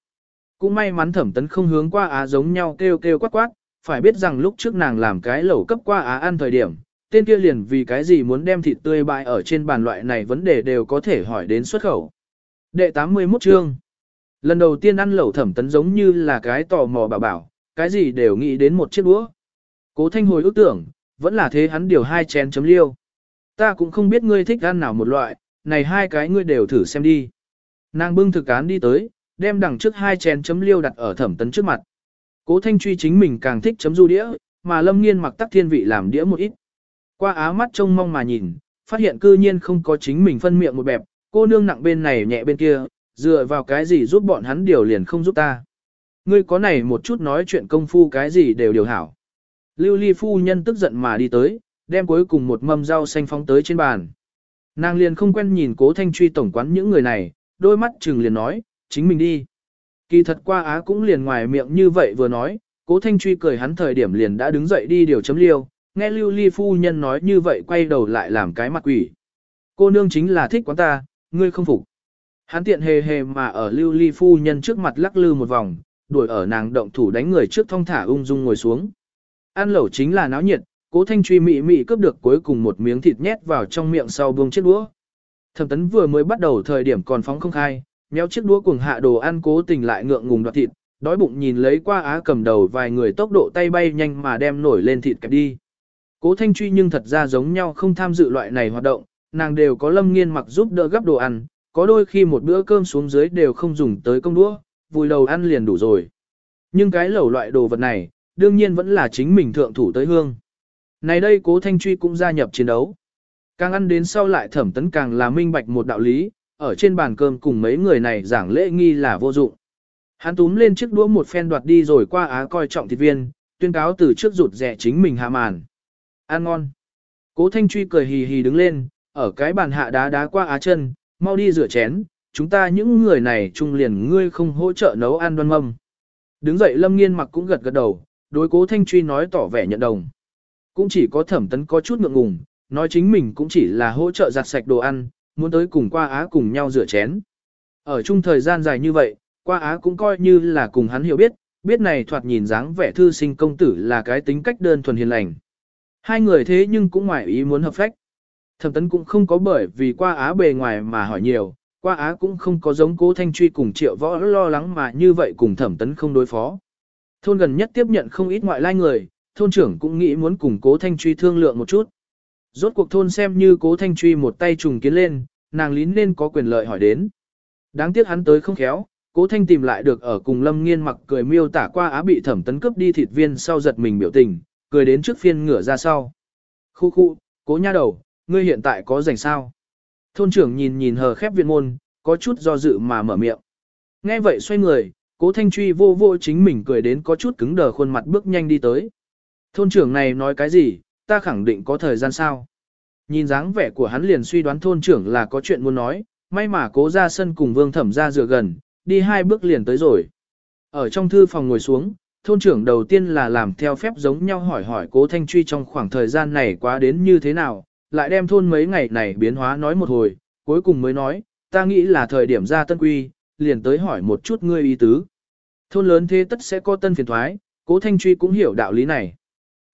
Cũng may mắn thẩm tấn không hướng qua á giống nhau kêu kêu quát quát, phải biết rằng lúc trước nàng làm cái lẩu cấp qua á ăn thời điểm, tên kia liền vì cái gì muốn đem thịt tươi bại ở trên bàn loại này vấn đề đều có thể hỏi đến xuất khẩu. Đệ 81 chương Lần đầu tiên ăn lẩu thẩm tấn giống như là cái tò mò bảo bảo, cái gì đều nghĩ đến một chiếc đũa. Cố thanh hồi ước tưởng, vẫn là thế hắn điều hai chén chấm liêu. Ta cũng không biết ngươi thích ăn nào một loại, này hai cái ngươi đều thử xem đi. Nàng bưng thực án đi tới, đem đằng trước hai chén chấm liêu đặt ở thẩm tấn trước mặt. Cố thanh truy chính mình càng thích chấm du đĩa, mà lâm nghiên mặc tắc thiên vị làm đĩa một ít. Qua á mắt trông mong mà nhìn, phát hiện cư nhiên không có chính mình phân miệng một bẹp, cô nương nặng bên này nhẹ bên kia, dựa vào cái gì giúp bọn hắn điều liền không giúp ta. Ngươi có này một chút nói chuyện công phu cái gì đều điều hảo. Lưu ly phu nhân tức giận mà đi tới, đem cuối cùng một mâm rau xanh phóng tới trên bàn. Nàng liền không quen nhìn cố thanh truy tổng quán những người này, đôi mắt chừng liền nói, chính mình đi. Kỳ thật qua á cũng liền ngoài miệng như vậy vừa nói, cố thanh truy cười hắn thời điểm liền đã đứng dậy đi điều chấm liêu, nghe lưu ly phu nhân nói như vậy quay đầu lại làm cái mặt quỷ. Cô nương chính là thích quán ta, ngươi không phục. Hắn tiện hề hề mà ở lưu ly phu nhân trước mặt lắc lư một vòng, đuổi ở nàng động thủ đánh người trước thong thả ung dung ngồi xuống. Ăn lẩu chính là náo nhiệt, cố thanh truy mị mị cướp được cuối cùng một miếng thịt nhét vào trong miệng sau buông chiếc đũa. Thẩm tấn vừa mới bắt đầu thời điểm còn phóng không khai, méo chiếc đũa cuồng hạ đồ ăn cố tình lại ngượng ngùng đoạt thịt, đói bụng nhìn lấy qua á cầm đầu vài người tốc độ tay bay nhanh mà đem nổi lên thịt kẹp đi. Cố thanh truy nhưng thật ra giống nhau không tham dự loại này hoạt động, nàng đều có lâm nghiên mặc giúp đỡ gấp đồ ăn, có đôi khi một bữa cơm xuống dưới đều không dùng tới công đũa, vùi đầu ăn liền đủ rồi. Nhưng cái lẩu loại đồ vật này, đương nhiên vẫn là chính mình thượng thủ tới hương. Này đây cố thanh truy cũng gia nhập chiến đấu. Càng ăn đến sau lại thẩm tấn càng là minh bạch một đạo lý, ở trên bàn cơm cùng mấy người này giảng lễ nghi là vô dụng. Hắn túm lên chiếc đũa một phen đoạt đi rồi qua á coi trọng thịt viên, tuyên cáo từ trước rụt rẻ chính mình hạ màn. Ăn ngon. Cố Thanh Truy cười hì hì đứng lên, ở cái bàn hạ đá đá qua á chân, mau đi rửa chén, chúng ta những người này chung liền ngươi không hỗ trợ nấu ăn đoan mâm. Đứng dậy Lâm Nghiên mặc cũng gật gật đầu, đối Cố Thanh Truy nói tỏ vẻ nhận đồng. Cũng chỉ có thẩm tấn có chút ngượng ngùng, nói chính mình cũng chỉ là hỗ trợ giặt sạch đồ ăn, muốn tới cùng qua á cùng nhau rửa chén. Ở chung thời gian dài như vậy, qua á cũng coi như là cùng hắn hiểu biết, biết này thoạt nhìn dáng vẻ thư sinh công tử là cái tính cách đơn thuần hiền lành. Hai người thế nhưng cũng ngoài ý muốn hợp phách. Thẩm tấn cũng không có bởi vì qua á bề ngoài mà hỏi nhiều, qua á cũng không có giống cố thanh truy cùng triệu võ lo lắng mà như vậy cùng thẩm tấn không đối phó. Thôn gần nhất tiếp nhận không ít ngoại lai người, thôn trưởng cũng nghĩ muốn cùng cố thanh truy thương lượng một chút. Rốt cuộc thôn xem như cố thanh truy một tay trùng kiến lên, nàng lín nên có quyền lợi hỏi đến. Đáng tiếc hắn tới không khéo, cố thanh tìm lại được ở cùng lâm nghiên mặc cười miêu tả qua á bị thẩm tấn cướp đi thịt viên sau giật mình biểu tình, cười đến trước phiên ngửa ra sau. Khu khu, cố nha đầu, ngươi hiện tại có rảnh sao? Thôn trưởng nhìn nhìn hờ khép viện môn, có chút do dự mà mở miệng. Nghe vậy xoay người, cố thanh truy vô vô chính mình cười đến có chút cứng đờ khuôn mặt bước nhanh đi tới. Thôn trưởng này nói cái gì, ta khẳng định có thời gian sao? Nhìn dáng vẻ của hắn liền suy đoán thôn trưởng là có chuyện muốn nói, may mà cố ra sân cùng vương thẩm ra dựa gần, đi hai bước liền tới rồi. Ở trong thư phòng ngồi xuống, thôn trưởng đầu tiên là làm theo phép giống nhau hỏi hỏi cố thanh truy trong khoảng thời gian này quá đến như thế nào, lại đem thôn mấy ngày này biến hóa nói một hồi, cuối cùng mới nói, ta nghĩ là thời điểm ra tân quy, liền tới hỏi một chút ngươi ý tứ. Thôn lớn thế tất sẽ có tân phiền thoái, cố thanh truy cũng hiểu đạo lý này.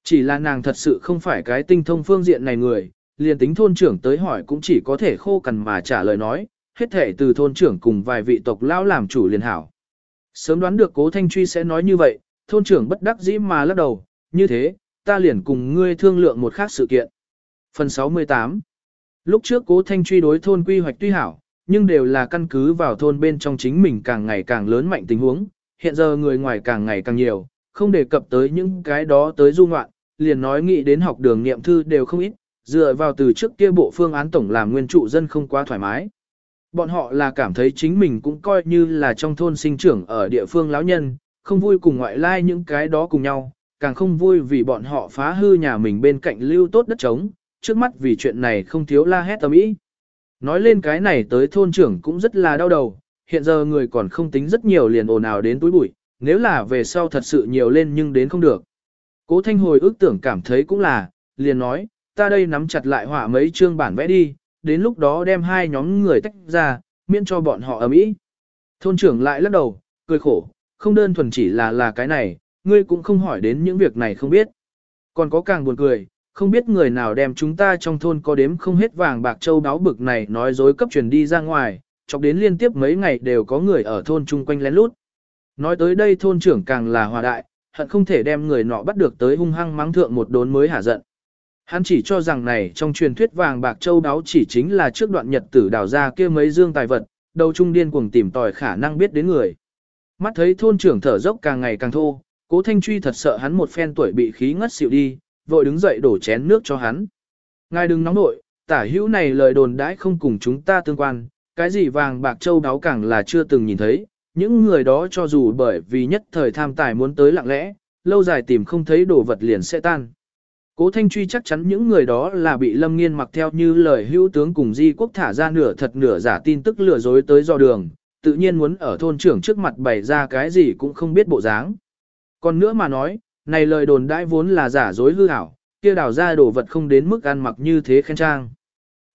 Chỉ là nàng thật sự không phải cái tinh thông phương diện này người, liền tính thôn trưởng tới hỏi cũng chỉ có thể khô cằn mà trả lời nói, hết thể từ thôn trưởng cùng vài vị tộc lão làm chủ liền hảo. Sớm đoán được cố thanh truy sẽ nói như vậy, thôn trưởng bất đắc dĩ mà lắc đầu, như thế, ta liền cùng ngươi thương lượng một khác sự kiện. Phần 68 Lúc trước cố thanh truy đối thôn quy hoạch tuy hảo, nhưng đều là căn cứ vào thôn bên trong chính mình càng ngày càng lớn mạnh tình huống, hiện giờ người ngoài càng ngày càng nhiều, không đề cập tới những cái đó tới du ngoạn, liền nói nghĩ đến học đường niệm thư đều không ít, dựa vào từ trước kia bộ phương án tổng làm nguyên trụ dân không quá thoải mái. Bọn họ là cảm thấy chính mình cũng coi như là trong thôn sinh trưởng ở địa phương lão nhân, không vui cùng ngoại lai những cái đó cùng nhau, càng không vui vì bọn họ phá hư nhà mình bên cạnh lưu tốt đất trống, trước mắt vì chuyện này không thiếu la hét tầm ý. Nói lên cái này tới thôn trưởng cũng rất là đau đầu, hiện giờ người còn không tính rất nhiều liền ồn ào đến túi bụi, nếu là về sau thật sự nhiều lên nhưng đến không được. Cố thanh hồi ước tưởng cảm thấy cũng là, liền nói, ta đây nắm chặt lại họa mấy chương bản vẽ đi, đến lúc đó đem hai nhóm người tách ra, miễn cho bọn họ ở mỹ. Thôn trưởng lại lắc đầu, cười khổ, không đơn thuần chỉ là là cái này, ngươi cũng không hỏi đến những việc này không biết. Còn có càng buồn cười, không biết người nào đem chúng ta trong thôn có đếm không hết vàng bạc châu đáo bực này nói dối cấp truyền đi ra ngoài, chọc đến liên tiếp mấy ngày đều có người ở thôn chung quanh lén lút. Nói tới đây thôn trưởng càng là hòa đại, hận không thể đem người nọ bắt được tới hung hăng mắng thượng một đốn mới hả giận. Hắn chỉ cho rằng này trong truyền thuyết vàng bạc châu đáo chỉ chính là trước đoạn nhật tử đào ra kia mấy dương tài vật, đầu trung điên cuồng tìm tòi khả năng biết đến người. Mắt thấy thôn trưởng thở dốc càng ngày càng thô, cố thanh truy thật sợ hắn một phen tuổi bị khí ngất xỉu đi, vội đứng dậy đổ chén nước cho hắn. Ngài đừng nóng nội, tả hữu này lời đồn đãi không cùng chúng ta tương quan, cái gì vàng bạc châu đáo càng là chưa từng nhìn thấy, những người đó cho dù bởi vì nhất thời tham tài muốn tới lặng lẽ, lâu dài tìm không thấy đồ vật liền sẽ tan. Cố Thanh Truy chắc chắn những người đó là bị Lâm Nghiên mặc theo như lời hữu tướng cùng Di Quốc thả ra nửa thật nửa giả tin tức lừa dối tới do đường, tự nhiên muốn ở thôn trưởng trước mặt bày ra cái gì cũng không biết bộ dáng. Còn nữa mà nói, này lời đồn đãi vốn là giả dối hư ảo, kia đào ra đồ vật không đến mức ăn mặc như thế khen trang.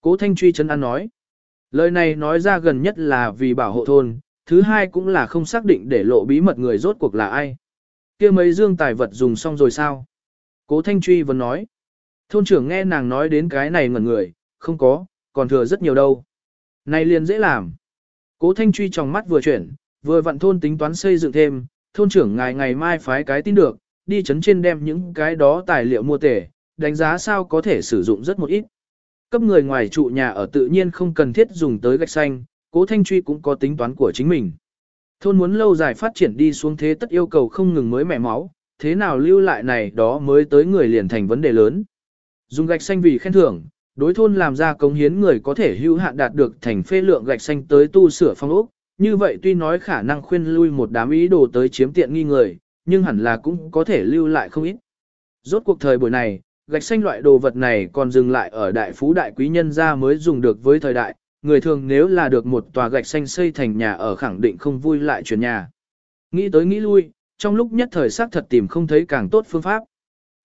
Cố Thanh Truy chân ăn nói. Lời này nói ra gần nhất là vì bảo hộ thôn, thứ hai cũng là không xác định để lộ bí mật người rốt cuộc là ai. kia mấy dương tài vật dùng xong rồi sao? Cố Thanh Truy vẫn nói. Thôn trưởng nghe nàng nói đến cái này ngẩn người, không có, còn thừa rất nhiều đâu. Này liền dễ làm. Cố Thanh Truy trong mắt vừa chuyển, vừa vặn thôn tính toán xây dựng thêm, thôn trưởng ngài ngày mai phái cái tin được, đi chấn trên đem những cái đó tài liệu mua tể, đánh giá sao có thể sử dụng rất một ít. Cấp người ngoài trụ nhà ở tự nhiên không cần thiết dùng tới gạch xanh, cố Thanh Truy cũng có tính toán của chính mình. Thôn muốn lâu dài phát triển đi xuống thế tất yêu cầu không ngừng mới mẻ máu, thế nào lưu lại này đó mới tới người liền thành vấn đề lớn. Dùng gạch xanh vì khen thưởng, đối thôn làm ra công hiến người có thể hữu hạn đạt được thành phê lượng gạch xanh tới tu sửa phong ốc, như vậy tuy nói khả năng khuyên lui một đám ý đồ tới chiếm tiện nghi người, nhưng hẳn là cũng có thể lưu lại không ít. Rốt cuộc thời buổi này, gạch xanh loại đồ vật này còn dừng lại ở đại phú đại quý nhân gia mới dùng được với thời đại, người thường nếu là được một tòa gạch xanh xây thành nhà ở khẳng định không vui lại chuyển nhà. Nghĩ tới nghĩ lui, trong lúc nhất thời xác thật tìm không thấy càng tốt phương pháp.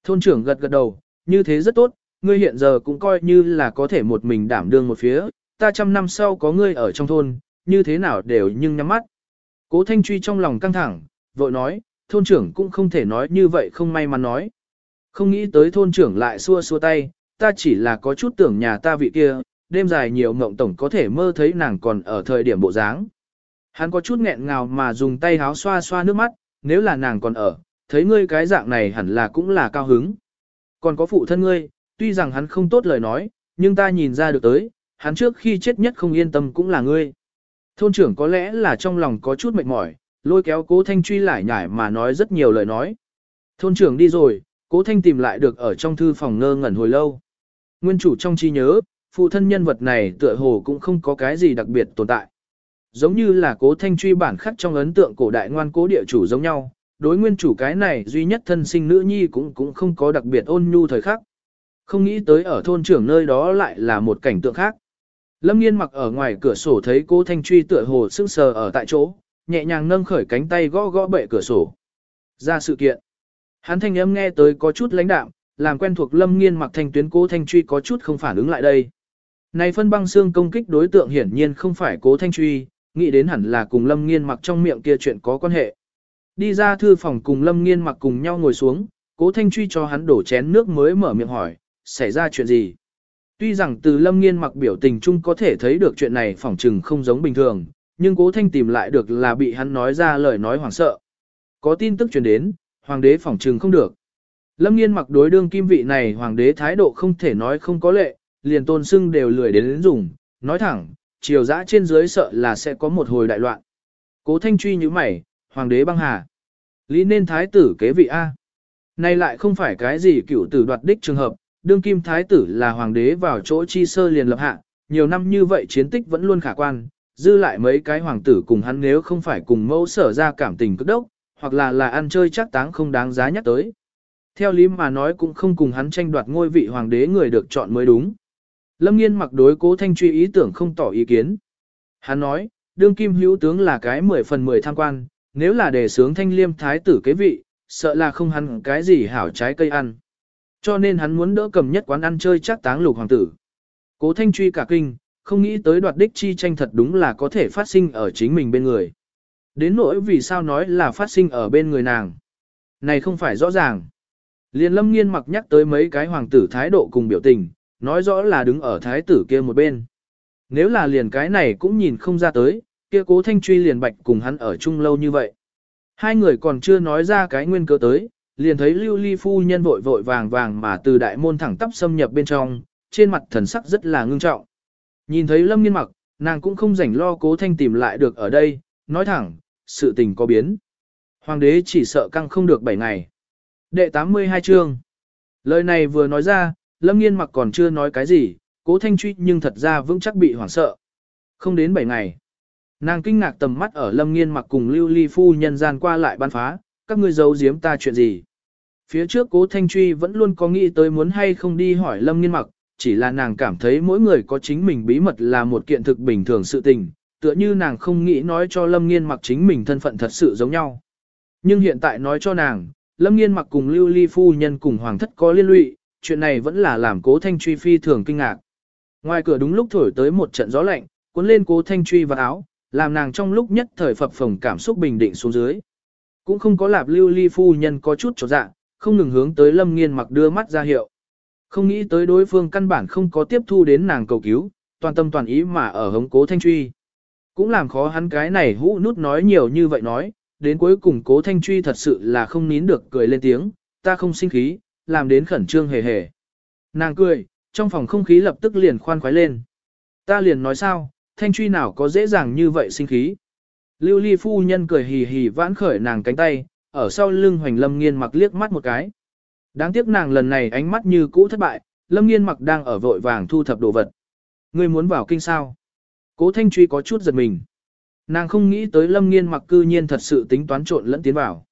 Thôn trưởng gật gật đầu, như thế rất tốt, ngươi hiện giờ cũng coi như là có thể một mình đảm đương một phía, ta trăm năm sau có ngươi ở trong thôn, như thế nào đều nhưng nhắm mắt. Cố Thanh Truy trong lòng căng thẳng, vội nói, thôn trưởng cũng không thể nói như vậy không may mắn nói. Không nghĩ tới thôn trưởng lại xua xua tay, ta chỉ là có chút tưởng nhà ta vị kia, đêm dài nhiều mộng tổng có thể mơ thấy nàng còn ở thời điểm bộ dáng. Hắn có chút nghẹn ngào mà dùng tay háo xoa xoa nước mắt, nếu là nàng còn ở, thấy ngươi cái dạng này hẳn là cũng là cao hứng. Còn có phụ thân ngươi, tuy rằng hắn không tốt lời nói, nhưng ta nhìn ra được tới, hắn trước khi chết nhất không yên tâm cũng là ngươi. Thôn trưởng có lẽ là trong lòng có chút mệt mỏi, lôi kéo cố thanh truy lại nhải mà nói rất nhiều lời nói. Thôn trưởng đi rồi, cố thanh tìm lại được ở trong thư phòng ngơ ngẩn hồi lâu. Nguyên chủ trong trí nhớ, phụ thân nhân vật này tựa hồ cũng không có cái gì đặc biệt tồn tại. Giống như là cố thanh truy bản khắc trong ấn tượng cổ đại ngoan cố địa chủ giống nhau, đối nguyên chủ cái này duy nhất thân sinh nữ nhi cũng cũng không có đặc biệt ôn nhu thời khắc. Không nghĩ tới ở thôn trưởng nơi đó lại là một cảnh tượng khác. Lâm nghiên mặc ở ngoài cửa sổ thấy cố thanh truy tựa hồ sững sờ ở tại chỗ, nhẹ nhàng nâng khởi cánh tay gõ gõ bệ cửa sổ. Ra sự kiện. Hắn thanh âm nghe tới có chút lãnh đạm, làm quen thuộc lâm nghiên mặc thanh tuyến cố thanh truy có chút không phản ứng lại đây. Này phân băng xương công kích đối tượng hiển nhiên không phải cố thanh truy, nghĩ đến hẳn là cùng lâm nghiên mặc trong miệng kia chuyện có quan hệ. Đi ra thư phòng cùng lâm nghiên mặc cùng nhau ngồi xuống, cố thanh truy cho hắn đổ chén nước mới mở miệng hỏi, xảy ra chuyện gì? Tuy rằng từ lâm nghiên mặc biểu tình chung có thể thấy được chuyện này phỏng trừng không giống bình thường, nhưng cố thanh tìm lại được là bị hắn nói ra lời nói hoảng sợ. Có tin tức truyền đến, hoàng đế phỏng trừng không được. Lâm nghiên mặc đối đương kim vị này hoàng đế thái độ không thể nói không có lệ, liền tôn sưng đều lười đến, đến dùng, nói thẳng, chiều dã trên dưới sợ là sẽ có một hồi đại loạn. Cố thanh truy như mày, hoàng đế băng hà. Lý nên thái tử kế vị A. Này lại không phải cái gì cựu tử đoạt đích trường hợp, đương kim thái tử là hoàng đế vào chỗ chi sơ liền lập hạ, nhiều năm như vậy chiến tích vẫn luôn khả quan, dư lại mấy cái hoàng tử cùng hắn nếu không phải cùng mẫu sở ra cảm tình cực đốc, hoặc là là ăn chơi chắc táng không đáng giá nhắc tới. Theo lý mà nói cũng không cùng hắn tranh đoạt ngôi vị hoàng đế người được chọn mới đúng. Lâm nghiên mặc đối cố thanh truy ý tưởng không tỏ ý kiến. Hắn nói, đương kim hữu tướng là cái 10 phần 10 tham quan, nếu là để sướng thanh liêm thái tử kế vị, sợ là không hắn cái gì hảo trái cây ăn. Cho nên hắn muốn đỡ cầm nhất quán ăn chơi chắc táng lục hoàng tử. Cố thanh truy cả kinh, không nghĩ tới đoạt đích chi tranh thật đúng là có thể phát sinh ở chính mình bên người. Đến nỗi vì sao nói là phát sinh ở bên người nàng. Này không phải rõ ràng. Liên lâm nghiên mặc nhắc tới mấy cái hoàng tử thái độ cùng biểu tình, nói rõ là đứng ở thái tử kia một bên. Nếu là liền cái này cũng nhìn không ra tới, kia cố thanh truy liền bạch cùng hắn ở chung lâu như vậy. Hai người còn chưa nói ra cái nguyên cớ tới, liền thấy lưu ly phu nhân vội vội vàng vàng mà từ đại môn thẳng tắp xâm nhập bên trong, trên mặt thần sắc rất là ngưng trọng. Nhìn thấy lâm nghiên mặc, nàng cũng không rảnh lo cố thanh tìm lại được ở đây, nói thẳng, sự tình có biến. Hoàng đế chỉ sợ căng không được 7 ngày. Đệ 82 chương. Lời này vừa nói ra, lâm nghiên mặc còn chưa nói cái gì, cố thanh truy nhưng thật ra vững chắc bị hoảng sợ. Không đến 7 ngày. Nàng kinh ngạc tầm mắt ở lâm nghiên mặc cùng lưu ly phu nhân gian qua lại ban phá, các ngươi giấu giếm ta chuyện gì. Phía trước cố thanh truy vẫn luôn có nghĩ tới muốn hay không đi hỏi lâm nghiên mặc, chỉ là nàng cảm thấy mỗi người có chính mình bí mật là một kiện thực bình thường sự tình, tựa như nàng không nghĩ nói cho Lâm Nghiên mặc chính mình thân phận thật sự giống nhau. Nhưng hiện tại nói cho nàng, Lâm Nghiên mặc cùng Lưu Ly Phu Nhân cùng Hoàng thất có liên lụy, chuyện này vẫn là làm cố thanh truy phi thường kinh ngạc. Ngoài cửa đúng lúc thổi tới một trận gió lạnh, cuốn lên cố thanh truy vào áo, làm nàng trong lúc nhất thời phập phồng cảm xúc bình định xuống dưới. Cũng không có lạp lưu ly phu nhân có chút trọt dạ, không ngừng hướng tới lâm nghiên mặc đưa mắt ra hiệu. Không nghĩ tới đối phương căn bản không có tiếp thu đến nàng cầu cứu, toàn tâm toàn ý mà ở hống cố thanh truy. Cũng làm khó hắn cái này hũ nút nói nhiều như vậy nói, đến cuối cùng cố thanh truy thật sự là không nín được cười lên tiếng, ta không sinh khí, làm đến khẩn trương hề hề. Nàng cười, trong phòng không khí lập tức liền khoan khoái lên. Ta liền nói sao, thanh truy nào có dễ dàng như vậy sinh khí. Lưu ly phu nhân cười hì hì vãn khởi nàng cánh tay, ở sau lưng hoành lâm nghiên mặc liếc mắt một cái. Đáng tiếc nàng lần này ánh mắt như cũ thất bại, lâm nghiên mặc đang ở vội vàng thu thập đồ vật. Ngươi muốn vào kinh sao? Cố thanh truy có chút giật mình. Nàng không nghĩ tới lâm nghiên mặc cư nhiên thật sự tính toán trộn lẫn tiến vào.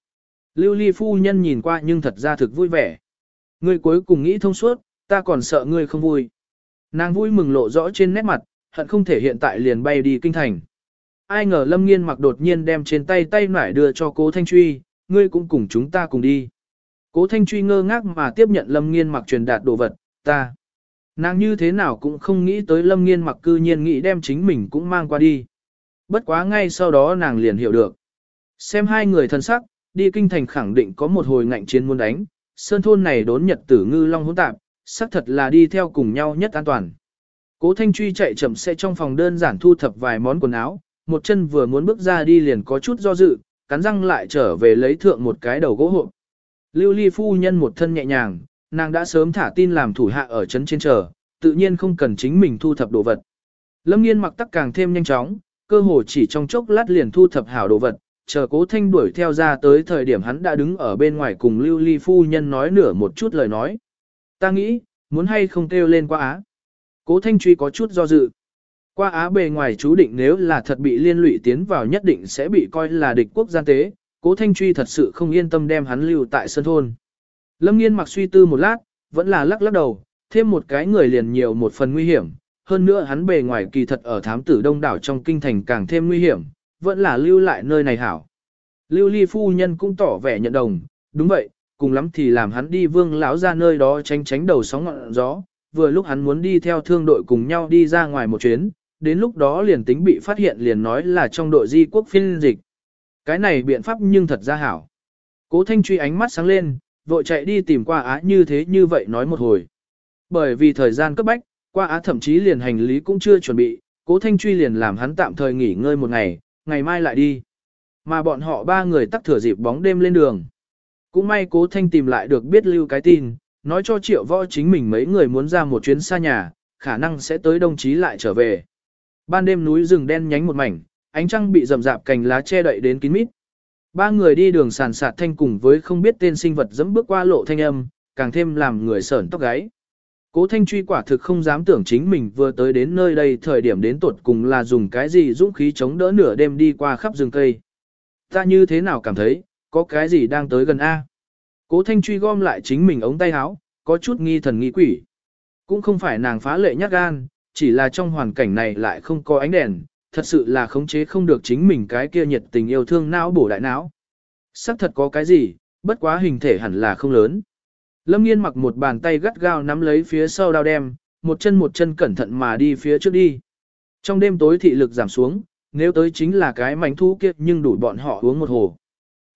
Lưu ly phu nhân nhìn qua nhưng thật ra thực vui vẻ. Ngươi cuối cùng nghĩ thông suốt, ta còn sợ ngươi không vui. Nàng vui mừng lộ rõ trên nét mặt, hận không thể hiện tại liền bay đi kinh thành. Ai ngờ Lâm Nghiên mặc đột nhiên đem trên tay tay nải đưa cho cố Thanh Truy, ngươi cũng cùng chúng ta cùng đi. Cố Thanh Truy ngơ ngác mà tiếp nhận Lâm Nghiên mặc truyền đạt đồ vật, ta. Nàng như thế nào cũng không nghĩ tới Lâm Nghiên mặc cư nhiên nghĩ đem chính mình cũng mang qua đi. Bất quá ngay sau đó nàng liền hiểu được. Xem hai người thân sắc, đi kinh thành khẳng định có một hồi ngạnh chiến muốn đánh, sơn thôn này đốn nhật tử ngư long hỗn tạp, xác thật là đi theo cùng nhau nhất an toàn. Cố Thanh Truy chạy chậm sẽ trong phòng đơn giản thu thập vài món quần áo, một chân vừa muốn bước ra đi liền có chút do dự, cắn răng lại trở về lấy thượng một cái đầu gỗ hộp. Lưu Ly phu nhân một thân nhẹ nhàng, nàng đã sớm thả tin làm thủ hạ ở trấn trên chờ, tự nhiên không cần chính mình thu thập đồ vật. Lâm Nghiên mặc tắc càng thêm nhanh chóng, cơ hồ chỉ trong chốc lát liền thu thập hảo đồ vật, chờ Cố Thanh đuổi theo ra tới thời điểm hắn đã đứng ở bên ngoài cùng Lưu Ly phu nhân nói nửa một chút lời nói. Ta nghĩ, muốn hay không kêu lên qua á. Cố Thanh Truy có chút do dự. Qua á bề ngoài chú định nếu là thật bị liên lụy tiến vào nhất định sẽ bị coi là địch quốc gian tế, cố Thanh Truy thật sự không yên tâm đem hắn lưu tại sân thôn. Lâm nghiên mặc suy tư một lát, vẫn là lắc lắc đầu, thêm một cái người liền nhiều một phần nguy hiểm, hơn nữa hắn bề ngoài kỳ thật ở thám tử đông đảo trong kinh thành càng thêm nguy hiểm, vẫn là lưu lại nơi này hảo. Lưu ly phu nhân cũng tỏ vẻ nhận đồng, đúng vậy, cùng lắm thì làm hắn đi vương lão ra nơi đó tránh tránh đầu sóng ngọn gió, vừa lúc hắn muốn đi theo thương đội cùng nhau đi ra ngoài một chuyến, đến lúc đó liền tính bị phát hiện liền nói là trong đội di quốc phiên dịch. Cái này biện pháp nhưng thật ra hảo. Cố Thanh Truy ánh mắt sáng lên, vội chạy đi tìm qua á như thế như vậy nói một hồi. Bởi vì thời gian cấp bách, qua á thậm chí liền hành lý cũng chưa chuẩn bị, cố Thanh Truy liền làm hắn tạm thời nghỉ ngơi một ngày, ngày mai lại đi. Mà bọn họ ba người tắt thửa dịp bóng đêm lên đường. Cũng may cố Thanh tìm lại được biết lưu cái tin, nói cho triệu võ chính mình mấy người muốn ra một chuyến xa nhà, khả năng sẽ tới đồng chí lại trở về. Ban đêm núi rừng đen nhánh một mảnh, ánh trăng bị rậm rạp cành lá che đậy đến kín mít. Ba người đi đường sàn sạt thanh cùng với không biết tên sinh vật dẫm bước qua lộ thanh âm, càng thêm làm người sởn tóc gáy. Cố thanh truy quả thực không dám tưởng chính mình vừa tới đến nơi đây thời điểm đến tuột cùng là dùng cái gì dũng khí chống đỡ nửa đêm đi qua khắp rừng cây. Ta như thế nào cảm thấy, có cái gì đang tới gần A. Cố thanh truy gom lại chính mình ống tay áo, có chút nghi thần nghi quỷ. Cũng không phải nàng phá lệ nhát gan, chỉ là trong hoàn cảnh này lại không có ánh đèn, thật sự là khống chế không được chính mình cái kia nhiệt tình yêu thương não bổ đại não. Sắc thật có cái gì, bất quá hình thể hẳn là không lớn. Lâm nghiên mặc một bàn tay gắt gao nắm lấy phía sau đao đem, một chân một chân cẩn thận mà đi phía trước đi. Trong đêm tối thị lực giảm xuống, nếu tới chính là cái mảnh thú kia nhưng đủ bọn họ uống một hồ.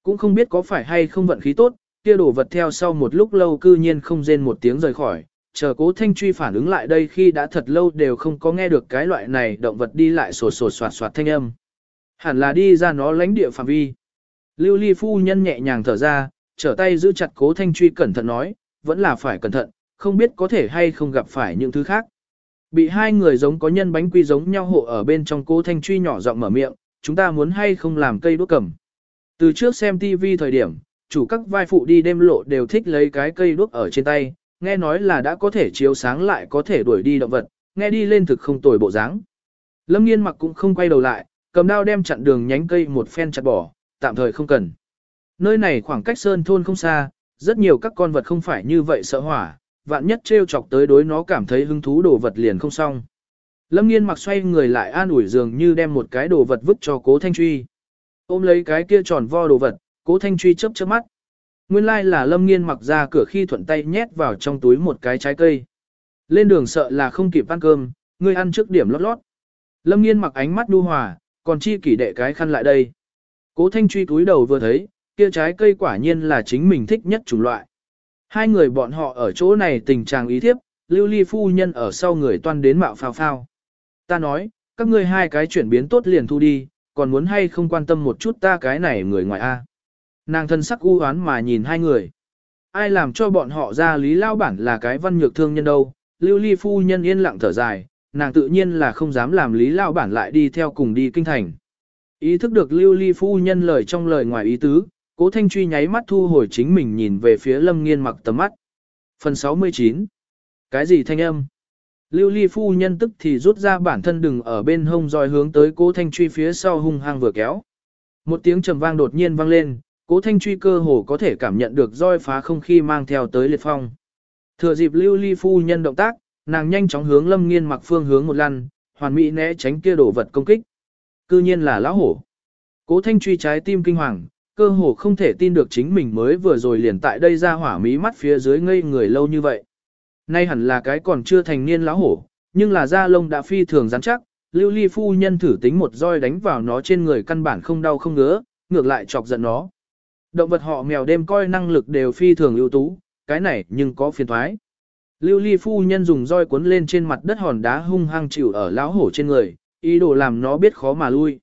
Cũng không biết có phải hay không vận khí tốt, kia đổ vật theo sau một lúc lâu cư nhiên không rên một tiếng rời khỏi, chờ cố thanh truy phản ứng lại đây khi đã thật lâu đều không có nghe được cái loại này động vật đi lại sổ sổ soạt soạt thanh âm. Hẳn là đi ra nó lánh địa phạm vi. Lưu ly phu nhân nhẹ nhàng thở ra, trở tay giữ chặt cố thanh truy cẩn thận nói, vẫn là phải cẩn thận, không biết có thể hay không gặp phải những thứ khác. Bị hai người giống có nhân bánh quy giống nhau hộ ở bên trong cố thanh truy nhỏ giọng mở miệng, chúng ta muốn hay không làm cây đuốc cầm. Từ trước xem TV thời điểm, chủ các vai phụ đi đêm lộ đều thích lấy cái cây đuốc ở trên tay, nghe nói là đã có thể chiếu sáng lại có thể đuổi đi động vật, nghe đi lên thực không tồi bộ dáng. Lâm nghiên mặc cũng không quay đầu lại, cầm đao đem chặn đường nhánh cây một phen chặt bỏ, tạm thời không cần. Nơi này khoảng cách sơn thôn không xa, rất nhiều các con vật không phải như vậy sợ hỏa, vạn nhất trêu chọc tới đối nó cảm thấy hứng thú đồ vật liền không xong. Lâm nghiên mặc xoay người lại an ủi dường như đem một cái đồ vật vứt cho cố thanh truy. Ôm lấy cái kia tròn vo đồ vật, cố thanh truy chớp chớp mắt. Nguyên lai like là lâm nghiên mặc ra cửa khi thuận tay nhét vào trong túi một cái trái cây. Lên đường sợ là không kịp ăn cơm, ngươi ăn trước điểm lót lót. Lâm nghiên mặc ánh mắt đu hòa, còn chi kỷ đệ cái khăn lại đây. Cố thanh truy túi đầu vừa thấy, kia trái cây quả nhiên là chính mình thích nhất chủng loại. Hai người bọn họ ở chỗ này tình trạng ý thiếp, lưu ly phu nhân ở sau người toan đến mạo phao phao. Ta nói, các ngươi hai cái chuyển biến tốt liền thu đi, còn muốn hay không quan tâm một chút ta cái này người ngoài A. Nàng thân sắc u oán mà nhìn hai người. Ai làm cho bọn họ ra lý lao bản là cái văn nhược thương nhân đâu, lưu ly phu nhân yên lặng thở dài, nàng tự nhiên là không dám làm lý lao bản lại đi theo cùng đi kinh thành. Ý thức được lưu ly phu nhân lời trong lời ngoài ý tứ, cố thanh truy nháy mắt thu hồi chính mình nhìn về phía lâm nghiên mặc tầm mắt. Phần 69 Cái gì thanh âm? Lưu ly phu nhân tức thì rút ra bản thân đừng ở bên hông dòi hướng tới cố thanh truy phía sau hung hăng vừa kéo. Một tiếng trầm vang đột nhiên vang lên, cố thanh truy cơ hồ có thể cảm nhận được roi phá không khi mang theo tới liệt phong. Thừa dịp lưu ly phu nhân động tác, nàng nhanh chóng hướng lâm nghiên mặc phương hướng một lăn, hoàn mỹ né tránh kia đổ vật công kích. Cư nhiên là lão hổ. Cố thanh truy trái tim kinh hoàng, cơ hồ không thể tin được chính mình mới vừa rồi liền tại đây ra hỏa mí mắt phía dưới ngây người lâu như vậy. Nay hẳn là cái còn chưa thành niên lão hổ, nhưng là da lông đã phi thường rắn chắc, lưu ly phu nhân thử tính một roi đánh vào nó trên người căn bản không đau không ngứa, ngược lại chọc giận nó. Động vật họ mèo đêm coi năng lực đều phi thường ưu tú, cái này nhưng có phiền thoái. Lưu ly phu nhân dùng roi cuốn lên trên mặt đất hòn đá hung hăng chịu ở lão hổ trên người, ý đồ làm nó biết khó mà lui.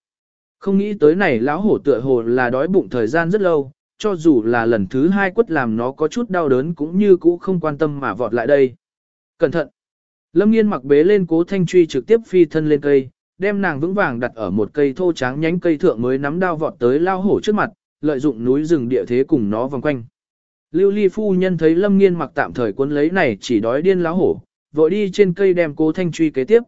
Không nghĩ tới này lão hổ tựa hồ là đói bụng thời gian rất lâu, cho dù là lần thứ hai quất làm nó có chút đau đớn cũng như cũ không quan tâm mà vọt lại đây. Cẩn thận! Lâm nghiên mặc bế lên cố thanh truy trực tiếp phi thân lên cây, đem nàng vững vàng đặt ở một cây thô tráng nhánh cây thượng mới nắm đao vọt tới lao hổ trước mặt, lợi dụng núi rừng địa thế cùng nó vòng quanh. Lưu ly phu nhân thấy lâm nghiên mặc tạm thời cuốn lấy này chỉ đói điên láo hổ, vội đi trên cây đem cố thanh truy kế tiếp.